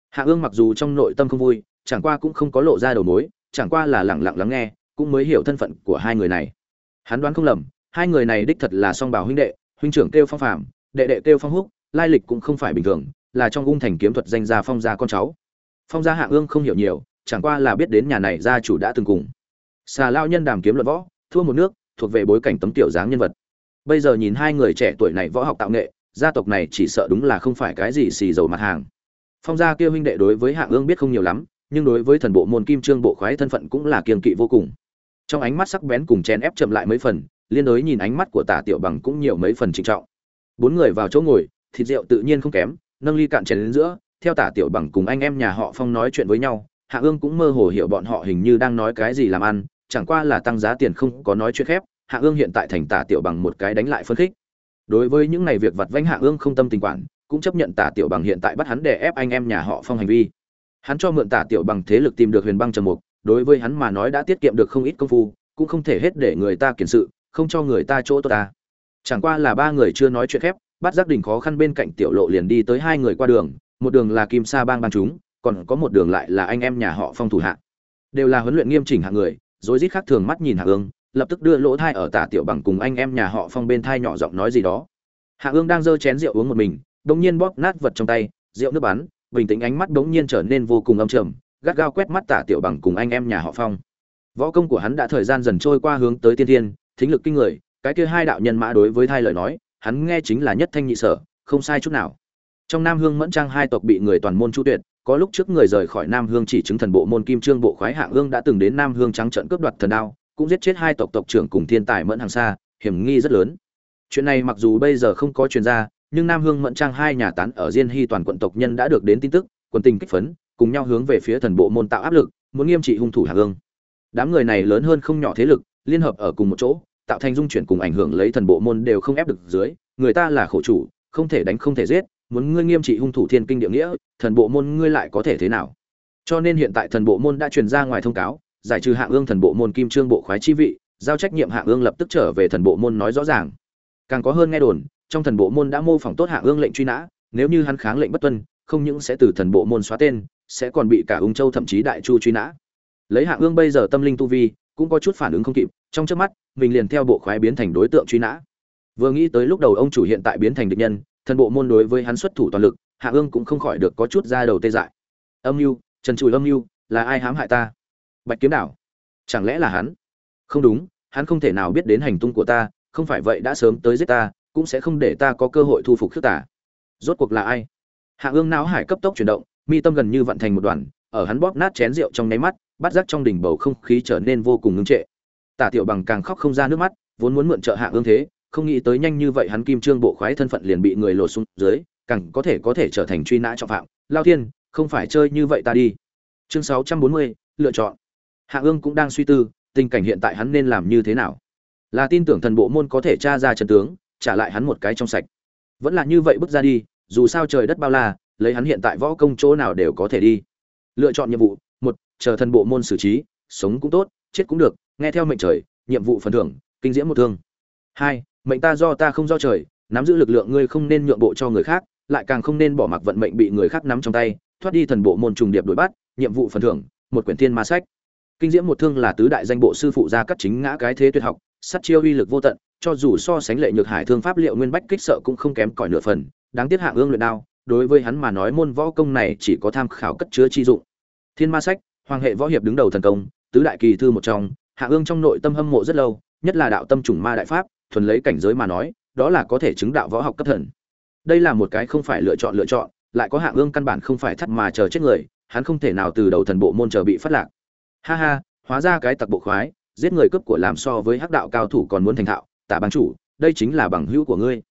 Hạ ương mặc dù trong nội tâm không vui, chẳng qua cũng không có lộ ra đầu mối, chẳng qua là lẳng lặng lắng nghe, cũng mới hiểu thân phận của hai người này. Hắn đoán không lầm, hai người này đích thật là song bảo huynh đệ, huynh trưởng kêu phong phạm đệ đệ kêu phong húc, lai lịch cũng không phải bình thường, là trong ung thành kiếm thuật danh gia phong gia con cháu. Phong gia hạ ương không hiểu nhiều, chẳng qua là biết đến nhà này gia chủ đã từng cùng. Xà lao nhân đàm kiếm luận võ, thua một nước, thuộc về bối cảnh tấm tiểu dáng nhân vật bây giờ nhìn hai người trẻ tuổi này võ học tạo nghệ, gia tộc này chỉ sợ đúng là không phải cái gì xì dầu mặt hàng. Phong gia kia huynh đệ đối với hạ ương biết không nhiều lắm, nhưng đối với thần bộ môn kim trương bộ khoái thân phận cũng là kiên kỵ vô cùng. Trong ánh mắt sắc bén cùng chen ép chậm lại mấy phần, liên đối nhìn ánh mắt của tả tiểu bằng cũng nhiều mấy phần trịnh trọng. Bốn người vào chỗ ngồi, thịt rượu tự nhiên không kém, nâng ly cạn chén đến giữa, theo tả tiểu bằng cùng anh em nhà họ phong nói chuyện với nhau hạ ương cũng mơ hồ hiểu bọn họ hình như đang nói cái gì làm ăn, chẳng qua là tăng giá tiền không có nói chuyện khép hạ ương hiện tại thành tả tiểu bằng một cái đánh lại phân khích. Đối với những này việc vặt vãnh hạ ương không tâm tình quản, cũng chấp nhận tả tiểu bằng hiện tại bắt hắn để ép anh em nhà họ phong hành vi. Hắn cho mượn tả tiểu bằng thế lực tìm được huyền băng trầm mục, đối với hắn mà nói đã tiết kiệm được không ít công phu, cũng không thể hết để người ta kiển sự, không cho người ta chỗ tốt ta. Chẳng qua là ba người chưa nói chuyện khép, bắt giác đình khó khăn bên cạnh tiểu lộ liền đi tới hai người qua đường, một đường là kim sa bang bang chúng, còn có một đường lại là anh em nhà họ phong thủ hạ. Đều là huấn luyện nghiêm chỉnh hạng người, rối rít khác thường mắt nhìn hạ ương lập tức đưa lỗ thai ở tả tiểu bằng cùng anh em nhà họ phong bên thai nhỏ giọng nói gì đó. Hạ ương đang giơ chén rượu uống một mình đống nhiên bóp nát vật trong tay, rượu nước bắn, bình tĩnh ánh mắt đống nhiên trở nên vô cùng âm trầm, gắt gao quét mắt tả tiểu bằng cùng anh em nhà họ phong. Võ công của hắn đã thời gian dần trôi qua hướng tới tiên thiên, thính lực kinh người, cái kia hai đạo nhân mã đối với thai lời nói, hắn nghe chính là nhất thanh nhị sở, không sai chút nào. Trong nam hương mẫn trang hai tộc bị người toàn môn chu tuyệt, có lúc trước người rời khỏi nam hương chỉ chứng thần bộ môn kim trương bộ khoái hạ hương đã từng đến nam hương trắng trận cướp đoạt thần đao cũng giết chết hai tộc tộc trưởng cùng thiên tài mẫn hàng xa hiểm nghi rất lớn. Chuyện này mặc dù bây giờ không có chuyên gia, nhưng nam hương mẫn trang hai nhà tán ở diên hy toàn quận tộc nhân đã được đến tin tức, quân tình kích phấn, cùng nhau hướng về phía thần bộ môn tạo áp lực, muốn nghiêm trị hung thủ hạ hương. Đám người này lớn hơn không nhỏ thế lực, liên hợp ở cùng một chỗ, tạo thành dung chuyển cùng ảnh hưởng lấy thần bộ môn đều không ép được dưới, người ta là khổ chủ, không thể đánh không thể giết, muốn ngươi nghiêm trị hung thủ thiên kinh địa nghĩa, thần bộ môn ngươi lại có thể thế nào? Cho nên hiện tại thần bộ môn đã truyền ra ngoài thông cáo giải trừ hạng ương thần bộ môn kim trương bộ khoái chi vị, giao trách nhiệm hạng ương lập tức trở về thần bộ môn nói rõ ràng. Càng có hơn nghe đồn, trong thần bộ môn đã mô phỏng tốt hạng ương lệnh truy nã, nếu như hắn kháng lệnh bất tuân, không những sẽ từ thần bộ môn xóa tên, sẽ còn bị cả ung châu thậm chí đại chu truy nã. Lấy hạng ương bây giờ tâm linh tu vi, cũng có chút phản ứng không kịp, trong trước mắt, mình liền theo bộ khoái biến thành đối tượng truy nã. Vừa nghĩ tới lúc đầu ông chủ hiện tại biến thành địch nhân, thần bộ môn đối với hắn xuất thủ toàn lực hạ ương cũng không khỏi được có chút ra đầu tê dại. Âm mưu trần trụi âm mưu là ai hãm hại ta? Bạch kiếm đảo. Chẳng lẽ là hắn? Không đúng hắn không thể nào biết đến hành tung của ta không phải vậy đã sớm tới giết ta cũng sẽ không để ta có cơ hội thu phục khước tả rốt cuộc là ai? Hạ ương não hải cấp tốc chuyển động mi tâm gần như vận thành một đoàn ở hắn bóp nát chén rượu trong nháy mắt bắt giác trong đỉnh bầu không khí trở nên vô cùng ngưng trệ. Tả tiểu bằng càng khóc không ra nước mắt vốn muốn mượn trợ hạ ương thế không nghĩ tới nhanh như vậy hắn kim trương bộ khoái thân phận liền bị người lột xuống dưới càng có thể có thể trở thành truy nã trọng phạm. Lao thiên không phải chơi như vậy ta đi. Chương 640, lựa chọn hạ ương cũng đang suy tư, tình cảnh hiện tại hắn nên làm như thế nào. Là tin tưởng thần bộ môn có thể tra ra trận tướng, trả lại hắn một cái trong sạch. Vẫn là như vậy bước ra đi, dù sao trời đất bao la, lấy hắn hiện tại võ công chỗ nào đều có thể đi. Lựa chọn nhiệm vụ, một, chờ thần bộ môn xử trí, sống cũng tốt, chết cũng được, nghe theo mệnh trời, nhiệm vụ phần thưởng, kinh diễm một thương. Hai, mệnh ta do ta không do trời, nắm giữ lực lượng ngươi không nên nhượng bộ cho người khác, lại càng không nên bỏ mặc vận mệnh bị người khác nắm trong tay, thoát đi thần bộ môn trùng điệp đuổi bắt, nhiệm vụ phần thưởng, một quyển thiên ma sách kinh diễm một thương là tứ đại danh bộ sư phụ gia cắt chính ngã cái thế tuyệt học sắt chiêu uy lực vô tận, cho dù so sánh lệ nhược hải thương pháp liệu nguyên bách kích sợ cũng không kém cỏi nửa phần, đáng tiếc hạng ương luyện đao, đối với hắn mà nói môn võ công này chỉ có tham khảo cất chứa chi dụng. Thiên ma sách, hoàng hệ võ hiệp đứng đầu thần công, tứ đại kỳ thư một trong hạ ương trong nội tâm hâm mộ rất lâu, nhất là đạo tâm trùng ma đại pháp, thuần lấy cảnh giới mà nói, đó là có thể chứng đạo võ học cấp thần. Đây là một cái không phải lựa chọn lựa chọn, lại có hạng ương căn bản không phải thắt mà chờ chết người, hắn không thể nào từ đầu thần bộ môn chờ bị phát lạc ha ha, hóa ra cái tặc bộ khoái, giết người cướp của làm so với hắc đạo cao thủ còn muốn thành thạo, tả bằng chủ, đây chính là bằng hữu của ngươi.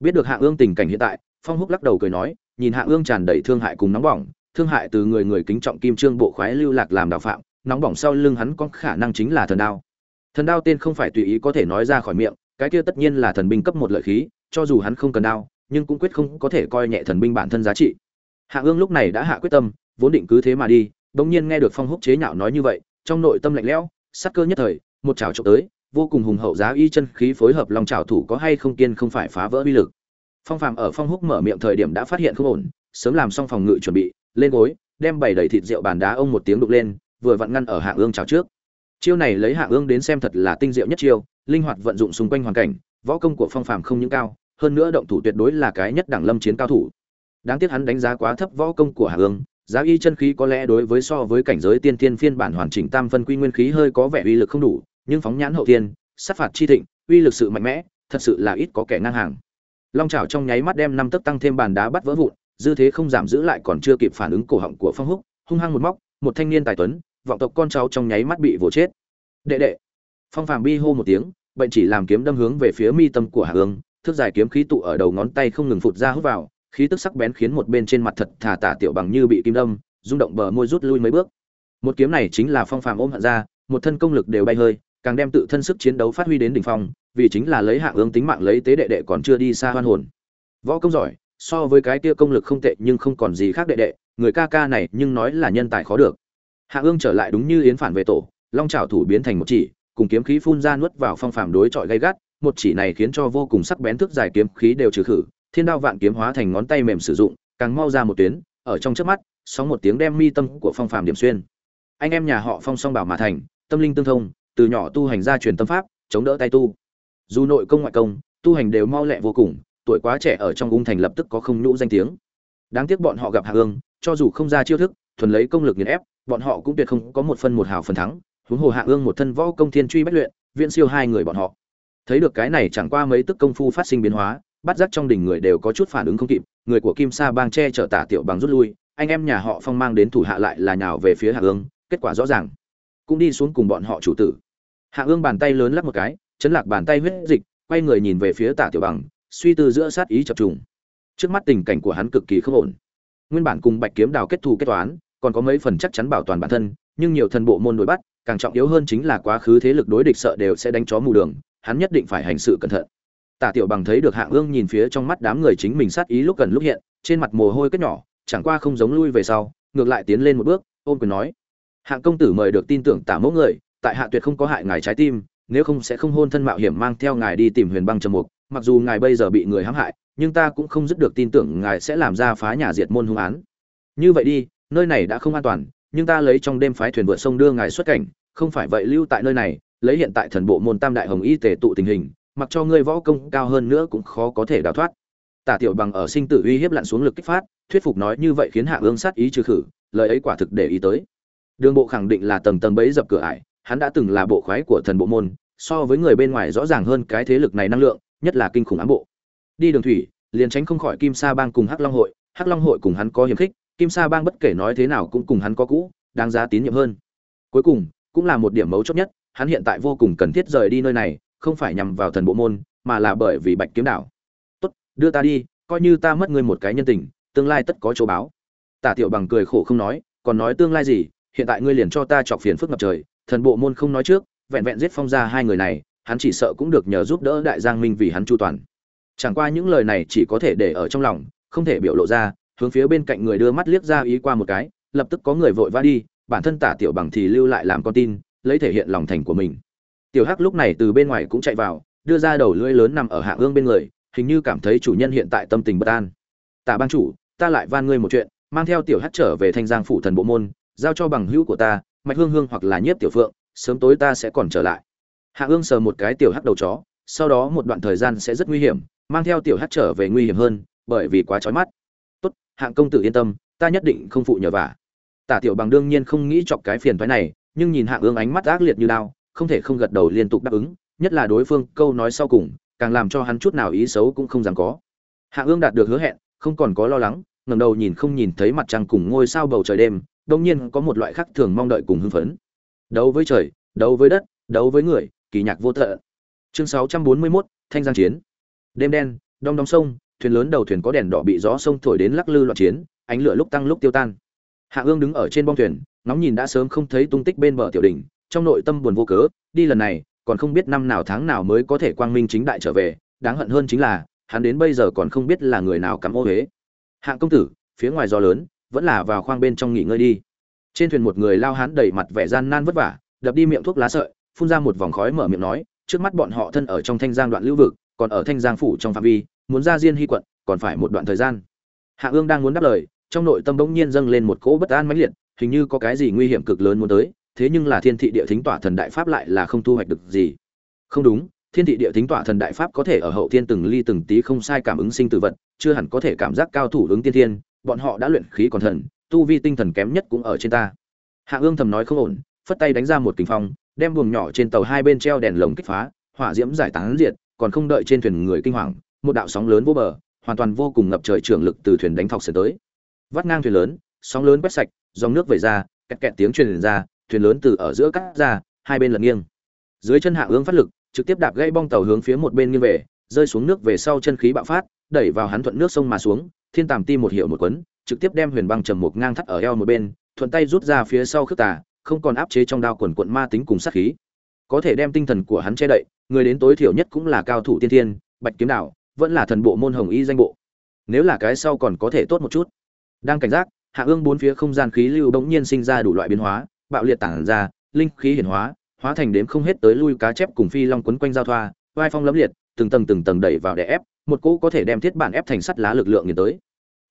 Biết được hạ ương tình cảnh hiện tại, phong húc lắc đầu cười nói, nhìn hạ ương tràn đầy thương hại cùng nóng bỏng, thương hại từ người người kính trọng kim trương bộ khoái lưu lạc làm đạo phạm, nóng bỏng sau lưng hắn có khả năng chính là thần đao. Thần đao tên không phải tùy ý có thể nói ra khỏi miệng, cái kia tất nhiên là thần binh cấp một lợi khí, cho dù hắn không cần đao, nhưng cũng quyết không có thể coi nhẹ thần binh bản thân giá trị. Hạ ương lúc này đã hạ quyết tâm, vốn định cứ thế mà đi bỗng nhiên nghe được phong húc chế nhạo nói như vậy, trong nội tâm lạnh lẽo, sắc cơ nhất thời, một chảo trộm tới, vô cùng hùng hậu giá y chân khí phối hợp lòng chảo thủ có hay không kiên không phải phá vỡ uy lực. Phong phàm ở phong húc mở miệng thời điểm đã phát hiện không ổn, sớm làm xong phòng ngự chuẩn bị, lên gối, đem bảy đầy thịt rượu bàn đá ông một tiếng đục lên, vừa vặn ngăn ở hạ ương chảo trước. Chiêu này lấy hạ ương đến xem thật là tinh diệu nhất chiêu, linh hoạt vận dụng xung quanh hoàn cảnh, võ công của phong phàm không những cao, hơn nữa động thủ tuyệt đối là cái nhất đẳng lâm chiến cao thủ. Đáng tiếc hắn đánh giá quá thấp võ công của hạ ương giá y chân khí có lẽ đối với so với cảnh giới tiên tiên phiên bản hoàn chỉnh tam phân quy nguyên khí hơi có vẻ uy lực không đủ, nhưng phóng nhãn hậu tiên sát phạt chi thịnh, uy lực sự mạnh mẽ, thật sự là ít có kẻ ngang hàng. Long trào trong nháy mắt đem năm tấc tăng thêm bàn đá bắt vỡ vụn, dư thế không giảm giữ lại còn chưa kịp phản ứng cổ họng của phong húc, hung hăng một móc, một thanh niên tài tuấn, vọng tộc con cháu trong nháy mắt bị vồ chết. Đệ đệ! Phong phàm bi hô một tiếng, bệnh chỉ làm kiếm đâm hướng về phía mi tâm của hạ ương thước dài kiếm khí tụ ở đầu ngón tay không ngừng phụt ra hút vào khí tức sắc bén khiến một bên trên mặt thật thà tả tiểu bằng như bị kim đâm, rung động bờ môi rút lui mấy bước. Một kiếm này chính là phong phàm ôm hận ra, một thân công lực đều bay hơi, càng đem tự thân sức chiến đấu phát huy đến đỉnh phong, vì chính là lấy hạ ương tính mạng lấy tế đệ đệ còn chưa đi xa hoan hồn. Võ công giỏi, so với cái kia công lực không tệ nhưng không còn gì khác đệ đệ, người ca ca này nhưng nói là nhân tài khó được. Hạ ương trở lại đúng như yến phản về tổ, long trào thủ biến thành một chỉ, cùng kiếm khí phun ra nuốt vào phong phàm đối chọi gay gắt, một chỉ này khiến cho vô cùng sắc bén thức dài kiếm khí đều trừ khử thiên đao vạn kiếm hóa thành ngón tay mềm sử dụng, càng mau ra một tuyến, ở trong trước mắt, sóng một tiếng đem mi tâm của phong phàm điểm xuyên. Anh em nhà họ phong song bảo mà thành, tâm linh tương thông, từ nhỏ tu hành ra truyền tâm pháp, chống đỡ tay tu. Dù nội công ngoại công, tu hành đều mau lẹ vô cùng, tuổi quá trẻ ở trong ung thành lập tức có không nhũ danh tiếng. Đáng tiếc bọn họ gặp hạ ương cho dù không ra chiêu thức, thuần lấy công lực nghiền ép, bọn họ cũng tuyệt không có một phân một hào phần thắng. Huống hồ hạ ương một thân võ công thiên truy bách luyện, viễn siêu hai người bọn họ. Thấy được cái này chẳng qua mấy tức công phu phát sinh biến hóa bắt giác trong đỉnh người đều có chút phản ứng không kịp, người của kim sa bang che chở tả tiểu bằng rút lui, anh em nhà họ phong mang đến thủ hạ lại là nhào về phía hạ ương, kết quả rõ ràng, cũng đi xuống cùng bọn họ chủ tử. Hạ ương bàn tay lớn lắc một cái, chấn lạc bàn tay huyết dịch, quay người nhìn về phía tả tiểu bằng, suy tư giữa sát ý chập trùng. Trước mắt tình cảnh của hắn cực kỳ không ổn. Nguyên bản cùng bạch kiếm đào kết thù kết toán, còn có mấy phần chắc chắn bảo toàn bản thân, nhưng nhiều thần bộ môn đối bắt, càng trọng yếu hơn chính là quá khứ thế lực đối địch sợ đều sẽ đánh chó mù đường, hắn nhất định phải hành sự cẩn thận tả tiểu bằng thấy được hạng ương nhìn phía trong mắt đám người chính mình sát ý lúc gần lúc hiện, trên mặt mồ hôi kết nhỏ, chẳng qua không giống lui về sau, ngược lại tiến lên một bước, ôm quyền nói. Hạng công tử mời được tin tưởng tả mẫu người, tại hạ tuyệt không có hại ngài trái tim, nếu không sẽ không hôn thân mạo hiểm mang theo ngài đi tìm huyền băng trầm mục, mặc dù ngài bây giờ bị người hãm hại, nhưng ta cũng không dứt được tin tưởng ngài sẽ làm ra phá nhà diệt môn hung án. Như vậy đi, nơi này đã không an toàn, nhưng ta lấy trong đêm phái thuyền vượt sông đưa ngài xuất cảnh, không phải vậy lưu tại nơi này, lấy hiện tại thần bộ môn tam đại hồng y tề tụ tình hình mặc cho ngươi võ công cao hơn nữa cũng khó có thể đào thoát. Tả tiểu bằng ở sinh tử uy hiếp lặn xuống lực kích phát, thuyết phục nói như vậy khiến hạ ương sát ý trừ khử, lời ấy quả thực để ý tới. Đường bộ khẳng định là tầng tầng bẫy dập cửa ải, hắn đã từng là bộ khoái của thần bộ môn, so với người bên ngoài rõ ràng hơn cái thế lực này năng lượng, nhất là kinh khủng ám bộ. Đi đường thủy, liền tránh không khỏi kim sa bang cùng hắc long hội, hắc long hội cùng hắn có hiềm khích, kim sa bang bất kể nói thế nào cũng cùng hắn có cũ, đáng giá tín nhiệm hơn. Cuối cùng, cũng là một điểm mấu chốt nhất, hắn hiện tại vô cùng cần thiết rời đi nơi này không phải nhằm vào thần bộ môn, mà là bởi vì bạch kiếm đảo. Tốt, đưa ta đi, coi như ta mất ngươi một cái nhân tình, tương lai tất có chỗ báo. Tả tiểu bằng cười khổ không nói, còn nói tương lai gì, hiện tại ngươi liền cho ta chọc phiền phức ngập trời, thần bộ môn không nói trước, vẹn vẹn giết phong ra hai người này, hắn chỉ sợ cũng được nhờ giúp đỡ đại giang minh vì hắn chu toàn. Chẳng qua những lời này chỉ có thể để ở trong lòng, không thể biểu lộ ra, hướng phía bên cạnh người đưa mắt liếc ra ý qua một cái, lập tức có người vội vã đi, bản thân tả tiểu bằng thì lưu lại làm con tin, lấy thể hiện lòng thành của mình tiểu hắc lúc này từ bên ngoài cũng chạy vào, đưa ra đầu lưỡi lớn nằm ở hạ ương bên người, hình như cảm thấy chủ nhân hiện tại tâm tình bất an. Tạ ban chủ, ta lại van ngươi một chuyện, mang theo tiểu hắc trở về thanh giang phủ thần bộ môn, giao cho bằng hữu của ta, mạch hương hương hoặc là nhiếp tiểu phượng, sớm tối ta sẽ còn trở lại. Hạ ương sờ một cái tiểu hắc đầu chó, sau đó một đoạn thời gian sẽ rất nguy hiểm, mang theo tiểu hắc trở về nguy hiểm hơn, bởi vì quá trói mắt. Tốt hạng công tử yên tâm, ta nhất định không phụ nhờ vả. Tả tiểu bằng đương nhiên không nghĩ chọc cái phiền thoái này, nhưng nhìn hạng ương ánh mắt ác liệt như lao không thể không gật đầu liên tục đáp ứng nhất là đối phương câu nói sau cùng càng làm cho hắn chút nào ý xấu cũng không dám có. Hạ ương đạt được hứa hẹn không còn có lo lắng ngầm đầu nhìn không nhìn thấy mặt trăng cùng ngôi sao bầu trời đêm đông nhiên có một loại khác thường mong đợi cùng hưng phấn. Đấu với trời đấu với đất đấu với người kỳ nhạc vô tận chương 641, thanh giang chiến. Đêm đen đong đong sông thuyền lớn đầu thuyền có đèn đỏ bị gió sông thổi đến lắc lư loạn chiến ánh lửa lúc tăng lúc tiêu tan. Hạ ương đứng ở trên bong thuyền ngóng nhìn đã sớm không thấy tung tích bên bờ tiểu đỉnh trong nội tâm buồn vô cớ, đi lần này, còn không biết năm nào tháng nào mới có thể quang minh chính đại trở về, đáng hận hơn chính là, hắn đến bây giờ còn không biết là người nào cắm ô huế. Hạng công tử, phía ngoài gió lớn, vẫn là vào khoang bên trong nghỉ ngơi đi. Trên thuyền một người lao hán đầy mặt vẻ gian nan vất vả, đập đi miệng thuốc lá sợi, phun ra một vòng khói mở miệng nói, trước mắt bọn họ thân ở trong thanh giang đoạn lưu vực, còn ở thanh giang phủ trong phạm vi, muốn ra diên hy quận, còn phải một đoạn thời gian. Hạ ương đang muốn đáp lời, trong nội tâm bỗng nhiên dâng lên một cỗ bất an mãnh liệt, hình như có cái gì nguy hiểm cực lớn muốn tới thế nhưng là thiên thị địa thính tỏa thần đại pháp lại là không thu hoạch được gì. Không đúng, thiên thị địa thính tỏa thần đại pháp có thể ở hậu thiên từng ly từng tí không sai cảm ứng sinh tử vật, chưa hẳn có thể cảm giác cao thủ ứng tiên thiên, bọn họ đã luyện khí còn thần, tu vi tinh thần kém nhất cũng ở trên ta. Hạ ương thầm nói không ổn, phất tay đánh ra một kính phong, đem buồng nhỏ trên tàu hai bên treo đèn lồng kích phá, hỏa diễm giải tán diệt, còn không đợi trên thuyền người kinh hoàng, một đạo sóng lớn vô bờ, hoàn toàn vô cùng ngập trời trường lực từ thuyền đánh thọc sườn tới. Vắt ngang thuyền lớn, sóng lớn quét sạch, dòng nước về ra, kẹt kẹt tiếng truyền ra thuyền lớn từ ở giữa cắt ra, hai bên lật nghiêng. Dưới chân hạ ương phát lực, trực tiếp đạp gãy bong tàu hướng phía một bên nghiêng về, rơi xuống nước về sau chân khí bạo phát, đẩy vào hắn thuận nước sông mà xuống, thiên tàm ti một hiệu một quấn, trực tiếp đem huyền băng trầm một ngang thắt ở eo một bên, thuận tay rút ra phía sau khước tà, không còn áp chế trong đao quần quận ma tính cùng sát khí. Có thể đem tinh thần của hắn che đậy, người đến tối thiểu nhất cũng là cao thủ tiên thiên, bạch kiếm đạo vẫn là thần bộ môn hồng y danh bộ. Nếu là cái sau còn có thể tốt một chút. Đang cảnh giác, hạ ương bốn phía không gian khí lưu bỗng nhiên sinh ra đủ loại biến hóa bạo liệt tản ra, linh khí hiển hóa hóa thành đếm không hết tới lui cá chép cùng phi long quấn quanh giao thoa vai phong lấm liệt, từng tầng từng tầng đẩy vào để ép, một cỗ có thể đem thiết bản ép thành sắt lá lực lượng nghiền tới.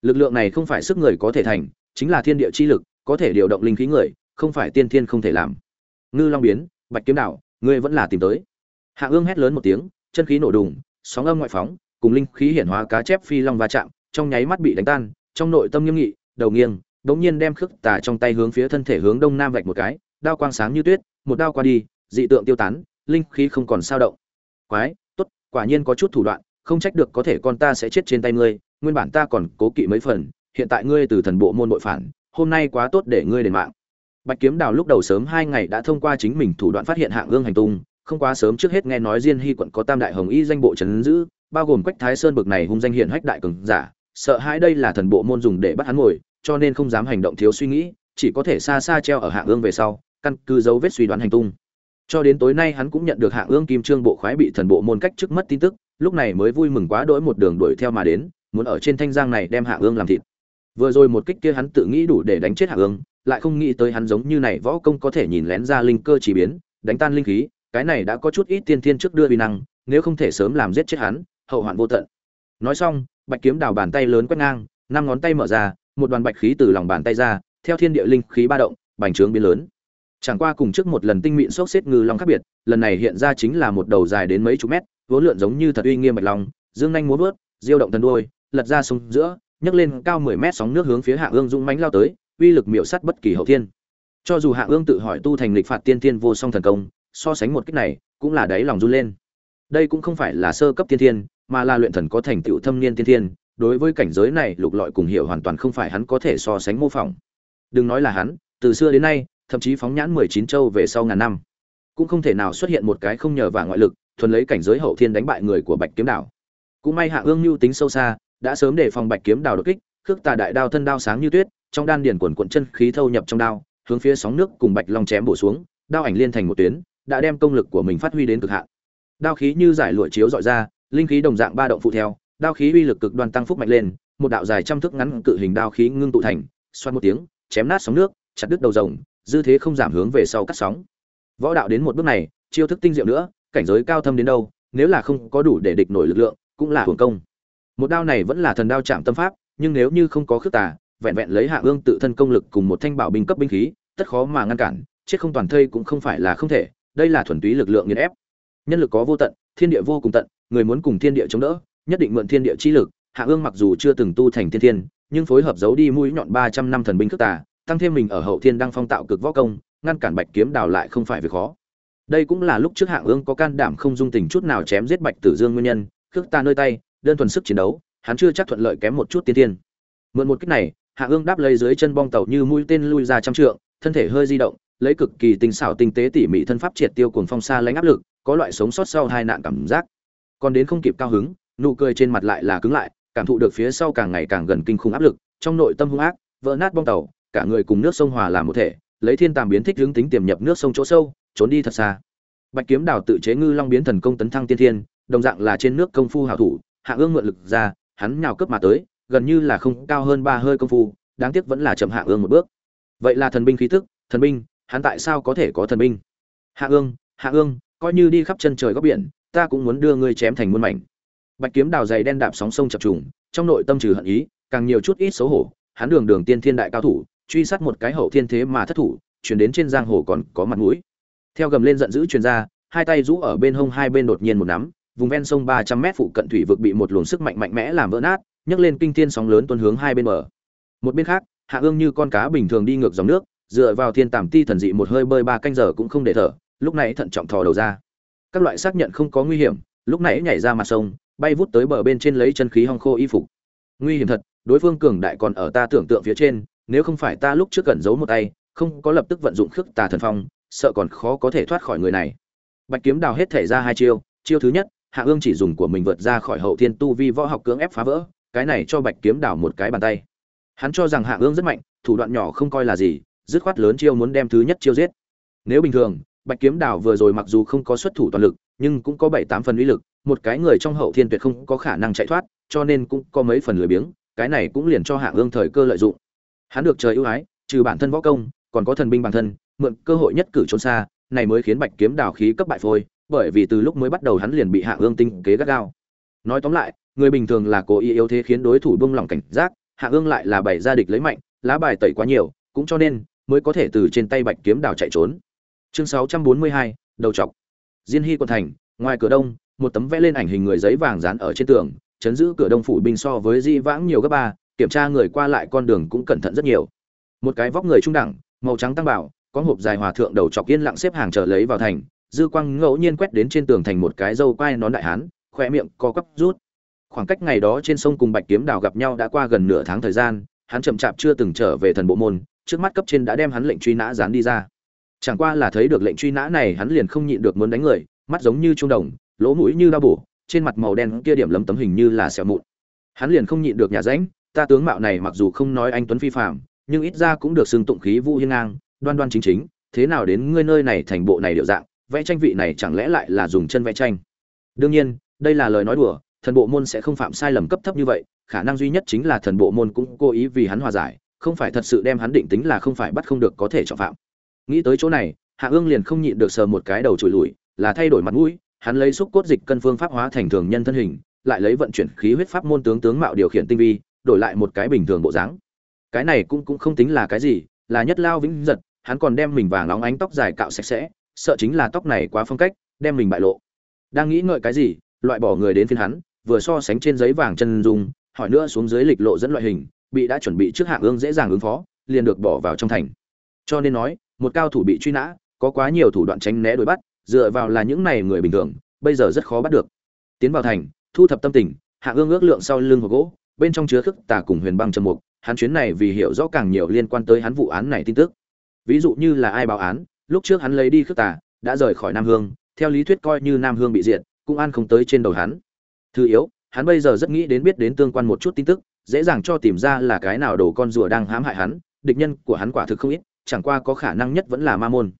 Lực lượng này không phải sức người có thể thành, chính là thiên địa chi lực, có thể điều động linh khí người, không phải tiên thiên không thể làm. Ngư long biến, bạch kiếm đạo ngươi vẫn là tìm tới. Hạ ương hét lớn một tiếng, chân khí nổ đùng, sóng âm ngoại phóng, cùng linh khí hiển hóa cá chép phi long va chạm, trong nháy mắt bị đánh tan, trong nội tâm nghiêm nghị, đầu nghiêng đống nhiên đem khước tà trong tay hướng phía thân thể hướng đông nam vạch một cái, đao quang sáng như tuyết, một đao qua đi, dị tượng tiêu tán, linh khí không còn sao động. Quái, tốt, quả nhiên có chút thủ đoạn, không trách được có thể con ta sẽ chết trên tay ngươi, nguyên bản ta còn cố kỵ mấy phần, hiện tại ngươi từ thần bộ môn nội phản, hôm nay quá tốt để ngươi đền mạng. Bạch kiếm đào lúc đầu sớm hai ngày đã thông qua chính mình thủ đoạn phát hiện hạng ương hành tung, không quá sớm trước hết nghe nói diên hy quận có tam đại hồng y danh bộ trấn giữ, bao gồm quách thái sơn bực này hung danh hiển hách đại cường giả, sợ hãi đây là thần bộ môn dùng để bắt hắn ngồi cho nên không dám hành động thiếu suy nghĩ, chỉ có thể xa xa treo ở hạng ương về sau, căn cứ dấu vết suy đoán hành tung. Cho đến tối nay hắn cũng nhận được hạng ương kim trương bộ khoái bị thần bộ môn cách trước mất tin tức, lúc này mới vui mừng quá đỗi một đường đuổi theo mà đến, muốn ở trên thanh giang này đem hạng ương làm thịt. Vừa rồi một kích kia hắn tự nghĩ đủ để đánh chết hạng ương, lại không nghĩ tới hắn giống như này võ công có thể nhìn lén ra linh cơ chỉ biến, đánh tan linh khí, cái này đã có chút ít tiên thiên trước đưa vi năng, nếu không thể sớm làm giết chết hắn, hậu hoạn vô tận. Nói xong, bạch kiếm đào bàn tay lớn quét ngang, năm ngón tay mở ra một đoàn bạch khí từ lòng bàn tay ra, theo thiên địa linh khí ba động, bành trướng biến lớn. Chẳng qua cùng trước một lần tinh mịn xốc xếp ngư long khác biệt, lần này hiện ra chính là một đầu dài đến mấy chục mét, vốn lượn giống như thật uy nghiêm bạch long, dương nhanh muốn vớt, diêu động thần đuôi, lật ra sông giữa, nhấc lên cao mười mét sóng nước hướng phía hạ ương dũng mãnh lao tới, uy lực miểu sát bất kỳ hậu thiên. Cho dù hạ ương tự hỏi tu thành lịch phạt tiên thiên vô song thần công, so sánh một kích này, cũng là đáy lòng run lên. Đây cũng không phải là sơ cấp tiên thiên, mà là luyện thần có thành tựu thâm niên tiên thiên đối với cảnh giới này lục lọi cùng hiểu hoàn toàn không phải hắn có thể so sánh mô phỏng. Đừng nói là hắn, từ xưa đến nay, thậm chí phóng nhãn mười chín châu về sau ngàn năm, cũng không thể nào xuất hiện một cái không nhờ vào ngoại lực, thuần lấy cảnh giới hậu thiên đánh bại người của bạch kiếm đảo. Cũng may hạ ương mưu tính sâu xa, đã sớm để phòng bạch kiếm đảo đột kích, khước tà đại đao thân đao sáng như tuyết, trong đan điển quần quận chân khí thâu nhập trong đao, hướng phía sóng nước cùng bạch long chém bổ xuống, đao ảnh liên thành một tuyến, đã đem công lực của mình phát huy đến cực hạn. Đao khí như giải lụa chiếu dọi ra, linh khí đồng dạng ba động phụ theo đao khí uy lực cực đoan tăng phúc mạnh lên, một đạo dài trăm thước ngắn cự hình đao khí ngưng tụ thành xoát một tiếng, chém nát sóng nước, chặt đứt đầu rồng, dư thế không giảm hướng về sau cắt sóng. Võ đạo đến một bước này, chiêu thức tinh diệu nữa, cảnh giới cao thâm đến đâu, nếu là không có đủ để địch nổi lực lượng, cũng là hưởng công. Một đao này vẫn là thần đao chạm tâm pháp, nhưng nếu như không có khước tà, vẹn vẹn lấy hạ ương tự thân công lực cùng một thanh bảo binh cấp binh khí, tất khó mà ngăn cản, chết không toàn thây cũng không phải là không thể, đây là thuần túy lực lượng nghiền ép. Nhân lực có vô tận, thiên địa vô cùng tận, người muốn cùng thiên địa chống đỡ nhất định mượn thiên địa chi lực, hạ ương mặc dù chưa từng tu thành thiên thiên, nhưng phối hợp giấu đi mũi nhọn ba trăm năm thần binh cước tà, tăng thêm mình ở hậu thiên đang phong tạo cực võ công, ngăn cản bạch kiếm đào lại không phải việc khó. Đây cũng là lúc trước hạ ương có can đảm không dung tình chút nào chém giết bạch tử dương nguyên nhân, khước tà nơi tay, đơn thuần sức chiến đấu, hắn chưa chắc thuận lợi kém một chút tiên thiên. Mượn một kích này, hạ ương đáp lấy dưới chân bong tàu như mũi tên lui ra trăm trượng, thân thể hơi di động, lấy cực kỳ tinh xảo tinh tế tỉ mỉ thân pháp triệt tiêu cuồng phong xa lãnh áp lực, có loại sống sót sau hai nạn cảm giác. Còn đến không kịp cao hứng nụ cười trên mặt lại là cứng lại, cảm thụ được phía sau càng ngày càng gần kinh khủng áp lực, trong nội tâm hung ác, vỡ nát bong tàu, cả người cùng nước sông hòa làm một thể, lấy thiên tàm biến thích hướng tính tiềm nhập nước sông chỗ sâu, trốn đi thật xa. Bạch kiếm đào tự chế ngư long biến thần công tấn thăng tiên thiên, đồng dạng là trên nước công phu hảo thủ, hạ ương mượn lực ra, hắn nhào cướp mà tới, gần như là không cao hơn ba hơi công phu, đáng tiếc vẫn là chậm hạ ương một bước. Vậy là thần binh khí tức, thần binh, hắn tại sao có thể có thần binh? Hạ ương hạ ương, coi như đi khắp chân trời góc biển, ta cũng muốn đưa ngươi chém thành muôn mảnh bạch kiếm đào dày đen đạp sóng sông chập trùng, trong nội tâm trừ hận ý, càng nhiều chút ít xấu hổ, hắn đường đường tiên thiên đại cao thủ, truy sát một cái hậu thiên thế mà thất thủ truyền đến trên giang hồ còn có mặt mũi. Theo gầm lên giận dữ truyền ra, hai tay rũ ở bên hông hai bên đột nhiên một nắm, vùng ven sông ba trăm mét phụ cận thủy vực bị một luồng sức mạnh mạnh mẽ làm vỡ nát, nhấc lên kinh thiên sóng lớn tuôn hướng hai bên bờ. Một bên khác, hạ ương như con cá bình thường đi ngược dòng nước, dựa vào thiên tẩm ti thần dị một hơi bơi ba canh giờ cũng không để thở, lúc này thận trọng thò đầu ra. Các loại xác nhận không có nguy hiểm, lúc nãy nhảy ra mặt sông bay vút tới bờ bên trên lấy chân khí hong khô y phục. Nguy hiểm thật, đối phương cường đại còn ở ta tưởng tượng phía trên, nếu không phải ta lúc trước cẩn giấu một tay, không có lập tức vận dụng khước tà thần phong, sợ còn khó có thể thoát khỏi người này. Bạch kiếm đào hết thể ra hai chiêu chiêu thứ nhất, hạ ương chỉ dùng của mình vượt ra khỏi hậu thiên tu vi võ học cưỡng ép phá vỡ, cái này cho bạch kiếm đào một cái bàn tay. Hắn cho rằng hạ ương rất mạnh, thủ đoạn nhỏ không coi là gì, dứt khoát lớn chiêu muốn đem thứ nhất chiêu giết. Nếu bình thường, bạch kiếm đào vừa rồi mặc dù không có xuất thủ toàn lực, nhưng cũng có bảy tám phần uy lực một cái người trong hậu thiên tuyệt không có khả năng chạy thoát cho nên cũng có mấy phần lười biếng cái này cũng liền cho hạ ương thời cơ lợi dụng. Hắn được trời ưu ái trừ bản thân võ công còn có thần binh bản thân mượn cơ hội nhất cử trốn xa này mới khiến bạch kiếm đào khí cấp bại phôi bởi vì từ lúc mới bắt đầu hắn liền bị hạ ương tinh kế gắt gao. Nói tóm lại người bình thường là cố ý yếu thế khiến đối thủ buông lỏng cảnh giác hạ ương lại là bày ra địch lấy mạnh lá bài tẩy quá nhiều cũng cho nên mới có thể từ trên tay bạch kiếm đào chạy trốn. Chương 642, đầu trọc diên hy quận thành ngoài cửa đông một tấm vẽ lên ảnh hình người giấy vàng dán ở trên tường, chấn giữ cửa đông phủ binh so với di vãng nhiều gấp ba, kiểm tra người qua lại con đường cũng cẩn thận rất nhiều. Một cái vóc người trung đẳng, màu trắng tăng bảo, có hộp dài hòa thượng đầu chọc yên lặng xếp hàng chờ lấy vào thành, dư quang ngẫu nhiên quét đến trên tường thành một cái dâu quai nón đại hán khoe miệng co quắp rút. Khoảng cách ngày đó trên sông cùng bạch kiếm đào gặp nhau đã qua gần nửa tháng thời gian, hắn chậm chạp chưa từng trở về thần bộ môn, trước mắt cấp trên đã đem hắn lệnh truy nã dán đi ra. Chẳng qua là thấy được lệnh truy nã này hắn liền không nhịn được muốn đánh người, mắt giống như trung đồng lỗ mũi như đau bổ, trên mặt màu đen kia điểm lấm tấm hình như là sẹo mụn. Hắn liền không nhịn được nhà ránh, ta tướng mạo này mặc dù không nói anh tuấn phi phạm nhưng ít ra cũng được xưng tụng khí vũ hiên ngang, đoan đoan chính chính, thế nào đến ngươi nơi này thành bộ này điệu dạng, vẽ tranh vị này chẳng lẽ lại là dùng chân vẽ tranh? Đương nhiên, đây là lời nói đùa, thần bộ môn sẽ không phạm sai lầm cấp thấp như vậy, khả năng duy nhất chính là thần bộ môn cũng cố ý vì hắn hòa giải, không phải thật sự đem hắn định tính là không phải bắt không được có thể trọng phạm. Nghĩ tới chỗ này, hạ ương liền không nhịn được sờ một cái đầu trùi lùi, là thay đổi mặt mũi hắn lấy xúc cốt dịch cân phương pháp hóa thành thường nhân thân hình, lại lấy vận chuyển khí huyết pháp môn tướng tướng mạo điều khiển tinh vi, đổi lại một cái bình thường bộ dáng. Cái này cũng cũng không tính là cái gì, là nhất lao vĩnh giật, hắn còn đem mình vàng óng ánh tóc dài cạo sạch sẽ, sợ chính là tóc này quá phong cách, đem mình bại lộ. Đang nghĩ ngợi cái gì, loại bỏ người đến phiên hắn, vừa so sánh trên giấy vàng chân dung, hỏi nữa xuống dưới lịch lộ dẫn loại hình, bị đã chuẩn bị trước hạng ương dễ dàng ứng phó, liền được bỏ vào trong thành. Cho nên nói, một cao thủ bị truy nã, có quá nhiều thủ đoạn tránh né đuổi bắt dựa vào là những này người bình thường, bây giờ rất khó bắt được. Tiến vào thành, thu thập tâm tình, hạ ương ước lượng sau lưng hộp gỗ, bên trong chứa khức tà cùng huyền băng trầm mục, hắn chuyến này vì hiểu rõ càng nhiều liên quan tới hắn vụ án này tin tức. Ví dụ như là ai báo án, lúc trước hắn lấy đi khước tà, đã rời khỏi nam hương, theo lý thuyết coi như nam hương bị diệt, cũng an không tới trên đầu hắn. Thứ yếu, hắn bây giờ rất nghĩ đến biết đến tương quan một chút tin tức, dễ dàng cho tìm ra là cái nào đồ con rùa đang hãm hại hắn, địch nhân của hắn quả thực không ít, chẳng qua có khả năng nhất vẫn là ma môn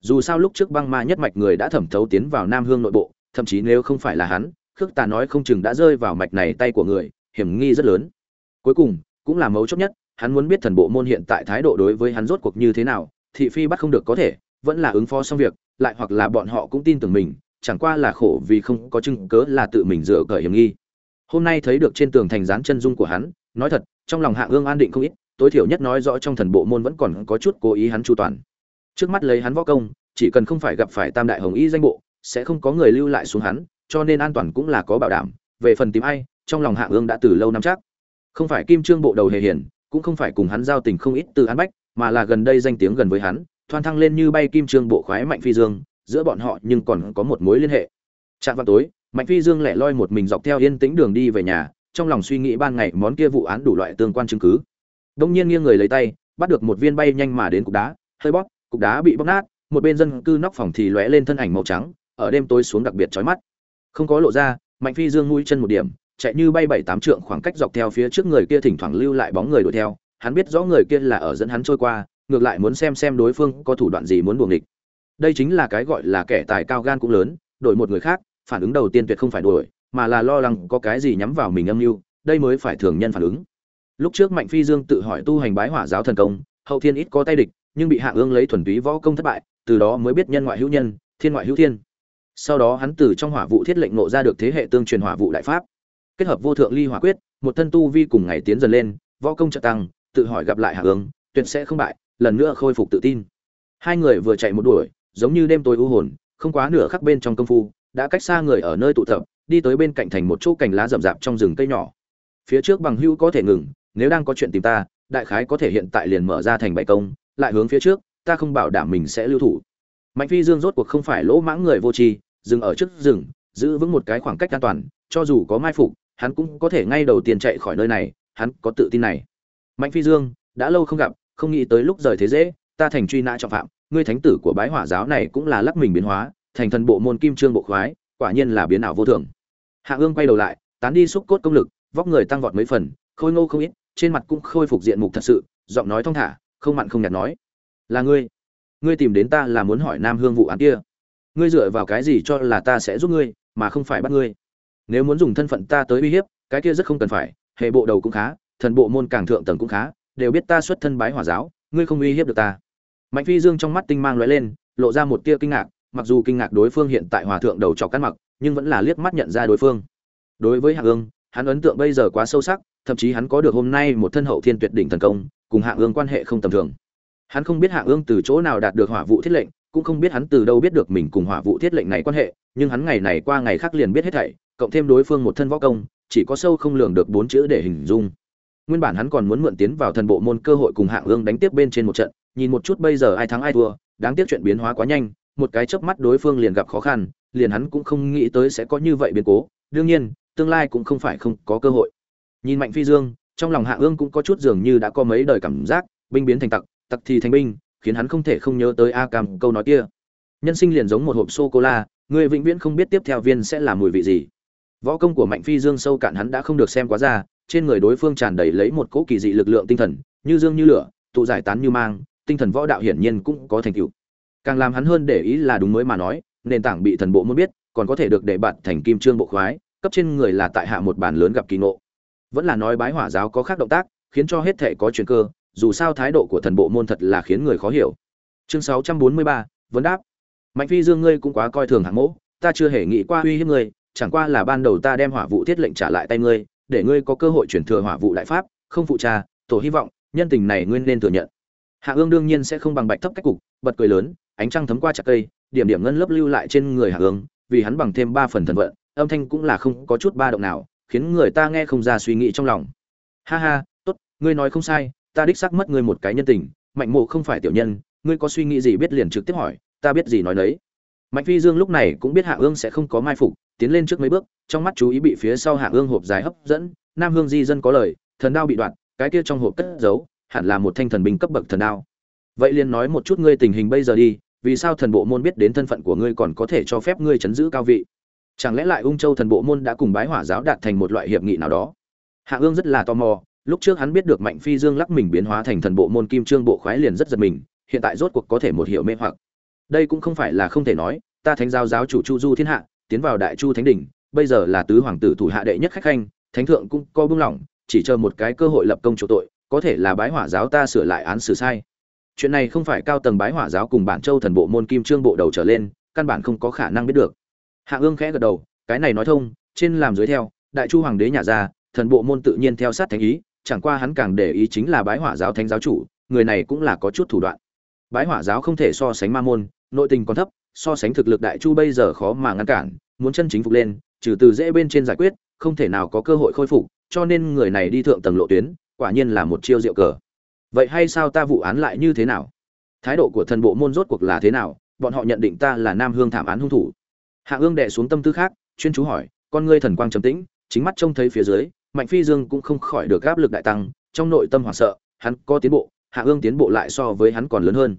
dù sao lúc trước băng ma nhất mạch người đã thẩm thấu tiến vào nam hương nội bộ, thậm chí nếu không phải là hắn, khước tà nói không chừng đã rơi vào mạch này tay của người, hiểm nghi rất lớn. Cuối cùng, cũng là mấu chốt nhất, hắn muốn biết thần bộ môn hiện tại thái độ đối với hắn rốt cuộc như thế nào, thị phi bắt không được có thể, vẫn là ứng phó xong việc, lại hoặc là bọn họ cũng tin tưởng mình, chẳng qua là khổ vì không có chứng cớ là tự mình dựa cởi hiểm nghi. Hôm nay thấy được trên tường thành dán chân dung của hắn, nói thật, trong lòng hạ ương an định không ít, tối thiểu nhất nói rõ trong thần bộ môn vẫn còn có chút cố ý hắn chu toàn trước mắt lấy hắn võ công, chỉ cần không phải gặp phải tam đại hồng y danh bộ, sẽ không có người lưu lại xuống hắn, cho nên an toàn cũng là có bảo đảm. Về phần tìm ai, trong lòng hạ ương đã từ lâu nắm chắc. Không phải kim trương bộ đầu hề hiển cũng không phải cùng hắn giao tình không ít từ hắn bách, mà là gần đây danh tiếng gần với hắn, thoan thăng lên như bay kim trương bộ khoái mạnh phi dương, giữa bọn họ nhưng còn có một mối liên hệ. Trạng vào tối, mạnh phi dương lẻ loi một mình dọc theo yên tĩnh đường đi về nhà, trong lòng suy nghĩ ban ngày món kia vụ án đủ loại tương quan chứng cứ. Đông nhiên nghiêng người lấy tay, bắt được một viên bay nhanh mà đến cục đá, hơi bóp cục đá bị bóc nát, một bên dân cư nóc phòng thì lóe lên thân ảnh màu trắng, ở đêm tối xuống đặc biệt chói mắt. Không có lộ ra, mạnh phi dương mũi chân một điểm, chạy như bay bảy tám trượng khoảng cách dọc theo phía trước người kia thỉnh thoảng lưu lại bóng người đuổi theo, hắn biết rõ người kia là ở dẫn hắn trôi qua, ngược lại muốn xem xem đối phương có thủ đoạn gì muốn buồng địch đây chính là cái gọi là kẻ tài cao gan cũng lớn, đổi một người khác, phản ứng đầu tiên tuyệt không phải đuổi, mà là lo lắng có cái gì nhắm vào mình âm mưu, đây mới phải thường nhân phản ứng. Lúc trước mạnh phi dương tự hỏi tu hành bái hỏa giáo thần công, hậu thiên ít có tay địch nhưng bị hạ ương lấy thuần túy võ công thất bại, từ đó mới biết nhân ngoại hữu nhân, thiên ngoại hữu thiên. Sau đó hắn từ trong hỏa vụ thiết lệnh nộ ra được thế hệ tương truyền hỏa vụ đại pháp. Kết hợp vô thượng ly hỏa quyết, một thân tu vi cùng ngày tiến dần lên, võ công trợ tăng, tự hỏi gặp lại hạ ương, tuyệt sẽ không bại, lần nữa khôi phục tự tin. Hai người vừa chạy một đuổi, giống như đêm tối u hồn, không quá nửa khắc bên trong công phu, đã cách xa người ở nơi tụ tập, đi tới bên cạnh thành một chỗ cành lá rậm rạp trong rừng cây nhỏ. Phía trước bằng hữu có thể ngừng, nếu đang có chuyện tìm ta, đại khái có thể hiện tại liền mở ra thành bảy công lại hướng phía trước, ta không bảo đảm mình sẽ lưu thủ. Mạnh phi dương rốt cuộc không phải lỗ mãng người vô tri, dừng ở trước rừng, giữ vững một cái khoảng cách an toàn, cho dù có mai phục, hắn cũng có thể ngay đầu tiên chạy khỏi nơi này, hắn có tự tin này. Mạnh phi dương, đã lâu không gặp, không nghĩ tới lúc rời thế dễ, ta thành truy nã trọng phạm, ngươi thánh tử của bái hỏa giáo này cũng là lắc mình biến hóa, thành thần bộ môn kim trương bộ khoái, quả nhiên là biến ảo vô thường. Hạ ương quay đầu lại, tán đi xúc cốt công lực, vóc người tăng vọt mấy phần, khôi ngô không ít, trên mặt cũng khôi phục diện mục thật sự, giọng nói thong thả không mặn không nhạt nói, là ngươi ngươi tìm đến ta là muốn hỏi nam hương vụ án kia. Ngươi dựa vào cái gì cho là ta sẽ giúp ngươi, mà không phải bắt ngươi? Nếu muốn dùng thân phận ta tới uy hiếp, cái kia rất không cần phải, hệ bộ đầu cũng khá, thần bộ môn càng thượng tầng cũng khá, đều biết ta xuất thân bái hỏa giáo, ngươi không uy hiếp được ta. Mạnh phi dương trong mắt tinh mang lóe lên, lộ ra một tia kinh ngạc, mặc dù kinh ngạc đối phương hiện tại hòa thượng đầu trọc cắt mặc, nhưng vẫn là liếc mắt nhận ra đối phương. Đối với Hạng ương hắn ấn tượng bây giờ quá sâu sắc, thậm chí hắn có được hôm nay một thân hậu thiên tuyệt đỉnh thần công cùng hạ ương quan hệ không tầm thường. Hắn không biết hạ ương từ chỗ nào đạt được hỏa vụ thiết lệnh, cũng không biết hắn từ đâu biết được mình cùng hỏa vụ thiết lệnh này quan hệ, nhưng hắn ngày này qua ngày khác liền biết hết thảy, cộng thêm đối phương một thân võ công, chỉ có sâu không lường được bốn chữ để hình dung. Nguyên bản hắn còn muốn mượn tiến vào thần bộ môn cơ hội cùng hạ ương đánh tiếp bên trên một trận, nhìn một chút bây giờ ai thắng ai thua, đáng tiếc chuyện biến hóa quá nhanh, một cái chớp mắt đối phương liền gặp khó khăn, liền hắn cũng không nghĩ tới sẽ có như vậy biến cố, đương nhiên, tương lai cũng không phải không có cơ hội. Nhìn mạnh phi dương trong lòng hạ ương cũng có chút dường như đã có mấy đời cảm giác, binh biến thành tặc tặc thì thành binh, khiến hắn không thể không nhớ tới a cam câu nói kia. Nhân sinh liền giống một hộp sô cô la người vĩnh viễn không biết tiếp theo viên sẽ là mùi vị gì. Võ công của mạnh phi dương sâu cạn hắn đã không được xem quá ra, trên người đối phương tràn đầy lấy một cỗ kỳ dị lực lượng tinh thần, như dương như lửa, tụ giải tán như mang, tinh thần võ đạo hiển nhiên cũng có thành tựu. Càng làm hắn hơn để ý là đúng mới mà nói, nền tảng bị thần bộ muốn biết, còn có thể được để bạn thành kim trương bộ khoái, cấp trên người là tại hạ một bàn lớn gặp kỳ ngộ vẫn là nói bái hỏa giáo có khác động tác khiến cho hết thể có chuyện cơ dù sao thái độ của thần bộ môn thật là khiến người khó hiểu. Chương 643, vấn đáp. Mạnh phi dương ngươi cũng quá coi thường hạng mẫu ta chưa hề nghĩ qua uy hiếp ngươi chẳng qua là ban đầu ta đem hỏa vụ thiết lệnh trả lại tay ngươi để ngươi có cơ hội chuyển thừa hỏa vụ đại pháp không phụ cha tổ hy vọng nhân tình này ngươi nên thừa nhận. Hạ ương đương nhiên sẽ không bằng bạch thấp cách cục bật cười lớn ánh trăng thấm qua chặt cây điểm điểm ngân lớp lưu lại trên người hạ ương vì hắn bằng thêm ba phần thần vận âm thanh cũng là không có chút ba động nào khiến người ta nghe không ra suy nghĩ trong lòng. Ha ha, tốt, ngươi nói không sai, ta đích xác mất ngươi một cái nhân tình, mạnh mộ không phải tiểu nhân, ngươi có suy nghĩ gì biết liền trực tiếp hỏi, ta biết gì nói nấy. Mạnh phi dương lúc này cũng biết hạ ương sẽ không có mai phục, tiến lên trước mấy bước, trong mắt chú ý bị phía sau hạ ương hộp dài hấp dẫn, nam hương di dân có lời, thần đao bị đoạn, cái kia trong hộp cất giấu, hẳn là một thanh thần binh cấp bậc thần đao. Vậy liền nói một chút ngươi tình hình bây giờ đi, vì sao thần bộ môn biết đến thân phận của ngươi còn có thể cho phép ngươi chấn giữ cao vị? Chẳng lẽ lại ung châu thần bộ môn đã cùng bái hỏa giáo đạt thành một loại hiệp nghị nào đó? Hạ ương rất là tò mò, lúc trước hắn biết được mạnh phi dương lắc mình biến hóa thành thần bộ môn kim trương bộ khoái liền rất giật mình, hiện tại rốt cuộc có thể một hiểu mê hoặc. Đây cũng không phải là không thể nói, ta thánh giáo giáo chủ chu du thiên hạ, tiến vào đại chu thánh đỉnh, bây giờ là tứ hoàng tử thủ hạ đệ nhất khách khanh, thánh thượng cũng có bưng lỏng, chỉ chờ một cái cơ hội lập công chỗ tội, có thể là bái hỏa giáo ta sửa lại án xử sai. Chuyện này không phải cao tầng bái hỏa giáo cùng bản châu thần bộ môn kim trương bộ đầu trở lên, căn bản không có khả năng biết được hạ ương khẽ gật đầu, cái này nói thông, trên làm dưới theo, đại chu hoàng đế nhà ra thần bộ môn tự nhiên theo sát thánh ý, chẳng qua hắn càng để ý chính là bái hỏa giáo thánh giáo chủ, người này cũng là có chút thủ đoạn. Bái hỏa giáo không thể so sánh ma môn, nội tình còn thấp, so sánh thực lực đại chu bây giờ khó mà ngăn cản, muốn chân chính phục lên, trừ từ dễ bên trên giải quyết, không thể nào có cơ hội khôi phục, cho nên người này đi thượng tầng lộ tuyến, quả nhiên là một chiêu diệu cờ. Vậy hay sao ta vụ án lại như thế nào? Thái độ của thần bộ môn rốt cuộc là thế nào? Bọn họ nhận định ta là nam hương thảm án hung thủ hạ ương đệ xuống tâm tư khác, chuyên chú hỏi, con ngươi thần quang trầm tĩnh, chính mắt trông thấy phía dưới, mạnh phi dương cũng không khỏi được áp lực đại tăng, trong nội tâm hoảng sợ, hắn có tiến bộ, hạ ương tiến bộ lại so với hắn còn lớn hơn.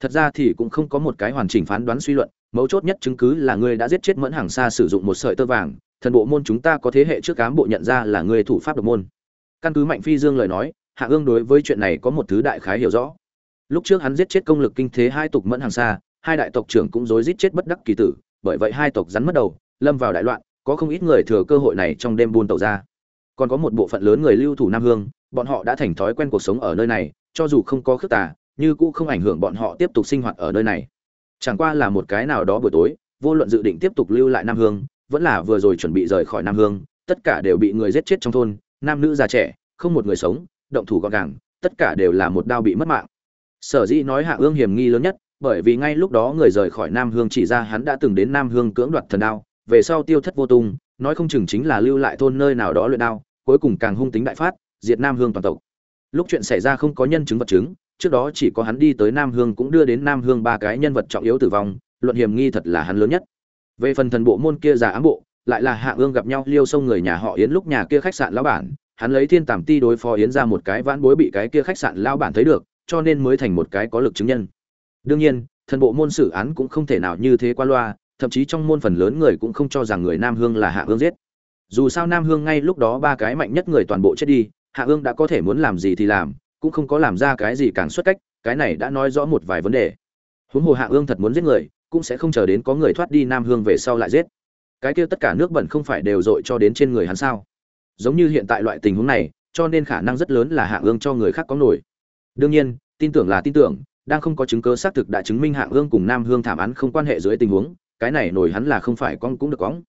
Thật ra thì cũng không có một cái hoàn chỉnh phán đoán suy luận, mấu chốt nhất chứng cứ là ngươi đã giết chết mẫn hàng xa sử dụng một sợi tơ vàng, thần bộ môn chúng ta có thế hệ trước cám bộ nhận ra là ngươi thủ pháp độc môn. Căn cứ mạnh phi dương lời nói, hạ ương đối với chuyện này có một thứ đại khái hiểu rõ. Lúc trước hắn giết chết công lực kinh thế hai tục mẫn hàng xa hai đại tộc trưởng cũng rối giết chết bất đắc kỳ tử bởi vậy hai tộc rắn mất đầu, lâm vào đại loạn, có không ít người thừa cơ hội này trong đêm buôn tàu ra. Còn có một bộ phận lớn người lưu thủ nam hương, bọn họ đã thành thói quen cuộc sống ở nơi này, cho dù không có khước tà, như cũng không ảnh hưởng bọn họ tiếp tục sinh hoạt ở nơi này. Chẳng qua là một cái nào đó buổi tối, vô luận dự định tiếp tục lưu lại nam hương, vẫn là vừa rồi chuẩn bị rời khỏi nam hương, tất cả đều bị người giết chết trong thôn, nam nữ già trẻ, không một người sống, động thủ gọn gàng, tất cả đều là một đao bị mất mạng. Sở dĩ nói hạ ương hiểm nghi lớn nhất bởi vì ngay lúc đó người rời khỏi nam hương chỉ ra hắn đã từng đến nam hương cưỡng đoạt thần đao, về sau tiêu thất vô tung, nói không chừng chính là lưu lại thôn nơi nào đó luyện đao, cuối cùng càng hung tính đại phát, diệt nam hương toàn tộc. Lúc chuyện xảy ra không có nhân chứng vật chứng, trước đó chỉ có hắn đi tới nam hương cũng đưa đến nam hương ba cái nhân vật trọng yếu tử vong, luận hiểm nghi thật là hắn lớn nhất. Về phần thần bộ môn kia giả ám bộ, lại là hạ ương gặp nhau liêu sông người nhà họ yến lúc nhà kia khách sạn lão bản, hắn lấy thiên tẩm ti đối phó yến ra một cái vãn bối bị cái kia khách sạn lão bản thấy được, cho nên mới thành một cái có lực chứng nhân đương nhiên, thần bộ môn xử án cũng không thể nào như thế qua loa, thậm chí trong môn phần lớn người cũng không cho rằng người nam hương là hạ hương giết. Dù sao nam hương ngay lúc đó ba cái mạnh nhất người toàn bộ chết đi, hạ hương đã có thể muốn làm gì thì làm, cũng không có làm ra cái gì càng xuất cách, cái này đã nói rõ một vài vấn đề. Huống hồ hạ hương thật muốn giết người, cũng sẽ không chờ đến có người thoát đi nam hương về sau lại giết. Cái kia tất cả nước bẩn không phải đều dội cho đến trên người hắn sao? Giống như hiện tại loại tình huống này, cho nên khả năng rất lớn là hạ ương cho người khác có nổi. Đương nhiên, tin tưởng là tin tưởng đang không có chứng cứ xác thực đã chứng minh hạ Hương cùng nam hương thảm án không quan hệ dưới tình huống, cái này nổi hắn là không phải con cũng được cóng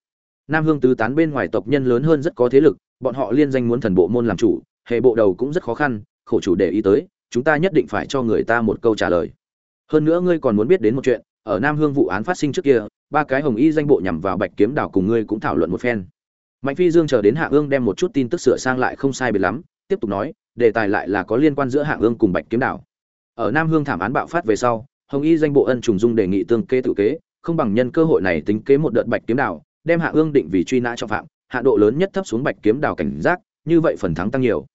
nam hương tứ tán bên ngoài tộc nhân lớn hơn rất có thế lực, bọn họ liên danh muốn thần bộ môn làm chủ, hệ bộ đầu cũng rất khó khăn, khổ chủ để ý tới, chúng ta nhất định phải cho người ta một câu trả lời. Hơn nữa ngươi còn muốn biết đến một chuyện, ở nam hương vụ án phát sinh trước kia, ba cái hồng y danh bộ nhằm vào bạch kiếm đảo cùng ngươi cũng thảo luận một phen. Mạnh phi dương chờ đến hạ ương đem một chút tin tức sửa sang lại không sai biệt lắm, tiếp tục nói, đề tài lại là có liên quan giữa hạ ương cùng bạch kiếm đảo ở nam hương thảm án bạo phát về sau, hồng y danh bộ ân trùng dung đề nghị tương kê tự kế, không bằng nhân cơ hội này tính kế một đợt bạch kiếm đảo, đem hạ ương định vì truy nã trọng phạm, hạ độ lớn nhất thấp xuống bạch kiếm đảo cảnh giác, như vậy phần thắng tăng nhiều.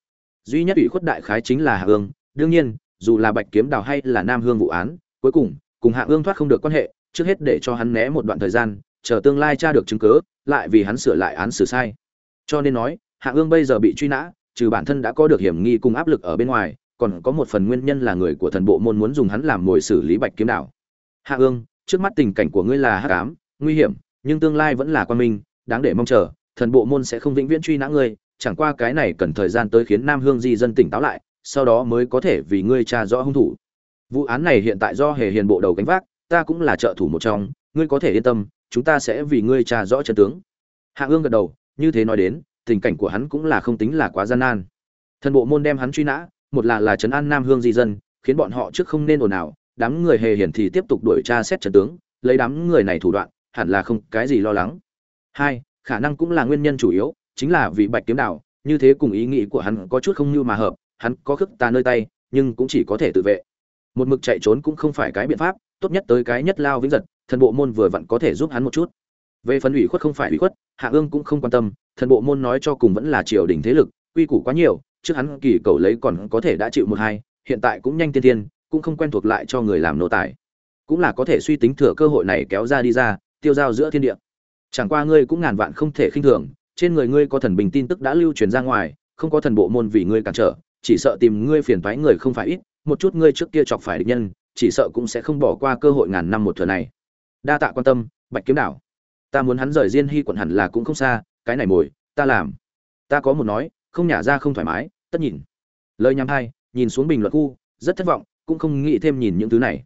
Duy nhất ủy khuất đại khái chính là hạ ương đương nhiên, dù là bạch kiếm đảo hay là nam hương vụ án, cuối cùng cùng hạ ương thoát không được quan hệ, trước hết để cho hắn né một đoạn thời gian, chờ tương lai tra được chứng cứ, lại vì hắn sửa lại án xử sai. Cho nên nói, hạ ương bây giờ bị truy nã, trừ bản thân đã có được hiểm nghi cùng áp lực ở bên ngoài còn có một phần nguyên nhân là người của thần bộ môn muốn dùng hắn làm mồi xử lý bạch kiếm đảo. Hạ ương, trước mắt tình cảnh của ngươi là hắc ám, nguy hiểm, nhưng tương lai vẫn là quan minh, đáng để mong chờ, thần bộ môn sẽ không vĩnh viễn truy nã ngươi, chẳng qua cái này cần thời gian tới khiến nam hương di dân tỉnh táo lại, sau đó mới có thể vì ngươi tra rõ hung thủ. Vụ án này hiện tại do hề hiền bộ đầu gánh vác, ta cũng là trợ thủ một trong, ngươi có thể yên tâm, chúng ta sẽ vì ngươi tra rõ trận tướng. Hạ ương gật đầu, như thế nói đến, tình cảnh của hắn cũng là không tính là quá gian nan. Thần bộ môn đem hắn truy nã một là là trấn an nam hương di dân, khiến bọn họ trước không nên ồn ào, đám người hề hiển thì tiếp tục đuổi tra xét trận tướng, lấy đám người này thủ đoạn, hẳn là không cái gì lo lắng. Hai, khả năng cũng là nguyên nhân chủ yếu, chính là vì bạch kiếm đạo như thế cùng ý nghĩ của hắn có chút không như mà hợp, hắn có khước ta nơi tay, nhưng cũng chỉ có thể tự vệ. Một mực chạy trốn cũng không phải cái biện pháp, tốt nhất tới cái nhất lao vĩnh giật, thần bộ môn vừa vặn có thể giúp hắn một chút. Về phần ủy khuất không phải ủy khuất, hạ ương cũng không quan tâm, thần bộ môn nói cho cùng vẫn là triều đình thế lực, quy củ quá nhiều trước hắn kỳ cầu lấy còn có thể đã chịu một hai, hiện tại cũng nhanh tiên tiên, cũng không quen thuộc lại cho người làm nô tài. Cũng là có thể suy tính thừa cơ hội này kéo ra đi ra, tiêu giao giữa thiên địa. Chẳng qua ngươi cũng ngàn vạn không thể khinh thường, trên người ngươi có thần bình tin tức đã lưu truyền ra ngoài, không có thần bộ môn vì ngươi cản trở, chỉ sợ tìm ngươi phiền toái người không phải ít, một chút ngươi trước kia chọc phải địch nhân, chỉ sợ cũng sẽ không bỏ qua cơ hội ngàn năm một thừa này. Đa tạ quan tâm, bạch kiếm đảo. Ta muốn hắn rời diên hy quận hẳn là cũng không xa, cái này mồi, ta làm. Ta có một nói không nhả ra không thoải mái, tất nhìn. Lời nhắm hai, nhìn xuống bình luận khu, rất thất vọng, cũng không nghĩ thêm nhìn những thứ này.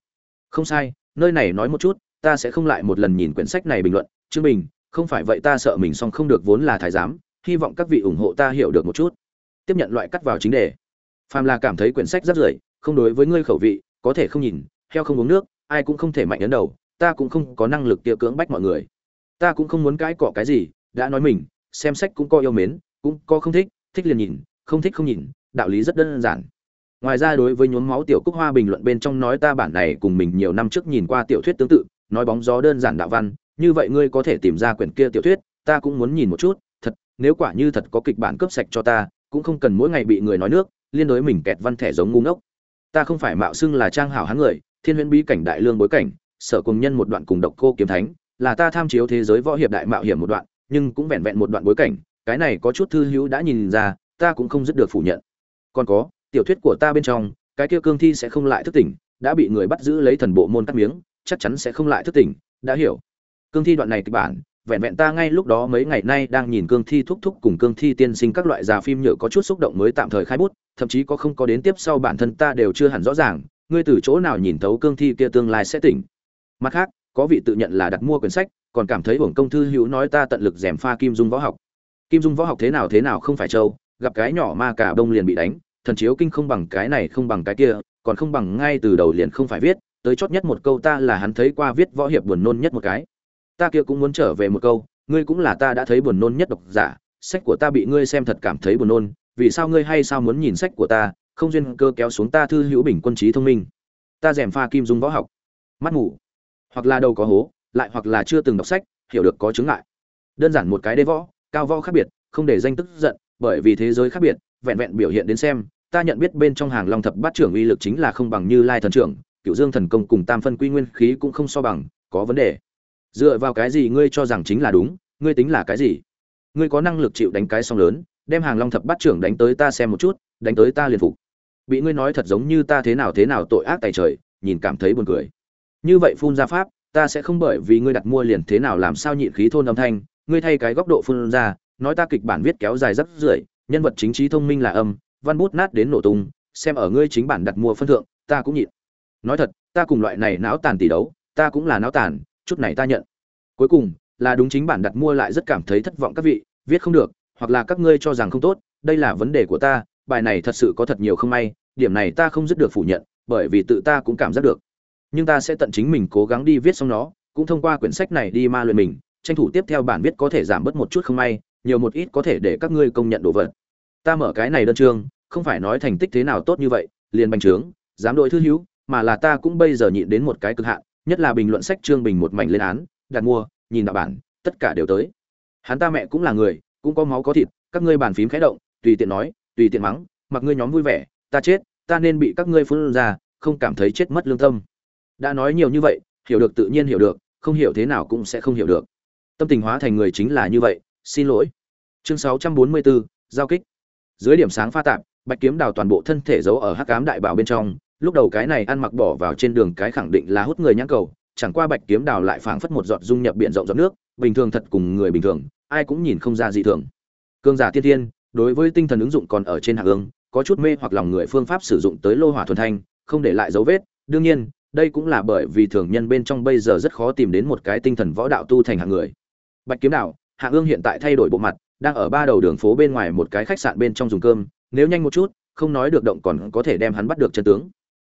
Không sai, nơi này nói một chút, ta sẽ không lại một lần nhìn quyển sách này bình luận. Chương bình, không phải vậy ta sợ mình xong không được vốn là thái giám, hy vọng các vị ủng hộ ta hiểu được một chút. Tiếp nhận loại cắt vào chính đề. Phàm là cảm thấy quyển sách rất rưởi, không đối với ngươi khẩu vị, có thể không nhìn, heo không uống nước, ai cũng không thể mạnh đến đầu, ta cũng không có năng lực kia cưỡng bách mọi người. Ta cũng không muốn cãi cọ cái gì, đã nói mình, xem sách cũng có yêu mến, cũng có không thích thích liền nhìn, không thích không nhìn, đạo lý rất đơn giản. Ngoài ra đối với nhuốm máu tiểu cúc hoa bình luận bên trong nói ta bản này cùng mình nhiều năm trước nhìn qua tiểu thuyết tương tự, nói bóng gió đơn giản đạo văn, như vậy ngươi có thể tìm ra quyển kia tiểu thuyết, ta cũng muốn nhìn một chút, thật, nếu quả như thật có kịch bản cướp sạch cho ta, cũng không cần mỗi ngày bị người nói nước, liên đối mình kẹt văn thẻ giống ngu ngốc. Ta không phải mạo xưng là trang hảo hán người, thiên huyễn bí cảnh đại lương bối cảnh, sở cùng nhân một đoạn cùng độc cô kiếm thánh, là ta tham chiếu thế giới võ hiệp đại mạo hiểm một đoạn, nhưng cũng vẹn vẹn một đoạn bối cảnh cái này có chút thư hữu đã nhìn ra, ta cũng không dứt được phủ nhận. Còn có, tiểu thuyết của ta bên trong, cái kia cương thi sẽ không lại thức tỉnh, đã bị người bắt giữ lấy thần bộ môn cắt miếng, chắc chắn sẽ không lại thức tỉnh, đã hiểu. Cương thi đoạn này kịch bản, vẹn vẹn ta ngay lúc đó mấy ngày nay đang nhìn cương thi thúc thúc cùng cương thi tiên sinh các loại già phim nhựa có chút xúc động mới tạm thời khai bút, thậm chí có không có đến tiếp sau bản thân ta đều chưa hẳn rõ ràng, ngươi từ chỗ nào nhìn thấu cương thi kia tương lai sẽ tỉnh. Mặt khác, có vị tự nhận là đặt mua quyển sách, còn cảm thấy hưởng công thư hữu nói ta tận lực dèm pha kim dung võ học kim dung võ học thế nào thế nào không phải châu, gặp cái nhỏ ma cả đông liền bị đánh, thần chiếu kinh không bằng cái này không bằng cái kia, còn không bằng ngay từ đầu liền không phải viết, tới chót nhất một câu ta là hắn thấy qua viết võ hiệp buồn nôn nhất một cái. Ta kia cũng muốn trở về một câu, ngươi cũng là ta đã thấy buồn nôn nhất độc giả, sách của ta bị ngươi xem thật cảm thấy buồn nôn, vì sao ngươi hay sao muốn nhìn sách của ta, không duyên cơ kéo xuống ta thư hữu bình quân trí thông minh. Ta rèm pha kim dung võ học. Mắt ngủ hoặc là đầu có hố, lại hoặc là chưa từng đọc sách, hiểu được có chứng ngại. Đơn giản một cái đế võ cao võ khác biệt, không để danh tức giận, bởi vì thế giới khác biệt, vẹn vẹn biểu hiện đến xem, ta nhận biết bên trong hàng long thập bát trưởng uy lực chính là không bằng như lai thần trưởng cựu dương thần công cùng tam phân quy nguyên khí cũng không so bằng, có vấn đề. Dựa vào cái gì ngươi cho rằng chính là đúng, ngươi tính là cái gì? Ngươi có năng lực chịu đánh cái song lớn, đem hàng long thập bát trưởng đánh tới ta xem một chút, đánh tới ta liền phục. Bị ngươi nói thật giống như ta thế nào thế nào tội ác tài trời, nhìn cảm thấy buồn cười. Như vậy phun ra pháp, ta sẽ không bởi vì ngươi đặt mua liền thế nào làm sao nhịn khí thôn âm thanh ngươi thay cái góc độ phun ra, nói ta kịch bản viết kéo dài rất rưỡi, nhân vật chính trí thông minh là âm, văn bút nát đến nổ tung, xem ở ngươi chính bản đặt mua phân thượng, ta cũng nhịn. Nói thật, ta cùng loại này não tàn tỷ đấu, ta cũng là não tàn, chút này ta nhận. Cuối cùng, là đúng chính bản đặt mua lại rất cảm thấy thất vọng các vị, viết không được, hoặc là các ngươi cho rằng không tốt, đây là vấn đề của ta, bài này thật sự có thật nhiều không may, điểm này ta không dứt được phủ nhận, bởi vì tự ta cũng cảm giác được. Nhưng ta sẽ tận chính mình cố gắng đi viết xong nó, cũng thông qua quyển sách này đi ma luyện mình tranh thủ tiếp theo bản viết có thể giảm bớt một chút không may, nhiều một ít có thể để các ngươi công nhận đồ vật. Ta mở cái này đơn chương, không phải nói thành tích thế nào tốt như vậy, liền bành trướng, dám đội thư hữu, mà là ta cũng bây giờ nhịn đến một cái cực hạn, nhất là bình luận sách trương bình một mảnh lên án, đặt mua, nhìn đạo bản, tất cả đều tới. Hắn ta mẹ cũng là người, cũng có máu có thịt, các ngươi bàn phím khẽ động, tùy tiện nói, tùy tiện mắng, mặc ngươi nhóm vui vẻ, ta chết, ta nên bị các ngươi phun ra, không cảm thấy chết mất lương tâm. Đã nói nhiều như vậy, hiểu được tự nhiên hiểu được, không hiểu thế nào cũng sẽ không hiểu được tâm tình hóa thành người chính là như vậy xin lỗi. Chương 644, giao kích. Dưới điểm sáng pha tạp bạch kiếm đào toàn bộ thân thể giấu ở hắc cám đại bảo bên trong lúc đầu cái này ăn mặc bỏ vào trên đường cái khẳng định là hút người nhãn cầu chẳng qua bạch kiếm đào lại phảng phất một giọt dung nhập biển rộng giọt nước bình thường thật cùng người bình thường ai cũng nhìn không ra dị thường. Cương giả tiên tiên đối với tinh thần ứng dụng còn ở trên hạng ương có chút mê hoặc lòng người phương pháp sử dụng tới lô hỏa thuần thanh không để lại dấu vết. Đương nhiên đây cũng là bởi vì thường nhân bên trong bây giờ rất khó tìm đến một cái tinh thần võ đạo tu thành hạng người bạch kiếm đạo Hạ ương hiện tại thay đổi bộ mặt, đang ở ba đầu đường phố bên ngoài một cái khách sạn bên trong dùng cơm, nếu nhanh một chút, không nói được động còn có thể đem hắn bắt được chân tướng.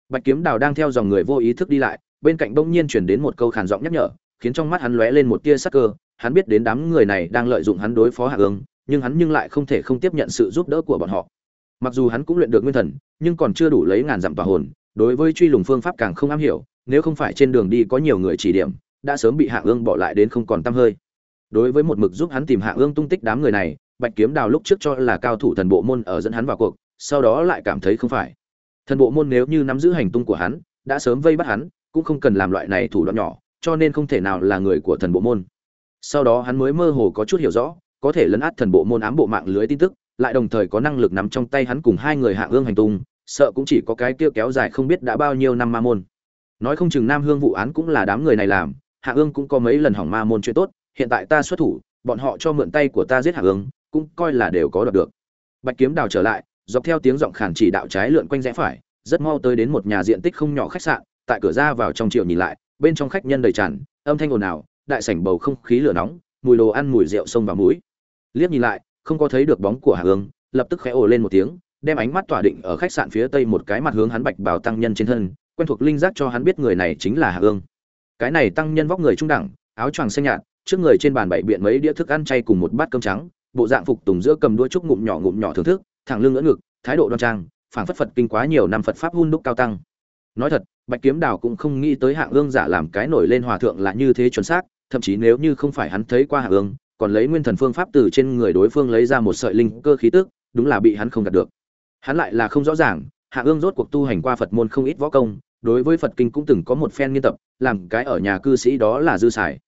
Bạch kiếm đào đang theo dòng người vô ý thức đi lại, bên cạnh bỗng nhiên chuyển đến một câu khàn giọng nhắc nhở, khiến trong mắt hắn lóe lên một tia sắc cơ. Hắn biết đến đám người này đang lợi dụng hắn đối phó hạ ương, nhưng hắn nhưng lại không thể không tiếp nhận sự giúp đỡ của bọn họ. Mặc dù hắn cũng luyện được nguyên thần, nhưng còn chưa đủ lấy ngàn dặm tòa hồn, đối với truy lùng phương pháp càng không am hiểu, nếu không phải trên đường đi có nhiều người chỉ điểm, đã sớm bị hạ ương bỏ lại đến không còn t hơi đối với một mực giúp hắn tìm hạ ương tung tích đám người này, bạch kiếm đào lúc trước cho là cao thủ thần bộ môn ở dẫn hắn vào cuộc, sau đó lại cảm thấy không phải. Thần bộ môn nếu như nắm giữ hành tung của hắn, đã sớm vây bắt hắn, cũng không cần làm loại này thủ đoạn nhỏ, cho nên không thể nào là người của thần bộ môn. Sau đó hắn mới mơ hồ có chút hiểu rõ, có thể lấn át thần bộ môn ám bộ mạng lưới tin tức, lại đồng thời có năng lực nắm trong tay hắn cùng hai người hạ ương hành tung, sợ cũng chỉ có cái kia kéo dài không biết đã bao nhiêu năm ma môn. Nói không chừng nam hương vụ án cũng là đám người này làm, hạ ương cũng có mấy lần hỏng ma môn chuyện tốt hiện tại ta xuất thủ, bọn họ cho mượn tay của ta giết hạ ương cũng coi là đều có đoạt được. Bạch kiếm đào trở lại, dọc theo tiếng giọng khản chỉ đạo trái lượn quanh rẽ phải, rất mau tới đến một nhà diện tích không nhỏ khách sạn, tại cửa ra vào trong triệu nhìn lại, bên trong khách nhân đầy tràn, âm thanh ồn ào, đại sảnh bầu không khí lửa nóng, mùi đồ ăn mùi rượu sông vào mũi. Liếc nhìn lại, không có thấy được bóng của hạ ương lập tức khẽ ồ lên một tiếng, đem ánh mắt tỏa định ở khách sạn phía tây một cái mặt hướng hắn bạch bảo tăng nhân trên thân, quen thuộc linh giác cho hắn biết người này chính là hạ ương cái này tăng nhân vóc người trung đẳng, áo choàng xanh nhạt trước người trên bàn bảy biện mấy đĩa thức ăn chay cùng một bát cơm trắng, bộ dạng phục tùng giữa cầm đuôi trúc ngụm nhỏ ngụm nhỏ thưởng thức, thẳng lưng ngỡ ngực, thái độ đoan trang, phảng phất phật kinh quá nhiều năm phật pháp hun đúc cao tăng. Nói thật, bạch kiếm đào cũng không nghĩ tới hạng ương giả làm cái nổi lên hòa thượng là như thế chuẩn xác, thậm chí nếu như không phải hắn thấy qua hạng ương, còn lấy nguyên thần phương pháp từ trên người đối phương lấy ra một sợi linh cơ khí tức, đúng là bị hắn không gạt được. Hắn lại là không rõ ràng, hạng ương rốt cuộc tu hành qua phật môn không ít võ công, đối với phật kinh cũng từng có một phen nghiên tập, làm cái ở nhà cư sĩ đó là dư xài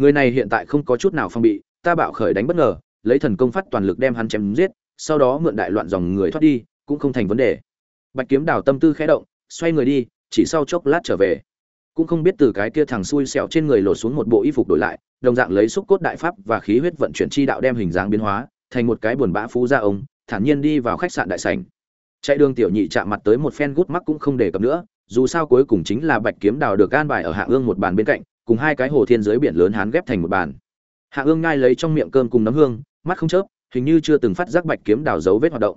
người này hiện tại không có chút nào phong bị, ta bạo khởi đánh bất ngờ, lấy thần công phát toàn lực đem hắn chém giết, sau đó mượn đại loạn dòng người thoát đi, cũng không thành vấn đề. Bạch kiếm đào tâm tư khẽ động, xoay người đi, chỉ sau chốc lát trở về. Cũng không biết từ cái kia thằng xui xẹo trên người lột xuống một bộ y phục đổi lại, đồng dạng lấy xúc cốt đại pháp và khí huyết vận chuyển chi đạo đem hình dáng biến hóa, thành một cái buồn bã phú gia ông, thản nhiên đi vào khách sạn đại sảnh. Chạy đường tiểu nhị chạm mặt tới một phen gút mắc cũng không để cập nữa, dù sao cuối cùng chính là bạch kiếm đào được an bài ở hạ ương một bàn bên cạnh cùng hai cái hồ thiên giới biển lớn hán ghép thành một bàn. Hạ ương ngay lấy trong miệng cơm cùng nấm hương, mắt không chớp, hình như chưa từng phát giác bạch kiếm đào dấu vết hoạt động.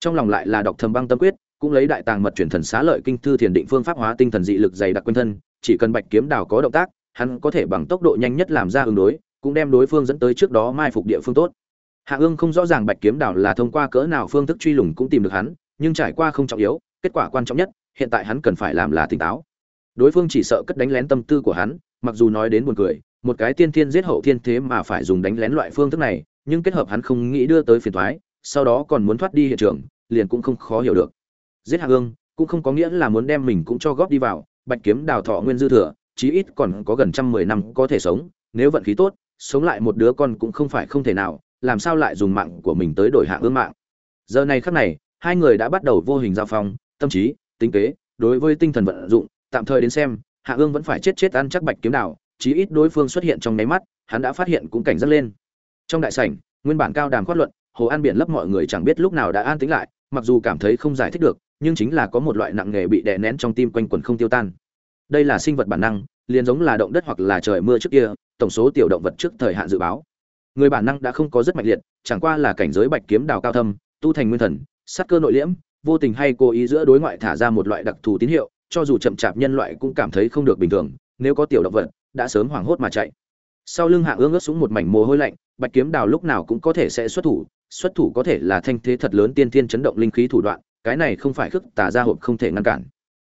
Trong lòng lại là đọc thầm băng tâm quyết, cũng lấy đại tàng mật truyền thần xá lợi kinh thư thiền định phương pháp hóa tinh thần dị lực dày đặc quanh thân, chỉ cần bạch kiếm đào có động tác, hắn có thể bằng tốc độ nhanh nhất làm ra ứng đối, cũng đem đối phương dẫn tới trước đó mai phục địa phương tốt. Hạ ương không rõ ràng bạch kiếm đào là thông qua cỡ nào phương thức truy lùng cũng tìm được hắn, nhưng trải qua không trọng yếu, kết quả quan trọng nhất, hiện tại hắn cần phải làm là tỉnh táo. Đối phương chỉ sợ cất đánh lén tâm tư của hắn mặc dù nói đến buồn cười, một cái tiên thiên giết hậu thiên thế mà phải dùng đánh lén loại phương thức này, nhưng kết hợp hắn không nghĩ đưa tới phiền thoái sau đó còn muốn thoát đi hiện trường, liền cũng không khó hiểu được. Giết hạ ương cũng không có nghĩa là muốn đem mình cũng cho góp đi vào, bạch kiếm đào thọ nguyên dư thừa, chí ít còn có gần trăm mười năm có thể sống, nếu vận khí tốt, sống lại một đứa con cũng không phải không thể nào, làm sao lại dùng mạng của mình tới đổi hạ ương mạng. Giờ này khắc này, hai người đã bắt đầu vô hình giao phong, tâm trí, tính kế, đối với tinh thần vận dụng, tạm thời đến xem hạ ương vẫn phải chết chết ăn chắc bạch kiếm đào chí ít đối phương xuất hiện trong nháy mắt, hắn đã phát hiện cũng cảnh giác lên. Trong đại sảnh, nguyên bản cao đàm khoát luận, hồ an biển lấp mọi người chẳng biết lúc nào đã an tĩnh lại, mặc dù cảm thấy không giải thích được, nhưng chính là có một loại nặng nghề bị đè nén trong tim quanh quẩn không tiêu tan. Đây là sinh vật bản năng, liền giống là động đất hoặc là trời mưa trước kia, tổng số tiểu động vật trước thời hạn dự báo. Người bản năng đã không có rất mạnh liệt, chẳng qua là cảnh giới bạch kiếm đào cao thâm, tu thành nguyên thần, sát cơ nội liễm, vô tình hay cố ý giữa đối ngoại thả ra một loại đặc thù tín hiệu cho dù chậm chạp nhân loại cũng cảm thấy không được bình thường, nếu có tiểu động vật, đã sớm hoảng hốt mà chạy. Sau lưng hạ ương ướt xuống một mảnh mồ hôi lạnh, bạch kiếm đào lúc nào cũng có thể sẽ xuất thủ xuất thủ có thể là thanh thế thật lớn tiên tiên chấn động linh khí thủ đoạn, cái này không phải khước tà ra hộp không thể ngăn cản.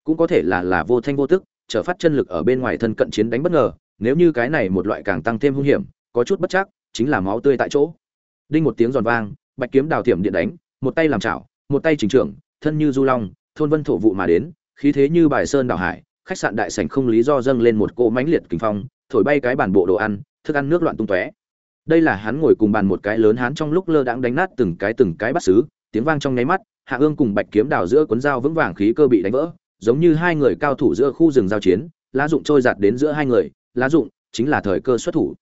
Cũng có thể là là vô thanh vô tức, trở phát chân lực ở bên ngoài thân cận chiến đánh bất ngờ, nếu như cái này một loại càng tăng thêm hung hiểm, có chút bất chắc, chính là máu tươi tại chỗ. Đinh một tiếng giòn vang, bạch kiếm đào thiểm điện đánh, một tay làm chảo, một tay chỉnh trưởng, thân như du long, thôn vân thổ vụ mà đến khí thế như bài sơn đảo hải, khách sạn đại sảnh không lý do dâng lên một cỗ mãnh liệt kinh phong, thổi bay cái bản bộ đồ ăn, thức ăn nước loạn tung tóe. Đây là hắn ngồi cùng bàn một cái lớn hắn trong lúc lơ đãng đánh nát từng cái từng cái bắt xứ, tiếng vang trong nháy mắt, hạ ương cùng bạch kiếm đào giữa cuốn dao vững vàng khí cơ bị đánh vỡ, giống như hai người cao thủ giữa khu rừng giao chiến, lá dụng trôi giạt đến giữa hai người, lá dụng chính là thời cơ xuất thủ.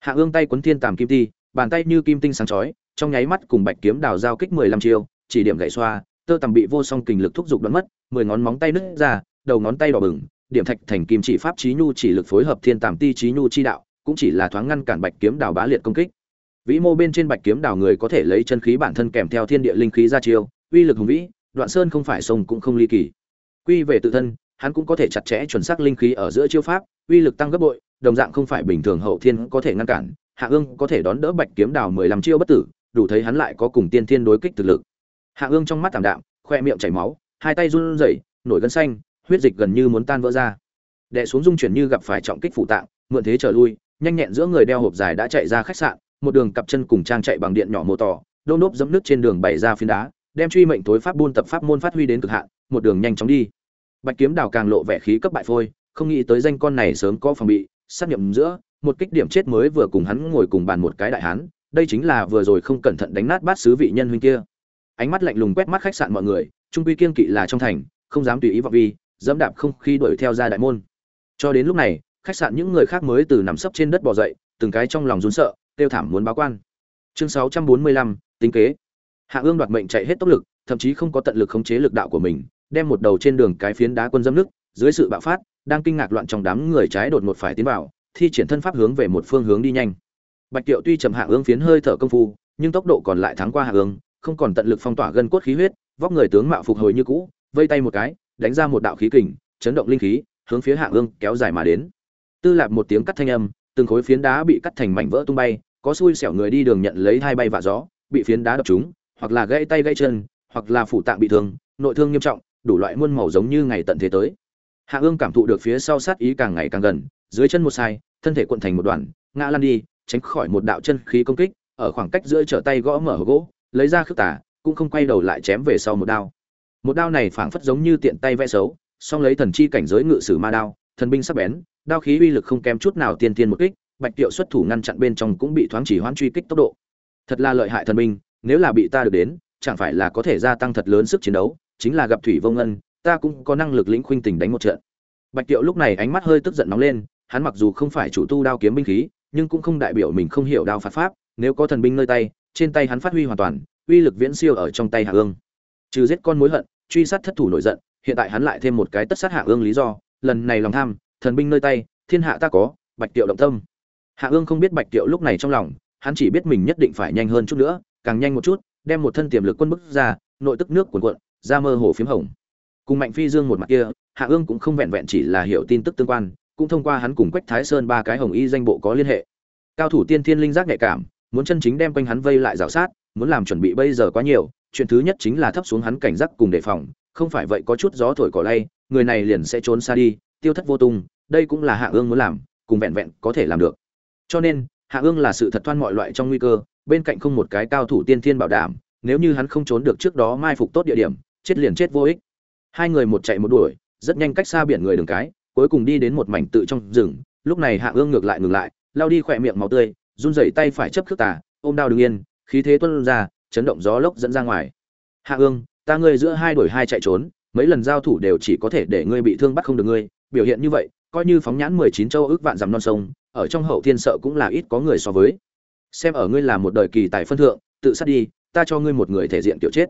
Hạ ương tay quấn thiên tàm kim ti, bàn tay như kim tinh sáng chói, trong nháy mắt cùng bạch kiếm đào giao kích mười lăm chiêu, chỉ điểm gậy xoa, tơ tằm bị vô song kình lực thúc giục đoán mất mười ngón móng tay nứt ra, đầu ngón tay đỏ bừng, điểm thạch thành kim chỉ pháp trí nhu chỉ lực phối hợp thiên tàm ti trí nhu chi đạo, cũng chỉ là thoáng ngăn cản bạch kiếm đào bá liệt công kích. Vĩ mô bên trên bạch kiếm đào người có thể lấy chân khí bản thân kèm theo thiên địa linh khí ra chiêu, uy lực hùng vĩ, đoạn sơn không phải sông cũng không ly kỳ. Quy về tự thân, hắn cũng có thể chặt chẽ chuẩn xác linh khí ở giữa chiêu pháp, uy lực tăng gấp bội, đồng dạng không phải bình thường hậu thiên có thể ngăn cản, hạ ương có thể đón đỡ bạch kiếm đào mười lăm chiêu bất tử, đủ thấy hắn lại có cùng tiên thiên đối kích thực lực. Hạ ương trong mắt thảm đạm, khoe miệng chảy máu hai tay run rẩy, nổi gân xanh, huyết dịch gần như muốn tan vỡ ra. Đệ xuống dung chuyển như gặp phải trọng kích phụ tạng, mượn thế trở lui, nhanh nhẹn giữa người đeo hộp dài đã chạy ra khách sạn, một đường cặp chân cùng trang chạy bằng điện nhỏ mô tỏ, đôn đốp dẫm nước trên đường bày ra phiến đá, đem truy mệnh tối pháp buôn tập pháp môn phát huy đến cực hạn, một đường nhanh chóng đi. Bạch kiếm đào càng lộ vẻ khí cấp bại phôi, không nghĩ tới danh con này sớm có phòng bị, sát nhập giữa, một kích điểm chết mới vừa cùng hắn ngồi cùng bàn một cái đại hán, đây chính là vừa rồi không cẩn thận đánh nát bát sứ vị nhân huynh kia. Ánh mắt lạnh lùng quét mắt khách sạn mọi người trung quy kiên kỵ là trong thành không dám tùy ý vọng vi dẫm đạp không khi đuổi theo ra đại môn. Cho đến lúc này khách sạn những người khác mới từ nằm sấp trên đất bò dậy từng cái trong lòng run sợ tiêu thảm muốn báo quan. Chương 645, tính kế. Hạ ương đoạt mệnh chạy hết tốc lực thậm chí không có tận lực khống chế lực đạo của mình đem một đầu trên đường cái phiến đá quân dâm nước dưới sự bạo phát đang kinh ngạc loạn trong đám người trái đột một phải tiến vào thi triển thân pháp hướng về một phương hướng đi nhanh. Bạch tiệu tuy trầm hạ ương phiến hơi thở công phu nhưng tốc độ còn lại thắng qua hạ ương không còn tận lực phong tỏa gân cốt khí huyết vóc người tướng mạo phục hồi như cũ, vây tay một cái, đánh ra một đạo khí kình, chấn động linh khí, hướng phía hạ ương kéo dài mà đến. Tư lạp một tiếng cắt thanh âm, từng khối phiến đá bị cắt thành mảnh vỡ tung bay, có xui xẻo người đi đường nhận lấy hai bay vạ gió, bị phiến đá đập trúng, hoặc là gãy tay gãy chân, hoặc là phủ tạng bị thương, nội thương nghiêm trọng, đủ loại muôn màu giống như ngày tận thế tới. Hạ ương cảm thụ được phía sau sát ý càng ngày càng gần, dưới chân một sai, thân thể cuộn thành một đoàn, ngã lăn đi, tránh khỏi một đạo chân khí công kích, ở khoảng cách giữa trở tay gõ mở gỗ, lấy ra khước tả cũng không quay đầu lại chém về sau một đao. Một đao này phảng phất giống như tiện tay vẽ xấu, song lấy thần chi cảnh giới ngự sử ma đao, thần binh sắc bén, đao khí uy lực không kém chút nào tiên tiên một kích, bạch tiệu xuất thủ ngăn chặn bên trong cũng bị thoáng chỉ hoãn truy kích tốc độ. Thật là lợi hại thần binh, nếu là bị ta được đến, chẳng phải là có thể gia tăng thật lớn sức chiến đấu, chính là gặp thủy vông ngân ta cũng có năng lực lĩnh khuynh tình đánh một trận. Bạch tiệu lúc này ánh mắt hơi tức giận nóng lên, hắn mặc dù không phải chủ tu đao kiếm binh khí, nhưng cũng không đại biểu mình không hiểu đao phạt pháp, nếu có thần binh nơi tay, trên tay hắn phát huy hoàn toàn uy lực viễn siêu ở trong tay hạ ương. Trừ giết con mối hận, truy sát thất thủ nổi giận, hiện tại hắn lại thêm một cái tất sát hạ ương lý do, lần này lòng tham, thần binh nơi tay, thiên hạ ta có, bạch tiệu động tâm. Hạ ương không biết bạch tiệu lúc này trong lòng, hắn chỉ biết mình nhất định phải nhanh hơn chút nữa, càng nhanh một chút, đem một thân tiềm lực quân bức ra, nội tức nước cuồn cuộn ra mơ hồ phiếm hồng. Cùng mạnh phi dương một mặt kia, hạ ương cũng không vẹn vẹn chỉ là hiểu tin tức tương quan, cũng thông qua hắn cùng quách thái sơn ba cái hồng y danh bộ có liên hệ. Cao thủ tiên thiên linh giác nhạy cảm, muốn chân chính đem quanh hắn vây lại rào sát muốn làm chuẩn bị bây giờ quá nhiều, chuyện thứ nhất chính là thấp xuống hắn cảnh giác cùng đề phòng, không phải vậy có chút gió thổi cỏ lay, người này liền sẽ trốn xa đi, tiêu thất vô tung, đây cũng là hạ ương muốn làm, cùng vẹn vẹn có thể làm được. Cho nên, hạ ương là sự thật thoan mọi loại trong nguy cơ, bên cạnh không một cái cao thủ tiên thiên bảo đảm, nếu như hắn không trốn được trước đó mai phục tốt địa điểm, chết liền chết vô ích. Hai người một chạy một đuổi, rất nhanh cách xa biển người đường cái, cuối cùng đi đến một mảnh tự trong rừng, lúc này hạ ương ngược lại ngừng lại lao đi khỏe miệng máu tươi, run rẩy tay phải chấp khước tà, ôm đao đứng yên khí thế tuân ra, chấn động gió lốc dẫn ra ngoài. Hạ ương ta ngươi giữa hai đuổi hai chạy trốn, mấy lần giao thủ đều chỉ có thể để ngươi bị thương bắt không được ngươi, biểu hiện như vậy, coi như phóng nhãn mười chín châu ước vạn dặm non sông, ở trong hậu thiên sợ cũng là ít có người so với. Xem ở ngươi là một đời kỳ tài phân thượng, tự sát đi, ta cho ngươi một người thể diện tiểu chết.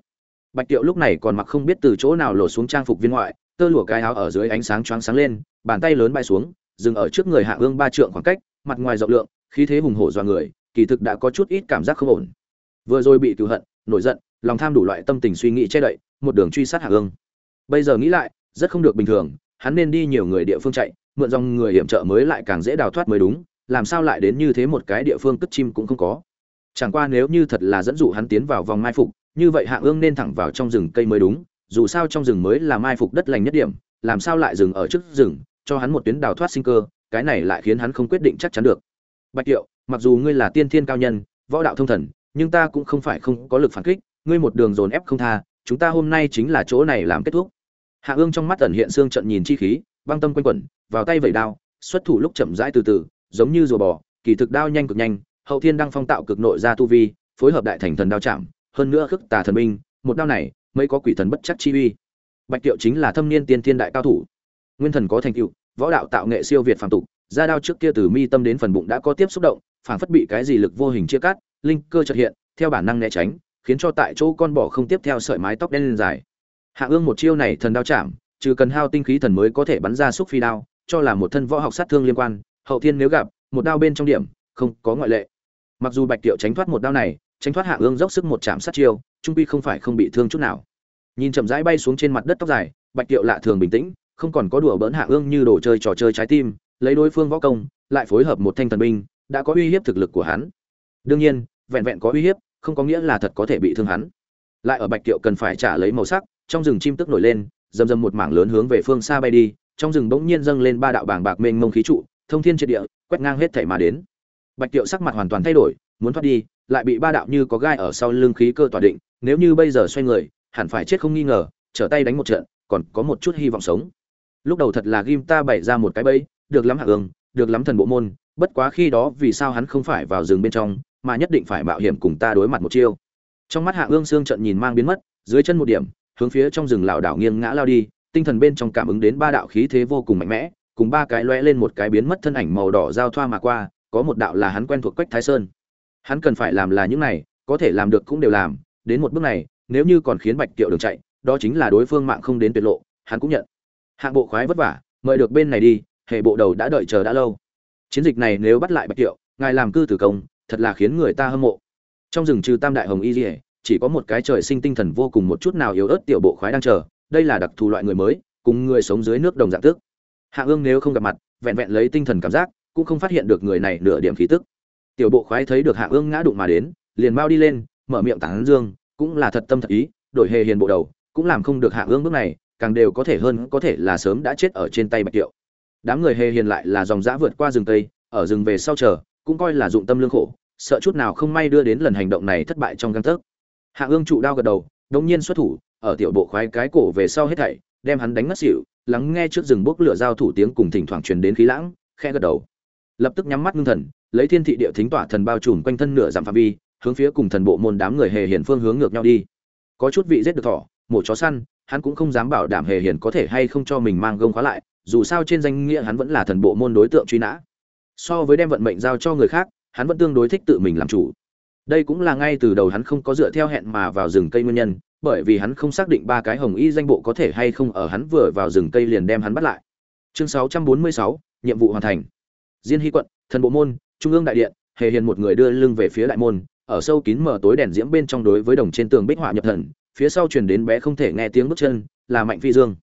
Bạch tiệu lúc này còn mặc không biết từ chỗ nào lột xuống trang phục viên ngoại, tơ lụa cái áo ở dưới ánh sáng choáng sáng lên, bàn tay lớn bay xuống, dừng ở trước người hạ ương ba trượng khoảng cách, mặt ngoài rộng lượng, khí thế hùng hổ do người, kỳ thực đã có chút ít cảm giác không ổn vừa rồi bị cựu hận, nổi giận, lòng tham đủ loại tâm tình suy nghĩ che đậy, một đường truy sát hạ ương bây giờ nghĩ lại, rất không được bình thường, hắn nên đi nhiều người địa phương chạy, mượn dòng người hiểm trợ mới lại càng dễ đào thoát mới đúng, làm sao lại đến như thế một cái địa phương cất chim cũng không có. Chẳng qua nếu như thật là dẫn dụ hắn tiến vào vòng mai phục, như vậy hạ ương nên thẳng vào trong rừng cây mới đúng, dù sao trong rừng mới là mai phục đất lành nhất điểm, làm sao lại dừng ở trước rừng, cho hắn một tuyến đào thoát sinh cơ, cái này lại khiến hắn không quyết định chắc chắn được. Bạch kiệu, mặc dù ngươi là tiên thiên cao nhân, võ đạo thông thần nhưng ta cũng không phải không có lực phản kích, ngươi một đường dồn ép không tha, chúng ta hôm nay chính là chỗ này làm kết thúc. Hạ ương trong mắt ẩn hiện xương trận nhìn chi khí, băng tâm quanh quẩn, vào tay vẩy đao, xuất thủ lúc chậm rãi từ từ, giống như rùa bò, kỳ thực đao nhanh cực nhanh, hậu thiên đăng phong tạo cực nội ra tu vi, phối hợp đại thành thần đao chạm, hơn nữa khước tà thần minh một đao này mới có quỷ thần bất chắc chi uy. Bạch tiệu chính là thâm niên tiên thiên đại cao thủ. Nguyên thần có thành tựu, võ đạo tạo nghệ siêu việt phàm tục, ra đao trước kia từ mi tâm đến phần bụng đã có tiếp xúc động, phảng phất bị cái gì lực vô hình chia cắt linh cơ chợt hiện, theo bản năng né tránh, khiến cho tại chỗ con bò không tiếp theo sợi mái tóc đen lên dài. Hạ ương một chiêu này thần đao chạm, trừ cần hao tinh khí thần mới có thể bắn ra xúc phi đao, cho là một thân võ học sát thương liên quan, hậu thiên nếu gặp, một đao bên trong điểm, không có ngoại lệ. Mặc dù bạch tiệu tránh thoát một đao này, tránh thoát hạ ương dốc sức một chạm sát chiêu, trung quy không phải không bị thương chút nào. Nhìn chậm rãi bay xuống trên mặt đất tóc dài, bạch tiệu lạ thường bình tĩnh, không còn có đùa bỡn hạ ương như đồ chơi trò chơi trái tim, lấy đối phương võ công, lại phối hợp một thanh thần binh, đã có uy hiếp thực lực của hắn. Đương nhiên vẹn vẹn có uy hiếp, không có nghĩa là thật có thể bị thương hắn. Lại ở bạch tiệu cần phải trả lấy màu sắc, trong rừng chim tức nổi lên dầm dầm một mảng lớn hướng về phương xa bay đi, trong rừng bỗng nhiên dâng lên ba đạo bảng bạc mênh mông khí trụ, thông thiên triệt địa, quét ngang hết thảy mà đến. Bạch tiệu sắc mặt hoàn toàn thay đổi, muốn thoát đi, lại bị ba đạo như có gai ở sau lưng khí cơ tỏa định, nếu như bây giờ xoay người, hẳn phải chết không nghi ngờ, trở tay đánh một trận, còn có một chút hy vọng sống. Lúc đầu thật là ghim ta bày ra một cái bẫy, được lắm hạ ương, được lắm thần bộ môn, bất quá khi đó vì sao hắn không phải vào rừng bên trong mà nhất định phải mạo hiểm cùng ta đối mặt một chiêu. Trong mắt hạ ương xương trận nhìn mang biến mất, dưới chân một điểm, hướng phía trong rừng lảo đảo nghiêng ngã lao đi, tinh thần bên trong cảm ứng đến ba đạo khí thế vô cùng mạnh mẽ, cùng ba cái lóe lên một cái biến mất thân ảnh màu đỏ giao thoa mà qua, có một đạo là hắn quen thuộc quách thái sơn. Hắn cần phải làm là những này, có thể làm được cũng đều làm, đến một bước này, nếu như còn khiến bạch kiệu đường chạy, đó chính là đối phương mạng không đến tuyệt lộ, hắn cũng nhận. Hạng bộ khoái vất vả, mời được bên này đi, hệ bộ đầu đã đợi chờ đã lâu. Chiến dịch này nếu bắt lại bạch kiệu, ngài làm cư tử công thật là khiến người ta hâm mộ. Trong rừng trừ tam đại hồng y dỉa chỉ có một cái trời sinh tinh thần vô cùng một chút nào yếu ớt tiểu bộ khoái đang chờ, đây là đặc thù loại người mới, cùng người sống dưới nước đồng dạng tức. Hạ ương nếu không gặp mặt, vẹn vẹn lấy tinh thần cảm giác, cũng không phát hiện được người này nửa điểm khí tức. Tiểu bộ khoái thấy được hạ ương ngã đụng mà đến, liền mau đi lên, mở miệng tán dương, cũng là thật tâm thật ý, đổi hề hiền bộ đầu, cũng làm không được hạ ương bước này, càng đều có thể hơn, có thể là sớm đã chết ở trên tay bạch kiệu. Đám người hề hiền lại là dòng dã vượt qua rừng tây, ở rừng về sau chờ cũng coi là dụng tâm lương khổ, sợ chút nào không may đưa đến lần hành động này thất bại trong găng tấc. Hạ ương trụ đao gật đầu, đống nhiên xuất thủ, ở tiểu bộ khoái cái cổ về sau hết thảy, đem hắn đánh ngất xỉu, lắng nghe trước rừng bốc lửa giao thủ tiếng cùng thỉnh thoảng truyền đến khí lãng khe gật đầu. Lập tức nhắm mắt ngưng thần, lấy thiên thị địa thính tỏa thần bao trùm quanh thân nửa giảm phạm vi, hướng phía cùng thần bộ môn đám người hề hiền phương hướng ngược nhau đi. Có chút vị giết được thỏ, mổ chó săn, hắn cũng không dám bảo đảm hề hiền có thể hay không cho mình mang gông khóa lại, dù sao trên danh nghĩa hắn vẫn là thần bộ môn đối tượng truy nã so với đem vận mệnh giao cho người khác hắn vẫn tương đối thích tự mình làm chủ. Đây cũng là ngay từ đầu hắn không có dựa theo hẹn mà vào rừng cây nguyên nhân bởi vì hắn không xác định ba cái hồng y danh bộ có thể hay không ở hắn vừa vào rừng cây liền đem hắn bắt lại. Chương 646, nhiệm vụ hoàn thành. Diên hy quận thần bộ môn trung ương đại điện hề hiền một người đưa lưng về phía đại môn ở sâu kín mở tối đèn diễm bên trong đối với đồng trên tường bích họa nhập thần phía sau truyền đến bé không thể nghe tiếng bước chân là mạnh phi dương.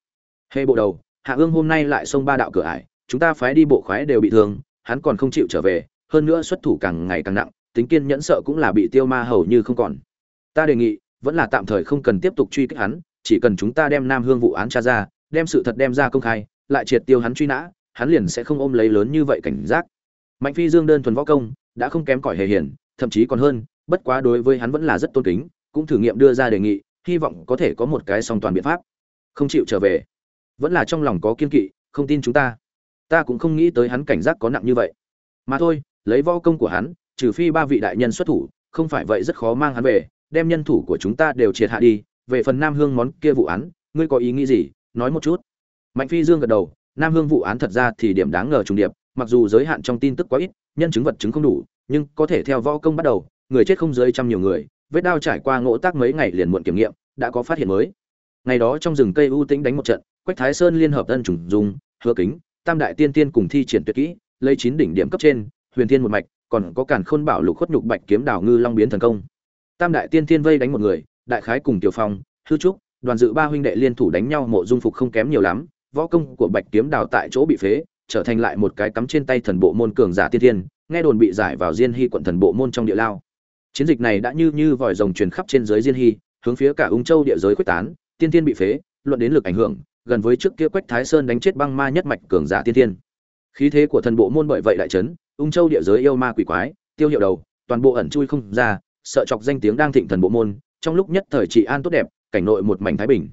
Hề bộ đầu hạ ương hôm nay lại xông ba đạo cửa ải chúng ta phái đi bộ khoái đều bị thương hắn còn không chịu trở về, hơn nữa xuất thủ càng ngày càng nặng, tính kiên nhẫn sợ cũng là bị tiêu ma hầu như không còn. Ta đề nghị, vẫn là tạm thời không cần tiếp tục truy kích hắn, chỉ cần chúng ta đem nam hương vụ án tra ra, đem sự thật đem ra công khai, lại triệt tiêu hắn truy nã, hắn liền sẽ không ôm lấy lớn như vậy cảnh giác. Mạnh phi dương đơn thuần võ công, đã không kém cỏi hề hiền, thậm chí còn hơn, bất quá đối với hắn vẫn là rất tôn kính, cũng thử nghiệm đưa ra đề nghị, hy vọng có thể có một cái song toàn biện pháp. Không chịu trở về. Vẫn là trong lòng có kiên kỵ, không tin chúng ta ta cũng không nghĩ tới hắn cảnh giác có nặng như vậy. Mà thôi, lấy võ công của hắn, trừ phi ba vị đại nhân xuất thủ, không phải vậy rất khó mang hắn về, đem nhân thủ của chúng ta đều triệt hạ đi. Về phần nam hương món kia vụ án, ngươi có ý nghĩ gì? Nói một chút. Mạnh phi dương gật đầu, nam hương vụ án thật ra thì điểm đáng ngờ trùng điệp, mặc dù giới hạn trong tin tức quá ít, nhân chứng vật chứng không đủ, nhưng có thể theo võ công bắt đầu, người chết không dưới trăm nhiều người, vết đao trải qua ngộ tác mấy ngày liền muộn kiểm nghiệm, đã có phát hiện mới. Ngày đó trong rừng cây u tĩnh đánh một trận, quách thái sơn liên hợp tân trùng dung hứa kính tam đại tiên tiên cùng thi triển tuyệt kỹ, lấy chín đỉnh điểm cấp trên, huyền thiên một mạch, còn có cản khôn bảo lục khuất nhục bạch kiếm đào ngư long biến thần công. Tam đại tiên tiên vây đánh một người, đại khái cùng tiểu phong, hư trúc, đoàn dự ba huynh đệ liên thủ đánh nhau mộ dung phục không kém nhiều lắm, võ công của bạch kiếm đào tại chỗ bị phế, trở thành lại một cái cắm trên tay thần bộ môn cường giả tiên tiên, nghe đồn bị giải vào diên hy quận thần bộ môn trong địa lao. Chiến dịch này đã như như vòi rồng truyền khắp trên giới diên hy, hướng phía cả ung châu địa giới quyết tán, tiên tiên bị phế, luận đến lực ảnh hưởng gần với trước kia quách thái sơn đánh chết băng ma nhất mạch cường giả tiên thiên. Khí thế của thần bộ môn bởi vậy đại trấn ung châu địa giới yêu ma quỷ quái, tiêu hiệu đầu, toàn bộ ẩn chui không ra, sợ chọc danh tiếng đang thịnh thần bộ môn, trong lúc nhất thời trị an tốt đẹp, cảnh nội một mảnh thái bình.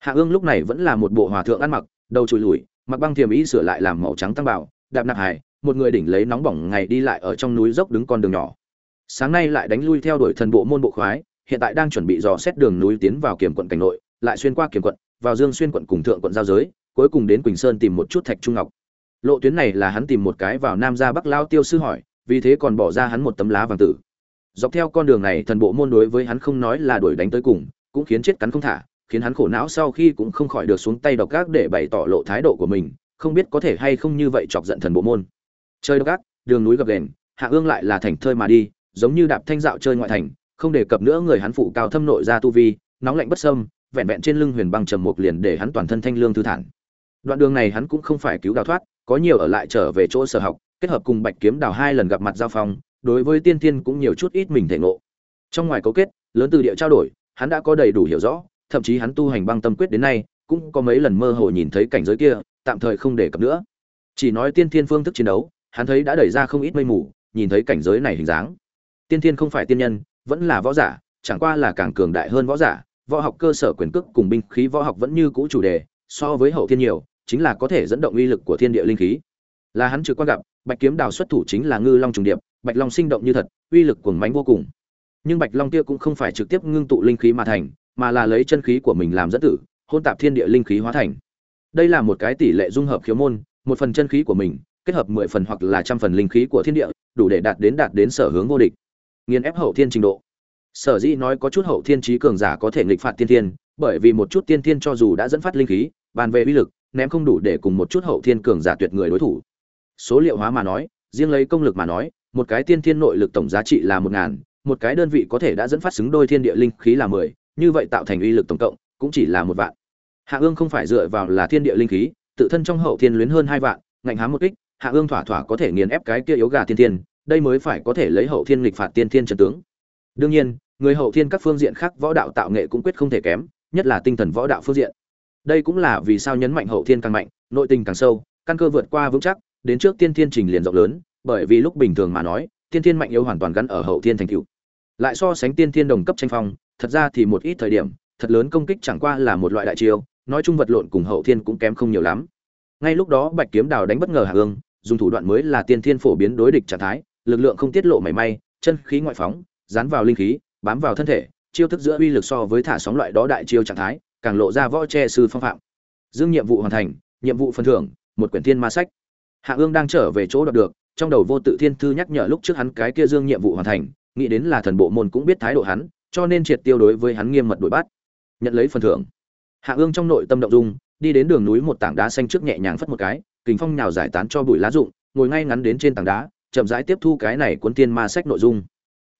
Hạ ương lúc này vẫn là một bộ hòa thượng ăn mặc, đầu trùi lùi mặc băng thiềm ý sửa lại làm màu trắng tăng bảo, đạp nạp hải một người đỉnh lấy nóng bỏng ngày đi lại ở trong núi dốc đứng con đường nhỏ. Sáng nay lại đánh lui theo đuổi thần bộ môn bộ khoái, hiện tại đang chuẩn bị dò xét đường núi tiến vào kiểm quận cảnh nội, lại xuyên qua kiểm quận vào dương xuyên quận cùng thượng quận giao giới, cuối cùng đến quỳnh sơn tìm một chút thạch trung ngọc. Lộ tuyến này là hắn tìm một cái vào nam ra bắc lao tiêu sư hỏi, vì thế còn bỏ ra hắn một tấm lá vàng tử. Dọc theo con đường này, thần bộ môn đối với hắn không nói là đuổi đánh tới cùng, cũng khiến chết cắn không thả, khiến hắn khổ não sau khi cũng không khỏi được xuống tay độc gác để bày tỏ lộ thái độ của mình, không biết có thể hay không như vậy chọc giận thần bộ môn. Chơi độc gác đường núi gập ghềnh, hạ ương lại là thành thơi mà đi, giống như đạp thanh dạo chơi ngoại thành, không đề cập nữa người hắn phụ cao thâm nội ra tu vi, nóng lạnh bất sâm vẹn vẹn trên lưng huyền băng trầm mục liền để hắn toàn thân thanh lương thư thản. Đoạn đường này hắn cũng không phải cứu đào thoát, có nhiều ở lại trở về chỗ sở học, kết hợp cùng bạch kiếm đào hai lần gặp mặt giao phong, đối với tiên tiên cũng nhiều chút ít mình thể ngộ. Trong ngoài cấu kết, lớn từ địa trao đổi, hắn đã có đầy đủ hiểu rõ, thậm chí hắn tu hành băng tâm quyết đến nay, cũng có mấy lần mơ hồ nhìn thấy cảnh giới kia, tạm thời không để cập nữa. Chỉ nói tiên thiên phương thức chiến đấu, hắn thấy đã đẩy ra không ít mây mù, nhìn thấy cảnh giới này hình dáng. Tiên thiên không phải tiên nhân, vẫn là võ giả, chẳng qua là càng cường đại hơn võ giả võ học cơ sở quyền cước cùng binh khí võ học vẫn như cũ chủ đề, so với hậu thiên nhiều, chính là có thể dẫn động uy lực của thiên địa linh khí. Là hắn trực quan gặp, bạch kiếm đào xuất thủ chính là ngư long trùng điệp, bạch long sinh động như thật, uy lực cuồng mãnh vô cùng. Nhưng bạch long kia cũng không phải trực tiếp ngưng tụ linh khí mà thành, mà là lấy chân khí của mình làm dẫn tử, hôn tạp thiên địa linh khí hóa thành. Đây là một cái tỷ lệ dung hợp khiếu môn, một phần chân khí của mình, kết hợp mười phần hoặc là trăm phần linh khí của thiên địa, đủ để đạt đến đạt đến sở hướng vô địch. Nghiền ép hậu thiên trình độ sở dĩ nói có chút hậu thiên trí cường giả có thể nghịch phạt tiên thiên, bởi vì một chút tiên thiên cho dù đã dẫn phát linh khí, bàn về uy lực, ném không đủ để cùng một chút hậu thiên cường giả tuyệt người đối thủ. Số liệu hóa mà nói, riêng lấy công lực mà nói, một cái tiên thiên nội lực tổng giá trị là một ngàn, một cái đơn vị có thể đã dẫn phát xứng đôi thiên địa linh khí là mười, như vậy tạo thành uy lực tổng cộng, cũng chỉ là một vạn. Hạ ương không phải dựa vào là thiên địa linh khí, tự thân trong hậu thiên luyến hơn hai vạn, ngạnh hám một kích, hạ ương thỏa thỏa có thể nghiền ép cái kia yếu gà tiên thiên, đây mới phải có thể lấy hậu thiên nghịch phạt tiên thiên trần tướng. Đương nhiên người hậu thiên các phương diện khác võ đạo tạo nghệ cũng quyết không thể kém, nhất là tinh thần võ đạo phương diện. Đây cũng là vì sao nhấn mạnh hậu thiên càng mạnh, nội tình càng sâu, căn cơ vượt qua vững chắc, đến trước tiên thiên trình liền rộng lớn, bởi vì lúc bình thường mà nói, tiên thiên mạnh yếu hoàn toàn gắn ở hậu thiên thành cựu lại so sánh tiên thiên đồng cấp tranh phong, thật ra thì một ít thời điểm, thật lớn công kích chẳng qua là một loại đại chiêu, nói chung vật lộn cùng hậu thiên cũng kém không nhiều lắm. Ngay lúc đó bạch kiếm đào đánh bất ngờ hạ ương, dùng thủ đoạn mới là tiên thiên phổ biến đối địch trạng thái, lực lượng không tiết lộ mảy may, chân khí ngoại phóng, dán vào linh khí bám vào thân thể, chiêu thức giữa uy lực so với thả sóng loại đó đại chiêu trạng thái, càng lộ ra võ che sư phong phạm. Dương nhiệm vụ hoàn thành, nhiệm vụ phần thưởng, một quyển thiên ma sách. Hạ ương đang trở về chỗ đọc được, trong đầu vô tự thiên thư nhắc nhở lúc trước hắn cái kia dương nhiệm vụ hoàn thành, nghĩ đến là thần bộ môn cũng biết thái độ hắn, cho nên triệt tiêu đối với hắn nghiêm mật đuổi bắt. Nhận lấy phần thưởng. Hạ ương trong nội tâm động dung, đi đến đường núi một tảng đá xanh trước nhẹ nhàng phất một cái, kình phong nhào giải tán cho bụi lá rụng, ngồi ngay ngắn đến trên tảng đá, chậm rãi tiếp thu cái này cuốn thiên ma sách nội dung.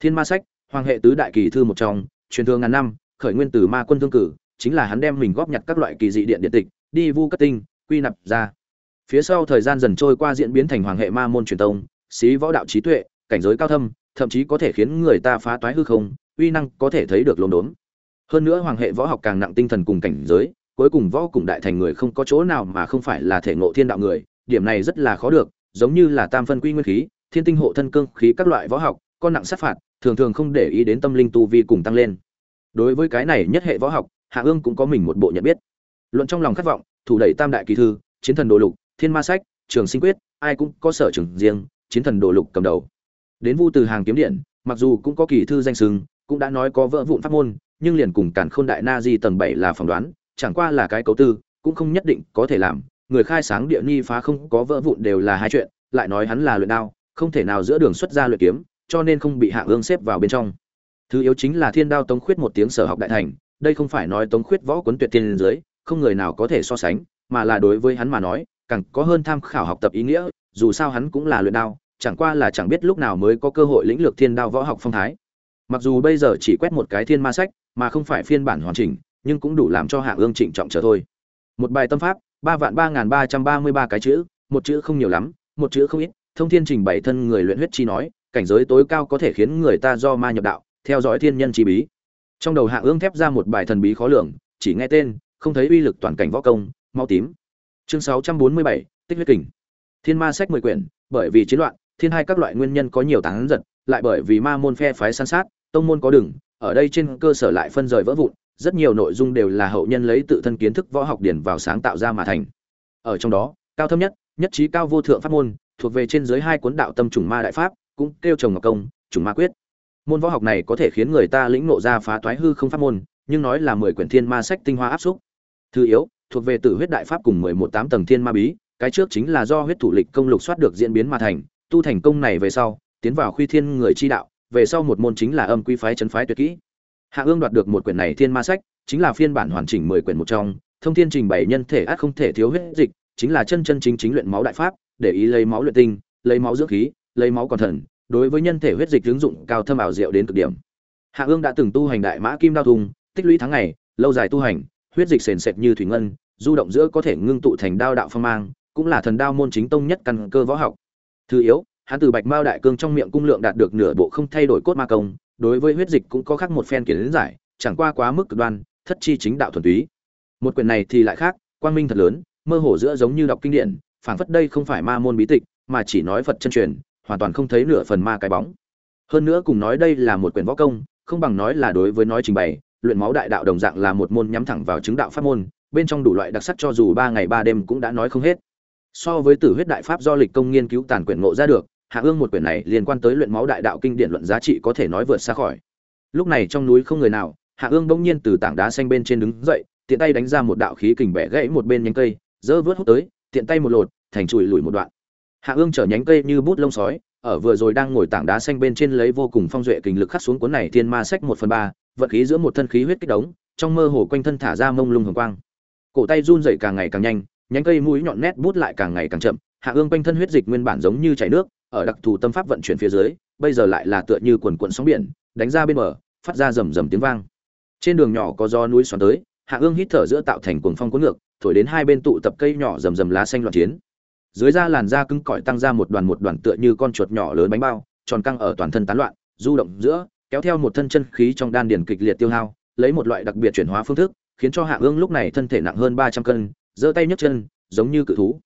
Thiên ma sách hoàng hệ tứ đại kỳ thư một trong, truyền thương ngàn năm, khởi nguyên từ ma quân thương cử, chính là hắn đem mình góp nhặt các loại kỳ dị điện điện tịch, đi vu cất tinh, quy nạp ra. Phía sau thời gian dần trôi qua diễn biến thành hoàng hệ ma môn truyền tông, xí võ đạo trí tuệ, cảnh giới cao thâm, thậm chí có thể khiến người ta phá toái hư không, uy năng có thể thấy được lồn đốn. Hơn nữa hoàng hệ võ học càng nặng tinh thần cùng cảnh giới, cuối cùng võ cùng đại thành người không có chỗ nào mà không phải là thể ngộ thiên đạo người, điểm này rất là khó được, giống như là tam phân quy nguyên khí, thiên tinh hộ thân cương khí các loại võ học, con nặng sát phạt thường thường không để ý đến tâm linh tu vi cùng tăng lên. Đối với cái này nhất hệ võ học, hạ ương cũng có mình một bộ nhận biết. Luận trong lòng khát vọng, thủ đẩy tam đại kỳ thư, chiến thần đồ lục, thiên ma sách, trường sinh quyết, ai cũng có sở trường riêng, chiến thần đồ lục cầm đầu. Đến vu từ hàng kiếm điện, mặc dù cũng có kỳ thư danh sừng, cũng đã nói có vỡ vụn pháp môn, nhưng liền cùng cản khôn đại na di tầng bảy là phỏng đoán, chẳng qua là cái cấu tư, cũng không nhất định có thể làm. Người khai sáng địa ni phá không có vỡ vụn đều là hai chuyện, lại nói hắn là luyện đao, không thể nào giữa đường xuất ra luyện kiếm cho nên không bị hạ ương xếp vào bên trong. Thứ yếu chính là thiên đao tống khuyết một tiếng sở học đại thành, đây không phải nói tống khuyết võ quấn tuyệt tiên dưới không người nào có thể so sánh, mà là đối với hắn mà nói, càng có hơn tham khảo học tập ý nghĩa, dù sao hắn cũng là luyện đao, chẳng qua là chẳng biết lúc nào mới có cơ hội lĩnh lược thiên đao võ học phong thái. Mặc dù bây giờ chỉ quét một cái thiên ma sách, mà không phải phiên bản hoàn chỉnh, nhưng cũng đủ làm cho hạ ương trịnh trọng trở thôi. Một bài tâm pháp, ba vạn ba nghìn ba trăm ba mươi ba cái chữ, một chữ không nhiều lắm, một chữ không ít, thông thiên trình bày thân người luyện huyết chi nói cảnh giới tối cao có thể khiến người ta do ma nhập đạo, theo dõi thiên nhân chi bí. Trong đầu hạ ương thép ra một bài thần bí khó lường, chỉ nghe tên, không thấy uy lực toàn cảnh võ công, mau tím. Chương sáu trăm bốn mươi bảy, tích huyết kình. Thiên ma sách mười quyển, bởi vì chiến loạn, thiên hai các loại nguyên nhân có nhiều tán giật, lại bởi vì ma môn phe phái san sát, tông môn có đừng ở đây trên cơ sở lại phân rời vỡ vụn, rất nhiều nội dung đều là hậu nhân lấy tự thân kiến thức võ học điển vào sáng tạo ra mà thành. Ở trong đó, cao thâm nhất nhất trí cao vô thượng pháp môn, thuộc về trên dưới hai cuốn đạo tâm trùng ma đại pháp cũng kêu chồng ngọc công trùng ma quyết. Môn võ học này có thể khiến người ta lĩnh ngộ ra phá toái hư không pháp môn, nhưng nói là mười quyển thiên ma sách tinh hoa áp xúc. Thứ yếu, thuộc về tử huyết đại pháp cùng mười một tám tầng thiên ma bí, cái trước chính là do huyết thủ lịch công lục soát được diễn biến mà thành, tu thành công này về sau, tiến vào khuy thiên người chi đạo, về sau một môn chính là âm quy phái chấn phái tuyệt kỹ. Hạ ương đoạt được một quyển này thiên ma sách, chính là phiên bản hoàn chỉnh mười quyển một trong, thông thiên trình bày nhân thể ác không thể thiếu huyết dịch, chính là chân chân chính chính luyện máu đại pháp, để ý lấy máu luyện tinh, lấy máu dưỡng khí lấy máu còn thần, đối với nhân thể huyết dịch ứng dụng cao thâm ảo diệu đến cực điểm. Hạ ương đã từng tu hành đại mã kim đao thùng, tích lũy tháng ngày, lâu dài tu hành, huyết dịch sền sệt như thủy ngân, du động giữa có thể ngưng tụ thành đao đạo phong mang, cũng là thần đao môn chính tông nhất căn cơ võ học. Thứ yếu, hắn từ bạch mao đại cương trong miệng cung lượng đạt được nửa bộ không thay đổi cốt ma công, đối với huyết dịch cũng có khác một phen kiến giải, chẳng qua quá mức cực đoan, thất chi chính đạo thuần túy. Một quyển này thì lại khác, quang minh thật lớn, mơ hồ giữa giống như đọc kinh điển, phảng phất đây không phải ma môn bí tịch, mà chỉ nói phật chân truyền hoàn toàn không thấy nửa phần ma cái bóng. Hơn nữa cùng nói đây là một quyển võ công, không bằng nói là đối với nói trình bày, luyện máu đại đạo đồng dạng là một môn nhắm thẳng vào chứng đạo pháp môn, bên trong đủ loại đặc sắc cho dù ba ngày ba đêm cũng đã nói không hết. So với tử huyết đại pháp do lịch công nghiên cứu tàn quyển ngộ ra được, hạ ương một quyển này liên quan tới luyện máu đại đạo kinh điển luận giá trị có thể nói vượt xa khỏi. Lúc này trong núi không người nào, hạ ương bỗng nhiên từ tảng đá xanh bên trên đứng dậy, tiện tay đánh ra một đạo khí kình bẻ gãy một bên nhánh cây dơ vớt hút tới, tiện tay một lột, thành chùi lùi một đoạn hạ ương chở nhánh cây như bút lông sói, ở vừa rồi đang ngồi tảng đá xanh bên trên lấy vô cùng phong duệ kình lực khắc xuống cuốn này thiên ma sách một phần ba vận khí giữa một thân khí huyết kích đống trong mơ hồ quanh thân thả ra mông lung hồng quang. Cổ tay run rẩy càng ngày càng nhanh, nhánh cây mũi nhọn nét bút lại càng ngày càng chậm, hạ ương quanh thân huyết dịch nguyên bản giống như chảy nước, ở đặc thù tâm pháp vận chuyển phía dưới, bây giờ lại là tựa như quần quần sóng biển, đánh ra bên bờ, phát ra rầm rầm tiếng vang. Trên đường nhỏ có gió núi xoắn tới, hạ ương hít thở giữa tạo thành cuồng phong cuốn ngược, thổi đến hai bên tụ tập cây nhỏ rầm rầm lá xanh loạn chiến dưới da làn da cứng cỏi tăng ra một đoàn một đoàn tựa như con chuột nhỏ lớn bánh bao, tròn căng ở toàn thân tán loạn, du động giữa, kéo theo một thân chân khí trong đan điền kịch liệt tiêu hao, lấy một loại đặc biệt chuyển hóa phương thức, khiến cho hạ ương lúc này thân thể nặng hơn ba trăm cân, giơ tay nhấc chân, giống như cự thú.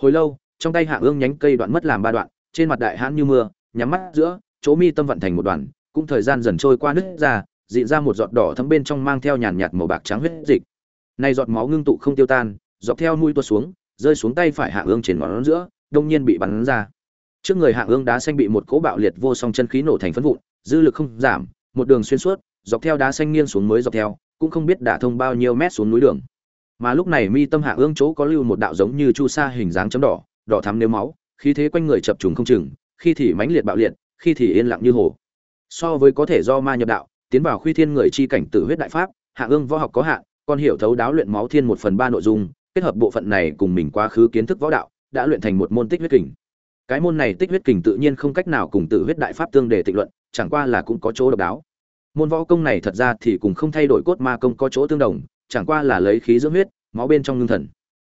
Hồi lâu, trong tay hạ ương nhánh cây đoạn mất làm ba đoạn, trên mặt đại hãn như mưa, nhắm mắt giữa, chỗ mi tâm vận thành một đoàn, cũng thời gian dần trôi qua nứt ra dịn ra một giọt đỏ thấm bên trong mang theo nhàn nhạt màu bạc trắng huyết dịch. Nay giọt máu ngưng tụ không tiêu tan, dọc theo mũi tuột xuống rơi xuống tay phải hạ ương trên ngón giữa, đông nhiên bị bắn ra. Trước người hạ ương đá xanh bị một cỗ bạo liệt vô song chân khí nổ thành phân vụn, dư lực không giảm, một đường xuyên suốt, dọc theo đá xanh nghiêng xuống mới dọc theo, cũng không biết đả thông bao nhiêu mét xuống núi đường. Mà lúc này mi tâm hạ ương chỗ có lưu một đạo giống như chu sa hình dáng chấm đỏ đỏ thắm nếu máu, khí thế quanh người chập trùng không chừng, khi thì mãnh liệt bạo liệt, khi thì yên lặng như hồ. So với có thể do ma nhập đạo, tiến vào khuy thiên người chi cảnh tử huyết đại pháp, hạ ương võ học có hạn còn hiểu thấu đáo luyện máu thiên một phần ba nội dung kết hợp bộ phận này cùng mình quá khứ kiến thức võ đạo, đã luyện thành một môn tích huyết kình. Cái môn này tích huyết kình tự nhiên không cách nào cùng tự huyết đại pháp tương để tịnh luận, chẳng qua là cũng có chỗ độc đáo. Môn võ công này thật ra thì cũng không thay đổi cốt ma công có chỗ tương đồng, chẳng qua là lấy khí dưỡng huyết, máu bên trong ngưng thần.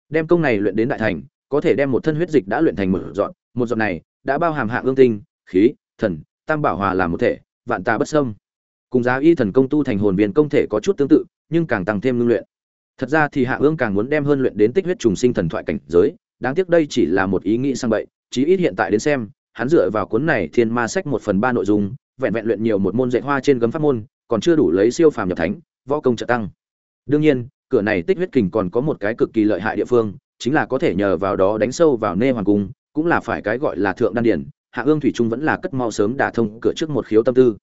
Đem công này luyện đến đại thành, có thể đem một thân huyết dịch đã luyện thành một dọn một dọn này đã bao hàm hạng ương tinh, khí, thần, tam bảo hòa làm một thể, vạn tà bất xâm. cùng giá y thần công tu thành hồn viên công thể có chút tương tự, nhưng càng tăng thêm ngưng luyện thật ra thì hạ ương càng muốn đem hơn luyện đến tích huyết trùng sinh thần thoại cảnh giới, đáng tiếc đây chỉ là một ý nghĩ sang bậy, chí ít hiện tại đến xem, hắn dựa vào cuốn này thiên ma sách một phần ba nội dung, vẹn vẹn luyện nhiều một môn dạy hoa trên gấm pháp môn, còn chưa đủ lấy siêu phàm nhập thánh, võ công trợ tăng. Đương nhiên, cửa này tích huyết kình còn có một cái cực kỳ lợi hại địa phương, chính là có thể nhờ vào đó đánh sâu vào nê hoàng cung, cũng là phải cái gọi là thượng đan điển, hạ ương thủy trung vẫn là cất mau sớm đả thông cửa trước một khiếu tâm tư.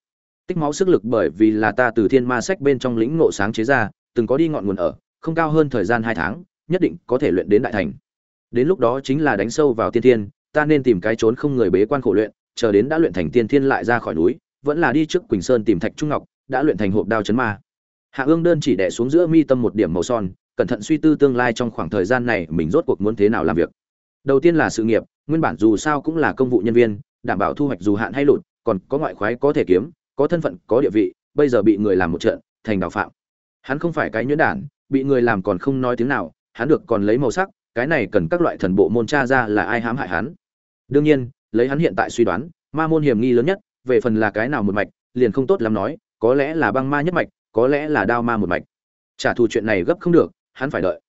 Tích máu sức lực bởi vì là ta từ thiên ma sách bên trong lĩnh ngộ sáng chế ra, từng có đi ngọn nguồn ở không cao hơn thời gian hai tháng, nhất định có thể luyện đến đại thành. Đến lúc đó chính là đánh sâu vào tiên thiên, ta nên tìm cái trốn không người bế quan khổ luyện, chờ đến đã luyện thành tiên thiên lại ra khỏi núi, vẫn là đi trước quỳnh sơn tìm thạch trung ngọc, đã luyện thành hộp đao chấn ma. Hạ ương đơn chỉ đẻ xuống giữa mi tâm một điểm màu son, cẩn thận suy tư tương lai trong khoảng thời gian này mình rốt cuộc muốn thế nào làm việc. Đầu tiên là sự nghiệp, nguyên bản dù sao cũng là công vụ nhân viên, đảm bảo thu hoạch dù hạn hay lụt, còn có ngoại khoái có thể kiếm, có thân phận, có địa vị, bây giờ bị người làm một trận, thành đạo phạm. Hắn không phải cái nhuyễn đản bị người làm còn không nói tiếng nào, hắn được còn lấy màu sắc, cái này cần các loại thần bộ môn tra ra là ai hãm hại hắn. Đương nhiên, lấy hắn hiện tại suy đoán, ma môn hiểm nghi lớn nhất, về phần là cái nào một mạch, liền không tốt lắm nói, có lẽ là băng ma nhất mạch, có lẽ là đao ma một mạch. Trả thù chuyện này gấp không được, hắn phải đợi.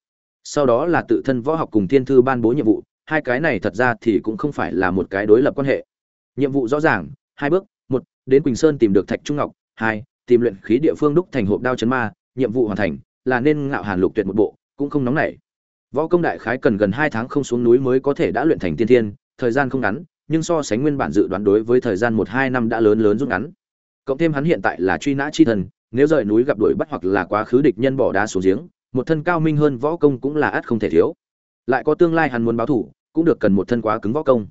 Sau đó là tự thân võ học cùng thiên thư ban bố nhiệm vụ, hai cái này thật ra thì cũng không phải là một cái đối lập quan hệ. Nhiệm vụ rõ ràng, hai bước, một, đến quỳnh sơn tìm được thạch trung ngọc, hai, tìm luyện khí địa phương đúc thành hộp đao chấn ma, nhiệm vụ hoàn thành là nên ngạo hàn lục tuyệt một bộ, cũng không nóng nảy. Võ công đại khái cần gần hai tháng không xuống núi mới có thể đã luyện thành tiên thiên, thời gian không ngắn, nhưng so sánh nguyên bản dự đoán đối với thời gian một hai năm đã lớn lớn rút ngắn. Cộng thêm hắn hiện tại là truy nã chi thần, nếu rời núi gặp đuổi bắt hoặc là quá khứ địch nhân bỏ đá xuống giếng, một thân cao minh hơn võ công cũng là ắt không thể thiếu. Lại có tương lai hắn muốn báo thủ, cũng được cần một thân quá cứng võ công.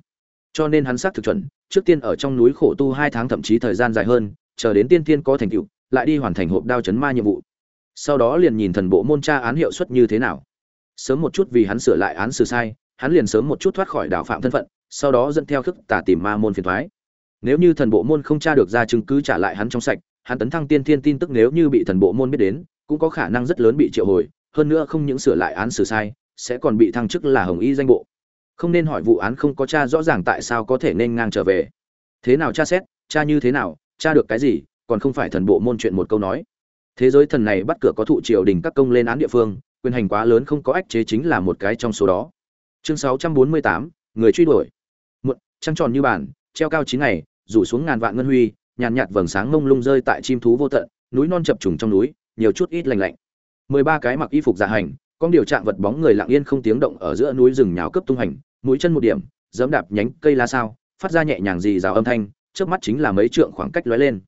Cho nên hắn xác thực chuẩn, trước tiên ở trong núi khổ tu hai tháng thậm chí thời gian dài hơn, chờ đến tiên tiên có thành tựu, lại đi hoàn thành hộp đao chấn ma nhiệm vụ sau đó liền nhìn thần bộ môn tra án hiệu suất như thế nào. Sớm một chút vì hắn sửa lại án xử sai, hắn liền sớm một chút thoát khỏi đảo phạm thân phận, sau đó dẫn theo thức tả tìm ma môn phiền thoái. Nếu như thần bộ môn không tra được ra chứng cứ trả lại hắn trong sạch, hắn tấn thăng tiên thiên tin tức nếu như bị thần bộ môn biết đến, cũng có khả năng rất lớn bị triệu hồi, hơn nữa không những sửa lại án xử sai, sẽ còn bị thăng chức là hồng y danh bộ. Không nên hỏi vụ án không có tra rõ ràng tại sao có thể nên ngang trở về. Thế nào tra xét, tra như thế nào, tra được cái gì, còn không phải thần bộ môn chuyện một câu nói thế giới thần này bắt cửa có thụ triều đình các công lên án địa phương quyền hành quá lớn không có ách chế chính là một cái trong số đó. Chương 648, người truy đuổi. Muộn trăng tròn như bản treo cao chín ngày rủ xuống ngàn vạn ngân huy nhàn nhạt vầng sáng mông lung rơi tại chim thú vô tận núi non chập trùng trong núi nhiều chút ít lành lạnh. Mười ba cái mặc y phục dạ hành con điều trạng vật bóng người lặng yên không tiếng động ở giữa núi rừng nhào cấp tung hành mũi chân một điểm giẫm đạp nhánh cây la sao phát ra nhẹ nhàng gì rào âm thanh trước mắt chính là mấy trượng khoảng cách lóe lên.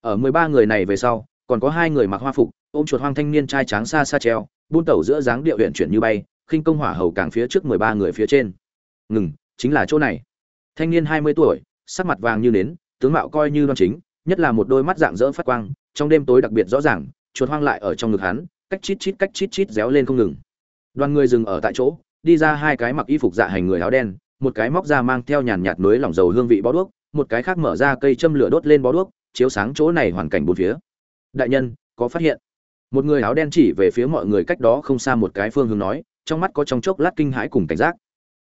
Ở mười ba người này về sau còn có hai người mặc hoa phục, ôm chuột hoang thanh niên trai tráng xa xa treo, buôn tẩu giữa dáng điệu huyện chuyển như bay, khinh công hỏa hầu càng phía trước mười ba người phía trên. Ngừng, chính là chỗ này. Thanh niên hai mươi tuổi, sắc mặt vàng như nến, tướng mạo coi như đoan chính, nhất là một đôi mắt dạng dỡ phát quang, trong đêm tối đặc biệt rõ ràng, chuột hoang lại ở trong ngực hắn, cách chít chít cách chít chít réo lên không ngừng. Đoàn người dừng ở tại chỗ, đi ra hai cái mặc y phục dạ hành người áo đen, một cái móc ra mang theo nhàn nhạt núi lỏng dầu hương vị bó đuốc, một cái khác mở ra cây châm lửa đốt lên bó đuốc, chiếu sáng chỗ này hoàn cảnh bốn phía đại nhân, có phát hiện. Một người áo đen chỉ về phía mọi người cách đó không xa một cái phương hướng nói, trong mắt có trong chốc lát kinh hãi cùng cảnh giác.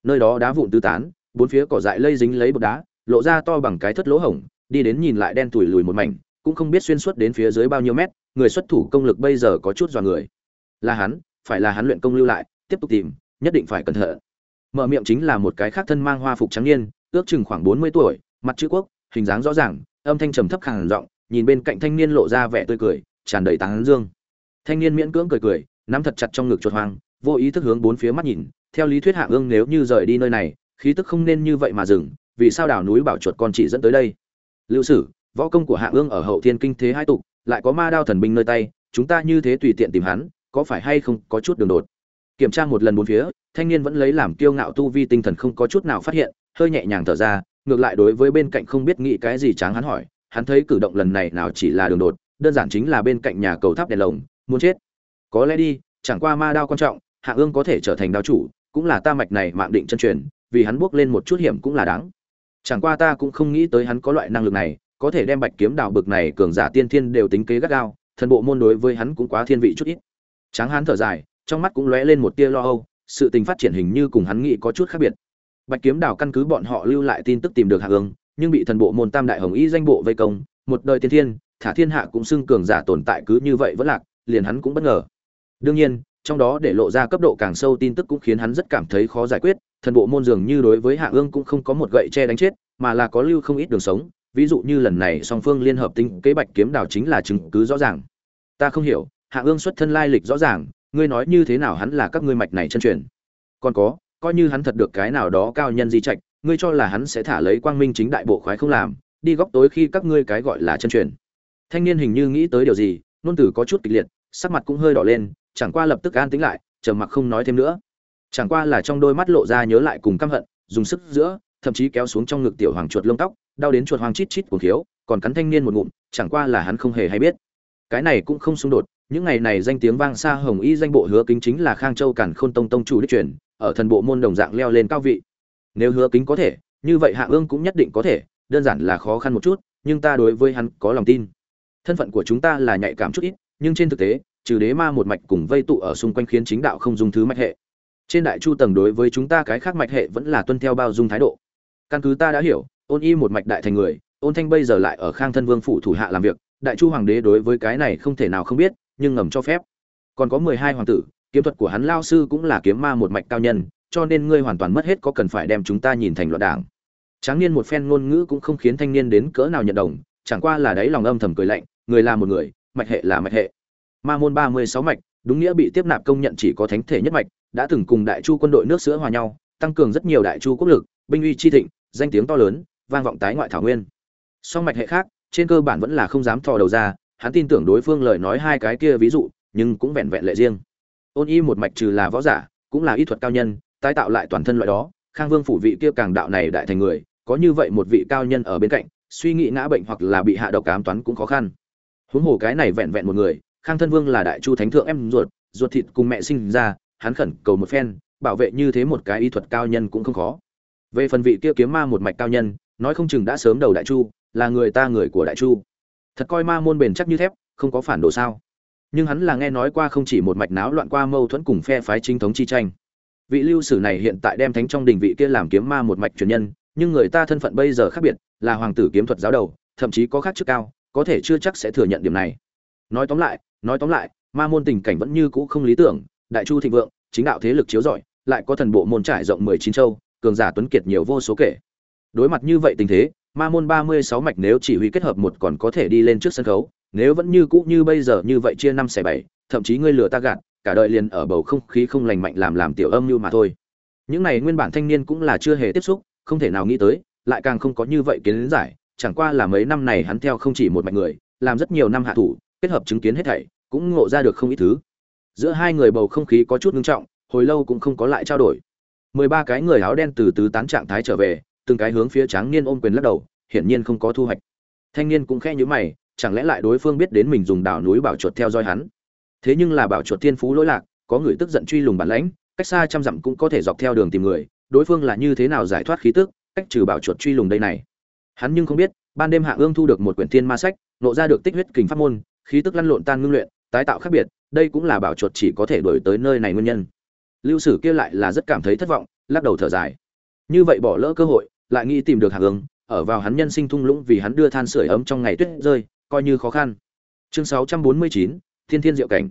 Nơi đó đá vụn tứ tán, bốn phía cỏ dại lây dính lấy bột đá, lộ ra to bằng cái thất lỗ hổng, đi đến nhìn lại đen tủi lùi một mảnh, cũng không biết xuyên suốt đến phía dưới bao nhiêu mét, người xuất thủ công lực bây giờ có chút dọa người. Là hắn, phải là hắn luyện công lưu lại, tiếp tục tìm, nhất định phải cẩn thận. Mở miệng chính là một cái khác thân mang hoa phục trắng niên, ước chừng khoảng bốn mươi tuổi, mặt chữ quốc, hình dáng rõ ràng, âm thanh trầm thấp khàn giọng nhìn bên cạnh thanh niên lộ ra vẻ tươi cười, tràn đầy tán dương. Thanh niên miễn cưỡng cười cười, nắm thật chặt trong ngực chuột hoang, vô ý thức hướng bốn phía mắt nhìn, theo lý thuyết hạ ương nếu như rời đi nơi này, khí tức không nên như vậy mà dừng, vì sao đảo núi bảo chuột con chỉ dẫn tới đây? Lưu sử, võ công của hạ ương ở hậu thiên kinh thế hai tục, lại có ma đao thần binh nơi tay, chúng ta như thế tùy tiện tìm hắn, có phải hay không có chút đường đột? Kiểm tra một lần bốn phía, thanh niên vẫn lấy làm kiêu ngạo tu vi tinh thần không có chút nào phát hiện, hơi nhẹ nhàng thở ra, ngược lại đối với bên cạnh không biết nghĩ cái gì tráng hắn hỏi hắn thấy cử động lần này nào chỉ là đường đột, đơn giản chính là bên cạnh nhà cầu tháp đèn lồng, muốn chết. Có lẽ đi, chẳng qua ma đao quan trọng, hạ ương có thể trở thành đao chủ, cũng là ta mạch này mạng định chân truyền, vì hắn bước lên một chút hiểm cũng là đáng. Chẳng qua ta cũng không nghĩ tới hắn có loại năng lực này, có thể đem bạch kiếm đào bực này cường giả tiên thiên đều tính kế gắt gao, thần bộ môn đối với hắn cũng quá thiên vị chút ít. Tráng hắn thở dài, trong mắt cũng lóe lên một tia lo âu, sự tình phát triển hình như cùng hắn nghĩ có chút khác biệt. Bạch kiếm đào căn cứ bọn họ lưu lại tin tức tìm được hạ ương nhưng bị thần bộ môn tam đại hồng y danh bộ vây công, một đời tiên thiên, thả thiên hạ cũng xưng cường giả tồn tại cứ như vậy vẫn lạc, liền hắn cũng bất ngờ. Đương nhiên, trong đó để lộ ra cấp độ càng sâu tin tức cũng khiến hắn rất cảm thấy khó giải quyết, thần bộ môn dường như đối với hạ ương cũng không có một gậy che đánh chết, mà là có lưu không ít đường sống, ví dụ như lần này song phương liên hợp tính kế bạch kiếm đào chính là chứng cứ rõ ràng. Ta không hiểu, hạ ương xuất thân lai lịch rõ ràng, ngươi nói như thế nào hắn là các ngươi mạch này chân truyền? Còn có, coi như hắn thật được cái nào đó cao nhân di trạch ngươi cho là hắn sẽ thả lấy quang minh chính đại bộ khoái không làm, đi góc tối khi các ngươi cái gọi là chân truyền. Thanh niên hình như nghĩ tới điều gì, nôn tử có chút kịch liệt, sắc mặt cũng hơi đỏ lên, chẳng qua lập tức an tính lại, trầm mặc không nói thêm nữa. Chẳng qua là trong đôi mắt lộ ra nhớ lại cùng căm hận, dùng sức giữa, thậm chí kéo xuống trong ngực tiểu hoàng chuột lông tóc, đau đến chuột hoàng chít chít cuồng thiếu. còn cắn thanh niên một ngụm, chẳng qua là hắn không hề hay biết. Cái này cũng không xung đột, những ngày này danh tiếng vang xa hồng y danh bộ hứa kính chính là khang châu cản khôn tông tông chủ đích truyền, ở thần bộ môn đồng dạng leo lên cao vị nếu hứa kính có thể, như vậy hạ ương cũng nhất định có thể, đơn giản là khó khăn một chút, nhưng ta đối với hắn có lòng tin. Thân phận của chúng ta là nhạy cảm chút ít, nhưng trên thực tế, trừ đế ma một mạch cùng vây tụ ở xung quanh khiến chính đạo không dung thứ mạch hệ. Trên đại chu tầng đối với chúng ta cái khác mạch hệ vẫn là tuân theo bao dung thái độ. Căn cứ ta đã hiểu, ôn y một mạch đại thành người, ôn thanh bây giờ lại ở khang thân vương phủ thủ hạ làm việc, đại chu hoàng đế đối với cái này không thể nào không biết, nhưng ngầm cho phép. Còn có mười hai hoàng tử, kiếm thuật của hắn lao sư cũng là kiếm ma một mạch cao nhân cho nên ngươi hoàn toàn mất hết có cần phải đem chúng ta nhìn thành loạn đảng. Tráng niên một phen ngôn ngữ cũng không khiến thanh niên đến cỡ nào nhận đồng, chẳng qua là đáy lòng âm thầm cười lạnh, người là một người, mạch hệ là mạch hệ. Ma môn ba mươi sáu mạch, đúng nghĩa bị tiếp nạp công nhận chỉ có thánh thể nhất mạch, đã từng cùng đại chu quân đội nước sữa hòa nhau, tăng cường rất nhiều đại chu quốc lực, binh uy chi thịnh, danh tiếng to lớn, vang vọng tái ngoại thảo nguyên. Song mạch hệ khác, trên cơ bản vẫn là không dám thò đầu ra, hắn tin tưởng đối phương lời nói hai cái kia ví dụ, nhưng cũng vẹn vẹn lệ riêng. Ôn y một mạch trừ là võ giả, cũng là y thuật cao nhân tái tạo lại toàn thân loại đó, khang vương phủ vị kia càng đạo này đại thành người, có như vậy một vị cao nhân ở bên cạnh, suy nghĩ ngã bệnh hoặc là bị hạ độc cám toán cũng khó khăn. Huống hồ cái này vẹn vẹn một người, khang thân vương là đại chu thánh thượng em ruột ruột thịt cùng mẹ sinh ra, hắn khẩn cầu một phen, bảo vệ như thế một cái y thuật cao nhân cũng không khó. Về phần vị kia kiếm ma một mạch cao nhân, nói không chừng đã sớm đầu đại chu, là người ta người của đại chu. Thật coi ma môn bền chắc như thép, không có phản đồ sao. Nhưng hắn là nghe nói qua không chỉ một mạch náo loạn qua mâu thuẫn cùng phe phái chính thống chi tranh vị lưu sử này hiện tại đem thánh trong đình vị kia làm kiếm ma một mạch truyền nhân, nhưng người ta thân phận bây giờ khác biệt, là hoàng tử kiếm thuật giáo đầu, thậm chí có khác chức cao, có thể chưa chắc sẽ thừa nhận điểm này. Nói tóm lại, nói tóm lại, ma môn tình cảnh vẫn như cũ không lý tưởng, đại chu thịnh vượng, chính đạo thế lực chiếu rọi, lại có thần bộ môn trải rộng mười chín châu, cường giả tuấn kiệt nhiều vô số kể. Đối mặt như vậy tình thế, ma môn ba mươi sáu mạch nếu chỉ huy kết hợp một còn có thể đi lên trước sân khấu, nếu vẫn như cũ như bây giờ như vậy chia năm xẻ bảy, thậm chí ngươi lừa ta gạt cả đời liền ở bầu không khí không lành mạnh làm làm tiểu âm như mà thôi. Những này nguyên bản thanh niên cũng là chưa hề tiếp xúc, không thể nào nghĩ tới, lại càng không có như vậy kiến giải. Chẳng qua là mấy năm này hắn theo không chỉ một mạch người, làm rất nhiều năm hạ thủ, kết hợp chứng kiến hết thảy, cũng ngộ ra được không ít thứ. Giữa hai người bầu không khí có chút ngưng trọng, hồi lâu cũng không có lại trao đổi. Mười ba cái người áo đen từ tứ tán trạng thái trở về, từng cái hướng phía tráng niên ôm quyền lắc đầu, hiển nhiên không có thu hoạch. Thanh niên cũng khẽ nhíu mày, chẳng lẽ lại đối phương biết đến mình dùng đảo núi bảo chuột theo dõi hắn? Thế nhưng là bảo chuột thiên phú lỗi lạc có người tức giận truy lùng bản lãnh cách xa trăm dặm cũng có thể dọc theo đường tìm người đối phương là như thế nào giải thoát khí tức cách trừ bảo chuột truy lùng đây này. Hắn nhưng không biết ban đêm hạ ương thu được một quyển thiên ma sách nộ ra được tích huyết kình pháp môn khí tức lăn lộn tan ngưng luyện tái tạo khác biệt đây cũng là bảo chuột chỉ có thể đổi tới nơi này nguyên nhân. Lưu sử kia lại là rất cảm thấy thất vọng lắc đầu thở dài. Như vậy bỏ lỡ cơ hội lại nghĩ tìm được hạ ương ở vào hắn nhân sinh thung lũng vì hắn đưa than sưởi ấm trong ngày tuyết rơi coi như khó khăn. Chương 649, thiên thiên diệu cảnh.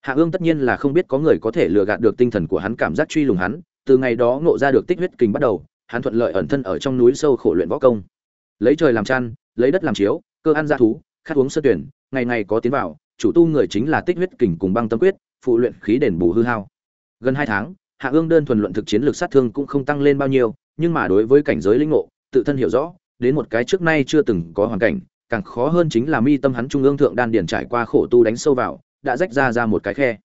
Hạ ương tất nhiên là không biết có người có thể lừa gạt được tinh thần của hắn, cảm giác truy lùng hắn. Từ ngày đó ngộ ra được tích huyết kình bắt đầu, hắn thuận lợi ẩn thân ở trong núi sâu khổ luyện võ công. Lấy trời làm chăn, lấy đất làm chiếu, cơ ăn ra thú, khát uống sơ tuyển, ngày ngày có tiến vào, chủ tu người chính là tích huyết kình cùng băng tâm quyết, phụ luyện khí đền bù hư hao. Gần hai tháng, hạ ương đơn thuần luận thực chiến lược sát thương cũng không tăng lên bao nhiêu, nhưng mà đối với cảnh giới linh ngộ, tự thân hiểu rõ, đến một cái trước nay chưa từng có hoàn cảnh càng khó hơn chính là mi tâm hắn trung ương thượng đan điền trải qua khổ tu đánh sâu vào, đã rách ra ra một cái khe.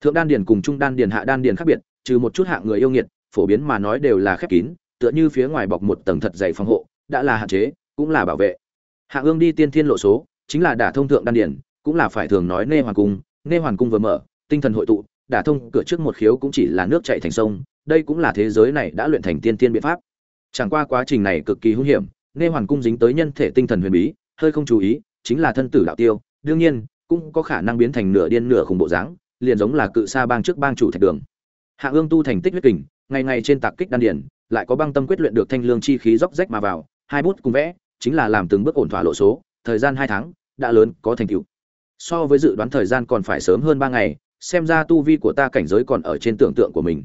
Thượng đan điền cùng trung đan điền hạ đan điền khác biệt, trừ một chút hạng người yêu nghiệt, phổ biến mà nói đều là khép kín, tựa như phía ngoài bọc một tầng thật dày phòng hộ, đã là hạn chế, cũng là bảo vệ. Hạ ương đi tiên thiên lộ số, chính là đả thông thượng đan điền, cũng là phải thường nói nê hoàn cung, nê hoàn cung vừa mở, tinh thần hội tụ, đả thông cửa trước một khiếu cũng chỉ là nước chảy thành sông, đây cũng là thế giới này đã luyện thành tiên tiên biện pháp. Chẳng qua quá trình này cực kỳ hung hiểm, nê hoàn cung dính tới nhân thể tinh thần huyền bí hơi không chú ý, chính là thân tử đạo tiêu, đương nhiên, cũng có khả năng biến thành nửa điên nửa khủng bộ dáng, liền giống là cự sa bang trước bang chủ thạch đường. Hạ ương tu thành tích huyết kình, ngày ngày trên tạc kích đan điển lại có băng tâm quyết luyện được thanh lương chi khí róc rách mà vào, hai bút cùng vẽ, chính là làm từng bước ổn thỏa lộ số, thời gian hai tháng, đã lớn, có thành tựu. So với dự đoán thời gian còn phải sớm hơn ba ngày, xem ra tu vi của ta cảnh giới còn ở trên tưởng tượng của mình.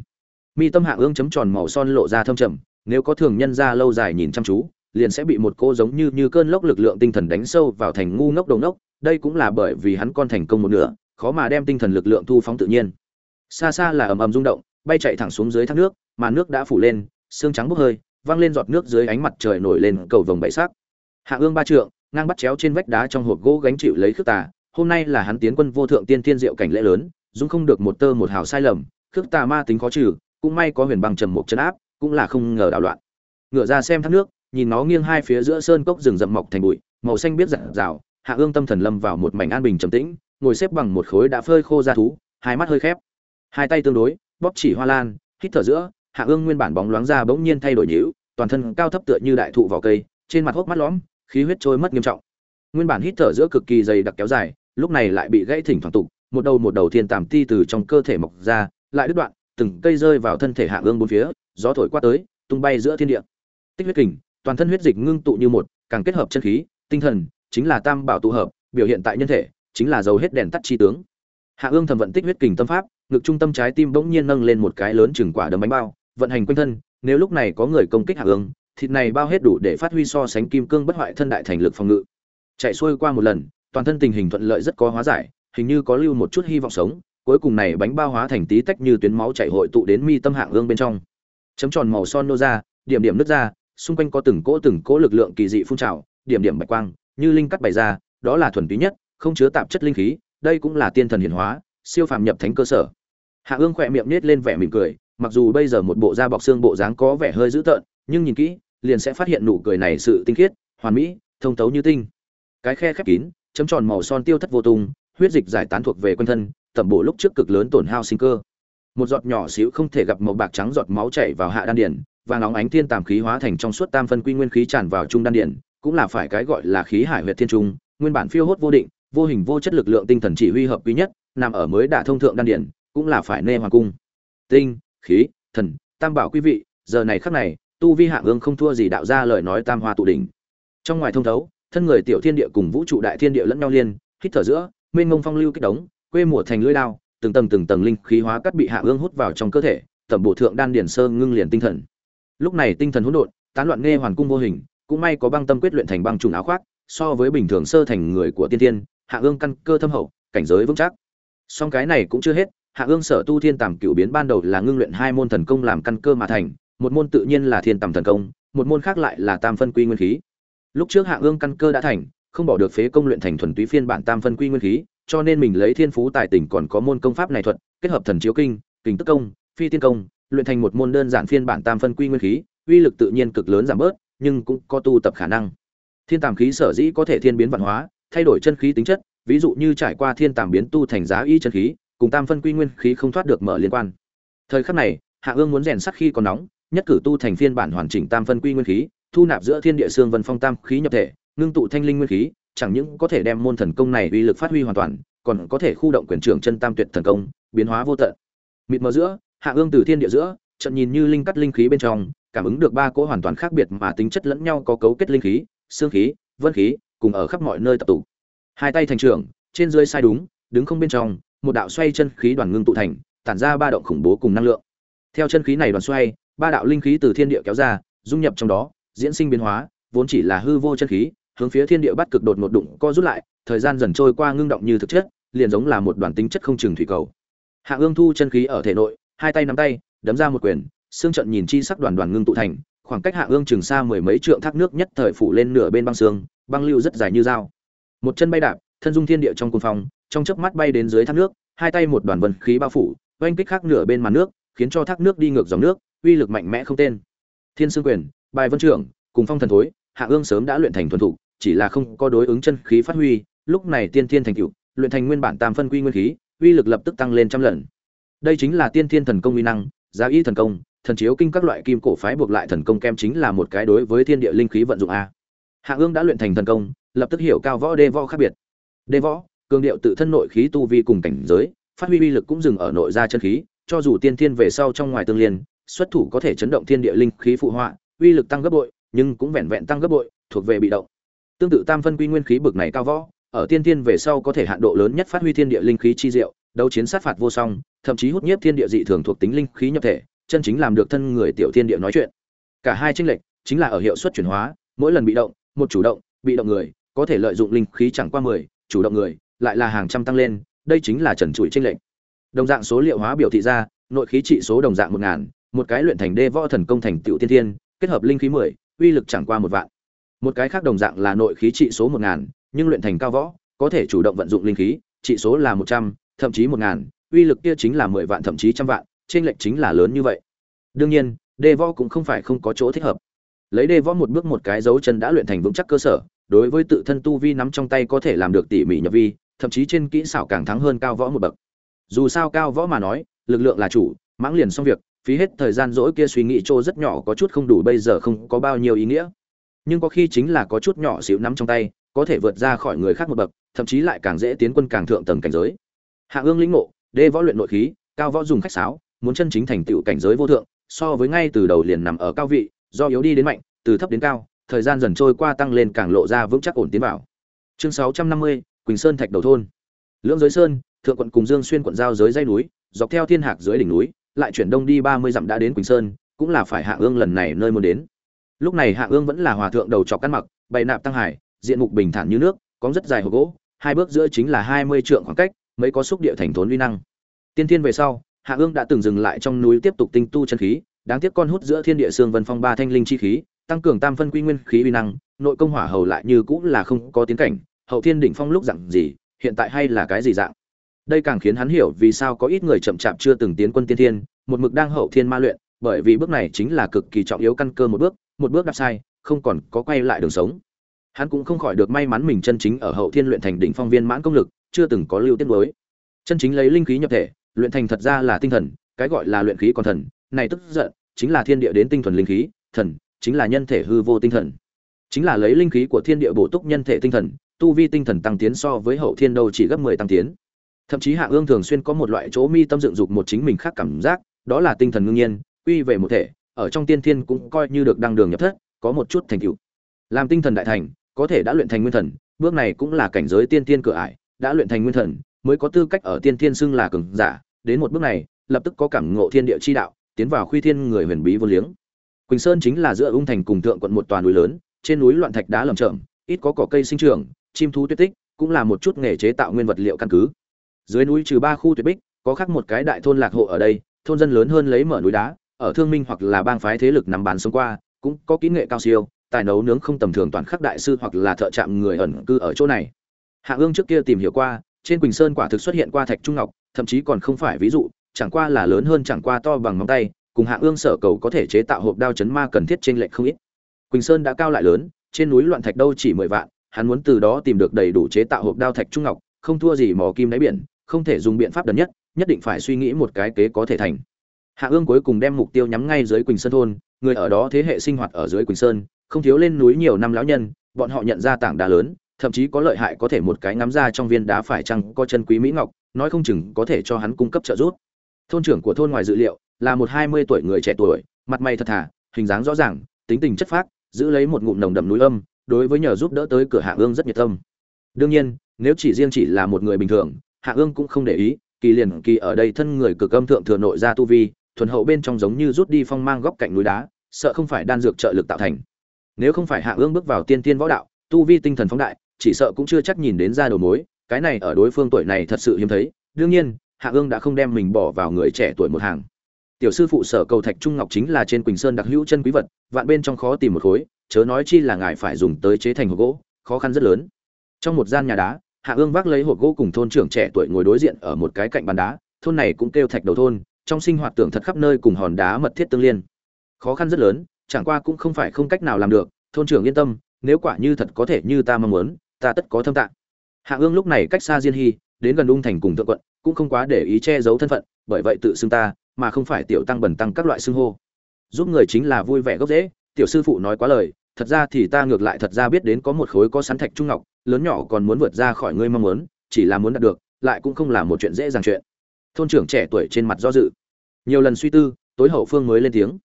Mi tâm hạ ương chấm tròn màu son lộ ra thâm trầm, nếu có thường nhân ra lâu dài nhìn chăm chú liền sẽ bị một cô giống như như cơn lốc lực lượng tinh thần đánh sâu vào thành ngu ngốc đầu ngốc. Đây cũng là bởi vì hắn con thành công một nửa, khó mà đem tinh thần lực lượng thu phóng tự nhiên. Xa xa là ầm ầm rung động, bay chạy thẳng xuống dưới thác nước, mà nước đã phủ lên, xương trắng bốc hơi văng lên giọt nước dưới ánh mặt trời nổi lên cầu vồng bảy sắc. Hạ ương ba trượng, ngang bắt chéo trên vách đá trong hộp gỗ gánh chịu lấy khước tà, hôm nay là hắn tiến quân vô thượng tiên thiên diệu cảnh lễ lớn, dung không được một tơ một hào sai lầm, khước tà ma tính khó trừ, cũng may có huyền băng trầm một chân áp, cũng là không ngờ đảo loạn. Ngựa ra xem thác nước nhìn nó nghiêng hai phía giữa sơn cốc rừng rậm mọc thành bụi, màu xanh biết rạng rào hạ ương tâm thần lâm vào một mảnh an bình trầm tĩnh, ngồi xếp bằng một khối đã phơi khô ra thú, hai mắt hơi khép. Hai tay tương đối, bóp chỉ hoa lan, hít thở giữa, hạ ương nguyên bản bóng loáng ra bỗng nhiên thay đổi nhữ toàn thân cao thấp tựa như đại thụ vỏ cây, trên mặt hốc mắt lõm, khí huyết trôi mất nghiêm trọng. Nguyên bản hít thở giữa cực kỳ dày đặc kéo dài, lúc này lại bị gãy thỉnh thoảng tục một đầu một đầu thiên tàm ti từ trong cơ thể mọc ra, lại đứt đoạn, từng cây rơi vào thân thể hạ ương bốn phía, gió thổi qua tới, tung bay giữa thiên địa. Tích huyết kình toàn thân huyết dịch ngưng tụ như một, càng kết hợp chân khí, tinh thần, chính là tam bảo tụ hợp, biểu hiện tại nhân thể, chính là dầu hết đèn tắt chi tướng. Hạ ương thầm vận tích huyết kình tâm pháp, ngực trung tâm trái tim bỗng nhiên nâng lên một cái lớn chừng quả đấm bánh bao, vận hành quanh thân, nếu lúc này có người công kích hạ ương, thịt này bao hết đủ để phát huy so sánh kim cương bất hoại thân đại thành lực phòng ngự. Chạy xuôi qua một lần, toàn thân tình hình thuận lợi rất có hóa giải, hình như có lưu một chút hy vọng sống, cuối cùng này bánh bao hóa thành tí tách như tuyến máu chảy hội tụ đến mi tâm hạng ương bên trong. Chấm tròn màu son nô ra, điểm điểm nứt ra xung quanh có từng cỗ từng cỗ lực lượng kỳ dị phun trào, điểm điểm bạch quang, như linh cắt bày ra, đó là thuần túy nhất, không chứa tạp chất linh khí, đây cũng là tiên thần hiển hóa, siêu phàm nhập thánh cơ sở. Hạ ương khỏe miệng nết lên vẻ mỉm cười, mặc dù bây giờ một bộ da bọc xương bộ dáng có vẻ hơi dữ tợn, nhưng nhìn kỹ, liền sẽ phát hiện nụ cười này sự tinh khiết, hoàn mỹ, thông tấu như tinh. Cái khe khép kín, chấm tròn màu son tiêu thất vô tung, huyết dịch giải tán thuộc về quanh thân, tẩm bổ lúc trước cực lớn tổn hao sinh cơ. Một giọt nhỏ xíu không thể gặp màu bạc trắng giọt máu chảy vào hạ đan điển và nóng ánh thiên tàm khí hóa thành trong suốt tam phân quy nguyên khí tràn vào trung đan điện, cũng là phải cái gọi là khí hải huyệt thiên trung, nguyên bản phiêu hốt vô định, vô hình vô chất lực lượng tinh thần chỉ huy hợp quý nhất, nằm ở mới đả thông thượng đan điện, cũng là phải nê hoàng cung. Tinh, khí, thần, tam bảo quý vị, giờ này khắc này, tu vi hạ ương không thua gì đạo ra lời nói tam hoa tụ đỉnh. Trong ngoài thông thấu, thân người tiểu thiên địa cùng vũ trụ đại thiên địa lẫn nhau liên, hít thở giữa, mênh mông phong lưu kích đống, quê mùa thành lưỡi đao, từng tầng từng tầng linh khí hóa cắt bị hạ ương hút vào trong cơ thể, tẩm bổ thượng đan điển sơ ngưng liền tinh thần lúc này tinh thần hỗn độn, tán loạn nghe hoàn cung vô hình, cũng may có băng tâm quyết luyện thành băng trùng áo khoác, so với bình thường sơ thành người của tiên tiên hạ ương căn cơ thâm hậu, cảnh giới vững chắc. Song cái này cũng chưa hết, hạ ương sở tu thiên tàm cựu biến ban đầu là ngưng luyện hai môn thần công làm căn cơ mà thành, một môn tự nhiên là thiên tầm thần công, một môn khác lại là tam phân quy nguyên khí. Lúc trước hạ ương căn cơ đã thành, không bỏ được phế công luyện thành thuần túy phiên bản tam phân quy nguyên khí, cho nên mình lấy thiên phú tài tình còn có môn công pháp này thuật, kết hợp thần chiếu kinh kình tức công, phi tiên công luyện thành một môn đơn giản phiên bản tam phân quy nguyên khí, uy lực tự nhiên cực lớn giảm bớt, nhưng cũng có tu tập khả năng. Thiên tàm khí sở dĩ có thể thiên biến vạn hóa, thay đổi chân khí tính chất, ví dụ như trải qua thiên tàm biến tu thành giá y chân khí, cùng tam phân quy nguyên khí không thoát được mở liên quan. Thời khắc này, hạ ương muốn rèn sắc khi còn nóng, nhất cử tu thành phiên bản hoàn chỉnh tam phân quy nguyên khí, thu nạp giữa thiên địa xương vân phong tam khí nhập thể, ngưng tụ thanh linh nguyên khí, chẳng những có thể đem môn thần công này uy lực phát huy hoàn toàn, còn có thể khu động quyền trưởng chân tam tuyệt thần công, biến hóa vô tận. Mịt mờ giữa hạ ương từ thiên địa giữa, trận nhìn như linh cắt linh khí bên trong, cảm ứng được ba cỗ hoàn toàn khác biệt mà tính chất lẫn nhau có cấu kết linh khí, xương khí, vân khí, cùng ở khắp mọi nơi tập tụ. Hai tay thành trưởng, trên dưới sai đúng, đứng không bên trong, một đạo xoay chân khí đoàn ngưng tụ thành, tản ra ba động khủng bố cùng năng lượng. Theo chân khí này đoàn xoay, ba đạo linh khí từ thiên địa kéo ra, dung nhập trong đó, diễn sinh biến hóa, vốn chỉ là hư vô chân khí, hướng phía thiên địa bắt cực đột một đụng co rút lại, thời gian dần trôi qua ngưng động như thực chất, liền giống là một đoàn tính chất không chừng thủy cầu. Hạ ương thu chân khí ở thể nội hai tay nắm tay, đấm ra một quyền, xương trận nhìn chi sắc đoàn đoàn ngưng tụ thành, khoảng cách hạ ương chừng xa mười mấy trượng thác nước nhất thời phủ lên nửa bên băng xương, băng lưu rất dài như dao. Một chân bay đạp, thân dung thiên địa trong cồn phong, trong chớp mắt bay đến dưới thác nước, hai tay một đoàn vân khí bao phủ, oanh kích khác nửa bên mặt nước, khiến cho thác nước đi ngược dòng nước, uy lực mạnh mẽ không tên. Thiên sương quyền, bài vân trưởng, cùng phong thần thối, hạ ương sớm đã luyện thành thuần thủ, chỉ là không có đối ứng chân khí phát huy, lúc này tiên thiên thành cựu luyện thành nguyên bản tam phân quy nguyên khí, uy lực lập tức tăng lên trăm lần đây chính là tiên thiên thần công uy năng, giá y thần công, thần chiếu kinh các loại kim cổ phái buộc lại thần công kem chính là một cái đối với thiên địa linh khí vận dụng a. Hạ ương đã luyện thành thần công, lập tức hiểu cao võ đê võ khác biệt. Đê võ, cường điệu tự thân nội khí tu vi cùng cảnh giới, phát huy uy lực cũng dừng ở nội gia chân khí, cho dù tiên thiên về sau trong ngoài tương liên, xuất thủ có thể chấn động thiên địa linh khí phụ họa, uy lực tăng gấp bội, nhưng cũng vẹn vẹn tăng gấp bội, thuộc về bị động. Tương tự tam phân quy nguyên khí bực này cao võ, ở tiên thiên về sau có thể hạn độ lớn nhất phát huy thiên địa linh khí chi diệu đấu chiến sát phạt vô song, thậm chí hút nhiếp thiên địa dị thường thuộc tính linh khí nhập thể, chân chính làm được thân người tiểu thiên địa nói chuyện. Cả hai tranh lệch chính là ở hiệu suất chuyển hóa, mỗi lần bị động, một chủ động, bị động người, có thể lợi dụng linh khí chẳng qua mười, chủ động người, lại là hàng trăm tăng lên, đây chính là trần trụi tranh lệch. Đồng dạng số liệu hóa biểu thị ra, nội khí trị số đồng dạng một ngàn, một cái luyện thành đê võ thần công thành tiểu tiên thiên, kết hợp linh khí mười, uy lực chẳng qua một vạn. Một cái khác đồng dạng là nội khí trị số một ngàn, nhưng luyện thành cao võ, có thể chủ động vận dụng linh khí, trị số là một trăm thậm chí một ngàn, uy lực kia chính là mười vạn, thậm chí trăm vạn trên lệch chính là lớn như vậy. Đương nhiên đê võ cũng không phải không có chỗ thích hợp. Lấy đê võ một bước một cái dấu chân đã luyện thành vững chắc cơ sở, đối với tự thân tu vi nắm trong tay có thể làm được tỉ mỉ nhập vi, thậm chí trên kỹ xảo càng thắng hơn cao võ một bậc. Dù sao cao võ mà nói, lực lượng là chủ, mãng liền xong việc, phí hết thời gian dỗi kia suy nghĩ trô rất nhỏ có chút không đủ bây giờ không có bao nhiêu ý nghĩa. Nhưng có khi chính là có chút nhỏ xíu nắm trong tay, có thể vượt ra khỏi người khác một bậc, thậm chí lại càng dễ tiến quân càng thượng tầng cảnh giới hạ ương lĩnh ngộ, đê võ luyện nội khí, cao võ dùng khách sáo, muốn chân chính thành tựu cảnh giới vô thượng, so với ngay từ đầu liền nằm ở cao vị, do yếu đi đến mạnh, từ thấp đến cao, thời gian dần trôi qua tăng lên càng lộ ra vững chắc ổn tiến vào. Chương sáu trăm năm mươi, quỳnh sơn thạch đầu thôn. Lưỡng giới sơn, thượng quận cùng dương xuyên quận giao giới dây núi, dọc theo thiên hạc dưới đỉnh núi, lại chuyển đông đi ba mươi dặm đã đến quỳnh sơn, cũng là phải hạ ương lần này nơi muốn đến. Lúc này hạ ương vẫn là hòa thượng đầu trọc căn mặc, bày nạp tăng hải, diện mục bình thản như nước, có rất dài hộp gỗ, hai bước giữa chính là hai mươi trượng khoảng cách mới có xúc địa thành thốn uy năng. Tiên thiên về sau, hạ ương đã từng dừng lại trong núi tiếp tục tinh tu chân khí, đáng tiếc con hút giữa thiên địa xương vân phong ba thanh linh chi khí, tăng cường tam phân quy nguyên khí uy năng, nội công hỏa hầu lại như cũng là không có tiến cảnh, hậu thiên đỉnh phong lúc dạng gì, hiện tại hay là cái gì dạng? Đây càng khiến hắn hiểu vì sao có ít người chậm chạp chưa từng tiến quân tiên thiên, một mực đang hậu thiên ma luyện, bởi vì bước này chính là cực kỳ trọng yếu căn cơ một bước một bước đạp sai, không còn có quay lại đường sống. Hắn cũng không khỏi được may mắn mình chân chính ở hậu thiên luyện thành đỉnh phong viên mãn công lực chưa từng có lưu tiết mới. Chân chính lấy linh khí nhập thể, luyện thành thật ra là tinh thần, cái gọi là luyện khí còn thần, này tức giận, chính là thiên địa đến tinh thuần linh khí, thần, chính là nhân thể hư vô tinh thần. Chính là lấy linh khí của thiên địa bổ túc nhân thể tinh thần, tu vi tinh thần tăng tiến so với hậu thiên đâu chỉ gấp mười tăng tiến. Thậm chí hạ ương thường xuyên có một loại chỗ mi tâm dựng dục một chính mình khác cảm giác, đó là tinh thần ngưng nhiên, quy về một thể, ở trong tiên thiên cũng coi như được đăng đường nhập thất, có một chút thành tựu. Làm tinh thần đại thành, có thể đã luyện thành nguyên thần, bước này cũng là cảnh giới tiên thiên cửa ải đã luyện thành nguyên thần, mới có tư cách ở tiên thiên xưng là cường giả. Đến một bước này, lập tức có cảm ngộ thiên địa chi đạo, tiến vào khuy thiên người huyền bí vô liếng. Quỳnh sơn chính là giữa ung thành cùng thượng quận một toàn núi lớn, trên núi loạn thạch đá lởm chởm, ít có cỏ cây sinh trưởng, chim thú tuyết tích, cũng là một chút nghề chế tạo nguyên vật liệu căn cứ. Dưới núi trừ ba khu tuyệt bích, có khác một cái đại thôn lạc hộ ở đây, thôn dân lớn hơn lấy mở núi đá, ở thương minh hoặc là bang phái thế lực nằm bán sống qua, cũng có kỹ nghệ cao siêu, tài nấu nướng không tầm thường toàn khắc đại sư hoặc là thợ chạm người ẩn cư ở chỗ này hạ ương trước kia tìm hiểu qua, trên quỳnh sơn quả thực xuất hiện qua thạch trung ngọc, thậm chí còn không phải ví dụ, chẳng qua là lớn hơn chẳng qua to bằng móng tay, cùng hạ ương sở cầu có thể chế tạo hộp đao chấn ma cần thiết trên lệnh không ít. Quỳnh sơn đã cao lại lớn, trên núi loạn thạch đâu chỉ mười vạn, hắn muốn từ đó tìm được đầy đủ chế tạo hộp đao thạch trung ngọc, không thua gì mò kim đáy biển, không thể dùng biện pháp đần nhất nhất định phải suy nghĩ một cái kế có thể thành. Hạ ương cuối cùng đem mục tiêu nhắm ngay dưới quỳnh sơn thôn, người ở đó thế hệ sinh hoạt ở dưới quỳnh sơn, không thiếu lên núi nhiều năm lão nhân, bọn họ nhận ra tảng đá lớn thậm chí có lợi hại có thể một cái ngắm ra trong viên đá phải chăng có chân quý mỹ ngọc, nói không chừng có thể cho hắn cung cấp trợ giúp. Thôn trưởng của thôn ngoài dự liệu, là một hai mươi tuổi người trẻ tuổi, mặt mày thật thà, hình dáng rõ ràng, tính tình chất phác, giữ lấy một ngụm nồng đậm núi âm, đối với nhờ giúp đỡ tới cửa hạ ương rất nhiệt tâm. Đương nhiên, nếu chỉ riêng chỉ là một người bình thường, hạ ương cũng không để ý, kỳ liền kỳ ở đây thân người cực âm thượng thừa nội ra tu vi, thuần hậu bên trong giống như rút đi phong mang góc cạnh núi đá, sợ không phải đan dược trợ lực tạo thành. Nếu không phải hạ ương bước vào tiên tiên võ đạo, tu vi tinh thần phóng đại chỉ sợ cũng chưa chắc nhìn đến ra đầu mối, cái này ở đối phương tuổi này thật sự hiếm thấy, đương nhiên, hạ ương đã không đem mình bỏ vào người trẻ tuổi một hàng. Tiểu sư phụ sở cầu thạch trung ngọc chính là trên quỳnh sơn đặc hữu chân quý vật, vạn bên trong khó tìm một khối, chớ nói chi là ngài phải dùng tới chế thành hộp gỗ, khó khăn rất lớn. Trong một gian nhà đá, hạ ương vác lấy hộp gỗ cùng thôn trưởng trẻ tuổi ngồi đối diện ở một cái cạnh bàn đá, thôn này cũng kêu thạch đầu thôn, trong sinh hoạt tưởng thật khắp nơi cùng hòn đá mật thiết tương liên. Khó khăn rất lớn, chẳng qua cũng không phải không cách nào làm được, thôn trưởng yên tâm, nếu quả như thật có thể như ta mong muốn ta tất có thâm tạng. Hạ ương lúc này cách xa diên hy đến gần ung thành cùng thượng quận, cũng không quá để ý che giấu thân phận, bởi vậy tự xưng ta, mà không phải tiểu tăng bẩn tăng các loại xưng hô. Giúp người chính là vui vẻ gốc dễ tiểu sư phụ nói quá lời, thật ra thì ta ngược lại thật ra biết đến có một khối có sắn thạch trung ngọc, lớn nhỏ còn muốn vượt ra khỏi ngươi mong muốn, chỉ là muốn đạt được, lại cũng không là một chuyện dễ dàng chuyện. Thôn trưởng trẻ tuổi trên mặt do dự. Nhiều lần suy tư, tối hậu phương mới lên tiếng.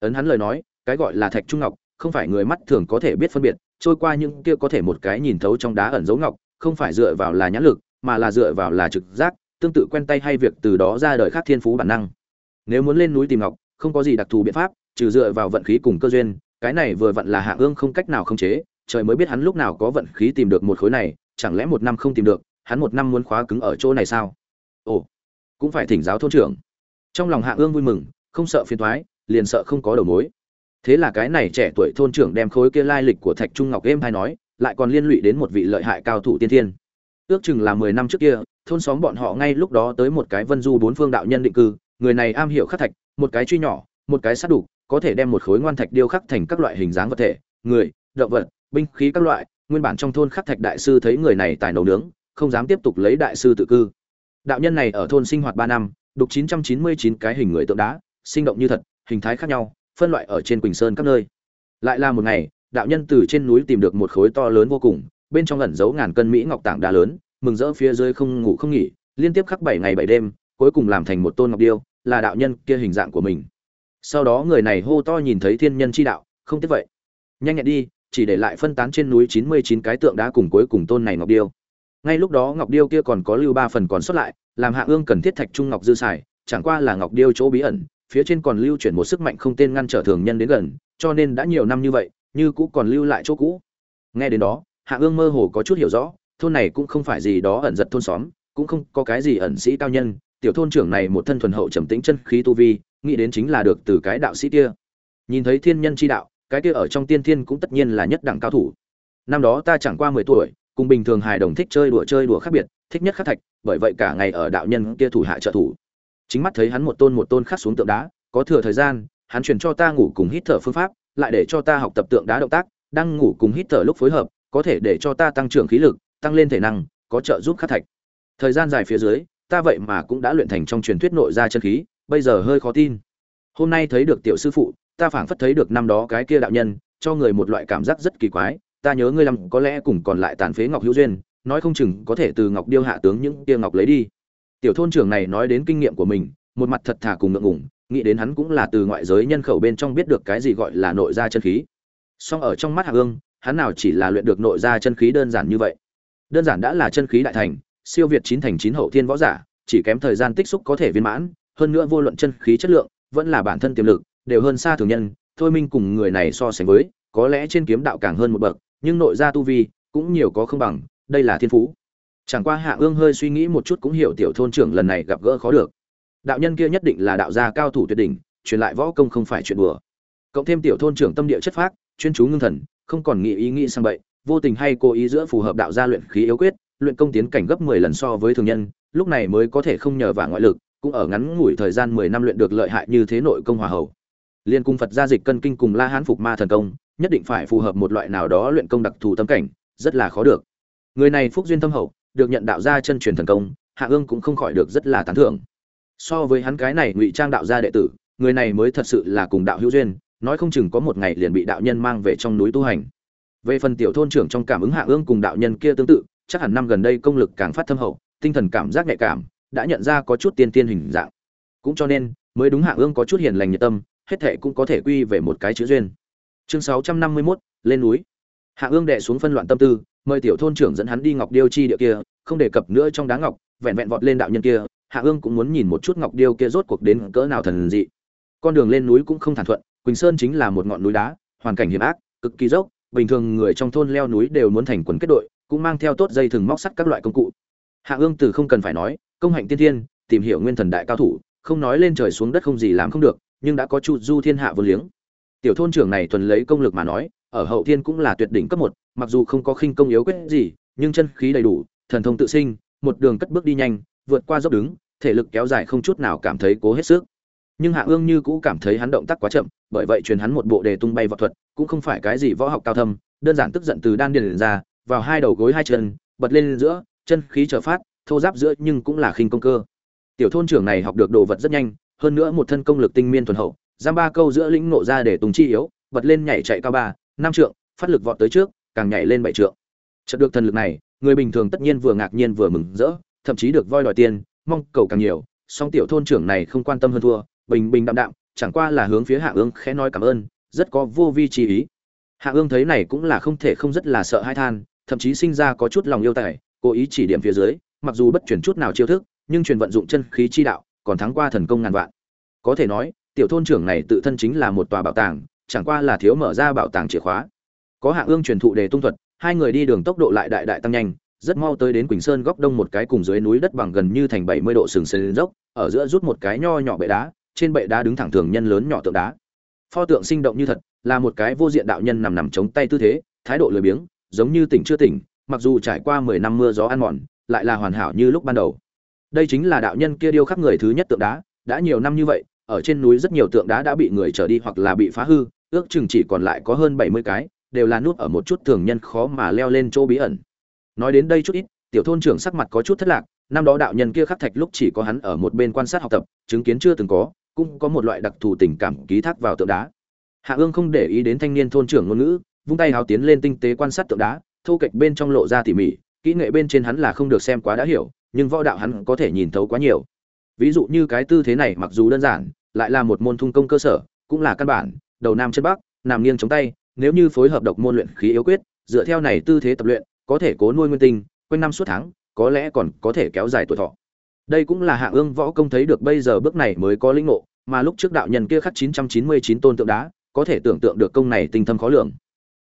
Ấn hắn lời nói, cái gọi là thạch trung ngọc, không phải người mắt thường có thể biết phân biệt trôi qua những kia có thể một cái nhìn thấu trong đá ẩn dấu ngọc, không phải dựa vào là nhãn lực, mà là dựa vào là trực giác, tương tự quen tay hay việc từ đó ra đời khác thiên phú bản năng. Nếu muốn lên núi tìm ngọc, không có gì đặc thù biện pháp, trừ dựa vào vận khí cùng cơ duyên, cái này vừa vặn là hạ ương không cách nào khống chế, trời mới biết hắn lúc nào có vận khí tìm được một khối này, chẳng lẽ một năm không tìm được, hắn một năm muốn khóa cứng ở chỗ này sao? Ồ, cũng phải thỉnh giáo thôn trưởng. Trong lòng hạ ương vui mừng, không sợ phiền thoái liền sợ không có đầu mối thế là cái này trẻ tuổi thôn trưởng đem khối kia lai lịch của thạch trung ngọc êm hay nói, lại còn liên lụy đến một vị lợi hại cao thủ tiên thiên. Ước chừng là mười năm trước kia, thôn xóm bọn họ ngay lúc đó tới một cái vân du bốn phương đạo nhân định cư, người này am hiểu khắc thạch, một cái truy nhỏ, một cái sát đủ, có thể đem một khối ngoan thạch điêu khắc thành các loại hình dáng vật thể, người, động vật, binh khí các loại, nguyên bản trong thôn khắc thạch đại sư thấy người này tài nấu nướng, không dám tiếp tục lấy đại sư tự cư. Đạo nhân này ở thôn sinh hoạt ba năm, đục chín trăm chín mươi chín cái hình người tượng đá, sinh động như thật, hình thái khác nhau phân loại ở trên quỳnh sơn các nơi. Lại là một ngày, đạo nhân từ trên núi tìm được một khối to lớn vô cùng, bên trong ẩn giấu ngàn cân mỹ ngọc tảng đá lớn, mừng rỡ phía dưới không ngủ không nghỉ, liên tiếp khắc bảy ngày bảy đêm, cuối cùng làm thành một tôn ngọc điêu, là đạo nhân kia hình dạng của mình. Sau đó người này hô to nhìn thấy thiên nhân chi đạo, không tiếc vậy. Nhanh nhẹn đi, chỉ để lại phân tán trên núi chín mươi chín cái tượng đá cùng cuối cùng tôn này ngọc điêu. Ngay lúc đó ngọc điêu kia còn có lưu ba phần còn sót lại, làm hạ ương cần thiết thạch trung ngọc dư xài, chẳng qua là ngọc điêu chỗ bí ẩn phía trên còn lưu chuyển một sức mạnh không tên ngăn trở thường nhân đến gần, cho nên đã nhiều năm như vậy, như cũ còn lưu lại chỗ cũ. Nghe đến đó, hạ ương mơ hồ có chút hiểu rõ, thôn này cũng không phải gì đó ẩn giật thôn xóm, cũng không có cái gì ẩn sĩ cao nhân, tiểu thôn trưởng này một thân thuần hậu trầm tĩnh chân khí tu vi, nghĩ đến chính là được từ cái đạo sĩ kia. Nhìn thấy thiên nhân chi đạo, cái kia ở trong tiên thiên cũng tất nhiên là nhất đẳng cao thủ. Năm đó ta chẳng qua mười tuổi, cùng bình thường hài đồng thích chơi đùa chơi đùa khác biệt, thích nhất khắc thạch, bởi vậy cả ngày ở đạo nhân kia thủ hạ trợ thủ chính mắt thấy hắn một tôn một tôn khắc xuống tượng đá, có thừa thời gian, hắn truyền cho ta ngủ cùng hít thở phương pháp, lại để cho ta học tập tượng đá động tác, đang ngủ cùng hít thở lúc phối hợp, có thể để cho ta tăng trưởng khí lực, tăng lên thể năng, có trợ giúp khắc thạch. Thời gian dài phía dưới, ta vậy mà cũng đã luyện thành trong truyền thuyết nội ra chân khí, bây giờ hơi khó tin. Hôm nay thấy được tiểu sư phụ, ta phảng phất thấy được năm đó cái kia đạo nhân, cho người một loại cảm giác rất kỳ quái. Ta nhớ ngươi lắm, có lẽ cùng còn lại tàn phế ngọc hữu duyên, nói không chừng có thể từ ngọc điêu hạ tướng những kia ngọc lấy đi tiểu thôn trưởng này nói đến kinh nghiệm của mình, một mặt thật thà cùng ngượng ngùng, nghĩ đến hắn cũng là từ ngoại giới nhân khẩu bên trong biết được cái gì gọi là nội gia chân khí. Song ở trong mắt hạ ương hắn nào chỉ là luyện được nội gia chân khí đơn giản như vậy. Đơn giản đã là chân khí đại thành, siêu việt chín thành chín hậu thiên võ giả, chỉ kém thời gian tích xúc có thể viên mãn, hơn nữa vô luận chân khí chất lượng, vẫn là bản thân tiềm lực, đều hơn xa thường nhân, thôi minh cùng người này so sánh với, có lẽ trên kiếm đạo càng hơn một bậc, nhưng nội gia tu vi cũng nhiều có không bằng, đây là thiên phú chẳng qua hạ ương hơi suy nghĩ một chút cũng hiểu tiểu thôn trưởng lần này gặp gỡ khó được. Đạo nhân kia nhất định là đạo gia cao thủ tuyệt đỉnh, truyền lại võ công không phải chuyện đùa. Cộng thêm tiểu thôn trưởng tâm địa chất phác, chuyên chú ngưng thần, không còn nghĩ ý nghĩ sang bậy, vô tình hay cố ý giữa phù hợp đạo gia luyện khí yếu quyết, luyện công tiến cảnh gấp 10 lần so với thường nhân, lúc này mới có thể không nhờ vả ngoại lực, cũng ở ngắn ngủi thời gian 10 năm luyện được lợi hại như thế nội công hòa hậu. Liên cung phật gia dịch cân kinh cùng la hán phục ma thần công, nhất định phải phù hợp một loại nào đó luyện công đặc thù tâm cảnh, rất là khó được. Người này phúc duyên tâm hậu được nhận đạo gia chân truyền thần công hạ ương cũng không khỏi được rất là tán thưởng. So với hắn cái này ngụy trang đạo gia đệ tử người này mới thật sự là cùng đạo hữu duyên nói không chừng có một ngày liền bị đạo nhân mang về trong núi tu hành. Về phần tiểu thôn trưởng trong cảm ứng hạ ương cùng đạo nhân kia tương tự chắc hẳn năm gần đây công lực càng phát thâm hậu tinh thần cảm giác nhạy cảm đã nhận ra có chút tiên tiên hình dạng. Cũng cho nên mới đúng hạ ương có chút hiền lành nhiệt tâm hết thệ cũng có thể quy về một cái chữ duyên. Chương sáu trăm năm mươi 651, lên núi. Hạ ương đệ xuống phân loạn tâm tư mời tiểu thôn trưởng dẫn hắn đi ngọc điêu chi địa kia, không đề cập nữa trong đá ngọc, vẹn vẹn vọt lên đạo nhân kia, hạ ương cũng muốn nhìn một chút ngọc điêu kia rốt cuộc đến cỡ nào thần dị. Con đường lên núi cũng không thản thuận, quỳnh sơn chính là một ngọn núi đá, hoàn cảnh hiểm ác, cực kỳ dốc, bình thường người trong thôn leo núi đều muốn thành quần kết đội, cũng mang theo tốt dây thừng móc sắt các loại công cụ. Hạ ương từ không cần phải nói, công hạnh tiên thiên, tìm hiểu nguyên thần đại cao thủ, không nói lên trời xuống đất không gì làm không được, nhưng đã có chu du thiên hạ vô liếng. Tiểu thôn trưởng này thuần lấy công lực mà nói ở hậu thiên cũng là tuyệt đỉnh cấp một, mặc dù không có khinh công yếu quyết gì, nhưng chân khí đầy đủ, thần thông tự sinh, một đường cất bước đi nhanh, vượt qua dốc đứng, thể lực kéo dài không chút nào cảm thấy cố hết sức. Nhưng hạ ương như cũ cảm thấy hắn động tác quá chậm, bởi vậy truyền hắn một bộ đề tung bay võ thuật, cũng không phải cái gì võ học cao thâm, đơn giản tức giận từ đan điền ra, vào hai đầu gối hai chân, bật lên giữa, chân khí trở phát, thô giáp giữa nhưng cũng là khinh công cơ. Tiểu thôn trưởng này học được đồ vật rất nhanh, hơn nữa một thân công lực tinh miên thuần hậu, giam ba câu giữa lĩnh nộ ra để tùng chi yếu, bật lên nhảy chạy cao ba năm trượng, phát lực vọt tới trước, càng nhảy lên bảy trượng. Chợt được thần lực này, người bình thường tất nhiên vừa ngạc nhiên vừa mừng rỡ, thậm chí được voi đòi tiền, mong cầu càng nhiều, song tiểu thôn trưởng này không quan tâm hơn thua, bình bình đạm đạm, chẳng qua là hướng phía hạ ương khẽ nói cảm ơn, rất có vô vi chi ý. Hạ ương thấy này cũng là không thể không rất là sợ hai than, thậm chí sinh ra có chút lòng yêu tài, cố ý chỉ điểm phía dưới, mặc dù bất chuyển chút nào chiêu thức, nhưng truyền vận dụng chân khí chi đạo, còn thắng qua thần công ngàn vạn. Có thể nói, tiểu thôn trưởng này tự thân chính là một tòa bảo tàng chẳng qua là thiếu mở ra bảo tàng chìa khóa. Có hạ ương truyền thụ đề tung thuật, hai người đi đường tốc độ lại đại đại tăng nhanh, rất mau tới đến quỳnh sơn góc đông một cái cùng dưới núi đất bằng gần như thành bảy mươi độ sừng sườn dốc, ở giữa rút một cái nho nhỏ bệ đá, trên bệ đá đứng thẳng thường nhân lớn nhỏ tượng đá. Pho tượng sinh động như thật, là một cái vô diện đạo nhân nằm nằm chống tay tư thế, thái độ lười biếng, giống như tỉnh chưa tỉnh, mặc dù trải qua mười năm mưa gió ăn mòn, lại là hoàn hảo như lúc ban đầu. Đây chính là đạo nhân kia điêu khắc người thứ nhất tượng đá, đã nhiều năm như vậy, ở trên núi rất nhiều tượng đá đã bị người trở đi hoặc là bị phá hư ước chừng chỉ còn lại có hơn bảy mươi cái, đều là nút ở một chút thường nhân khó mà leo lên chỗ bí ẩn. Nói đến đây chút ít, tiểu thôn trưởng sắc mặt có chút thất lạc, năm đó đạo nhân kia khắc thạch lúc chỉ có hắn ở một bên quan sát học tập, chứng kiến chưa từng có, cũng có một loại đặc thù tình cảm ký thác vào tượng đá. Hạ ương không để ý đến thanh niên thôn trưởng ngôn ngữ, vung tay hào tiến lên tinh tế quan sát tượng đá thu kịch bên trong lộ ra tỉ mỉ, kỹ nghệ bên trên hắn là không được xem quá đã hiểu, nhưng võ đạo hắn có thể nhìn thấu quá nhiều. Ví dụ như cái tư thế này mặc dù đơn giản, lại là một môn thung công cơ sở, cũng là căn bản đầu nam chân bắc, nằm nghiêng chống tay, nếu như phối hợp độc môn luyện khí yếu quyết, dựa theo này tư thế tập luyện, có thể cố nuôi nguyên tinh, quanh năm suốt tháng, có lẽ còn có thể kéo dài tuổi thọ. Đây cũng là hạ ương võ công thấy được bây giờ bước này mới có linh ngộ, mà lúc trước đạo nhân kia khắc 999 tôn tượng đá, có thể tưởng tượng được công này tinh thâm khó lường.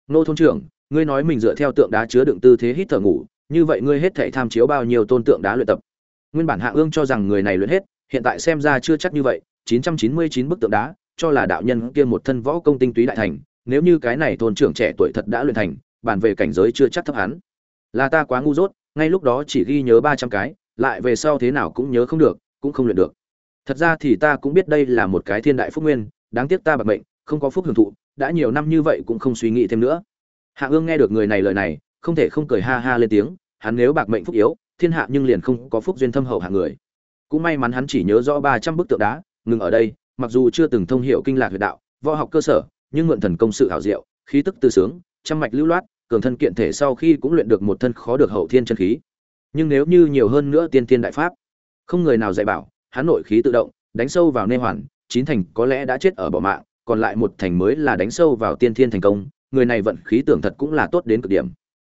Nô thôn trưởng, ngươi nói mình dựa theo tượng đá chứa đựng tư thế hít thở ngủ, như vậy ngươi hết thảy tham chiếu bao nhiêu tôn tượng đá luyện tập? Nguyên bản hạ ương cho rằng người này luyện hết, hiện tại xem ra chưa chắc như vậy 999 bức tượng đá cho là đạo nhân kia một thân võ công tinh túy đại thành, nếu như cái này thôn trưởng trẻ tuổi thật đã luyện thành, bàn về cảnh giới chưa chắc thấp hắn. Là ta quá ngu dốt, ngay lúc đó chỉ ghi nhớ ba trăm cái, lại về sau thế nào cũng nhớ không được, cũng không luyện được. Thật ra thì ta cũng biết đây là một cái thiên đại phúc nguyên, đáng tiếc ta bạc mệnh, không có phúc hưởng thụ, đã nhiều năm như vậy cũng không suy nghĩ thêm nữa. Hạ ương nghe được người này lời này, không thể không cười ha ha lên tiếng, hắn nếu bạc mệnh phúc yếu, thiên hạ nhưng liền không có phúc duyên thâm hậu hạng người. Cũng may mắn hắn chỉ nhớ rõ ba trăm bức tượng đá, ngừng ở đây mặc dù chưa từng thông hiểu kinh lạc huyệt đạo, võ học cơ sở, nhưng mượn thần công sự hảo diệu, khí tức tư sướng, trăm mạch lưu loát, cường thân kiện thể sau khi cũng luyện được một thân khó được hậu thiên chân khí. Nhưng nếu như nhiều hơn nữa tiên tiên đại pháp, không người nào dạy bảo, hắn nội khí tự động, đánh sâu vào nê hoàn, chín thành có lẽ đã chết ở bỏ mạng, còn lại một thành mới là đánh sâu vào tiên thiên thành công, người này vận khí tưởng thật cũng là tốt đến cực điểm.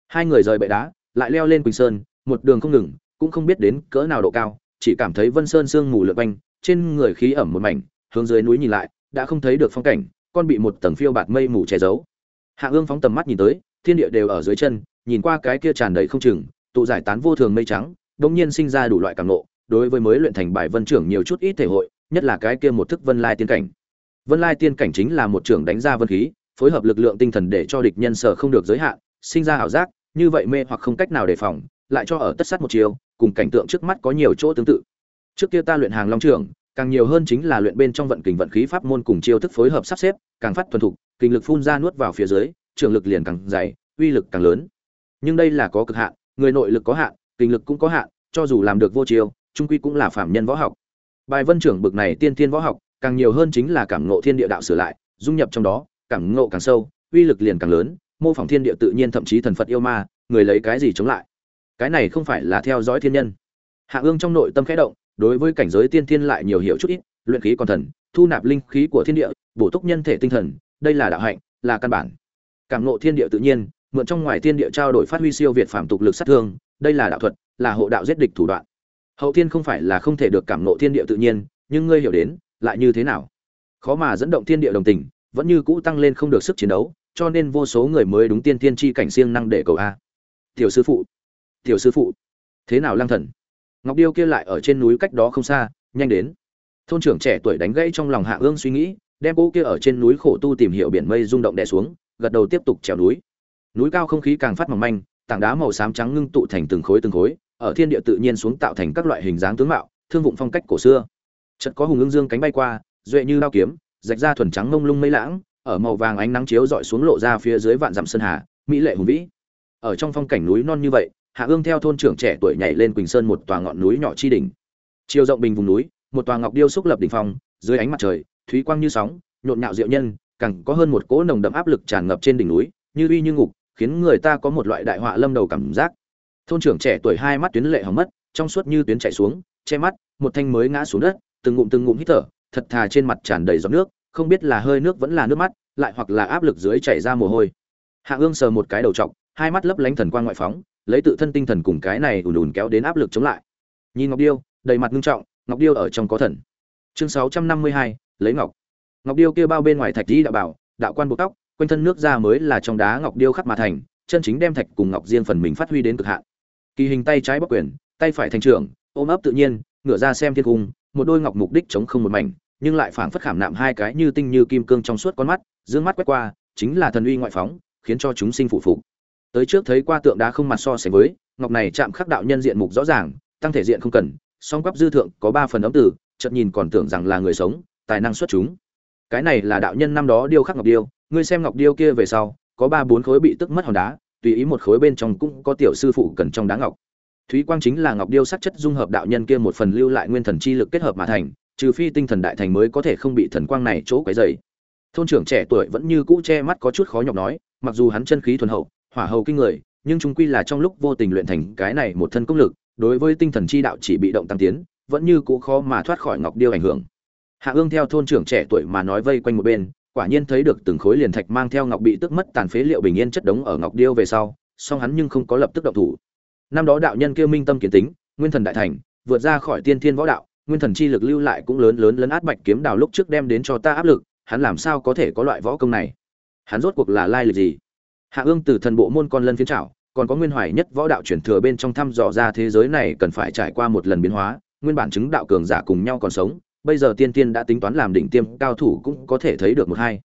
Hai người rời bệ đá, lại leo lên quỳnh sơn, một đường không ngừng, cũng không biết đến cỡ nào độ cao, chỉ cảm thấy vân sơn sương mù lượn quanh, trên người khí ẩm một mảnh hướng dưới núi nhìn lại, đã không thấy được phong cảnh, con bị một tầng phiêu bạt mây mù che giấu. Hạ ương phóng tầm mắt nhìn tới, thiên địa đều ở dưới chân, nhìn qua cái kia tràn đầy không chừng, tụ giải tán vô thường mây trắng, đột nhiên sinh ra đủ loại cảm ngộ, đối với mới luyện thành bài vân trưởng nhiều chút ít thể hội, nhất là cái kia một thức vân lai tiên cảnh. Vân lai tiên cảnh chính là một trưởng đánh ra vân khí, phối hợp lực lượng tinh thần để cho địch nhân sở không được giới hạn, sinh ra ảo giác, như vậy mê hoặc không cách nào đề phòng, lại cho ở tất sát một chiều, cùng cảnh tượng trước mắt có nhiều chỗ tương tự. Trước kia ta luyện hàng long trưởng càng nhiều hơn chính là luyện bên trong vận kình vận khí pháp môn cùng chiêu thức phối hợp sắp xếp, càng phát thuần thục, kinh lực phun ra nuốt vào phía dưới, trường lực liền càng dày, uy lực càng lớn. Nhưng đây là có cực hạn, người nội lực có hạn, kinh lực cũng có hạn, cho dù làm được vô chiêu, trung quy cũng là phạm nhân võ học. Bài vân trưởng bực này tiên thiên võ học, càng nhiều hơn chính là cảm ngộ thiên địa đạo sửa lại, dung nhập trong đó, cảm ngộ càng sâu, uy lực liền càng lớn, mô phỏng thiên địa tự nhiên thậm chí thần phật yêu ma, người lấy cái gì chống lại? Cái này không phải là theo dõi thiên nhân. Hạ ương trong nội tâm khẽ động đối với cảnh giới tiên thiên lại nhiều hiểu chút ít, luyện khí còn thần, thu nạp linh khí của thiên địa, bổ túc nhân thể tinh thần, đây là đạo hạnh, là căn bản. Cảm ngộ thiên địa tự nhiên, mượn trong ngoài thiên địa trao đổi phát huy siêu việt phạm tục lực sát thương, đây là đạo thuật, là hộ đạo giết địch thủ đoạn. Hậu thiên không phải là không thể được cảm ngộ thiên địa tự nhiên, nhưng ngươi hiểu đến, lại như thế nào? Khó mà dẫn động thiên địa đồng tình, vẫn như cũ tăng lên không được sức chiến đấu, cho nên vô số người mới đúng tiên tiên chi cảnh siêng năng để cầu a. Tiểu sư phụ, tiểu sư phụ, thế nào lang thần? Ngọc điêu kia lại ở trên núi cách đó không xa, nhanh đến. Thôn trưởng trẻ tuổi đánh gãy trong lòng hạ ương suy nghĩ, đem cỗ kia ở trên núi khổ tu tìm hiểu biển mây rung động đè xuống, gật đầu tiếp tục trèo núi. Núi cao không khí càng phát mỏng manh, tảng đá màu xám trắng ngưng tụ thành từng khối từng khối, ở thiên địa tự nhiên xuống tạo thành các loại hình dáng tướng mạo, thương vụng phong cách cổ xưa. Chợt có hùng ương dương cánh bay qua, duệ như lao kiếm, rạch ra thuần trắng mông lung mây lãng, ở màu vàng ánh nắng chiếu dọi xuống lộ ra phía dưới vạn dặm sơn hà, mỹ lệ hùng vĩ. Ở trong phong cảnh núi non như vậy hạ ương theo thôn trưởng trẻ tuổi nhảy lên quỳnh sơn một tòa ngọn núi nhỏ chi đỉnh. Chiều rộng bình vùng núi, một tòa ngọc điêu xúc lập đỉnh phong, dưới ánh mặt trời, thúy quang như sóng, nhộn nhạo diệu nhân, càng có hơn một cỗ nồng đậm áp lực tràn ngập trên đỉnh núi, như uy như ngục, khiến người ta có một loại đại họa lâm đầu cảm giác. Thôn trưởng trẻ tuổi hai mắt tuyến lệ hỏng mất, trong suốt như tuyến chảy xuống, che mắt, một thanh mới ngã xuống đất, từng ngụm từng ngụm hít thở, thật thà trên mặt tràn đầy giọt nước, không biết là hơi nước vẫn là nước mắt, lại hoặc là áp lực dưới chảy ra mồ hôi. Hạ ương sờ một cái đầu trọc, hai mắt lấp lánh thần quang ngoại phóng lấy tự thân tinh thần cùng cái này ùn ùn kéo đến áp lực chống lại. Nhìn ngọc điêu, đầy mặt ngưng trọng, ngọc điêu ở trong có thần. Chương sáu trăm năm mươi hai, lấy ngọc. Ngọc điêu kia bao bên ngoài thạch di đạo bảo, đạo quan buộc tóc, quanh thân nước ra mới là trong đá ngọc điêu khắc mà thành, chân chính đem thạch cùng ngọc riêng phần mình phát huy đến cực hạn. Kỳ hình tay trái bắc quyền, tay phải thành trưởng, ôm ấp tự nhiên, ngửa ra xem thiên cung, một đôi ngọc mục đích chống không một mảnh, nhưng lại phảng phất khảm nạm hai cái như tinh như kim cương trong suốt con mắt, dương mắt quét qua, chính là thần uy ngoại phóng, khiến cho chúng sinh phụ phục tới trước thấy qua tượng đá không mặt so sánh với, ngọc này chạm khắc đạo nhân diện mục rõ ràng, tăng thể diện không cần, song quắp dư thượng có ba phần ấm tử chợt nhìn còn tưởng rằng là người sống, tài năng xuất chúng. Cái này là đạo nhân năm đó điêu khắc ngọc điêu, ngươi xem ngọc điêu kia về sau, có ba bốn khối bị tức mất hòn đá, tùy ý một khối bên trong cũng có tiểu sư phụ cần trong đá ngọc. Thúy quang chính là ngọc điêu sắc chất dung hợp đạo nhân kia một phần lưu lại nguyên thần chi lực kết hợp mà thành, trừ phi tinh thần đại thành mới có thể không bị thần quang này chỗ quấy dày thôn trưởng trẻ tuổi vẫn như cũ che mắt có chút khó nhọc nói, mặc dù hắn chân khí thuần hậu hỏa hầu kinh người, nhưng chúng quy là trong lúc vô tình luyện thành cái này một thân công lực, đối với tinh thần chi đạo chỉ bị động tăng tiến, vẫn như cũ khó mà thoát khỏi ngọc điêu ảnh hưởng. Hạ ương theo thôn trưởng trẻ tuổi mà nói vây quanh một bên, quả nhiên thấy được từng khối liền thạch mang theo ngọc bị tức mất tàn phế liệu bình yên chất đống ở ngọc điêu về sau, song hắn nhưng không có lập tức động thủ. Năm đó đạo nhân kia minh tâm kiến tính, nguyên thần đại thành, vượt ra khỏi tiên thiên võ đạo, nguyên thần chi lực lưu lại cũng lớn lớn lấn át bạch kiếm đào lúc trước đem đến cho ta áp lực, hắn làm sao có thể có loại võ công này? Hắn rốt cuộc là lai lịch gì? Hạ ương từ thần bộ môn con lân phiến trảo, còn có nguyên hoài nhất võ đạo chuyển thừa bên trong thăm dò ra thế giới này cần phải trải qua một lần biến hóa, nguyên bản chứng đạo cường giả cùng nhau còn sống, bây giờ tiên tiên đã tính toán làm đỉnh tiêm, cao thủ cũng có thể thấy được một hai.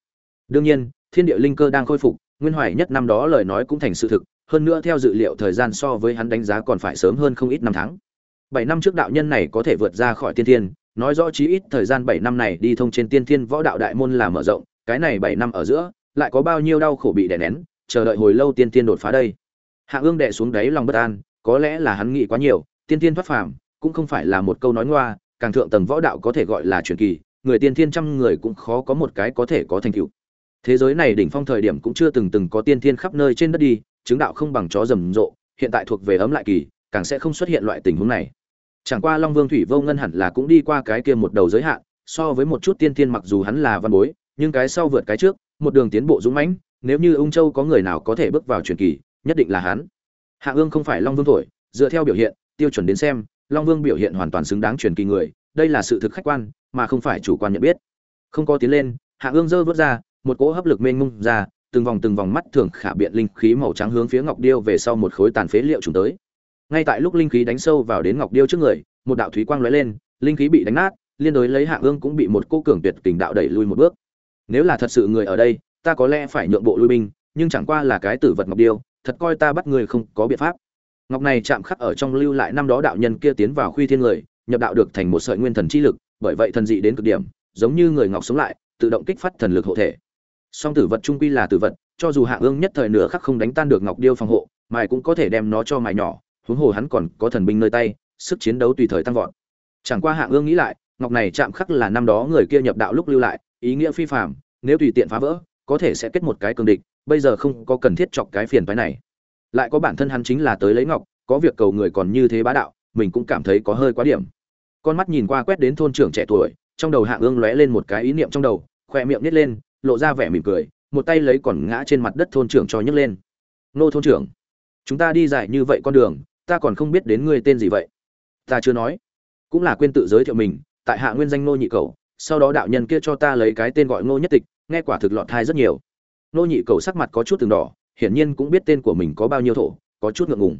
Đương nhiên, thiên địa linh cơ đang khôi phục, nguyên hoài nhất năm đó lời nói cũng thành sự thực, hơn nữa theo dự liệu thời gian so với hắn đánh giá còn phải sớm hơn không ít năm tháng. Bảy năm trước đạo nhân này có thể vượt ra khỏi tiên thiên nói rõ chí ít thời gian bảy năm này đi thông trên tiên thiên võ đạo đại môn là mở rộng, cái này bảy năm ở giữa, lại có bao nhiêu đau khổ bị đè nén chờ đợi hồi lâu tiên tiên đột phá đây. Hạ ương đệ xuống đáy lòng bất an, có lẽ là hắn nghĩ quá nhiều, tiên tiên thoát phàm, cũng không phải là một câu nói ngoa, càng thượng tầng võ đạo có thể gọi là truyền kỳ, người tiên thiên trăm người cũng khó có một cái có thể có thành tựu. Thế giới này đỉnh phong thời điểm cũng chưa từng từng có tiên thiên khắp nơi trên đất đi, chứng đạo không bằng chó rầm rộ, hiện tại thuộc về ấm lại kỳ, càng sẽ không xuất hiện loại tình huống này. Chẳng qua long vương thủy vô ngân hẳn là cũng đi qua cái kia một đầu giới hạn, so với một chút tiên thiên mặc dù hắn là văn bối, nhưng cái sau vượt cái trước, một đường tiến bộ dũng mãnh nếu như ung châu có người nào có thể bước vào truyền kỳ, nhất định là hắn. Hạ ương không phải long vương thổi, dựa theo biểu hiện, tiêu chuẩn đến xem, long vương biểu hiện hoàn toàn xứng đáng truyền kỳ người, đây là sự thực khách quan, mà không phải chủ quan nhận biết. Không có tiến lên, hạ ương giơ vớt ra, một cỗ hấp lực mênh mông ra, từng vòng từng vòng mắt thường khả biện linh khí màu trắng hướng phía ngọc điêu về sau một khối tàn phế liệu trùng tới. Ngay tại lúc linh khí đánh sâu vào đến ngọc điêu trước người, một đạo thúy quang lóe lên, linh khí bị đánh nát, liên đối lấy hạ ương cũng bị một cô cường tuyệt kình đạo đẩy lui một bước. Nếu là thật sự người ở đây ta có lẽ phải nhượng bộ lui binh, nhưng chẳng qua là cái tử vật ngọc điêu, thật coi ta bắt người không có biện pháp. Ngọc này chạm khắc ở trong lưu lại năm đó đạo nhân kia tiến vào khuy thiên người, nhập đạo được thành một sợi nguyên thần chi lực, bởi vậy thần dị đến cực điểm, giống như người ngọc sống lại, tự động kích phát thần lực hộ thể. Song tử vật trung quy là tử vật, cho dù hạ ương nhất thời nửa khắc không đánh tan được ngọc điêu phòng hộ, mài cũng có thể đem nó cho mài nhỏ, huống hồ hắn còn có thần binh nơi tay, sức chiến đấu tùy thời tăng vọt. Chẳng qua hạ ương nghĩ lại, ngọc này chạm khắc là năm đó người kia nhập đạo lúc lưu lại, ý nghĩa phi phạm nếu tùy tiện phá vỡ có thể sẽ kết một cái cường địch, bây giờ không có cần thiết chọc cái phiền phái này. Lại có bản thân hắn chính là tới lấy ngọc, có việc cầu người còn như thế bá đạo, mình cũng cảm thấy có hơi quá điểm. Con mắt nhìn qua quét đến thôn trưởng trẻ tuổi, trong đầu hạ ương lóe lên một cái ý niệm trong đầu, khoe miệng nít lên, lộ ra vẻ mỉm cười, một tay lấy còn ngã trên mặt đất thôn trưởng cho nhấc lên. Nô thôn trưởng, chúng ta đi dài như vậy con đường, ta còn không biết đến ngươi tên gì vậy. Ta chưa nói. Cũng là quên tự giới thiệu mình, tại hạ nguyên danh nô nhị cầu sau đó đạo nhân kia cho ta lấy cái tên gọi ngô nhất tịch nghe quả thực lọt thai rất nhiều. Nô nhị cầu sắc mặt có chút từng đỏ, hiển nhiên cũng biết tên của mình có bao nhiêu thổ, có chút ngượng ngùng.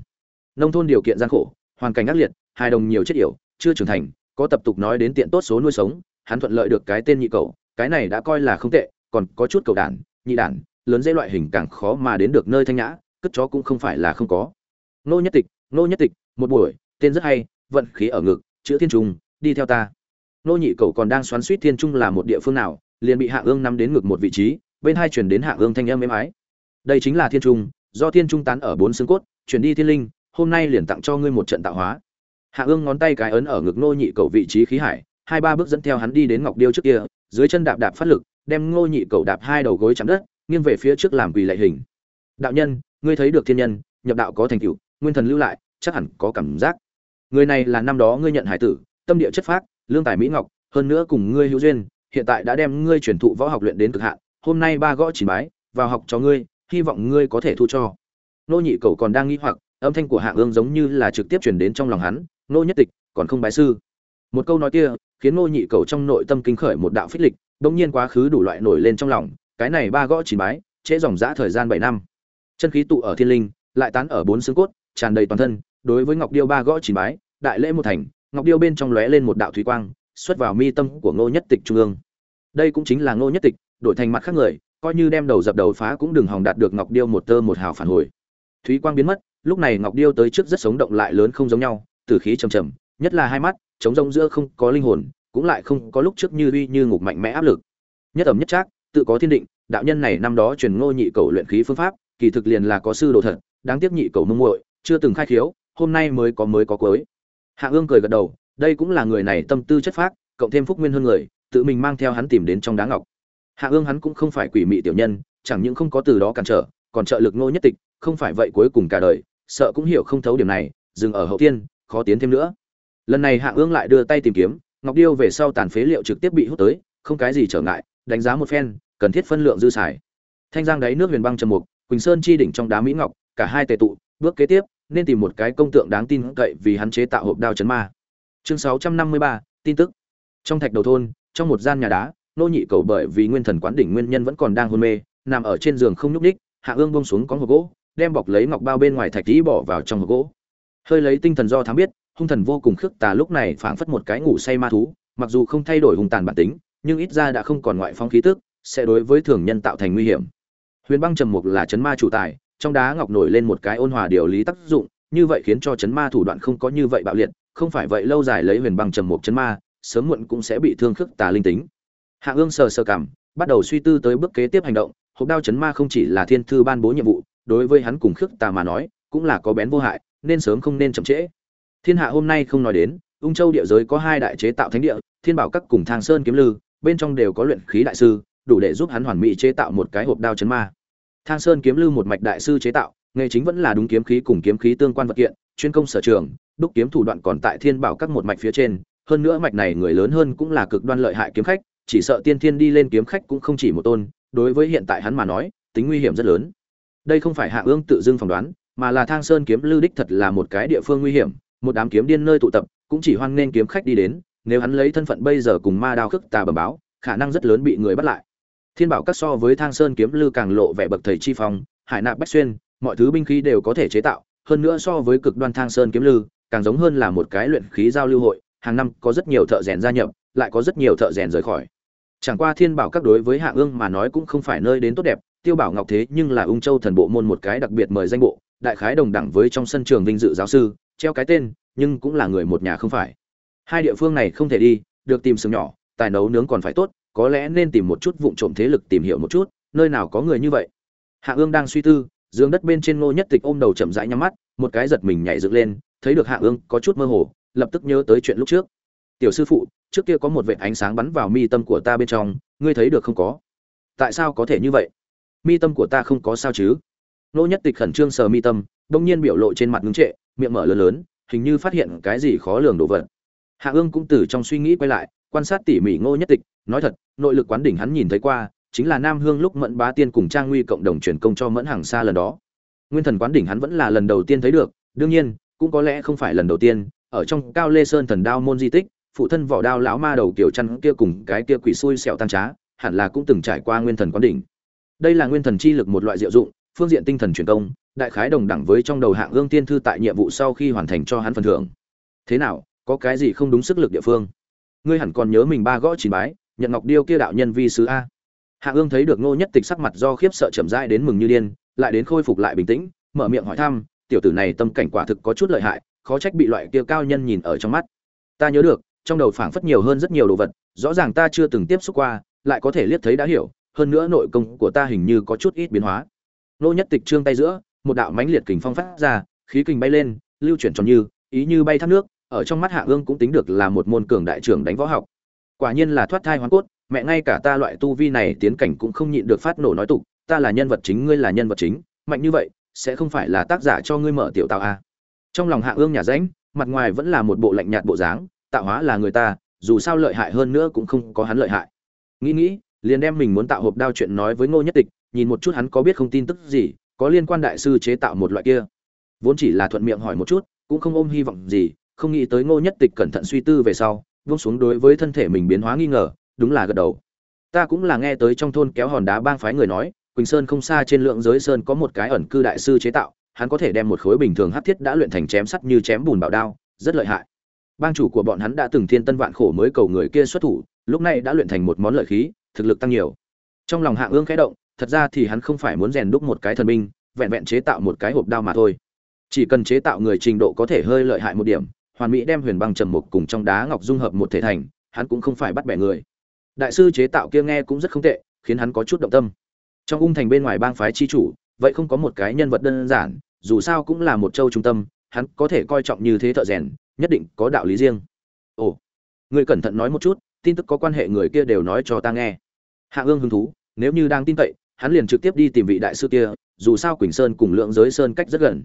Nông thôn điều kiện gian khổ, hoàn cảnh ác liệt hai đồng nhiều chết yểu, chưa trưởng thành, có tập tục nói đến tiện tốt số nuôi sống, hắn thuận lợi được cái tên nhị cầu, cái này đã coi là không tệ, còn có chút cầu đản, nhị đản, lớn dễ loại hình càng khó mà đến được nơi thanh nhã, cất chó cũng không phải là không có. Nô nhất tịch, nô nhất tịch, một buổi, tên rất hay, vận khí ở ngực, chữ thiên trung, đi theo ta. Nô nhị cầu còn đang xoắn suýt thiên trung là một địa phương nào liền bị hạ ương nắm đến ngực một vị trí, bên hai truyền đến hạ ương thanh âm êm ái. Đây chính là thiên trung, do thiên trung tán ở bốn xương cốt truyền đi thiên linh, hôm nay liền tặng cho ngươi một trận tạo hóa. Hạ ương ngón tay cái ấn ở ngực nô nhị cẩu vị trí khí hải, hai ba bước dẫn theo hắn đi đến ngọc điêu trước kia, dưới chân đạp đạp phát lực, đem ngô nhị cẩu đạp hai đầu gối chạm đất, nghiêng về phía trước làm quỳ lệ hình. Đạo nhân, ngươi thấy được thiên nhân, nhập đạo có thành tựu, nguyên thần lưu lại, chắc hẳn có cảm giác. Người này là năm đó ngươi nhận hải tử, tâm địa chất phác, lương tài mỹ ngọc, hơn nữa cùng ngươi hữu duyên hiện tại đã đem ngươi truyền thụ võ học luyện đến cực hạn, hôm nay ba gõ chỉ bái, vào học cho ngươi, hy vọng ngươi có thể thu cho. Nô nhị cầu còn đang nghĩ hoặc, âm thanh của hạng ương giống như là trực tiếp truyền đến trong lòng hắn, nô nhất tịch, còn không bái sư? Một câu nói kia khiến nô nhị cầu trong nội tâm kinh khởi một đạo phích lịch bỗng nhiên quá khứ đủ loại nổi lên trong lòng, cái này ba gõ chỉ bái, trễ dòng dã thời gian bảy năm. Chân khí tụ ở thiên linh, lại tán ở bốn xương cốt, tràn đầy toàn thân, đối với ngọc điêu ba gõ chỉ bái, đại lễ một thành, ngọc điêu bên trong lóe lên một đạo thủy quang xuất vào mi tâm của ngô nhất tịch trung ương. Đây cũng chính là ngô nhất tịch, đổi thành mặt khác người, coi như đem đầu dập đầu phá cũng đừng hòng đạt được ngọc điêu một tơ một hào phản hồi. Thúy quang biến mất, lúc này ngọc điêu tới trước rất sống động lại lớn không giống nhau từ khí trầm trầm, nhất là hai mắt, trống rỗng giữa không có linh hồn, cũng lại không có lúc trước như uy như ngục mạnh mẽ áp lực. Nhất ẩm nhất trác, tự có thiên định, đạo nhân này năm đó truyền ngô nhị cầu luyện khí phương pháp, kỳ thực liền là có sư đồ thật, đáng tiếc nhị cầu mông muội, chưa từng khai khiếu, hôm nay mới có mới có cuối. Hạ ương cười gật đầu đây cũng là người này tâm tư chất phác, cộng thêm phúc nguyên hơn người, tự mình mang theo hắn tìm đến trong đá ngọc. Hạ ương hắn cũng không phải quỷ mị tiểu nhân, chẳng những không có từ đó cản trở, còn trợ lực ngô nhất tịch, không phải vậy cuối cùng cả đời, sợ cũng hiểu không thấu điểm này, dừng ở hậu tiên, khó tiến thêm nữa. Lần này hạ ương lại đưa tay tìm kiếm, ngọc điêu về sau tàn phế liệu trực tiếp bị hút tới, không cái gì trở ngại, đánh giá một phen, cần thiết phân lượng dư xài. Thanh giang đáy nước huyền băng trầm mục, quỳnh sơn chi đỉnh trong đá mỹ ngọc, cả hai tề tụ, bước kế tiếp, nên tìm một cái công tượng đáng tin cậy vì hắn chế tạo hộp đao chấn ma chương sáu trăm năm mươi ba, tin tức. Trong thạch đầu thôn, trong một gian nhà đá, nô nhị cầu bởi vì nguyên thần quán đỉnh nguyên nhân vẫn còn đang hôn mê, nằm ở trên giường không nhúc ních hạ ương bông xuống có hộp gỗ, đem bọc lấy ngọc bao bên ngoài thạch tí bỏ vào trong hộp gỗ. Hơi lấy tinh thần do thám biết, hung thần vô cùng khước tà lúc này phảng phất một cái ngủ say ma thú, mặc dù không thay đổi hung tàn bản tính, nhưng ít ra đã không còn ngoại phong khí tức, sẽ đối với thường nhân tạo thành nguy hiểm. Huyền băng trầm mục là chấn ma chủ tài, trong đá ngọc nổi lên một cái ôn hòa điều lý tác dụng, như vậy khiến cho chấn ma thủ đoạn không có như vậy bạo liệt không phải vậy lâu dài lấy huyền băng trầm mục chấn ma, sớm muộn cũng sẽ bị thương khước tà linh tính. Hạ ương sờ sờ cảm, bắt đầu suy tư tới bước kế tiếp hành động, hộp đao chấn ma không chỉ là thiên thư ban bố nhiệm vụ, đối với hắn cùng khước tà mà nói, cũng là có bén vô hại, nên sớm không nên chậm trễ. Thiên hạ hôm nay không nói đến, ung châu địa giới có hai đại chế tạo thánh địa, thiên bảo các cùng thang sơn kiếm lư, bên trong đều có luyện khí đại sư, đủ để giúp hắn hoàn mỹ chế tạo một cái hộp đao chấn ma. Thang sơn kiếm lư một mạch đại sư chế tạo, nghề chính vẫn là đúng kiếm khí cùng kiếm khí tương quan vật kiện, chuyên công sở trường đúc kiếm thủ đoạn còn tại thiên bảo các một mạch phía trên, hơn nữa mạch này người lớn hơn cũng là cực đoan lợi hại kiếm khách, chỉ sợ tiên thiên đi lên kiếm khách cũng không chỉ một tôn, đối với hiện tại hắn mà nói, tính nguy hiểm rất lớn. Đây không phải hạ ương tự dưng phỏng đoán, mà là thang sơn kiếm lư đích thật là một cái địa phương nguy hiểm, một đám kiếm điên nơi tụ tập, cũng chỉ hoan nên kiếm khách đi đến, nếu hắn lấy thân phận bây giờ cùng ma đao khước tà bẩm báo, khả năng rất lớn bị người bắt lại. Thiên bảo các so với thang sơn kiếm lư càng lộ vẻ bậc thầy chi phong, hải nạp bách xuyên, mọi thứ binh khí đều có thể chế tạo, hơn nữa so với cực đoan thang sơn kiếm lư càng giống hơn là một cái luyện khí giao lưu hội, hàng năm có rất nhiều thợ rèn gia nhập, lại có rất nhiều thợ rèn rời khỏi. Chẳng qua thiên bảo các đối với hạ ương mà nói cũng không phải nơi đến tốt đẹp, tiêu bảo ngọc thế nhưng là ung châu thần bộ môn một cái đặc biệt mời danh bộ, đại khái đồng đẳng với trong sân trường vinh dự giáo sư, treo cái tên, nhưng cũng là người một nhà không phải. Hai địa phương này không thể đi, được tìm sừng nhỏ, tài nấu nướng còn phải tốt, có lẽ nên tìm một chút vụng trộm thế lực tìm hiểu một chút, nơi nào có người như vậy. Hạ ương đang suy tư, giường đất bên trên ngô nhất tịch ôm đầu chậm rãi nhắm mắt, một cái giật mình nhảy dựng lên thấy được hạ ương có chút mơ hồ, lập tức nhớ tới chuyện lúc trước. Tiểu sư phụ, trước kia có một vệt ánh sáng bắn vào mi tâm của ta bên trong, ngươi thấy được không có? Tại sao có thể như vậy? Mi tâm của ta không có sao chứ? Nô nhất tịch khẩn trương sờ mi tâm đông nhiên biểu lộ trên mặt ngưng trệ, miệng mở lớn lớn, hình như phát hiện cái gì khó lường đồ vật. Hạ ương cũng từ trong suy nghĩ quay lại, quan sát tỉ mỉ ngô nhất tịch, nói thật, nội lực quán đỉnh hắn nhìn thấy qua, chính là nam hương lúc mẫn bá tiên cùng trang nguy cộng đồng truyền công cho mẫn hàng xa lần đó. Nguyên thần quán đỉnh hắn vẫn là lần đầu tiên thấy được, đương nhiên cũng có lẽ không phải lần đầu tiên, ở trong cao lê sơn thần đao môn di tích, phụ thân vỏ đao lão ma đầu kiểu chăn kia cùng cái kia quỷ xui xẹo tăng trá, hẳn là cũng từng trải qua nguyên thần quán đỉnh. Đây là nguyên thần chi lực một loại diệu dụng, phương diện tinh thần truyền công, đại khái đồng đẳng với trong đầu hạng ương tiên thư tại nhiệm vụ sau khi hoàn thành cho hắn phần thưởng. Thế nào, có cái gì không đúng sức lực địa phương? Ngươi hẳn còn nhớ mình ba gõ chín bái, nhận ngọc điêu kia đạo nhân vi sứ a. Hạ ương thấy được ngô nhất tịch sắc mặt do khiếp sợ chậm rãi đến mừng như điên, lại đến khôi phục lại bình tĩnh, mở miệng hỏi thăm tiểu tử này tâm cảnh quả thực có chút lợi hại, khó trách bị loại kia cao nhân nhìn ở trong mắt. Ta nhớ được, trong đầu phảng phất nhiều hơn rất nhiều đồ vật, rõ ràng ta chưa từng tiếp xúc qua, lại có thể liếc thấy đã hiểu, hơn nữa nội công của ta hình như có chút ít biến hóa. Nô nhất tịch trương tay giữa, một đạo mãnh liệt kình phong phát ra, khí kình bay lên, lưu chuyển tròn như, ý như bay thác nước, ở trong mắt hạ ương cũng tính được là một môn cường đại trưởng đánh võ học. Quả nhiên là thoát thai hoàn cốt, mẹ ngay cả ta loại tu vi này tiến cảnh cũng không nhịn được phát nổ nói tục, ta là nhân vật chính, ngươi là nhân vật chính, mạnh như vậy sẽ không phải là tác giả cho ngươi mở tiểu tạo a à. trong lòng hạ ương nhà ránh, mặt ngoài vẫn là một bộ lạnh nhạt bộ dáng tạo hóa là người ta dù sao lợi hại hơn nữa cũng không có hắn lợi hại. Nghĩ nghĩ liền đem mình muốn tạo hộp đao chuyện nói với ngô nhất tịch nhìn một chút hắn có biết không tin tức gì có liên quan đại sư chế tạo một loại kia. Vốn chỉ là thuận miệng hỏi một chút cũng không ôm hy vọng gì không nghĩ tới ngô nhất tịch cẩn thận suy tư về sau vung xuống đối với thân thể mình biến hóa nghi ngờ đúng là gật đầu. Ta cũng là nghe tới trong thôn kéo hòn đá bang phái người nói quỳnh sơn không xa trên lượng giới sơn có một cái ẩn cư đại sư chế tạo, hắn có thể đem một khối bình thường hắc thiết đã luyện thành chém sắt như chém bùn bảo đao, rất lợi hại. Bang chủ của bọn hắn đã từng thiên tân vạn khổ mới cầu người kia xuất thủ, lúc này đã luyện thành một món lợi khí, thực lực tăng nhiều. Trong lòng hạ ương khẽ động, thật ra thì hắn không phải muốn rèn đúc một cái thần binh, vẹn vẹn chế tạo một cái hộp đao mà thôi. Chỉ cần chế tạo người trình độ có thể hơi lợi hại một điểm, hoàn mỹ đem huyền băng trầm mục cùng trong đá ngọc dung hợp một thể thành, hắn cũng không phải bắt bẻ người. Đại sư chế tạo kia nghe cũng rất không tệ, khiến hắn có chút động tâm trong ung thành bên ngoài bang phái chi chủ, vậy không có một cái nhân vật đơn giản, dù sao cũng là một châu trung tâm, hắn có thể coi trọng như thế thợ rèn, nhất định có đạo lý riêng. Ồ, người cẩn thận nói một chút, tin tức có quan hệ người kia đều nói cho ta nghe. Hạ ương hứng thú, nếu như đang tin cậy, hắn liền trực tiếp đi tìm vị đại sư kia, dù sao quỳnh sơn cùng lượng giới sơn cách rất gần.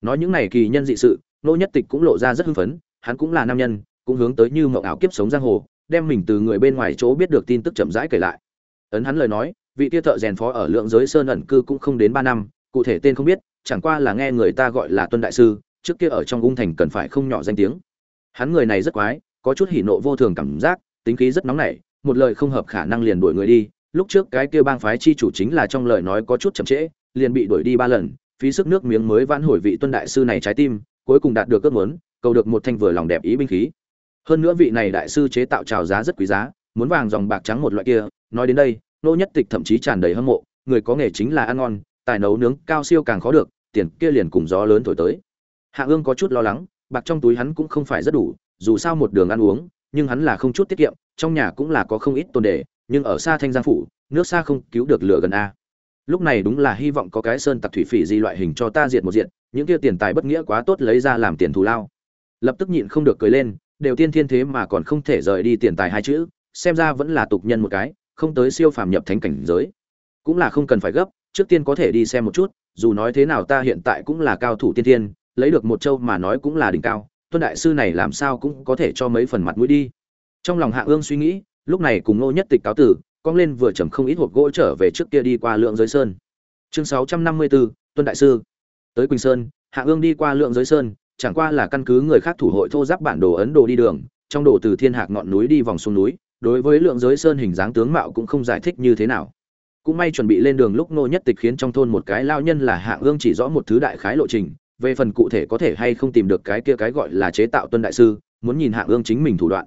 Nói những này kỳ nhân dị sự, nô nhất tịch cũng lộ ra rất hưng phấn, hắn cũng là nam nhân, cũng hướng tới như mộng ảo kiếp sống giang hồ, đem mình từ người bên ngoài chỗ biết được tin tức chậm rãi kể lại. Ấn hắn lời nói vị kia thợ rèn phó ở lượng giới sơn ẩn cư cũng không đến ba năm, cụ thể tên không biết, chẳng qua là nghe người ta gọi là tuân đại sư, trước kia ở trong ung thành cần phải không nhỏ danh tiếng. Hắn người này rất quái, có chút hỉ nộ vô thường cảm giác, tính khí rất nóng nảy, một lời không hợp khả năng liền đuổi người đi. Lúc trước cái kia bang phái chi chủ chính là trong lời nói có chút chậm trễ, liền bị đuổi đi ba lần, phí sức nước miếng mới vãn hồi vị tuân đại sư này trái tim, cuối cùng đạt được ước muốn, cầu được một thanh vừa lòng đẹp ý binh khí. Hơn nữa vị này đại sư chế tạo trào giá rất quý giá, muốn vàng dòng bạc trắng một loại kia, nói đến đây nô nhất tịch thậm chí tràn đầy hâm mộ, người có nghề chính là ăn ngon, tài nấu nướng cao siêu càng khó được, tiền kia liền cùng gió lớn thổi tới. Hạ ương có chút lo lắng, bạc trong túi hắn cũng không phải rất đủ, dù sao một đường ăn uống, nhưng hắn là không chút tiết kiệm, trong nhà cũng là có không ít tồn đề nhưng ở xa thanh giang phủ, nước xa không cứu được lửa gần a. Lúc này đúng là hy vọng có cái sơn tặc thủy phỉ gì loại hình cho ta diệt một diện những kia tiền tài bất nghĩa quá tốt lấy ra làm tiền thù lao. Lập tức nhịn không được cười lên, đều tiên thiên thế mà còn không thể rời đi tiền tài hai chữ, xem ra vẫn là tục nhân một cái không tới siêu phàm nhập thánh cảnh giới. Cũng là không cần phải gấp, trước tiên có thể đi xem một chút, dù nói thế nào ta hiện tại cũng là cao thủ tiên thiên, lấy được một châu mà nói cũng là đỉnh cao, tuân đại sư này làm sao cũng có thể cho mấy phần mặt mũi đi. Trong lòng hạ ương suy nghĩ, lúc này cùng ngô nhất tịch cáo tử cong lên vừa chầm không ít hộp gỗ trở về trước kia đi qua lượng giới sơn. Chương sáu trăm năm mươi bốn tuân đại sư. Tới quỳnh sơn, hạ ương đi qua lượng giới sơn, chẳng qua là căn cứ người khác thủ hội thô giáp bản đồ ấn đồ đi đường, trong đồ từ thiên hạc ngọn núi đi vòng xuống núi đối với lượng giới sơn hình dáng tướng mạo cũng không giải thích như thế nào. Cũng may chuẩn bị lên đường lúc nô nhất tịch khiến trong thôn một cái lao nhân là hạ ương chỉ rõ một thứ đại khái lộ trình, về phần cụ thể có thể hay không tìm được cái kia cái gọi là chế tạo tuân đại sư, muốn nhìn hạ ương chính mình thủ đoạn.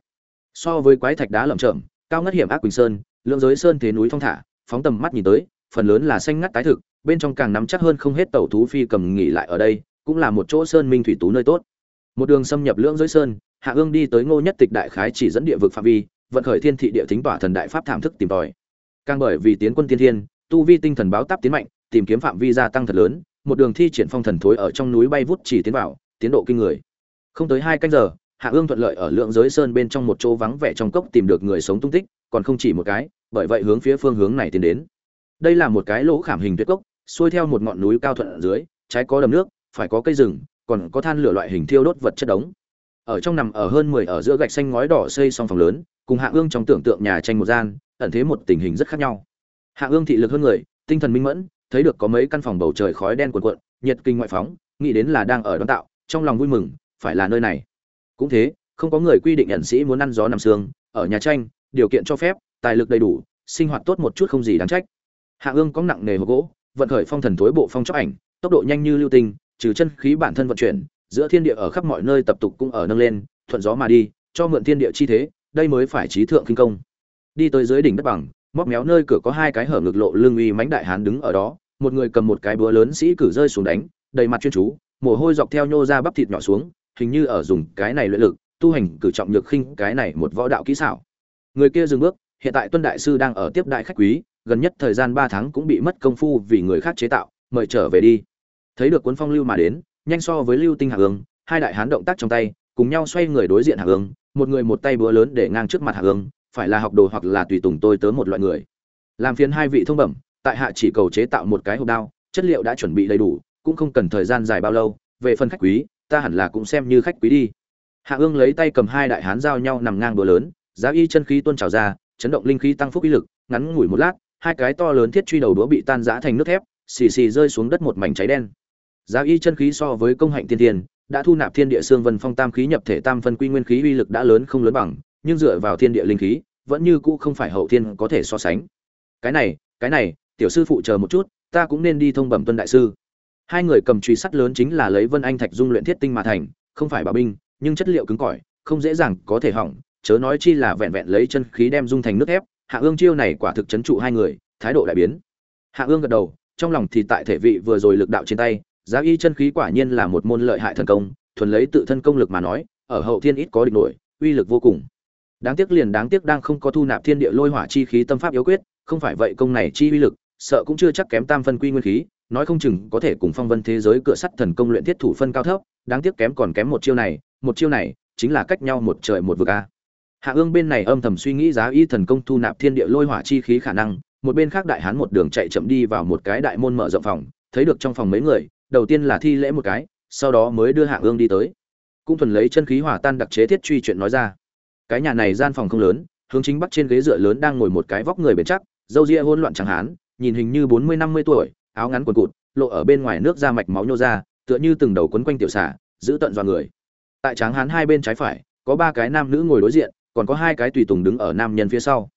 So với quái thạch đá lởm chởm, cao ngất hiểm ác quỳnh sơn, lượng giới sơn thế núi thong thả, phóng tầm mắt nhìn tới, phần lớn là xanh ngắt tái thực, bên trong càng nắm chắc hơn không hết tàu thú phi cầm nghỉ lại ở đây, cũng là một chỗ sơn minh thủy tú nơi tốt. Một đường xâm nhập lưỡng giới sơn, hạ ương đi tới ngô nhất tịch đại khái chỉ dẫn địa vực phạm vi vận khởi thiên thị địa thính tỏa thần đại pháp thảm thức tìm tòi. Càng bởi vì tiến quân tiên thiên, tu vi tinh thần báo táp tiến mạnh, tìm kiếm phạm vi gia tăng thật lớn, một đường thi triển phong thần thối ở trong núi bay vút chỉ tiến vào, tiến độ kinh người. Không tới hai canh giờ, hạ ương thuận lợi ở lượng giới sơn bên trong một chỗ vắng vẻ trong cốc tìm được người sống tung tích, còn không chỉ một cái, bởi vậy hướng phía phương hướng này tiến đến. Đây là một cái lỗ khảm hình tuyết cốc, xuôi theo một ngọn núi cao thuận ở dưới, trái có đầm nước, phải có cây rừng, còn có than lửa loại hình thiêu đốt vật chất đống. Ở trong nằm ở hơn mười ở giữa gạch xanh ngói đỏ xây xong phòng lớn cùng hạ ương trong tưởng tượng nhà tranh một gian, ẩn thế một tình hình rất khác nhau. Hạ ương thị lực hơn người, tinh thần minh mẫn, thấy được có mấy căn phòng bầu trời khói đen cuộn cuộn, nhiệt kinh ngoại phóng, nghĩ đến là đang ở đón tạo, trong lòng vui mừng, phải là nơi này. Cũng thế, không có người quy định nhận sĩ muốn ăn gió nằm xương ở nhà tranh, điều kiện cho phép, tài lực đầy đủ, sinh hoạt tốt một chút không gì đáng trách. Hạ ương có nặng nề hộp gỗ, vận khởi phong thần thối bộ phong chóc ảnh, tốc độ nhanh như lưu tinh, trừ chân khí bản thân vận chuyển, giữa thiên địa ở khắp mọi nơi tập tục cũng ở nâng lên, thuận gió mà đi, cho mượn thiên địa chi thế đây mới phải trí thượng kinh công. Đi tới dưới đỉnh đất bằng, móc méo nơi cửa có hai cái hở ngực lộ lưng uy mãnh đại hán đứng ở đó. Một người cầm một cái búa lớn sĩ cử rơi xuống đánh, đầy mặt chuyên chú, mồ hôi dọc theo nhô ra bắp thịt nhỏ xuống, hình như ở dùng cái này luyện lực, tu hành cử trọng nhược khinh cái này một võ đạo kỹ xảo. Người kia dừng bước, hiện tại tuân đại sư đang ở tiếp đại khách quý, gần nhất thời gian ba tháng cũng bị mất công phu vì người khác chế tạo, mời trở về đi. Thấy được cuốn phong lưu mà đến, nhanh so với lưu tinh hạ ương hai đại hán động tác trong tay, cùng nhau xoay người đối diện hạ ương một người một tay búa lớn để ngang trước mặt hạ ương phải là học đồ hoặc là tùy tùng tôi tớ một loại người làm phiền hai vị thông bẩm, tại hạ chỉ cầu chế tạo một cái hộp đao, chất liệu đã chuẩn bị đầy đủ, cũng không cần thời gian dài bao lâu, về phần khách quý, ta hẳn là cũng xem như khách quý đi hạ ương lấy tay cầm hai đại hán giao nhau nằm ngang búa lớn, giá y chân khí tuôn trào ra, chấn động linh khí tăng phúc uy lực, ngắn ngủi một lát, hai cái to lớn thiết truy đầu đũa bị tan rã thành nước thép, xì xì rơi xuống đất một mảnh cháy đen giá y chân khí so với công hạnh tiên tiền đã thu nạp thiên địa xương vân phong tam khí nhập thể tam phân quy nguyên khí uy lực đã lớn không lớn bằng, nhưng dựa vào thiên địa linh khí, vẫn như cũ không phải hậu thiên có thể so sánh. Cái này cái này, tiểu sư phụ chờ một chút, ta cũng nên đi thông bẩm tuân đại sư. Hai người cầm truy sắt lớn chính là lấy vân anh thạch dung luyện thiết tinh mà thành, không phải bảo binh, nhưng chất liệu cứng cỏi, không dễ dàng có thể hỏng, chớ nói chi là vẹn vẹn lấy chân khí đem dung thành nước ép hạ ương chiêu này quả thực chấn trụ hai người, thái độ đại biến. Hạ ương gật đầu, trong lòng thì tại thể vị vừa rồi lực đạo trên tay giá y chân khí quả nhiên là một môn lợi hại thần công, thuần lấy tự thân công lực mà nói, ở hậu thiên ít có địch nổi, uy lực vô cùng. Đáng tiếc liền đáng tiếc đang không có thu nạp thiên địa lôi hỏa chi khí tâm pháp yếu quyết, không phải vậy công này chi uy lực, sợ cũng chưa chắc kém tam phân quy nguyên khí, nói không chừng có thể cùng phong vân thế giới cửa sắt thần công luyện thiết thủ phân cao thấp, đáng tiếc kém còn kém một chiêu này, một chiêu này chính là cách nhau một trời một vực a. Hạ ương bên này âm thầm suy nghĩ giá y thần công thu nạp thiên địa lôi hỏa chi khí khả năng, một bên khác đại hán một đường chạy chậm đi vào một cái đại môn mở rộng phòng, thấy được trong phòng mấy người đầu tiên là thi lễ một cái, sau đó mới đưa hạ ương đi tới. Cũng thuần lấy chân khí hỏa tan đặc chế thiết truy chuyện nói ra. Cái nhà này gian phòng không lớn, hướng chính bắc trên ghế dựa lớn đang ngồi một cái vóc người bền chắc, dâu ria hôn loạn chẳng hán, nhìn hình như bốn mươi năm mươi tuổi, áo ngắn quần cụt, lộ ở bên ngoài nước da mạch máu nhô ra, tựa như từng đầu quấn quanh tiểu xả giữ tận dọa người. Tại tráng hán hai bên trái phải, có ba cái nam nữ ngồi đối diện, còn có hai cái tùy tùng đứng ở nam nhân phía sau.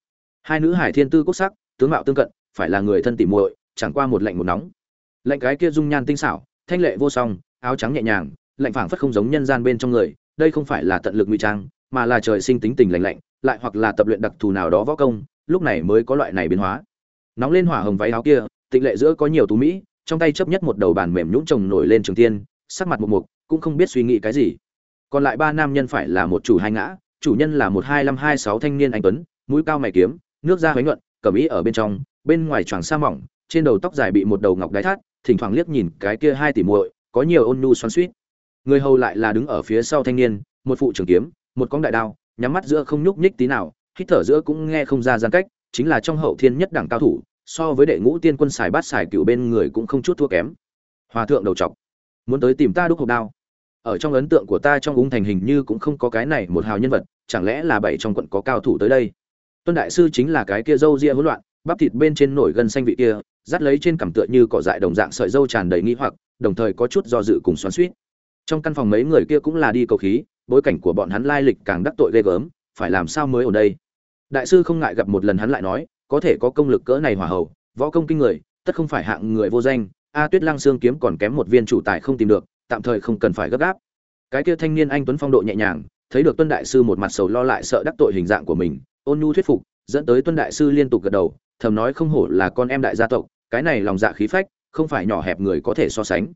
Hai nữ hải thiên tư quốc sắc, tướng mạo tương cận, phải là người thân tỉ muội, chẳng qua một lạnh một nóng lạnh cái kia dung nhan tinh xảo, thanh lệ vô song, áo trắng nhẹ nhàng, lạnh phảng phất không giống nhân gian bên trong người, đây không phải là tận lực ngụy trang, mà là trời sinh tính tình lạnh lạnh, lại hoặc là tập luyện đặc thù nào đó võ công, lúc này mới có loại này biến hóa. Nóng lên hỏa hồng váy áo kia, tịnh lệ giữa có nhiều tú mỹ, trong tay chấp nhất một đầu bàn mềm nhũn chồng nổi lên trường tiên, sắc mặt một mục, cũng không biết suy nghĩ cái gì. Còn lại ba nam nhân phải là một chủ hai ngã, chủ nhân là một hai năm hai sáu thanh niên anh tuấn, mũi cao mày kiếm, nước da hoánh nhuận, cẩm ý ở bên trong, bên ngoài choàng sa mỏng, trên đầu tóc dài bị một đầu ngọc đái thắt thỉnh thoảng liếc nhìn cái kia hai tỷ muội, có nhiều ôn nhu xoắn xuýt. Người hầu lại là đứng ở phía sau thanh niên, một phụ trường kiếm, một con đại đao, nhắm mắt giữa không nhúc nhích tí nào, hít thở giữa cũng nghe không ra gian cách, chính là trong hậu thiên nhất đẳng cao thủ, so với đệ ngũ tiên quân xài bát xài cựu bên người cũng không chút thua kém. Hòa thượng đầu trọc muốn tới tìm ta đúc hộp đao. Ở trong ấn tượng của ta trong ung thành hình như cũng không có cái này một hào nhân vật, chẳng lẽ là bảy trong quận có cao thủ tới đây? Tuân đại sư chính là cái kia râu ria hỗn loạn, bắp thịt bên trên nổi gần xanh vị kia dắt lấy trên cằm tựa như cỏ dại đồng dạng sợi dâu tràn đầy nghi hoặc, đồng thời có chút do dự cùng xoắn suýt trong căn phòng mấy người kia cũng là đi cầu khí, bối cảnh của bọn hắn lai lịch càng đắc tội ghê gớm, phải làm sao mới ở đây? Đại sư không ngại gặp một lần hắn lại nói, có thể có công lực cỡ này hòa hậu, võ công kinh người, tất không phải hạng người vô danh, a tuyết lăng xương kiếm còn kém một viên chủ tài không tìm được, tạm thời không cần phải gấp gáp. Cái kia thanh niên anh tuấn phong độ nhẹ nhàng, thấy được tuân đại sư một mặt sầu lo lại sợ đắc tội hình dạng của mình, ôn nhu thuyết phục, dẫn tới tuân đại sư liên tục gật đầu, thầm nói không hổ là con em đại gia tộc cái này lòng dạ khí phách, không phải nhỏ hẹp người có thể so sánh.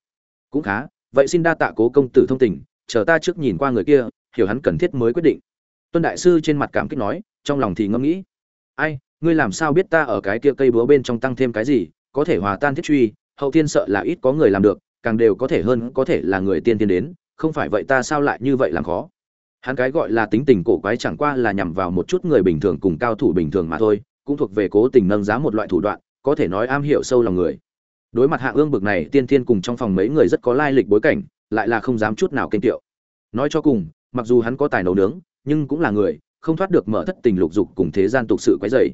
Cũng khá, vậy xin đa tạ cố công tử thông tình, chờ ta trước nhìn qua người kia, hiểu hắn cần thiết mới quyết định. Tuân đại sư trên mặt cảm kích nói, trong lòng thì ngẫm nghĩ. Ai, ngươi làm sao biết ta ở cái kia cây búa bên trong tăng thêm cái gì, có thể hòa tan thiết truy, hậu tiên sợ là ít có người làm được, càng đều có thể hơn có thể là người tiên tiên đến, không phải vậy ta sao lại như vậy làm khó? Hắn cái gọi là tính tình cổ quái chẳng qua là nhằm vào một chút người bình thường cùng cao thủ bình thường mà thôi, cũng thuộc về cố tình nâng giá một loại thủ đoạn có thể nói am hiểu sâu lòng người. Đối mặt hạ ương bực này, tiên tiên cùng trong phòng mấy người rất có lai lịch bối cảnh, lại là không dám chút nào kênh tiệu nói cho cùng, mặc dù hắn có tài nấu nướng, nhưng cũng là người, không thoát được mở thất tình lục dục cùng thế gian tục sự quấy rầy.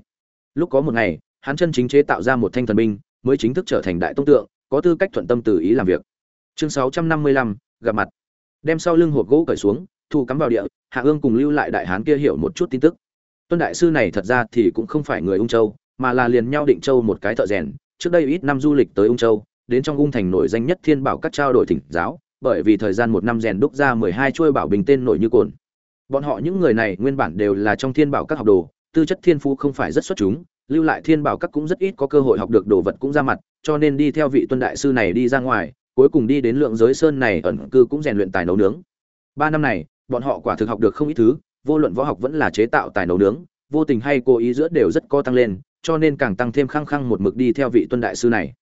Lúc có một ngày, hắn chân chính chế tạo ra một thanh thần binh, mới chính thức trở thành đại tông tượng, có tư cách thuận tâm từ ý làm việc. Chương sáu trăm năm mươi lăm, gặp mặt. Đem sau lưng hộp gỗ cởi xuống, thu cắm vào địa, hạ ương cùng lưu lại đại hán kia hiểu một chút tin tức. Tuân đại sư này thật ra thì cũng không phải người ung châu mà là liền nhau định châu một cái thợ rèn. Trước đây ít năm du lịch tới ung châu, đến trong ung thành nổi danh nhất thiên bảo các trao đổi thỉnh giáo, bởi vì thời gian một năm rèn đúc ra mười hai chuôi bảo bình tên nổi như cồn. Bọn họ những người này nguyên bản đều là trong thiên bảo các học đồ, tư chất thiên phú không phải rất xuất chúng, lưu lại thiên bảo các cũng rất ít có cơ hội học được đồ vật cũng ra mặt, cho nên đi theo vị tuân đại sư này đi ra ngoài, cuối cùng đi đến lượng giới sơn này ẩn cư cũng rèn luyện tài nấu nướng. Ba năm này, bọn họ quả thực học được không ít thứ, vô luận võ học vẫn là chế tạo tài nấu nướng, vô tình hay cố ý giữa đều rất có tăng lên cho nên càng tăng thêm khăng khăng một mực đi theo vị tuân đại sư này.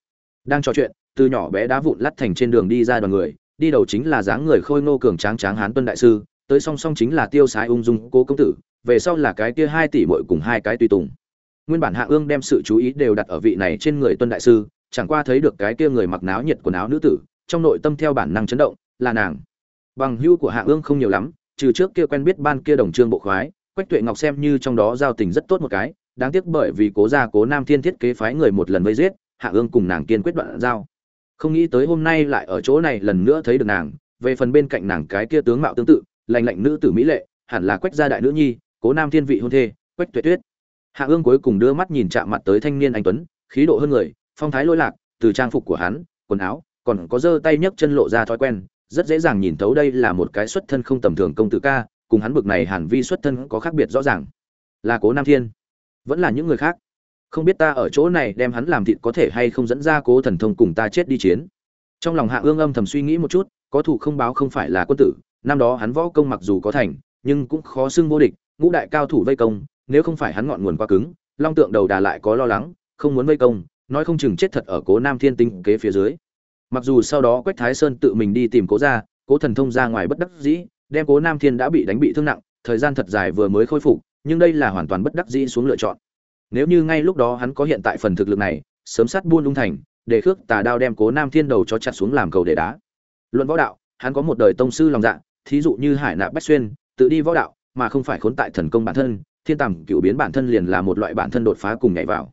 Đang trò chuyện, từ nhỏ bé đá vụn lắt thành trên đường đi ra đoàn người, đi đầu chính là dáng người khôi ngô cường tráng tráng hán tuân đại sư, tới song song chính là tiêu sái ung dung cố công tử, về sau là cái kia hai tỷ muội cùng hai cái tùy tùng. Nguyên bản hạ ương đem sự chú ý đều đặt ở vị này trên người tuân đại sư, chẳng qua thấy được cái kia người mặc náo nhiệt quần áo nữ tử, trong nội tâm theo bản năng chấn động, là nàng. Bằng hưu của hạ ương không nhiều lắm, trừ trước kia quen biết ban kia đồng trương bộ khoái, quách tuệ ngọc xem như trong đó giao tình rất tốt một cái đáng tiếc bởi vì cố gia cố nam thiên thiết kế phái người một lần vây giết, hạ ương cùng nàng kiên quyết đoạn giao. Không nghĩ tới hôm nay lại ở chỗ này lần nữa thấy được nàng, về phần bên cạnh nàng cái kia tướng mạo tương tự lành lạnh nữ tử mỹ lệ, hẳn là quách gia đại nữ nhi, cố nam thiên vị hôn thê, quách tuệ tuyết. Hạ ương cuối cùng đưa mắt nhìn chạm mặt tới thanh niên anh tuấn, khí độ hơn người, phong thái lôi lạc, từ trang phục của hắn, quần áo, còn có giơ tay nhấc chân lộ ra thói quen, rất dễ dàng nhìn thấu đây là một cái xuất thân không tầm thường công tử ca, cùng hắn bực này hàn vi xuất thân có khác biệt rõ ràng. Là cố nam thiên vẫn là những người khác. Không biết ta ở chỗ này đem hắn làm thịt có thể hay không dẫn ra cố thần thông cùng ta chết đi chiến. Trong lòng hạ ương âm thầm suy nghĩ một chút, có thủ không báo không phải là quân tử, năm đó hắn võ công mặc dù có thành, nhưng cũng khó xưng vô địch, ngũ đại cao thủ vây công, nếu không phải hắn ngọn nguồn quá cứng, long tượng đầu đà lại có lo lắng, không muốn vây công, nói không chừng chết thật ở cố nam thiên tinh kế phía dưới. Mặc dù sau đó quách thái sơn tự mình đi tìm cố ra cố thần thông ra ngoài bất đắc dĩ, đem cố nam thiên đã bị đánh bị thương nặng, thời gian thật dài vừa mới khôi phục nhưng đây là hoàn toàn bất đắc dĩ xuống lựa chọn. Nếu như ngay lúc đó hắn có hiện tại phần thực lực này, sớm sát buôn lung thành, để khước tà đao đem cố nam thiên đầu cho chặt xuống làm cầu để đá. Luận võ đạo, hắn có một đời tông sư lòng dạ thí dụ như hải nạp bách xuyên, tự đi võ đạo, mà không phải khốn tại thần công bản thân, thiên tầm cựu biến bản thân liền là một loại bản thân đột phá cùng nhảy vào.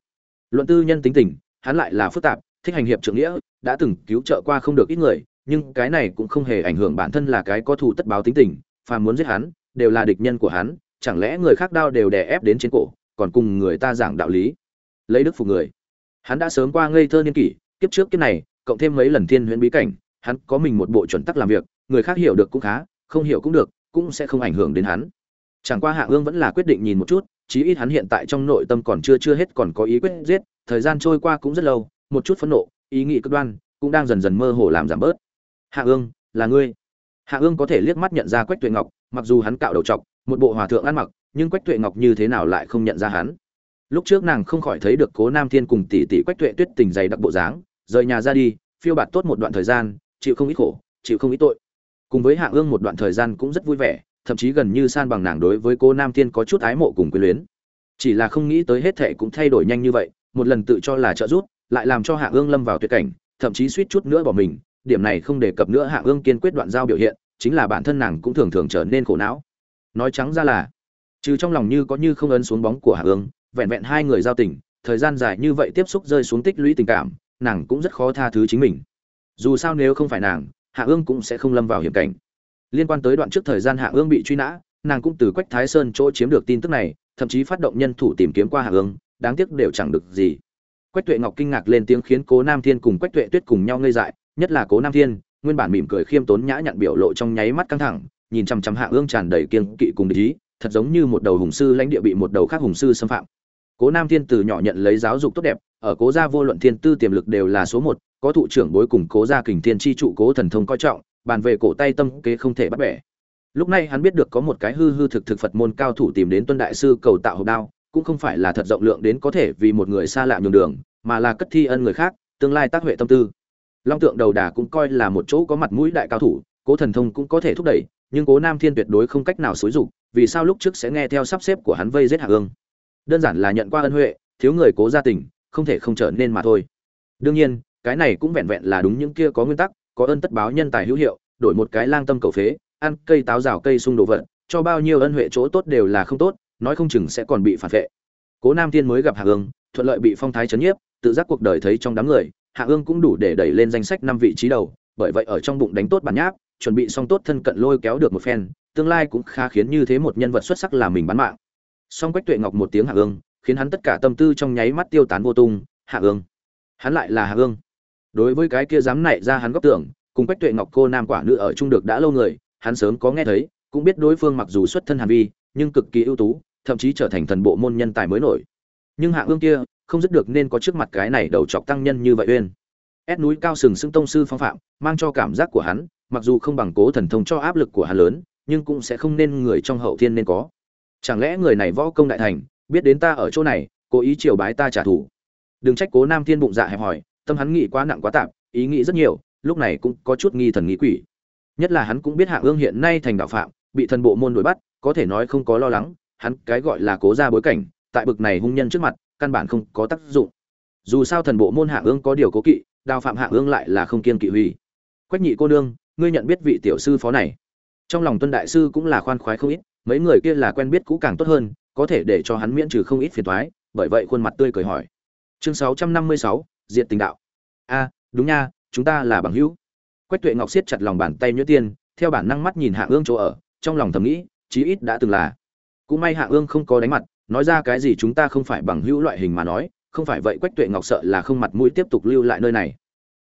Luận tư nhân tính tình, hắn lại là phức tạp, thích hành hiệp trưởng nghĩa, đã từng cứu trợ qua không được ít người, nhưng cái này cũng không hề ảnh hưởng bản thân là cái có thù tất báo tính tình, phàm muốn giết hắn, đều là địch nhân của hắn chẳng lẽ người khác đao đều đè ép đến trên cổ, còn cùng người ta giảng đạo lý? Lấy đức phục người. Hắn đã sớm qua ngây thơ niên kỷ, kiếp trước kiếp này, cộng thêm mấy lần thiên huyễn bí cảnh, hắn có mình một bộ chuẩn tắc làm việc, người khác hiểu được cũng khá, không hiểu cũng được, cũng sẽ không ảnh hưởng đến hắn. Chẳng qua hạ ương vẫn là quyết định nhìn một chút, chí ít hắn hiện tại trong nội tâm còn chưa chưa hết còn có ý quyết giết, thời gian trôi qua cũng rất lâu, một chút phẫn nộ, ý nghĩ cực đoan, cũng đang dần dần mơ hồ làm giảm bớt. Hạ ương, là ngươi. Hạ ương có thể liếc mắt nhận ra quách tuệ ngọc mặc dù hắn cạo đầu trọc một bộ hòa thượng ăn mặc, nhưng quách tuệ ngọc như thế nào lại không nhận ra hắn? Lúc trước nàng không khỏi thấy được cố nam thiên cùng tỷ tỷ quách tuệ tuyết tình dày đặc bộ dáng, rời nhà ra đi, phiêu bạt tốt một đoạn thời gian, chịu không ít khổ, chịu không ít tội. Cùng với hạ ương một đoạn thời gian cũng rất vui vẻ, thậm chí gần như san bằng nàng đối với cô nam thiên có chút ái mộ cùng quyến luyến. Chỉ là không nghĩ tới hết thệ cũng thay đổi nhanh như vậy, một lần tự cho là trợ giúp, lại làm cho hạ ương lâm vào tuyệt cảnh, thậm chí suýt chút nữa bỏ mình, điểm này không đề cập nữa hạ ương kiên quyết đoạn giao biểu hiện chính là bản thân nàng cũng thường thường trở nên khổ não. Nói trắng ra là, trừ trong lòng như có như không ấn xuống bóng của hạ ương vẹn vẹn hai người giao tình, thời gian dài như vậy tiếp xúc rơi xuống tích lũy tình cảm, nàng cũng rất khó tha thứ chính mình. Dù sao nếu không phải nàng, hạ ương cũng sẽ không lâm vào hiểm cảnh. Liên quan tới đoạn trước thời gian hạ ương bị truy nã, nàng cũng từ quách thái sơn chỗ chiếm được tin tức này, thậm chí phát động nhân thủ tìm kiếm qua hạ ương đáng tiếc đều chẳng được gì. Quách tuệ ngọc kinh ngạc lên tiếng khiến cố nam thiên cùng quách tuệ tuyết cùng nhau ngây dại, nhất là cố nam thiên nguyên bản mỉm cười khiêm tốn nhã nhặn biểu lộ trong nháy mắt căng thẳng, nhìn chằm chằm hạ ương tràn đầy kiên kỵ cùng ý, thật giống như một đầu hùng sư lãnh địa bị một đầu khác hùng sư xâm phạm. Cố nam thiên từ nhỏ nhận lấy giáo dục tốt đẹp, ở cố gia vô luận thiên tư tiềm lực đều là số một, có thụ trưởng bối cùng cố gia kình thiên chi trụ cố thần thông coi trọng, bàn về cổ tay tâm kế không thể bắt bẻ. Lúc này hắn biết được có một cái hư hư thực thực phật môn cao thủ tìm đến tuân đại sư cầu tạo hộp đao, cũng không phải là thật rộng lượng đến có thể vì một người xa lạ nhường đường, mà là cất thi ân người khác, tương lai tác huệ tâm tư long tượng đầu đà cũng coi là một chỗ có mặt mũi đại cao thủ, cố thần thông cũng có thể thúc đẩy, nhưng cố nam thiên tuyệt đối không cách nào xúi dục, vì sao lúc trước sẽ nghe theo sắp xếp của hắn vây giết hạ ương? Đơn giản là nhận qua ân huệ, thiếu người cố gia tình, không thể không trở nên mà thôi. Đương nhiên, cái này cũng vẹn vẹn là đúng những kia có nguyên tắc, có ơn tất báo nhân tài hữu hiệu, đổi một cái lang tâm cầu phế, ăn cây táo rào cây sung đồ vật, cho bao nhiêu ân huệ chỗ tốt đều là không tốt, nói không chừng sẽ còn bị phản vệ. Cố nam Thiên mới gặp hạ ương, thuận lợi bị phong thái chấn nhiếp, tự giác cuộc đời thấy trong đám người hạ ương cũng đủ để đẩy lên danh sách năm vị trí đầu, bởi vậy ở trong bụng đánh tốt bản nháp, chuẩn bị xong tốt thân cận lôi kéo được một phen, tương lai cũng khá khiến như thế một nhân vật xuất sắc là mình bán mạng. Song quách tuệ ngọc một tiếng hạ ương, khiến hắn tất cả tâm tư trong nháy mắt tiêu tán vô tung, hạ ương, hắn lại là hạ ương. Đối với cái kia dám nảy ra hắn góc tưởng, cùng quách tuệ ngọc cô nam quả nữ ở chung được đã lâu người, hắn sớm có nghe thấy, cũng biết đối phương mặc dù xuất thân hàn vi, nhưng cực kỳ ưu tú, thậm chí trở thành thần bộ môn nhân tài mới nổi. Nhưng hạ ương kia không dứt được nên có trước mặt cái này đầu chọc tăng nhân như vậy uyên. Ép núi cao sừng sững tông sư phong phạm, mang cho cảm giác của hắn, mặc dù không bằng cố thần thông cho áp lực của hắn lớn, nhưng cũng sẽ không nên người trong hậu thiên nên có. Chẳng lẽ người này võ công đại thành, biết đến ta ở chỗ này, cố ý chiều bái ta trả thù? Đừng trách cố nam thiên bụng dạ hẹp hòi, tâm hắn nghĩ quá nặng quá tạp, ý nghĩ rất nhiều, lúc này cũng có chút nghi thần nghĩ quỷ. Nhất là hắn cũng biết hạ ương hiện nay thành đạo phạm, bị thần bộ môn đuổi bắt, có thể nói không có lo lắng, hắn cái gọi là cố ra bối cảnh, tại bực này hung nhân trước mặt căn bản không có tác dụng. Dù sao thần bộ môn hạ ương có điều cố kỵ đào phạm hạ ương lại là không kiên kỵ huy. Quách nhị cô nương ngươi nhận biết vị tiểu sư phó này. Trong lòng tuân đại sư cũng là khoan khoái không ít mấy người kia là quen biết cũ càng tốt hơn có thể để cho hắn miễn trừ không ít phiền toái bởi vậy khuôn mặt tươi cười hỏi. Chương 656, diệt tình đạo. A đúng nha chúng ta là bằng hữu. Quách tuệ ngọc siết chặt lòng bàn tay nhuyễn tiên theo bản năng mắt nhìn hạ ương chỗ ở trong lòng thầm nghĩ chí ít đã từng là. Cũng may hạ ương không có đánh mặt nói ra cái gì chúng ta không phải bằng hữu loại hình mà nói, không phải vậy quách tuệ ngọc sợ là không mặt mũi tiếp tục lưu lại nơi này.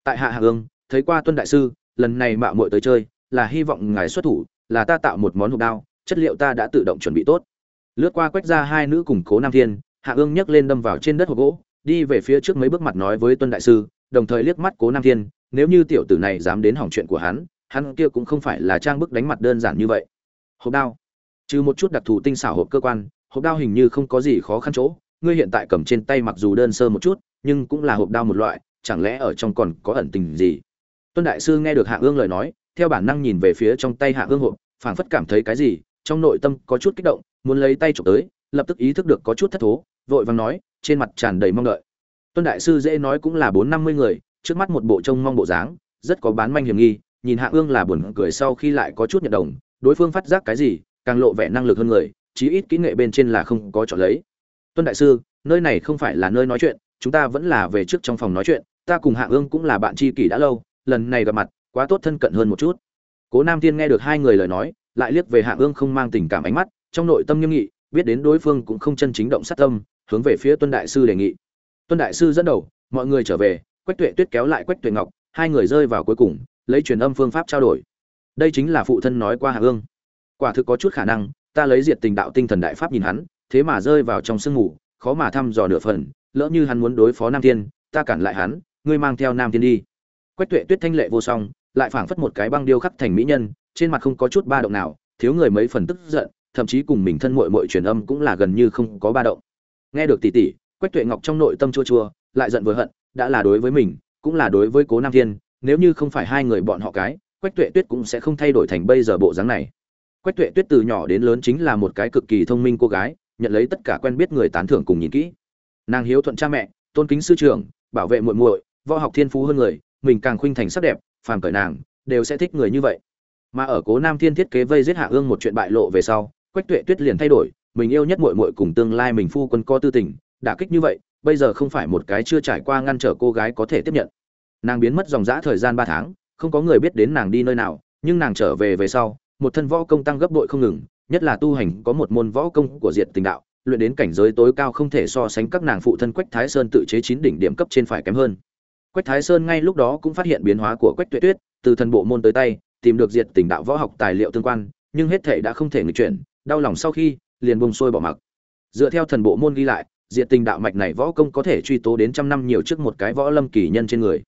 Tại hạ hạ ương thấy qua tuân đại sư, lần này mạo muội tới chơi, là hy vọng ngài xuất thủ, là ta tạo một món hộp đao, chất liệu ta đã tự động chuẩn bị tốt. Lướt qua quách ra hai nữ cùng cố nam thiên, hạ ương nhấc lên đâm vào trên đất hộp gỗ, đi về phía trước mấy bước mặt nói với tuân đại sư, đồng thời liếc mắt cố nam thiên, nếu như tiểu tử này dám đến hỏng chuyện của hắn hắn kia cũng không phải là trang bức đánh mặt đơn giản như vậy. Hộp đao. Trừ một chút đặc thù tinh xảo hộp cơ quan hộp đao hình như không có gì khó khăn chỗ, ngươi hiện tại cầm trên tay mặc dù đơn sơ một chút, nhưng cũng là hộp đao một loại, chẳng lẽ ở trong còn có ẩn tình gì? Tuân đại sư nghe được hạ ương lời nói, theo bản năng nhìn về phía trong tay hạ ương hộp, phảng phất cảm thấy cái gì, trong nội tâm có chút kích động, muốn lấy tay chụp tới, lập tức ý thức được có chút thất thố, vội vàng nói, trên mặt tràn đầy mong đợi. Tuân đại sư dễ nói cũng là bốn năm mươi người, trước mắt một bộ trông mong bộ dáng, rất có bán manh hiểm nghi, nhìn hạ ương là buồn cười sau khi lại có chút nhận đồng, đối phương phát giác cái gì, càng lộ vẻ năng lực hơn người chí ít kỹ nghệ bên trên là không có chọn lấy. Tuân đại sư, nơi này không phải là nơi nói chuyện, chúng ta vẫn là về trước trong phòng nói chuyện, ta cùng hạ ương cũng là bạn tri kỷ đã lâu, lần này gặp mặt, quá tốt thân cận hơn một chút. Cố nam thiên nghe được hai người lời nói, lại liếc về hạ ương không mang tình cảm ánh mắt, trong nội tâm nghiêm nghị, biết đến đối phương cũng không chân chính động sát tâm, hướng về phía tuân đại sư đề nghị. Tuân đại sư dẫn đầu, mọi người trở về, quách tuệ tuyết kéo lại quách tuệ ngọc, hai người rơi vào cuối cùng, lấy truyền âm phương pháp trao đổi. Đây chính là phụ thân nói qua hạ ương. Quả thực có chút khả năng ta lấy diệt tình đạo tinh thần đại pháp nhìn hắn, thế mà rơi vào trong sương mù, khó mà thăm dò nửa phần, lỡ như hắn muốn đối phó nam thiên, ta cản lại hắn, ngươi mang theo nam thiên đi. Quách tuệ tuyết thanh lệ vô song, lại phảng phất một cái băng điêu khắc thành mỹ nhân, trên mặt không có chút ba động nào, thiếu người mấy phần tức giận, thậm chí cùng mình thân muội muội truyền âm cũng là gần như không có ba động. Nghe được tỷ tỷ, quách tuệ ngọc trong nội tâm chua chua, lại giận vừa hận, đã là đối với mình, cũng là đối với cố nam thiên, nếu như không phải hai người bọn họ cái, quách tuệ tuyết cũng sẽ không thay đổi thành bây giờ bộ dáng này quách tuệ tuyết từ nhỏ đến lớn chính là một cái cực kỳ thông minh cô gái, nhận lấy tất cả quen biết người tán thưởng cùng nhìn kỹ. Nàng hiếu thuận cha mẹ, tôn kính sư trưởng, bảo vệ muội muội, võ học thiên phú hơn người, mình càng khuynh thành sắc đẹp, phàm cởi nàng, đều sẽ thích người như vậy. Mà ở cố nam thiên thiết kế vây giết hạ ương một chuyện bại lộ về sau, quách tuệ tuyết liền thay đổi, mình yêu nhất muội muội cùng tương lai mình phu quân có tư tình đả kích như vậy, bây giờ không phải một cái chưa trải qua ngăn trở cô gái có thể tiếp nhận. Nàng biến mất dòng dã thời gian ba tháng, không có người biết đến nàng đi nơi nào, nhưng nàng trở về về sau một thân võ công tăng gấp bội không ngừng, nhất là tu hành có một môn võ công của diệt tình đạo, luyện đến cảnh giới tối cao không thể so sánh các nàng phụ thân quách thái sơn tự chế chín đỉnh điểm cấp trên phải kém hơn. Quách thái sơn ngay lúc đó cũng phát hiện biến hóa của quách Tuyết tuyết, từ thần bộ môn tới tay, tìm được diệt tình đạo võ học tài liệu tương quan, nhưng hết thể đã không thể nghịch chuyển, đau lòng sau khi, liền buông xuôi bỏ mặc. Dựa theo thần bộ môn ghi lại, diệt tình đạo mạch này võ công có thể truy tố đến trăm năm nhiều trước một cái võ lâm kỳ nhân trên người.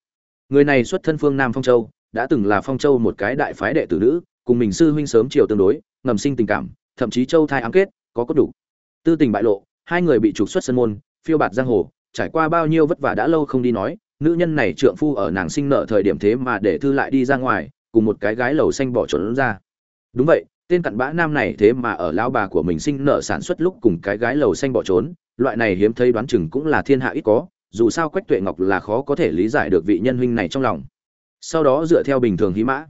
Người này xuất thân phương nam phong châu, đã từng là phong châu một cái đại phái đệ tử nữ cùng mình sư huynh sớm chiều tương đối, ngầm sinh tình cảm, thậm chí châu thai ám kết, có cốt đủ. Tư tình bại lộ, hai người bị trục xuất sân môn, phiêu bạt giang hồ, trải qua bao nhiêu vất vả đã lâu không đi nói, nữ nhân này trượng phu ở nàng sinh nợ thời điểm thế mà để thư lại đi ra ngoài, cùng một cái gái lầu xanh bỏ trốn ra. Đúng vậy, tên cặn bã nam này thế mà ở lão bà của mình sinh nợ sản xuất lúc cùng cái gái lầu xanh bỏ trốn, loại này hiếm thấy đoán chừng cũng là thiên hạ ít có, dù sao quách tuệ ngọc là khó có thể lý giải được vị nhân huynh này trong lòng. Sau đó dựa theo bình thường hí mã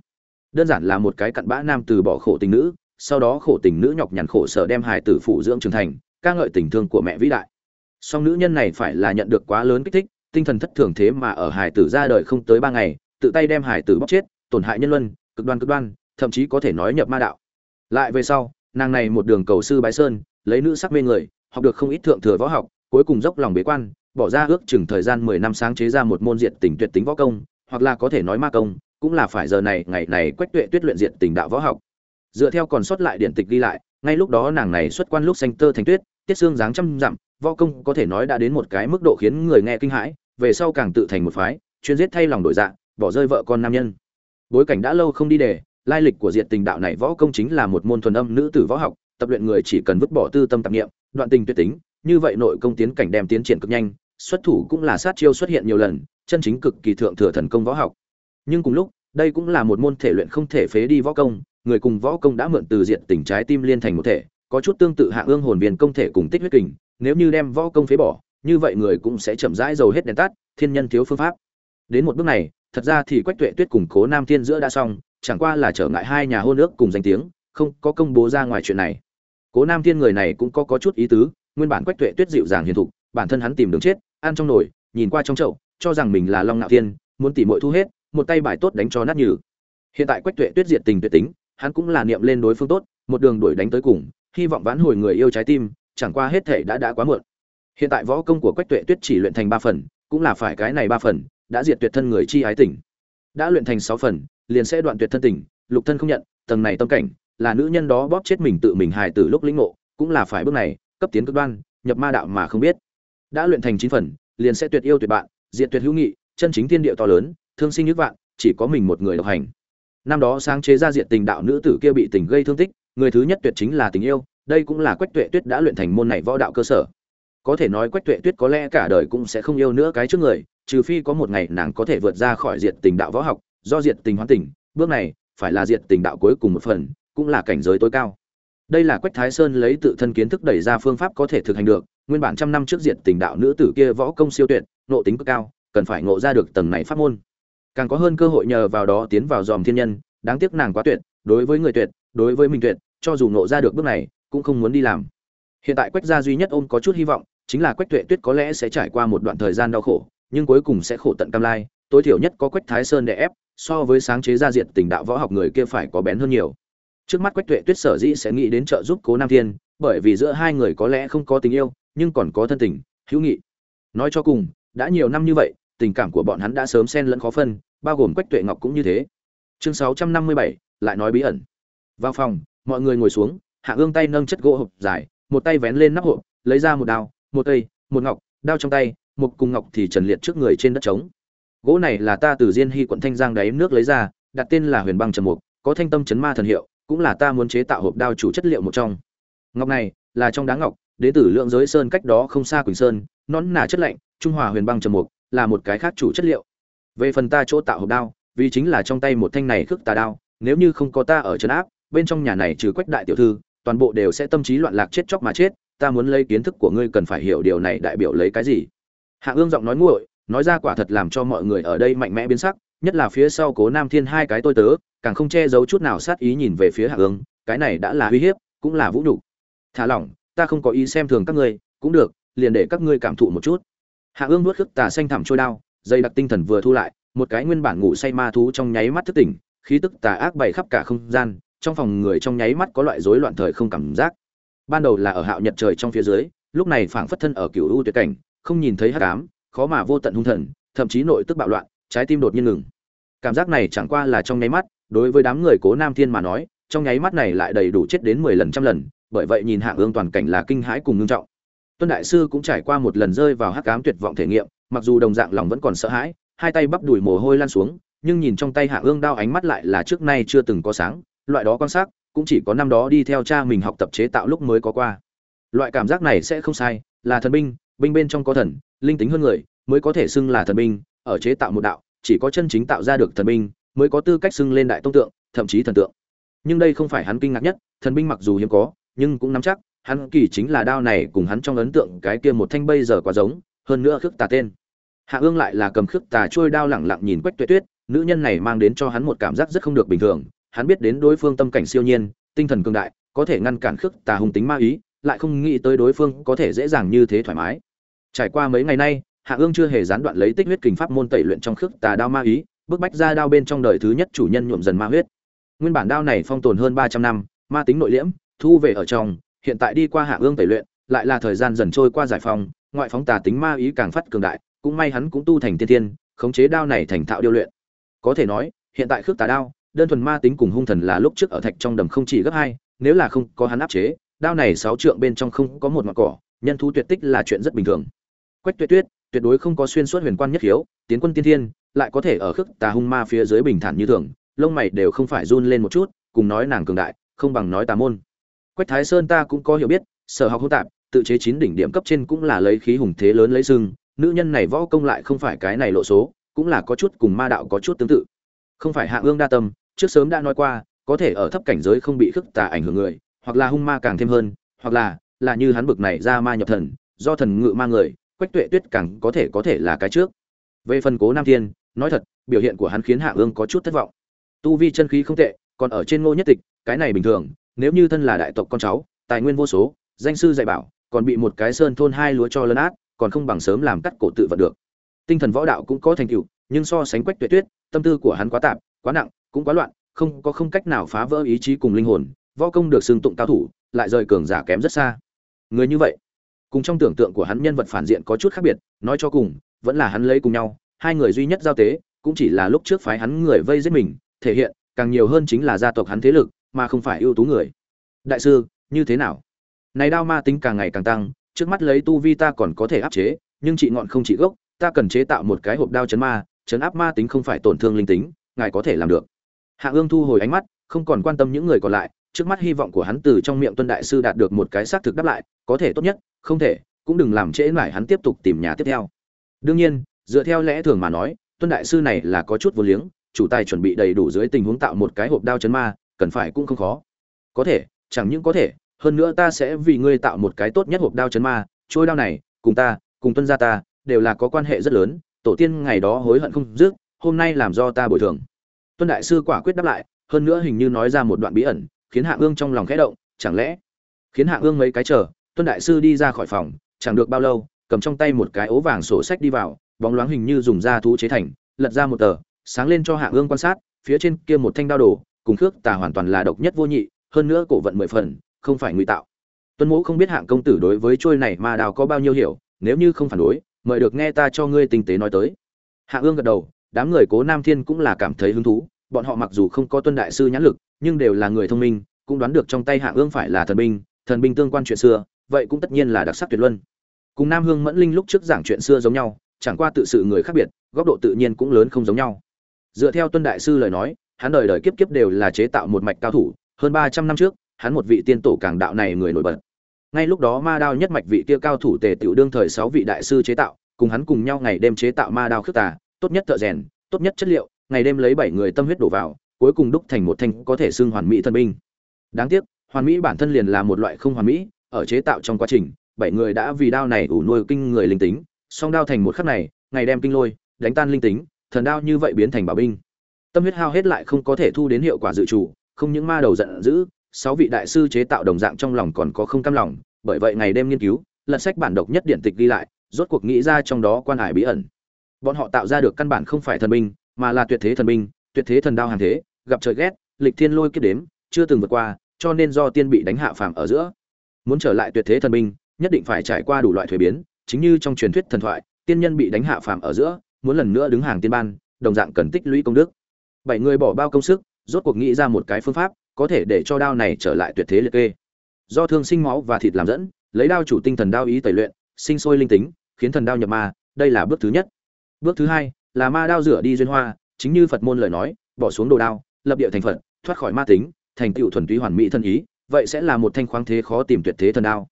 đơn giản là một cái cặn bã nam từ bỏ khổ tình nữ, sau đó khổ tình nữ nhọc nhằn khổ sở đem hài tử phụ dưỡng trưởng thành, ca ngợi tình thương của mẹ vĩ đại. Song nữ nhân này phải là nhận được quá lớn kích thích, tinh thần thất thường thế mà ở hài tử ra đời không tới ba ngày, tự tay đem hài tử bóc chết, tổn hại nhân luân, cực đoan cực đoan, thậm chí có thể nói nhập ma đạo. Lại về sau, nàng này một đường cầu sư bái sơn, lấy nữ sắc mê người, học được không ít thượng thừa võ học, cuối cùng dốc lòng bế quan, bỏ ra ước chừng thời gian mười năm sáng chế ra một môn diện tình tuyệt tính võ công, hoặc là có thể nói ma công cũng là phải giờ này, ngày này quách tuệ tuyết luyện diện tình đạo võ học. Dựa theo còn sót lại điện tịch đi lại, ngay lúc đó nàng này xuất quan lúc xanh tơ thành tuyết, tiết xương dáng trăm dặm, võ công có thể nói đã đến một cái mức độ khiến người nghe kinh hãi, về sau càng tự thành một phái, chuyên giết thay lòng đổi dạ bỏ rơi vợ con nam nhân. Bối cảnh đã lâu không đi đề lai lịch của diệt tình đạo này võ công chính là một môn thuần âm nữ tử võ học, tập luyện người chỉ cần vứt bỏ tư tâm tạp nghiệm đoạn tình tuyệt tính, như vậy nội công tiến cảnh đem tiến triển cực nhanh, xuất thủ cũng là sát chiêu xuất hiện nhiều lần, chân chính cực kỳ thượng thừa thần công võ học nhưng cùng lúc đây cũng là một môn thể luyện không thể phế đi võ công người cùng võ công đã mượn từ diện tình trái tim liên thành một thể có chút tương tự hạ ương hồn viên công thể cùng tích huyết kình nếu như đem võ công phế bỏ như vậy người cũng sẽ chậm rãi dầu hết đèn tắt thiên nhân thiếu phương pháp. Đến một bước này thật ra thì quách tuệ tuyết cùng cố nam thiên giữa đã xong chẳng qua là trở ngại hai nhà hôn ước cùng danh tiếng không có công bố ra ngoài chuyện này. Cố nam thiên người này cũng có, có chút ý tứ nguyên bản quách tuệ tuyết dịu dàng hiền thục bản thân hắn tìm đường chết ăn trong nồi nhìn qua trong chậu cho rằng mình là long ngạo thiên muốn tỉ mội thu hết một tay bài tốt đánh cho nát nhừ. Hiện tại quách tuệ tuyết diệt tình tuyệt tính, hắn cũng là niệm lên đối phương tốt, một đường đuổi đánh tới cùng, hy vọng vãn hồi người yêu trái tim, chẳng qua hết thể đã đã quá muộn. Hiện tại võ công của quách tuệ tuyết chỉ luyện thành ba phần, cũng là phải cái này ba phần, đã diệt tuyệt thân người chi ái tình. Đã luyện thành sáu phần, liền sẽ đoạn tuyệt thân tình, lục thân không nhận, tầng này tâm cảnh, là nữ nhân đó bóp chết mình tự mình hài từ lúc lĩnh ngộ, cũng là phải bước này, cấp tiến cực đoan, nhập ma đạo mà không biết. Đã luyện thành chín phần, liền sẽ tuyệt yêu tuyệt bạn, diệt tuyệt hữu nghị, chân chính thiên địa to lớn thương sinh nhức vạn, chỉ có mình một người độc hành. Năm đó sáng chế ra diện tình đạo nữ tử kia bị tình gây thương tích, người thứ nhất tuyệt chính là tình yêu, đây cũng là quách tuệ tuyết đã luyện thành môn này võ đạo cơ sở. Có thể nói quách tuệ tuyết có lẽ cả đời cũng sẽ không yêu nữa cái trước người, trừ phi có một ngày nàng có thể vượt ra khỏi diện tình đạo võ học, do diện tình hoán tình, bước này, phải là diện tình đạo cuối cùng một phần, cũng là cảnh giới tối cao. Đây là quách thái sơn lấy tự thân kiến thức đẩy ra phương pháp có thể thực hành được, nguyên bản trăm năm trước diện tình đạo nữ tử kia võ công siêu tuyệt, nộ tính cực cao, cần phải ngộ ra được tầng này pháp môn càng có hơn cơ hội nhờ vào đó tiến vào dòm thiên nhân, đáng tiếc nàng quá tuyệt, đối với người tuyệt, đối với mình tuyệt, cho dù nộ ra được bước này, cũng không muốn đi làm. Hiện tại quách gia duy nhất ôm có chút hy vọng, chính là quách tuệ tuyết có lẽ sẽ trải qua một đoạn thời gian đau khổ, nhưng cuối cùng sẽ khổ tận cam lai. Tối thiểu nhất có quách thái sơn để ép, so với sáng chế gia diệt tình đạo võ học người kia phải có bén hơn nhiều. Trước mắt quách tuệ tuyết sở dĩ sẽ nghĩ đến trợ giúp cố nam thiên, bởi vì giữa hai người có lẽ không có tình yêu, nhưng còn có thân tình, hữu nghị. Nói cho cùng, đã nhiều năm như vậy tình cảm của bọn hắn đã sớm xen lẫn khó phân, bao gồm quách tuệ ngọc cũng như thế. Chương sáu trăm năm mươi bảy, lại nói bí ẩn. Vào phòng, mọi người ngồi xuống, hạ ương tay nâng chất gỗ hộp dài, một tay vén lên nắp hộp, lấy ra một đao, một cây một ngọc, đao trong tay, một cùng ngọc thì trần liệt trước người trên đất trống. Gỗ này là ta từ diên hy quận thanh giang đáy nước lấy ra, đặt tên là huyền băng trầm mục, có thanh tâm chấn ma thần hiệu, cũng là ta muốn chế tạo hộp đao chủ chất liệu một trong. Ngọc này là trong đá ngọc đế tử lượng giới sơn cách đó không xa quỳnh sơn nón nà chất lạnh, trung hòa huyền băng trầm mục là một cái khác chủ chất liệu. Về phần ta chỗ tạo hộp đao, vì chính là trong tay một thanh này khước tà đao, nếu như không có ta ở trấn áp, bên trong nhà này trừ quách đại tiểu thư, toàn bộ đều sẽ tâm trí loạn lạc chết chóc mà chết, ta muốn lấy kiến thức của ngươi cần phải hiểu điều này đại biểu lấy cái gì? Hạ ương giọng nói nguội, nói ra quả thật làm cho mọi người ở đây mạnh mẽ biến sắc, nhất là phía sau cố nam thiên hai cái tôi tớ, càng không che giấu chút nào sát ý nhìn về phía hạ ương, cái này đã là uy hiếp, cũng là vũ nhục. Thả lỏng, ta không có ý xem thường các ngươi, cũng được, liền để các ngươi cảm thụ một chút hạ ương nuốt khước tà xanh thẳm trôi đao dây đặc tinh thần vừa thu lại, một cái nguyên bản ngủ say ma thú trong nháy mắt thức tỉnh, khí tức tà ác bày khắp cả không gian, trong phòng người trong nháy mắt có loại rối loạn thời không cảm giác. Ban đầu là ở hạo nhật trời trong phía dưới, lúc này phảng phất thân ở cựu u tuyệt cảnh, không nhìn thấy hắc ám, khó mà vô tận hung thần, thậm chí nội tức bạo loạn, trái tim đột nhiên ngừng. Cảm giác này chẳng qua là trong nháy mắt, đối với đám người cố nam thiên mà nói, trong nháy mắt này lại đầy đủ chết đến mười lần trăm lần, bởi vậy nhìn hạng ương toàn cảnh là kinh hãi cùng ngưng trọng tuân đại sư cũng trải qua một lần rơi vào hắc ám tuyệt vọng thể nghiệm, mặc dù đồng dạng lòng vẫn còn sợ hãi, hai tay bắp đùi mồ hôi lan xuống, nhưng nhìn trong tay hạ ương đao ánh mắt lại là trước nay chưa từng có sáng, loại đó quan sát, cũng chỉ có năm đó đi theo cha mình học tập chế tạo lúc mới có qua. Loại cảm giác này sẽ không sai, là thần binh binh bên trong có thần, linh tính hơn người, mới có thể xưng là thần binh, ở chế tạo một đạo, chỉ có chân chính tạo ra được thần binh, mới có tư cách xưng lên đại tông tượng, thậm chí thần tượng. Nhưng đây không phải hắn kinh ngạc nhất, thần binh mặc dù hiếm có, nhưng cũng nắm chắc hắn kỳ chính là đao này cùng hắn trong ấn tượng cái kia một thanh bây giờ quá giống, hơn nữa khước tà tên. Hạ ương lại là cầm khước tà trôi đao lẳng lặng nhìn quách tuyết tuyết, nữ nhân này mang đến cho hắn một cảm giác rất không được bình thường, hắn biết đến đối phương tâm cảnh siêu nhiên, tinh thần cường đại, có thể ngăn cản khước tà hung tính ma ý, lại không nghĩ tới đối phương có thể dễ dàng như thế thoải mái. Trải qua mấy ngày nay, hạ ương chưa hề gián đoạn lấy tích huyết kình pháp môn tẩy luyện trong khước tà đao ma ý bức bách ra đao bên trong đời thứ nhất chủ nhân nhuộm dần ma huyết. Nguyên bản đao này phong tồn hơn ba trăm năm, ma tính nội liễm, thu về ở trong hiện tại đi qua hạ ương tẩy luyện, lại là thời gian dần trôi qua giải phóng, ngoại phóng tà tính ma ý càng phát cường đại, cũng may hắn cũng tu thành tiên thiên khống chế đao này thành thạo điêu luyện. Có thể nói, hiện tại khước tà đao, đơn thuần ma tính cùng hung thần là lúc trước ở thạch trong đầm không chỉ gấp hai, nếu là không có hắn áp chế, đao này sáu trượng bên trong không có một mặt cỏ, nhân thú tuyệt tích là chuyện rất bình thường. Quách tuyệt tuyết, tuyệt đối không có xuyên suốt huyền quan nhất hiếu tiến quân tiên thiên, lại có thể ở khước tà hung ma phía dưới bình thản như thường, lông mày đều không phải run lên một chút, cùng nói nàng cường đại, không bằng nói tà môn quách thái sơn ta cũng có hiểu biết, sở học hô tạp, tự chế chín đỉnh điểm cấp trên cũng là lấy khí hùng thế lớn lấy sưng nữ nhân này võ công lại không phải cái này lộ số, cũng là có chút cùng ma đạo có chút tương tự. Không phải hạ ương đa tâm, trước sớm đã nói qua, có thể ở thấp cảnh giới không bị khức tà ảnh hưởng người, hoặc là hung ma càng thêm hơn, hoặc là là như hắn bực này ra ma nhập thần, do thần ngự ma người, quách tuệ tuyết càng có thể có thể là cái trước. Về phần cố nam thiên, nói thật, biểu hiện của hắn khiến hạ ương có chút thất vọng. Tu vi chân khí không tệ, còn ở trên ngô nhất tịch, cái này bình thường nếu như thân là đại tộc con cháu, tài nguyên vô số, danh sư dạy bảo, còn bị một cái sơn thôn hai lúa cho lấn át, còn không bằng sớm làm cắt cổ tự vật được. Tinh thần võ đạo cũng có thành tựu, nhưng so sánh quách tuyệt tuyết, tâm tư của hắn quá tạp, quá nặng, cũng quá loạn, không có không cách nào phá vỡ ý chí cùng linh hồn, võ công được xưng tụng cao thủ, lại rời cường giả kém rất xa. Người như vậy, cùng trong tưởng tượng của hắn nhân vật phản diện có chút khác biệt, nói cho cùng, vẫn là hắn lấy cùng nhau, hai người duy nhất giao tế, cũng chỉ là lúc trước phái hắn người vây giết mình, thể hiện càng nhiều hơn chính là gia tộc hắn thế lực mà không phải ưu tú người. Đại sư, như thế nào? Này đao ma tính càng ngày càng tăng, trước mắt lấy tu vi ta còn có thể áp chế, nhưng trị ngọn không trị gốc, ta cần chế tạo một cái hộp đao chấn ma, chấn áp ma tính không phải tổn thương linh tính, ngài có thể làm được. Hạ ương thu hồi ánh mắt, không còn quan tâm những người còn lại, trước mắt hy vọng của hắn từ trong miệng tuân đại sư đạt được một cái xác thực đáp lại, có thể tốt nhất, không thể, cũng đừng làm trễ mải hắn tiếp tục tìm nhà tiếp theo. Đương nhiên, dựa theo lẽ thường mà nói, tuân đại sư này là có chút vô liếng, chủ tài chuẩn bị đầy đủ dưới tình huống tạo một cái hộp đao chấn ma cần phải cũng không khó. Có thể, chẳng những có thể, hơn nữa ta sẽ vì ngươi tạo một cái tốt nhất hộp đao chấn ma, trôi đao này, cùng ta, cùng tuân gia ta, đều là có quan hệ rất lớn, tổ tiên ngày đó hối hận không dứt, hôm nay làm do ta bồi thường. Tuân đại sư quả quyết đáp lại, hơn nữa hình như nói ra một đoạn bí ẩn, khiến hạ ương trong lòng khẽ động, chẳng lẽ, khiến hạ ương mấy cái chờ, tuân đại sư đi ra khỏi phòng, chẳng được bao lâu, cầm trong tay một cái ố vàng sổ sách đi vào, bóng loáng hình như dùng da thú chế thành, lật ra một tờ, sáng lên cho hạ ương quan sát, phía trên kia một thanh đao đồ cùng khước tà hoàn toàn là độc nhất vô nhị, hơn nữa cổ vận mười phần, không phải ngụy tạo. Tuân mũ không biết hạng công tử đối với trôi này mà đào có bao nhiêu hiểu, nếu như không phản đối, mời được nghe ta cho ngươi tinh tế nói tới. Hạ ương gật đầu, đám người cố nam thiên cũng là cảm thấy hứng thú, bọn họ mặc dù không có tuân đại sư nhãn lực, nhưng đều là người thông minh, cũng đoán được trong tay hạ ương phải là thần binh thần binh tương quan chuyện xưa, vậy cũng tất nhiên là đặc sắc tuyệt luân. Cùng nam hương mẫn linh lúc trước giảng chuyện xưa giống nhau, chẳng qua tự sự người khác biệt, góc độ tự nhiên cũng lớn không giống nhau. Dựa theo tuân đại sư lời nói hắn đời đời kiếp kiếp đều là chế tạo một mạch cao thủ, hơn ba trăm năm trước, hắn một vị tiên tổ càng đạo này người nổi bật. Ngay lúc đó ma đao nhất mạch vị kia cao thủ tề tiểu đương thời sáu vị đại sư chế tạo, cùng hắn cùng nhau ngày đêm chế tạo ma đao khước tà, tốt nhất thợ rèn, tốt nhất chất liệu, ngày đêm lấy bảy người tâm huyết đổ vào, cuối cùng đúc thành một thanh có thể xưng hoàn mỹ thân binh. Đáng tiếc, hoàn mỹ bản thân liền là một loại không hoàn mỹ, ở chế tạo trong quá trình, bảy người đã vì đao này ủ nuôi kinh người linh tính, song đao thành một khắc này, ngày đem kinh lôi, đánh tan linh tính, thần đao như vậy biến thành bảo binh tâm huyết hao hết lại không có thể thu đến hiệu quả dự trù, không những ma đầu giận dữ, sáu vị đại sư chế tạo đồng dạng trong lòng còn có không cam lòng, bởi vậy ngày đêm nghiên cứu, lật sách bản độc nhất điện tịch ghi lại, rốt cuộc nghĩ ra trong đó quan hải bí ẩn. Bọn họ tạo ra được căn bản không phải thần binh, mà là tuyệt thế thần binh, tuyệt thế thần đao hàng thế, gặp trời ghét, lịch thiên lôi kiếp đếm, chưa từng vượt qua, cho nên do tiên bị đánh hạ phàm ở giữa. Muốn trở lại tuyệt thế thần binh, nhất định phải trải qua đủ loại thuế biến, chính như trong truyền thuyết thần thoại, tiên nhân bị đánh hạ phàm ở giữa, muốn lần nữa đứng hàng tiên ban, đồng dạng cần tích lũy công đức bảy người bỏ bao công sức, rốt cuộc nghĩ ra một cái phương pháp, có thể để cho đao này trở lại tuyệt thế liệt kê. Do thương sinh máu và thịt làm dẫn, lấy đao chủ tinh thần đao ý tẩy luyện, sinh sôi linh tính, khiến thần đao nhập ma, đây là bước thứ nhất. Bước thứ hai, là ma đao rửa đi duyên hoa, chính như phật môn lời nói, bỏ xuống đồ đao, lập địa thành phật, thoát khỏi ma tính, thành tựu thuần túy hoàn mỹ thân ý, vậy sẽ là một thanh khoáng thế khó tìm tuyệt thế thần đao.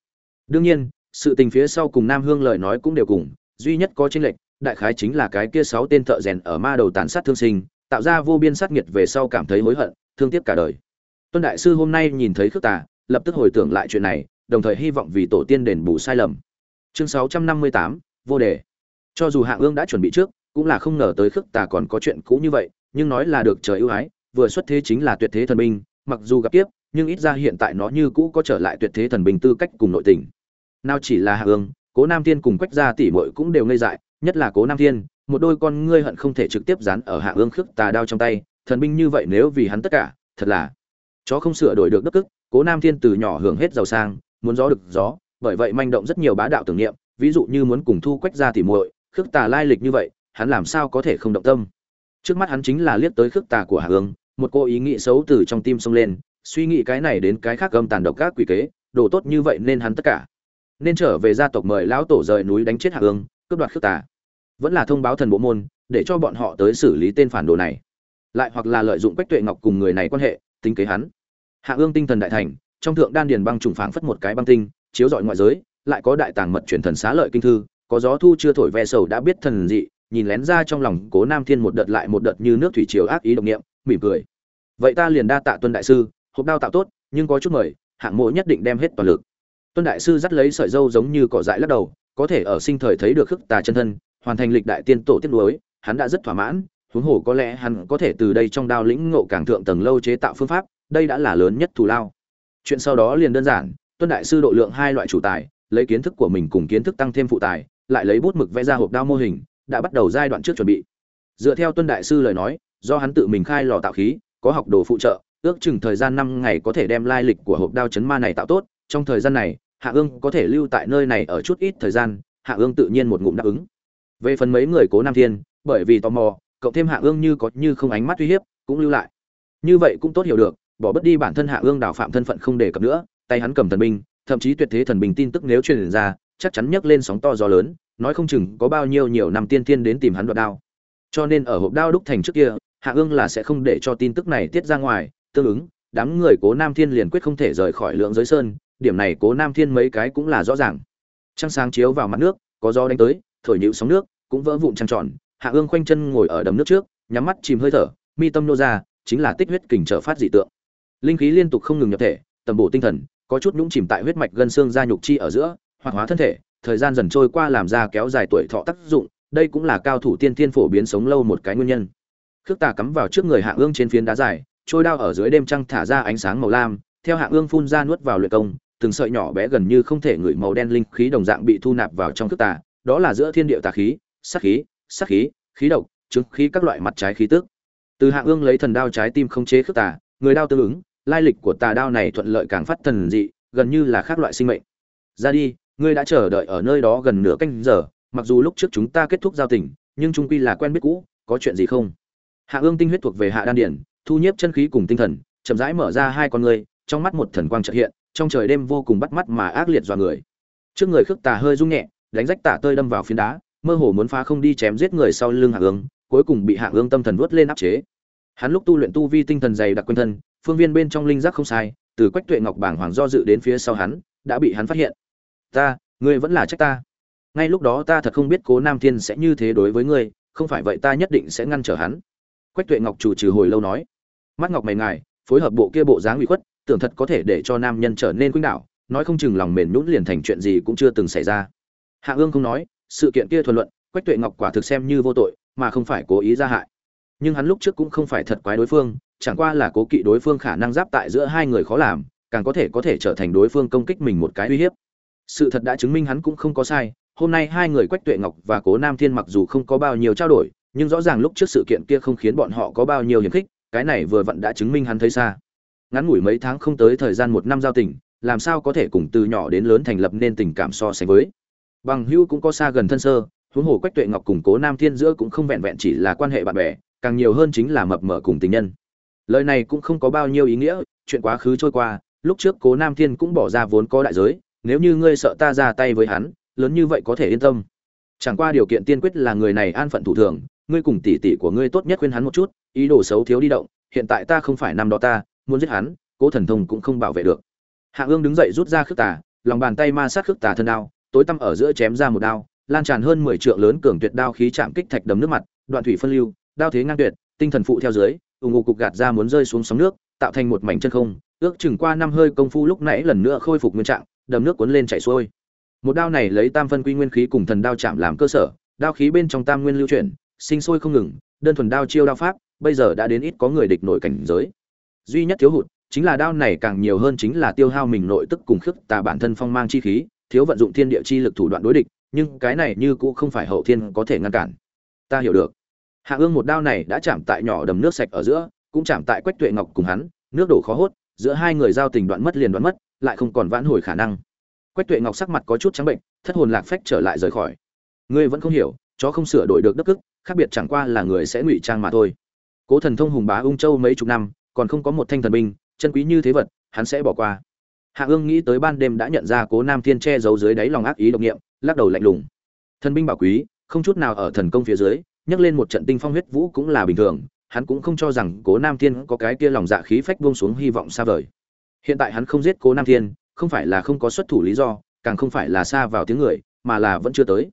Đương nhiên, sự tình phía sau cùng nam hương lời nói cũng đều cùng, duy nhất có chênh lệch, đại khái chính là cái kia sáu tên thợ rèn ở ma đầu tàn sát thương sinh tạo ra vô biên sát nghiệt về sau cảm thấy hối hận, thương tiếc cả đời. Tuân đại sư hôm nay nhìn thấy khước tà, lập tức hồi tưởng lại chuyện này, đồng thời hy vọng vì tổ tiên đền bù sai lầm. Chương sáu trăm năm mươi tám, vô đề. Cho dù hạ ương đã chuẩn bị trước, cũng là không ngờ tới khước tà còn có chuyện cũ như vậy, nhưng nói là được trời ưu ái, vừa xuất thế chính là tuyệt thế thần binh, mặc dù gặp tiếp nhưng ít ra hiện tại nó như cũ có trở lại tuyệt thế thần binh tư cách cùng nội tình. Nào chỉ là hạ ương, cố nam thiên cùng quách gia tỷ muội cũng đều ngây dại, nhất là cố nam thiên một đôi con ngươi hận không thể trực tiếp dán ở hạ ương khước tà đao trong tay, thần binh như vậy nếu vì hắn tất cả, thật là, chó không sửa đổi được đất cức cố nam thiên từ nhỏ hưởng hết giàu sang, muốn gió được gió, bởi vậy manh động rất nhiều bá đạo tưởng niệm, ví dụ như muốn cùng thu quách ra tỉ muội, khước tà lai lịch như vậy, hắn làm sao có thể không động tâm? Trước mắt hắn chính là liếc tới khước tà của hạ ương một cô ý nghĩ xấu từ trong tim xông lên, suy nghĩ cái này đến cái khác gầm tàn độc các quỷ kế, đồ tốt như vậy nên hắn tất cả. Nên trở về gia tộc mời lão tổ rời núi đánh chết hạ ương cướp đoạt khước tà vẫn là thông báo thần bộ môn, để cho bọn họ tới xử lý tên phản đồ này. Lại hoặc là lợi dụng quách tuệ ngọc cùng người này quan hệ, tính kế hắn. Hạ ương tinh thần đại thành, trong thượng đan điền băng trùng phảng phất một cái băng tinh, chiếu rọi ngoại giới, lại có đại tàng mật truyền thần xá lợi kinh thư, có gió thu chưa thổi ve sầu đã biết thần dị, nhìn lén ra trong lòng cố nam thiên một đợt lại một đợt như nước thủy triều ác ý độc nghiệm mỉm cười. Vậy ta liền đa tạ tuân đại sư, hộp đao tạo tốt, nhưng có chút mời, hạng mộ nhất định đem hết toàn lực. Tuân đại sư dắt lấy sợi dâu giống như cỏ dại lắc đầu, có thể ở sinh thời thấy được khức tà chân thân hoàn thành lịch đại tiên tổ tiết lối, hắn đã rất thỏa mãn huống hồ có lẽ hắn có thể từ đây trong đao lĩnh ngộ càng thượng tầng lâu chế tạo phương pháp đây đã là lớn nhất thù lao. Chuyện sau đó liền đơn giản tuân đại sư độ lượng hai loại chủ tài lấy kiến thức của mình cùng kiến thức tăng thêm phụ tài lại lấy bút mực vẽ ra hộp đao mô hình đã bắt đầu giai đoạn trước chuẩn bị. Dựa theo tuân đại sư lời nói do hắn tự mình khai lò tạo khí có học đồ phụ trợ ước chừng thời gian năm ngày có thể đem lai lịch của hộp đao chấn ma này tạo tốt trong thời gian này hạ ương có thể lưu tại nơi này ở chút ít thời gian hạ ương tự nhiên một ngụm đáp ứng về phần mấy người cố nam thiên, bởi vì tò mò, cộng thêm hạ ương như có như không ánh mắt uy hiếp, cũng lưu lại. Như vậy cũng tốt hiểu được, bỏ bất đi bản thân hạ ương đào phạm thân phận không đề cập nữa, tay hắn cầm thần binh, thậm chí tuyệt thế thần binh tin tức nếu truyền ra, chắc chắn nhấc lên sóng to gió lớn, nói không chừng có bao nhiêu nhiều năm tiên tiên đến tìm hắn đoạt đao. Cho nên ở hộp đao đúc thành trước kia, hạ ương là sẽ không để cho tin tức này tiết ra ngoài, tương ứng, đám người cố nam thiên liền quyết không thể rời khỏi lượng giới sơn, điểm này cố nam thiên mấy cái cũng là rõ ràng. Trăng sáng chiếu vào mặt nước, có gió đánh tới thổi nhịu sóng nước, cũng vỡ vụn trăng tròn. Hạ ương khoanh chân ngồi ở đầm nước trước, nhắm mắt chìm hơi thở, mi tâm nô ra, chính là tích huyết kình trở phát dị tượng. Linh khí liên tục không ngừng nhập thể, tầm bổ tinh thần, có chút nhũng chìm tại huyết mạch gân xương da nhục chi ở giữa, hoạt hóa thân thể, thời gian dần trôi qua làm ra kéo dài tuổi thọ tác dụng, đây cũng là cao thủ tiên thiên phổ biến sống lâu một cái nguyên nhân. Khước tà cắm vào trước người hạ ương trên phiến đá dài, trôi đao ở dưới đêm trăng thả ra ánh sáng màu lam, theo hạ ương phun ra nuốt vào luyện công, từng sợi nhỏ bé gần như không thể ngửi màu đen linh khí đồng dạng bị thu nạp vào trong khước tà đó là giữa thiên địa tà khí, sát khí sát khí khí độc, chứng khí các loại mặt trái khí tức. Từ hạ ương lấy thần đao trái tim không chế khước tà, người đao tương ứng, lai lịch của tà đao này thuận lợi càng phát thần dị, gần như là khác loại sinh mệnh. Ra đi, ngươi đã chờ đợi ở nơi đó gần nửa canh giờ, mặc dù lúc trước chúng ta kết thúc giao tình, nhưng chung quy là quen biết cũ, có chuyện gì không? Hạ ương tinh huyết thuộc về hạ đan điển, thu nhiếp chân khí cùng tinh thần, chậm rãi mở ra hai con ngươi, trong mắt một thần quang chợt hiện, trong trời đêm vô cùng bắt mắt mà ác liệt dọa người. Trước người khước tà hơi rung nhẹ đánh rách tả tơi đâm vào phiến đá, mơ hồ muốn phá không đi chém giết người sau lưng hạ ương cuối cùng bị hạ ương tâm thần vuốt lên áp chế. Hắn lúc tu luyện tu vi tinh thần dày đặc quanh thân, phương viên bên trong linh giác không sai, từ quách tuệ ngọc bảng hoàng do dự đến phía sau hắn, đã bị hắn phát hiện. Ta, ngươi vẫn là trách ta. Ngay lúc đó ta thật không biết cố nam thiên sẽ như thế đối với ngươi, không phải vậy ta nhất định sẽ ngăn trở hắn. Quách tuệ ngọc chủ trừ hồi lâu nói. Mắt ngọc mày ngài, phối hợp bộ kia bộ dáng uy khuất, tưởng thật có thể để cho nam nhân trở nên quýnh đạo, nói không chừng lòng mềm nhũn liền thành chuyện gì cũng chưa từng xảy ra hạ ương không nói, sự kiện kia thuận luận, quách tuệ ngọc quả thực xem như vô tội, mà không phải cố ý ra hại. Nhưng hắn lúc trước cũng không phải thật quái đối phương, chẳng qua là cố kỵ đối phương khả năng giáp tại giữa hai người khó làm, càng có thể có thể trở thành đối phương công kích mình một cái uy hiếp. Sự thật đã chứng minh hắn cũng không có sai, hôm nay hai người quách tuệ ngọc và cố nam thiên mặc dù không có bao nhiêu trao đổi, nhưng rõ ràng lúc trước sự kiện kia không khiến bọn họ có bao nhiêu hiểm khích, cái này vừa vặn đã chứng minh hắn thấy xa. Ngắn ngủi mấy tháng không tới thời gian một năm giao tình, làm sao có thể cùng từ nhỏ đến lớn thành lập nên tình cảm so sánh với bằng hữu cũng có xa gần thân sơ, huống hồ quách tuệ ngọc cùng cố nam thiên giữa cũng không vẹn vẹn chỉ là quan hệ bạn bè, càng nhiều hơn chính là mập mờ cùng tình nhân. Lời này cũng không có bao nhiêu ý nghĩa, chuyện quá khứ trôi qua, lúc trước cố nam thiên cũng bỏ ra vốn có đại giới, nếu như ngươi sợ ta ra tay với hắn, lớn như vậy có thể yên tâm. Chẳng qua điều kiện tiên quyết là người này an phận thủ thường, ngươi cùng tỷ tỷ của ngươi tốt nhất khuyên hắn một chút, ý đồ xấu thiếu đi động, hiện tại ta không phải năm đó ta, muốn giết hắn, cố thần thông cũng không bảo vệ được. Hạ ương đứng dậy rút ra khước tà, lòng bàn tay ma sát khước tà thân đao tối tăm ở giữa chém ra một đao, lan tràn hơn mười trượng lớn cường tuyệt đao khí chạm kích thạch đầm nước mặt, đoạn thủy phân lưu, đao thế ngang tuyệt, tinh thần phụ theo dưới ung ung cục gạt ra muốn rơi xuống sóng nước, tạo thành một mảnh chân không, ước chừng qua năm hơi công phu lúc nãy lần nữa khôi phục nguyên trạng, đầm nước cuốn lên chảy xuôi. Một đao này lấy tam phân quy nguyên khí cùng thần đao chạm làm cơ sở, đao khí bên trong tam nguyên lưu chuyển, sinh sôi không ngừng, đơn thuần đao chiêu đao pháp, bây giờ đã đến ít có người địch nổi cảnh giới. Duy nhất thiếu hụt chính là đao này càng nhiều hơn chính là tiêu hao mình nội tức cùng khước tà bản thân phong mang chi khí thiếu vận dụng thiên địa chi lực thủ đoạn đối địch, nhưng cái này như cũng không phải hậu thiên có thể ngăn cản. Ta hiểu được. Hạ ương một đao này đã chạm tại nhỏ đầm nước sạch ở giữa, cũng chạm tại quách tuệ ngọc cùng hắn, nước đổ khó hốt, giữa hai người giao tình đoạn mất liền đoạn mất, lại không còn vãn hồi khả năng. Quách tuệ ngọc sắc mặt có chút trắng bệnh, thất hồn lạc phách trở lại rời khỏi. Ngươi vẫn không hiểu, chó không sửa đổi được đất cức khác biệt chẳng qua là người sẽ ngụy trang mà thôi. Cố thần thông hùng bá ung châu mấy chục năm, còn không có một thanh thần binh, chân quý như thế vật, hắn sẽ bỏ qua hạ ương nghĩ tới ban đêm đã nhận ra cố nam thiên che giấu dưới đáy lòng ác ý độc nghiệm, lắc đầu lạnh lùng. Thần binh bảo quý, không chút nào ở thần công phía dưới nhắc lên một trận tinh phong huyết vũ cũng là bình thường, hắn cũng không cho rằng cố nam thiên có cái kia lòng dạ khí phách buông xuống hy vọng xa vời. Hiện tại hắn không giết cố nam thiên, không phải là không có xuất thủ lý do, càng không phải là xa vào tiếng người, mà là vẫn chưa tới.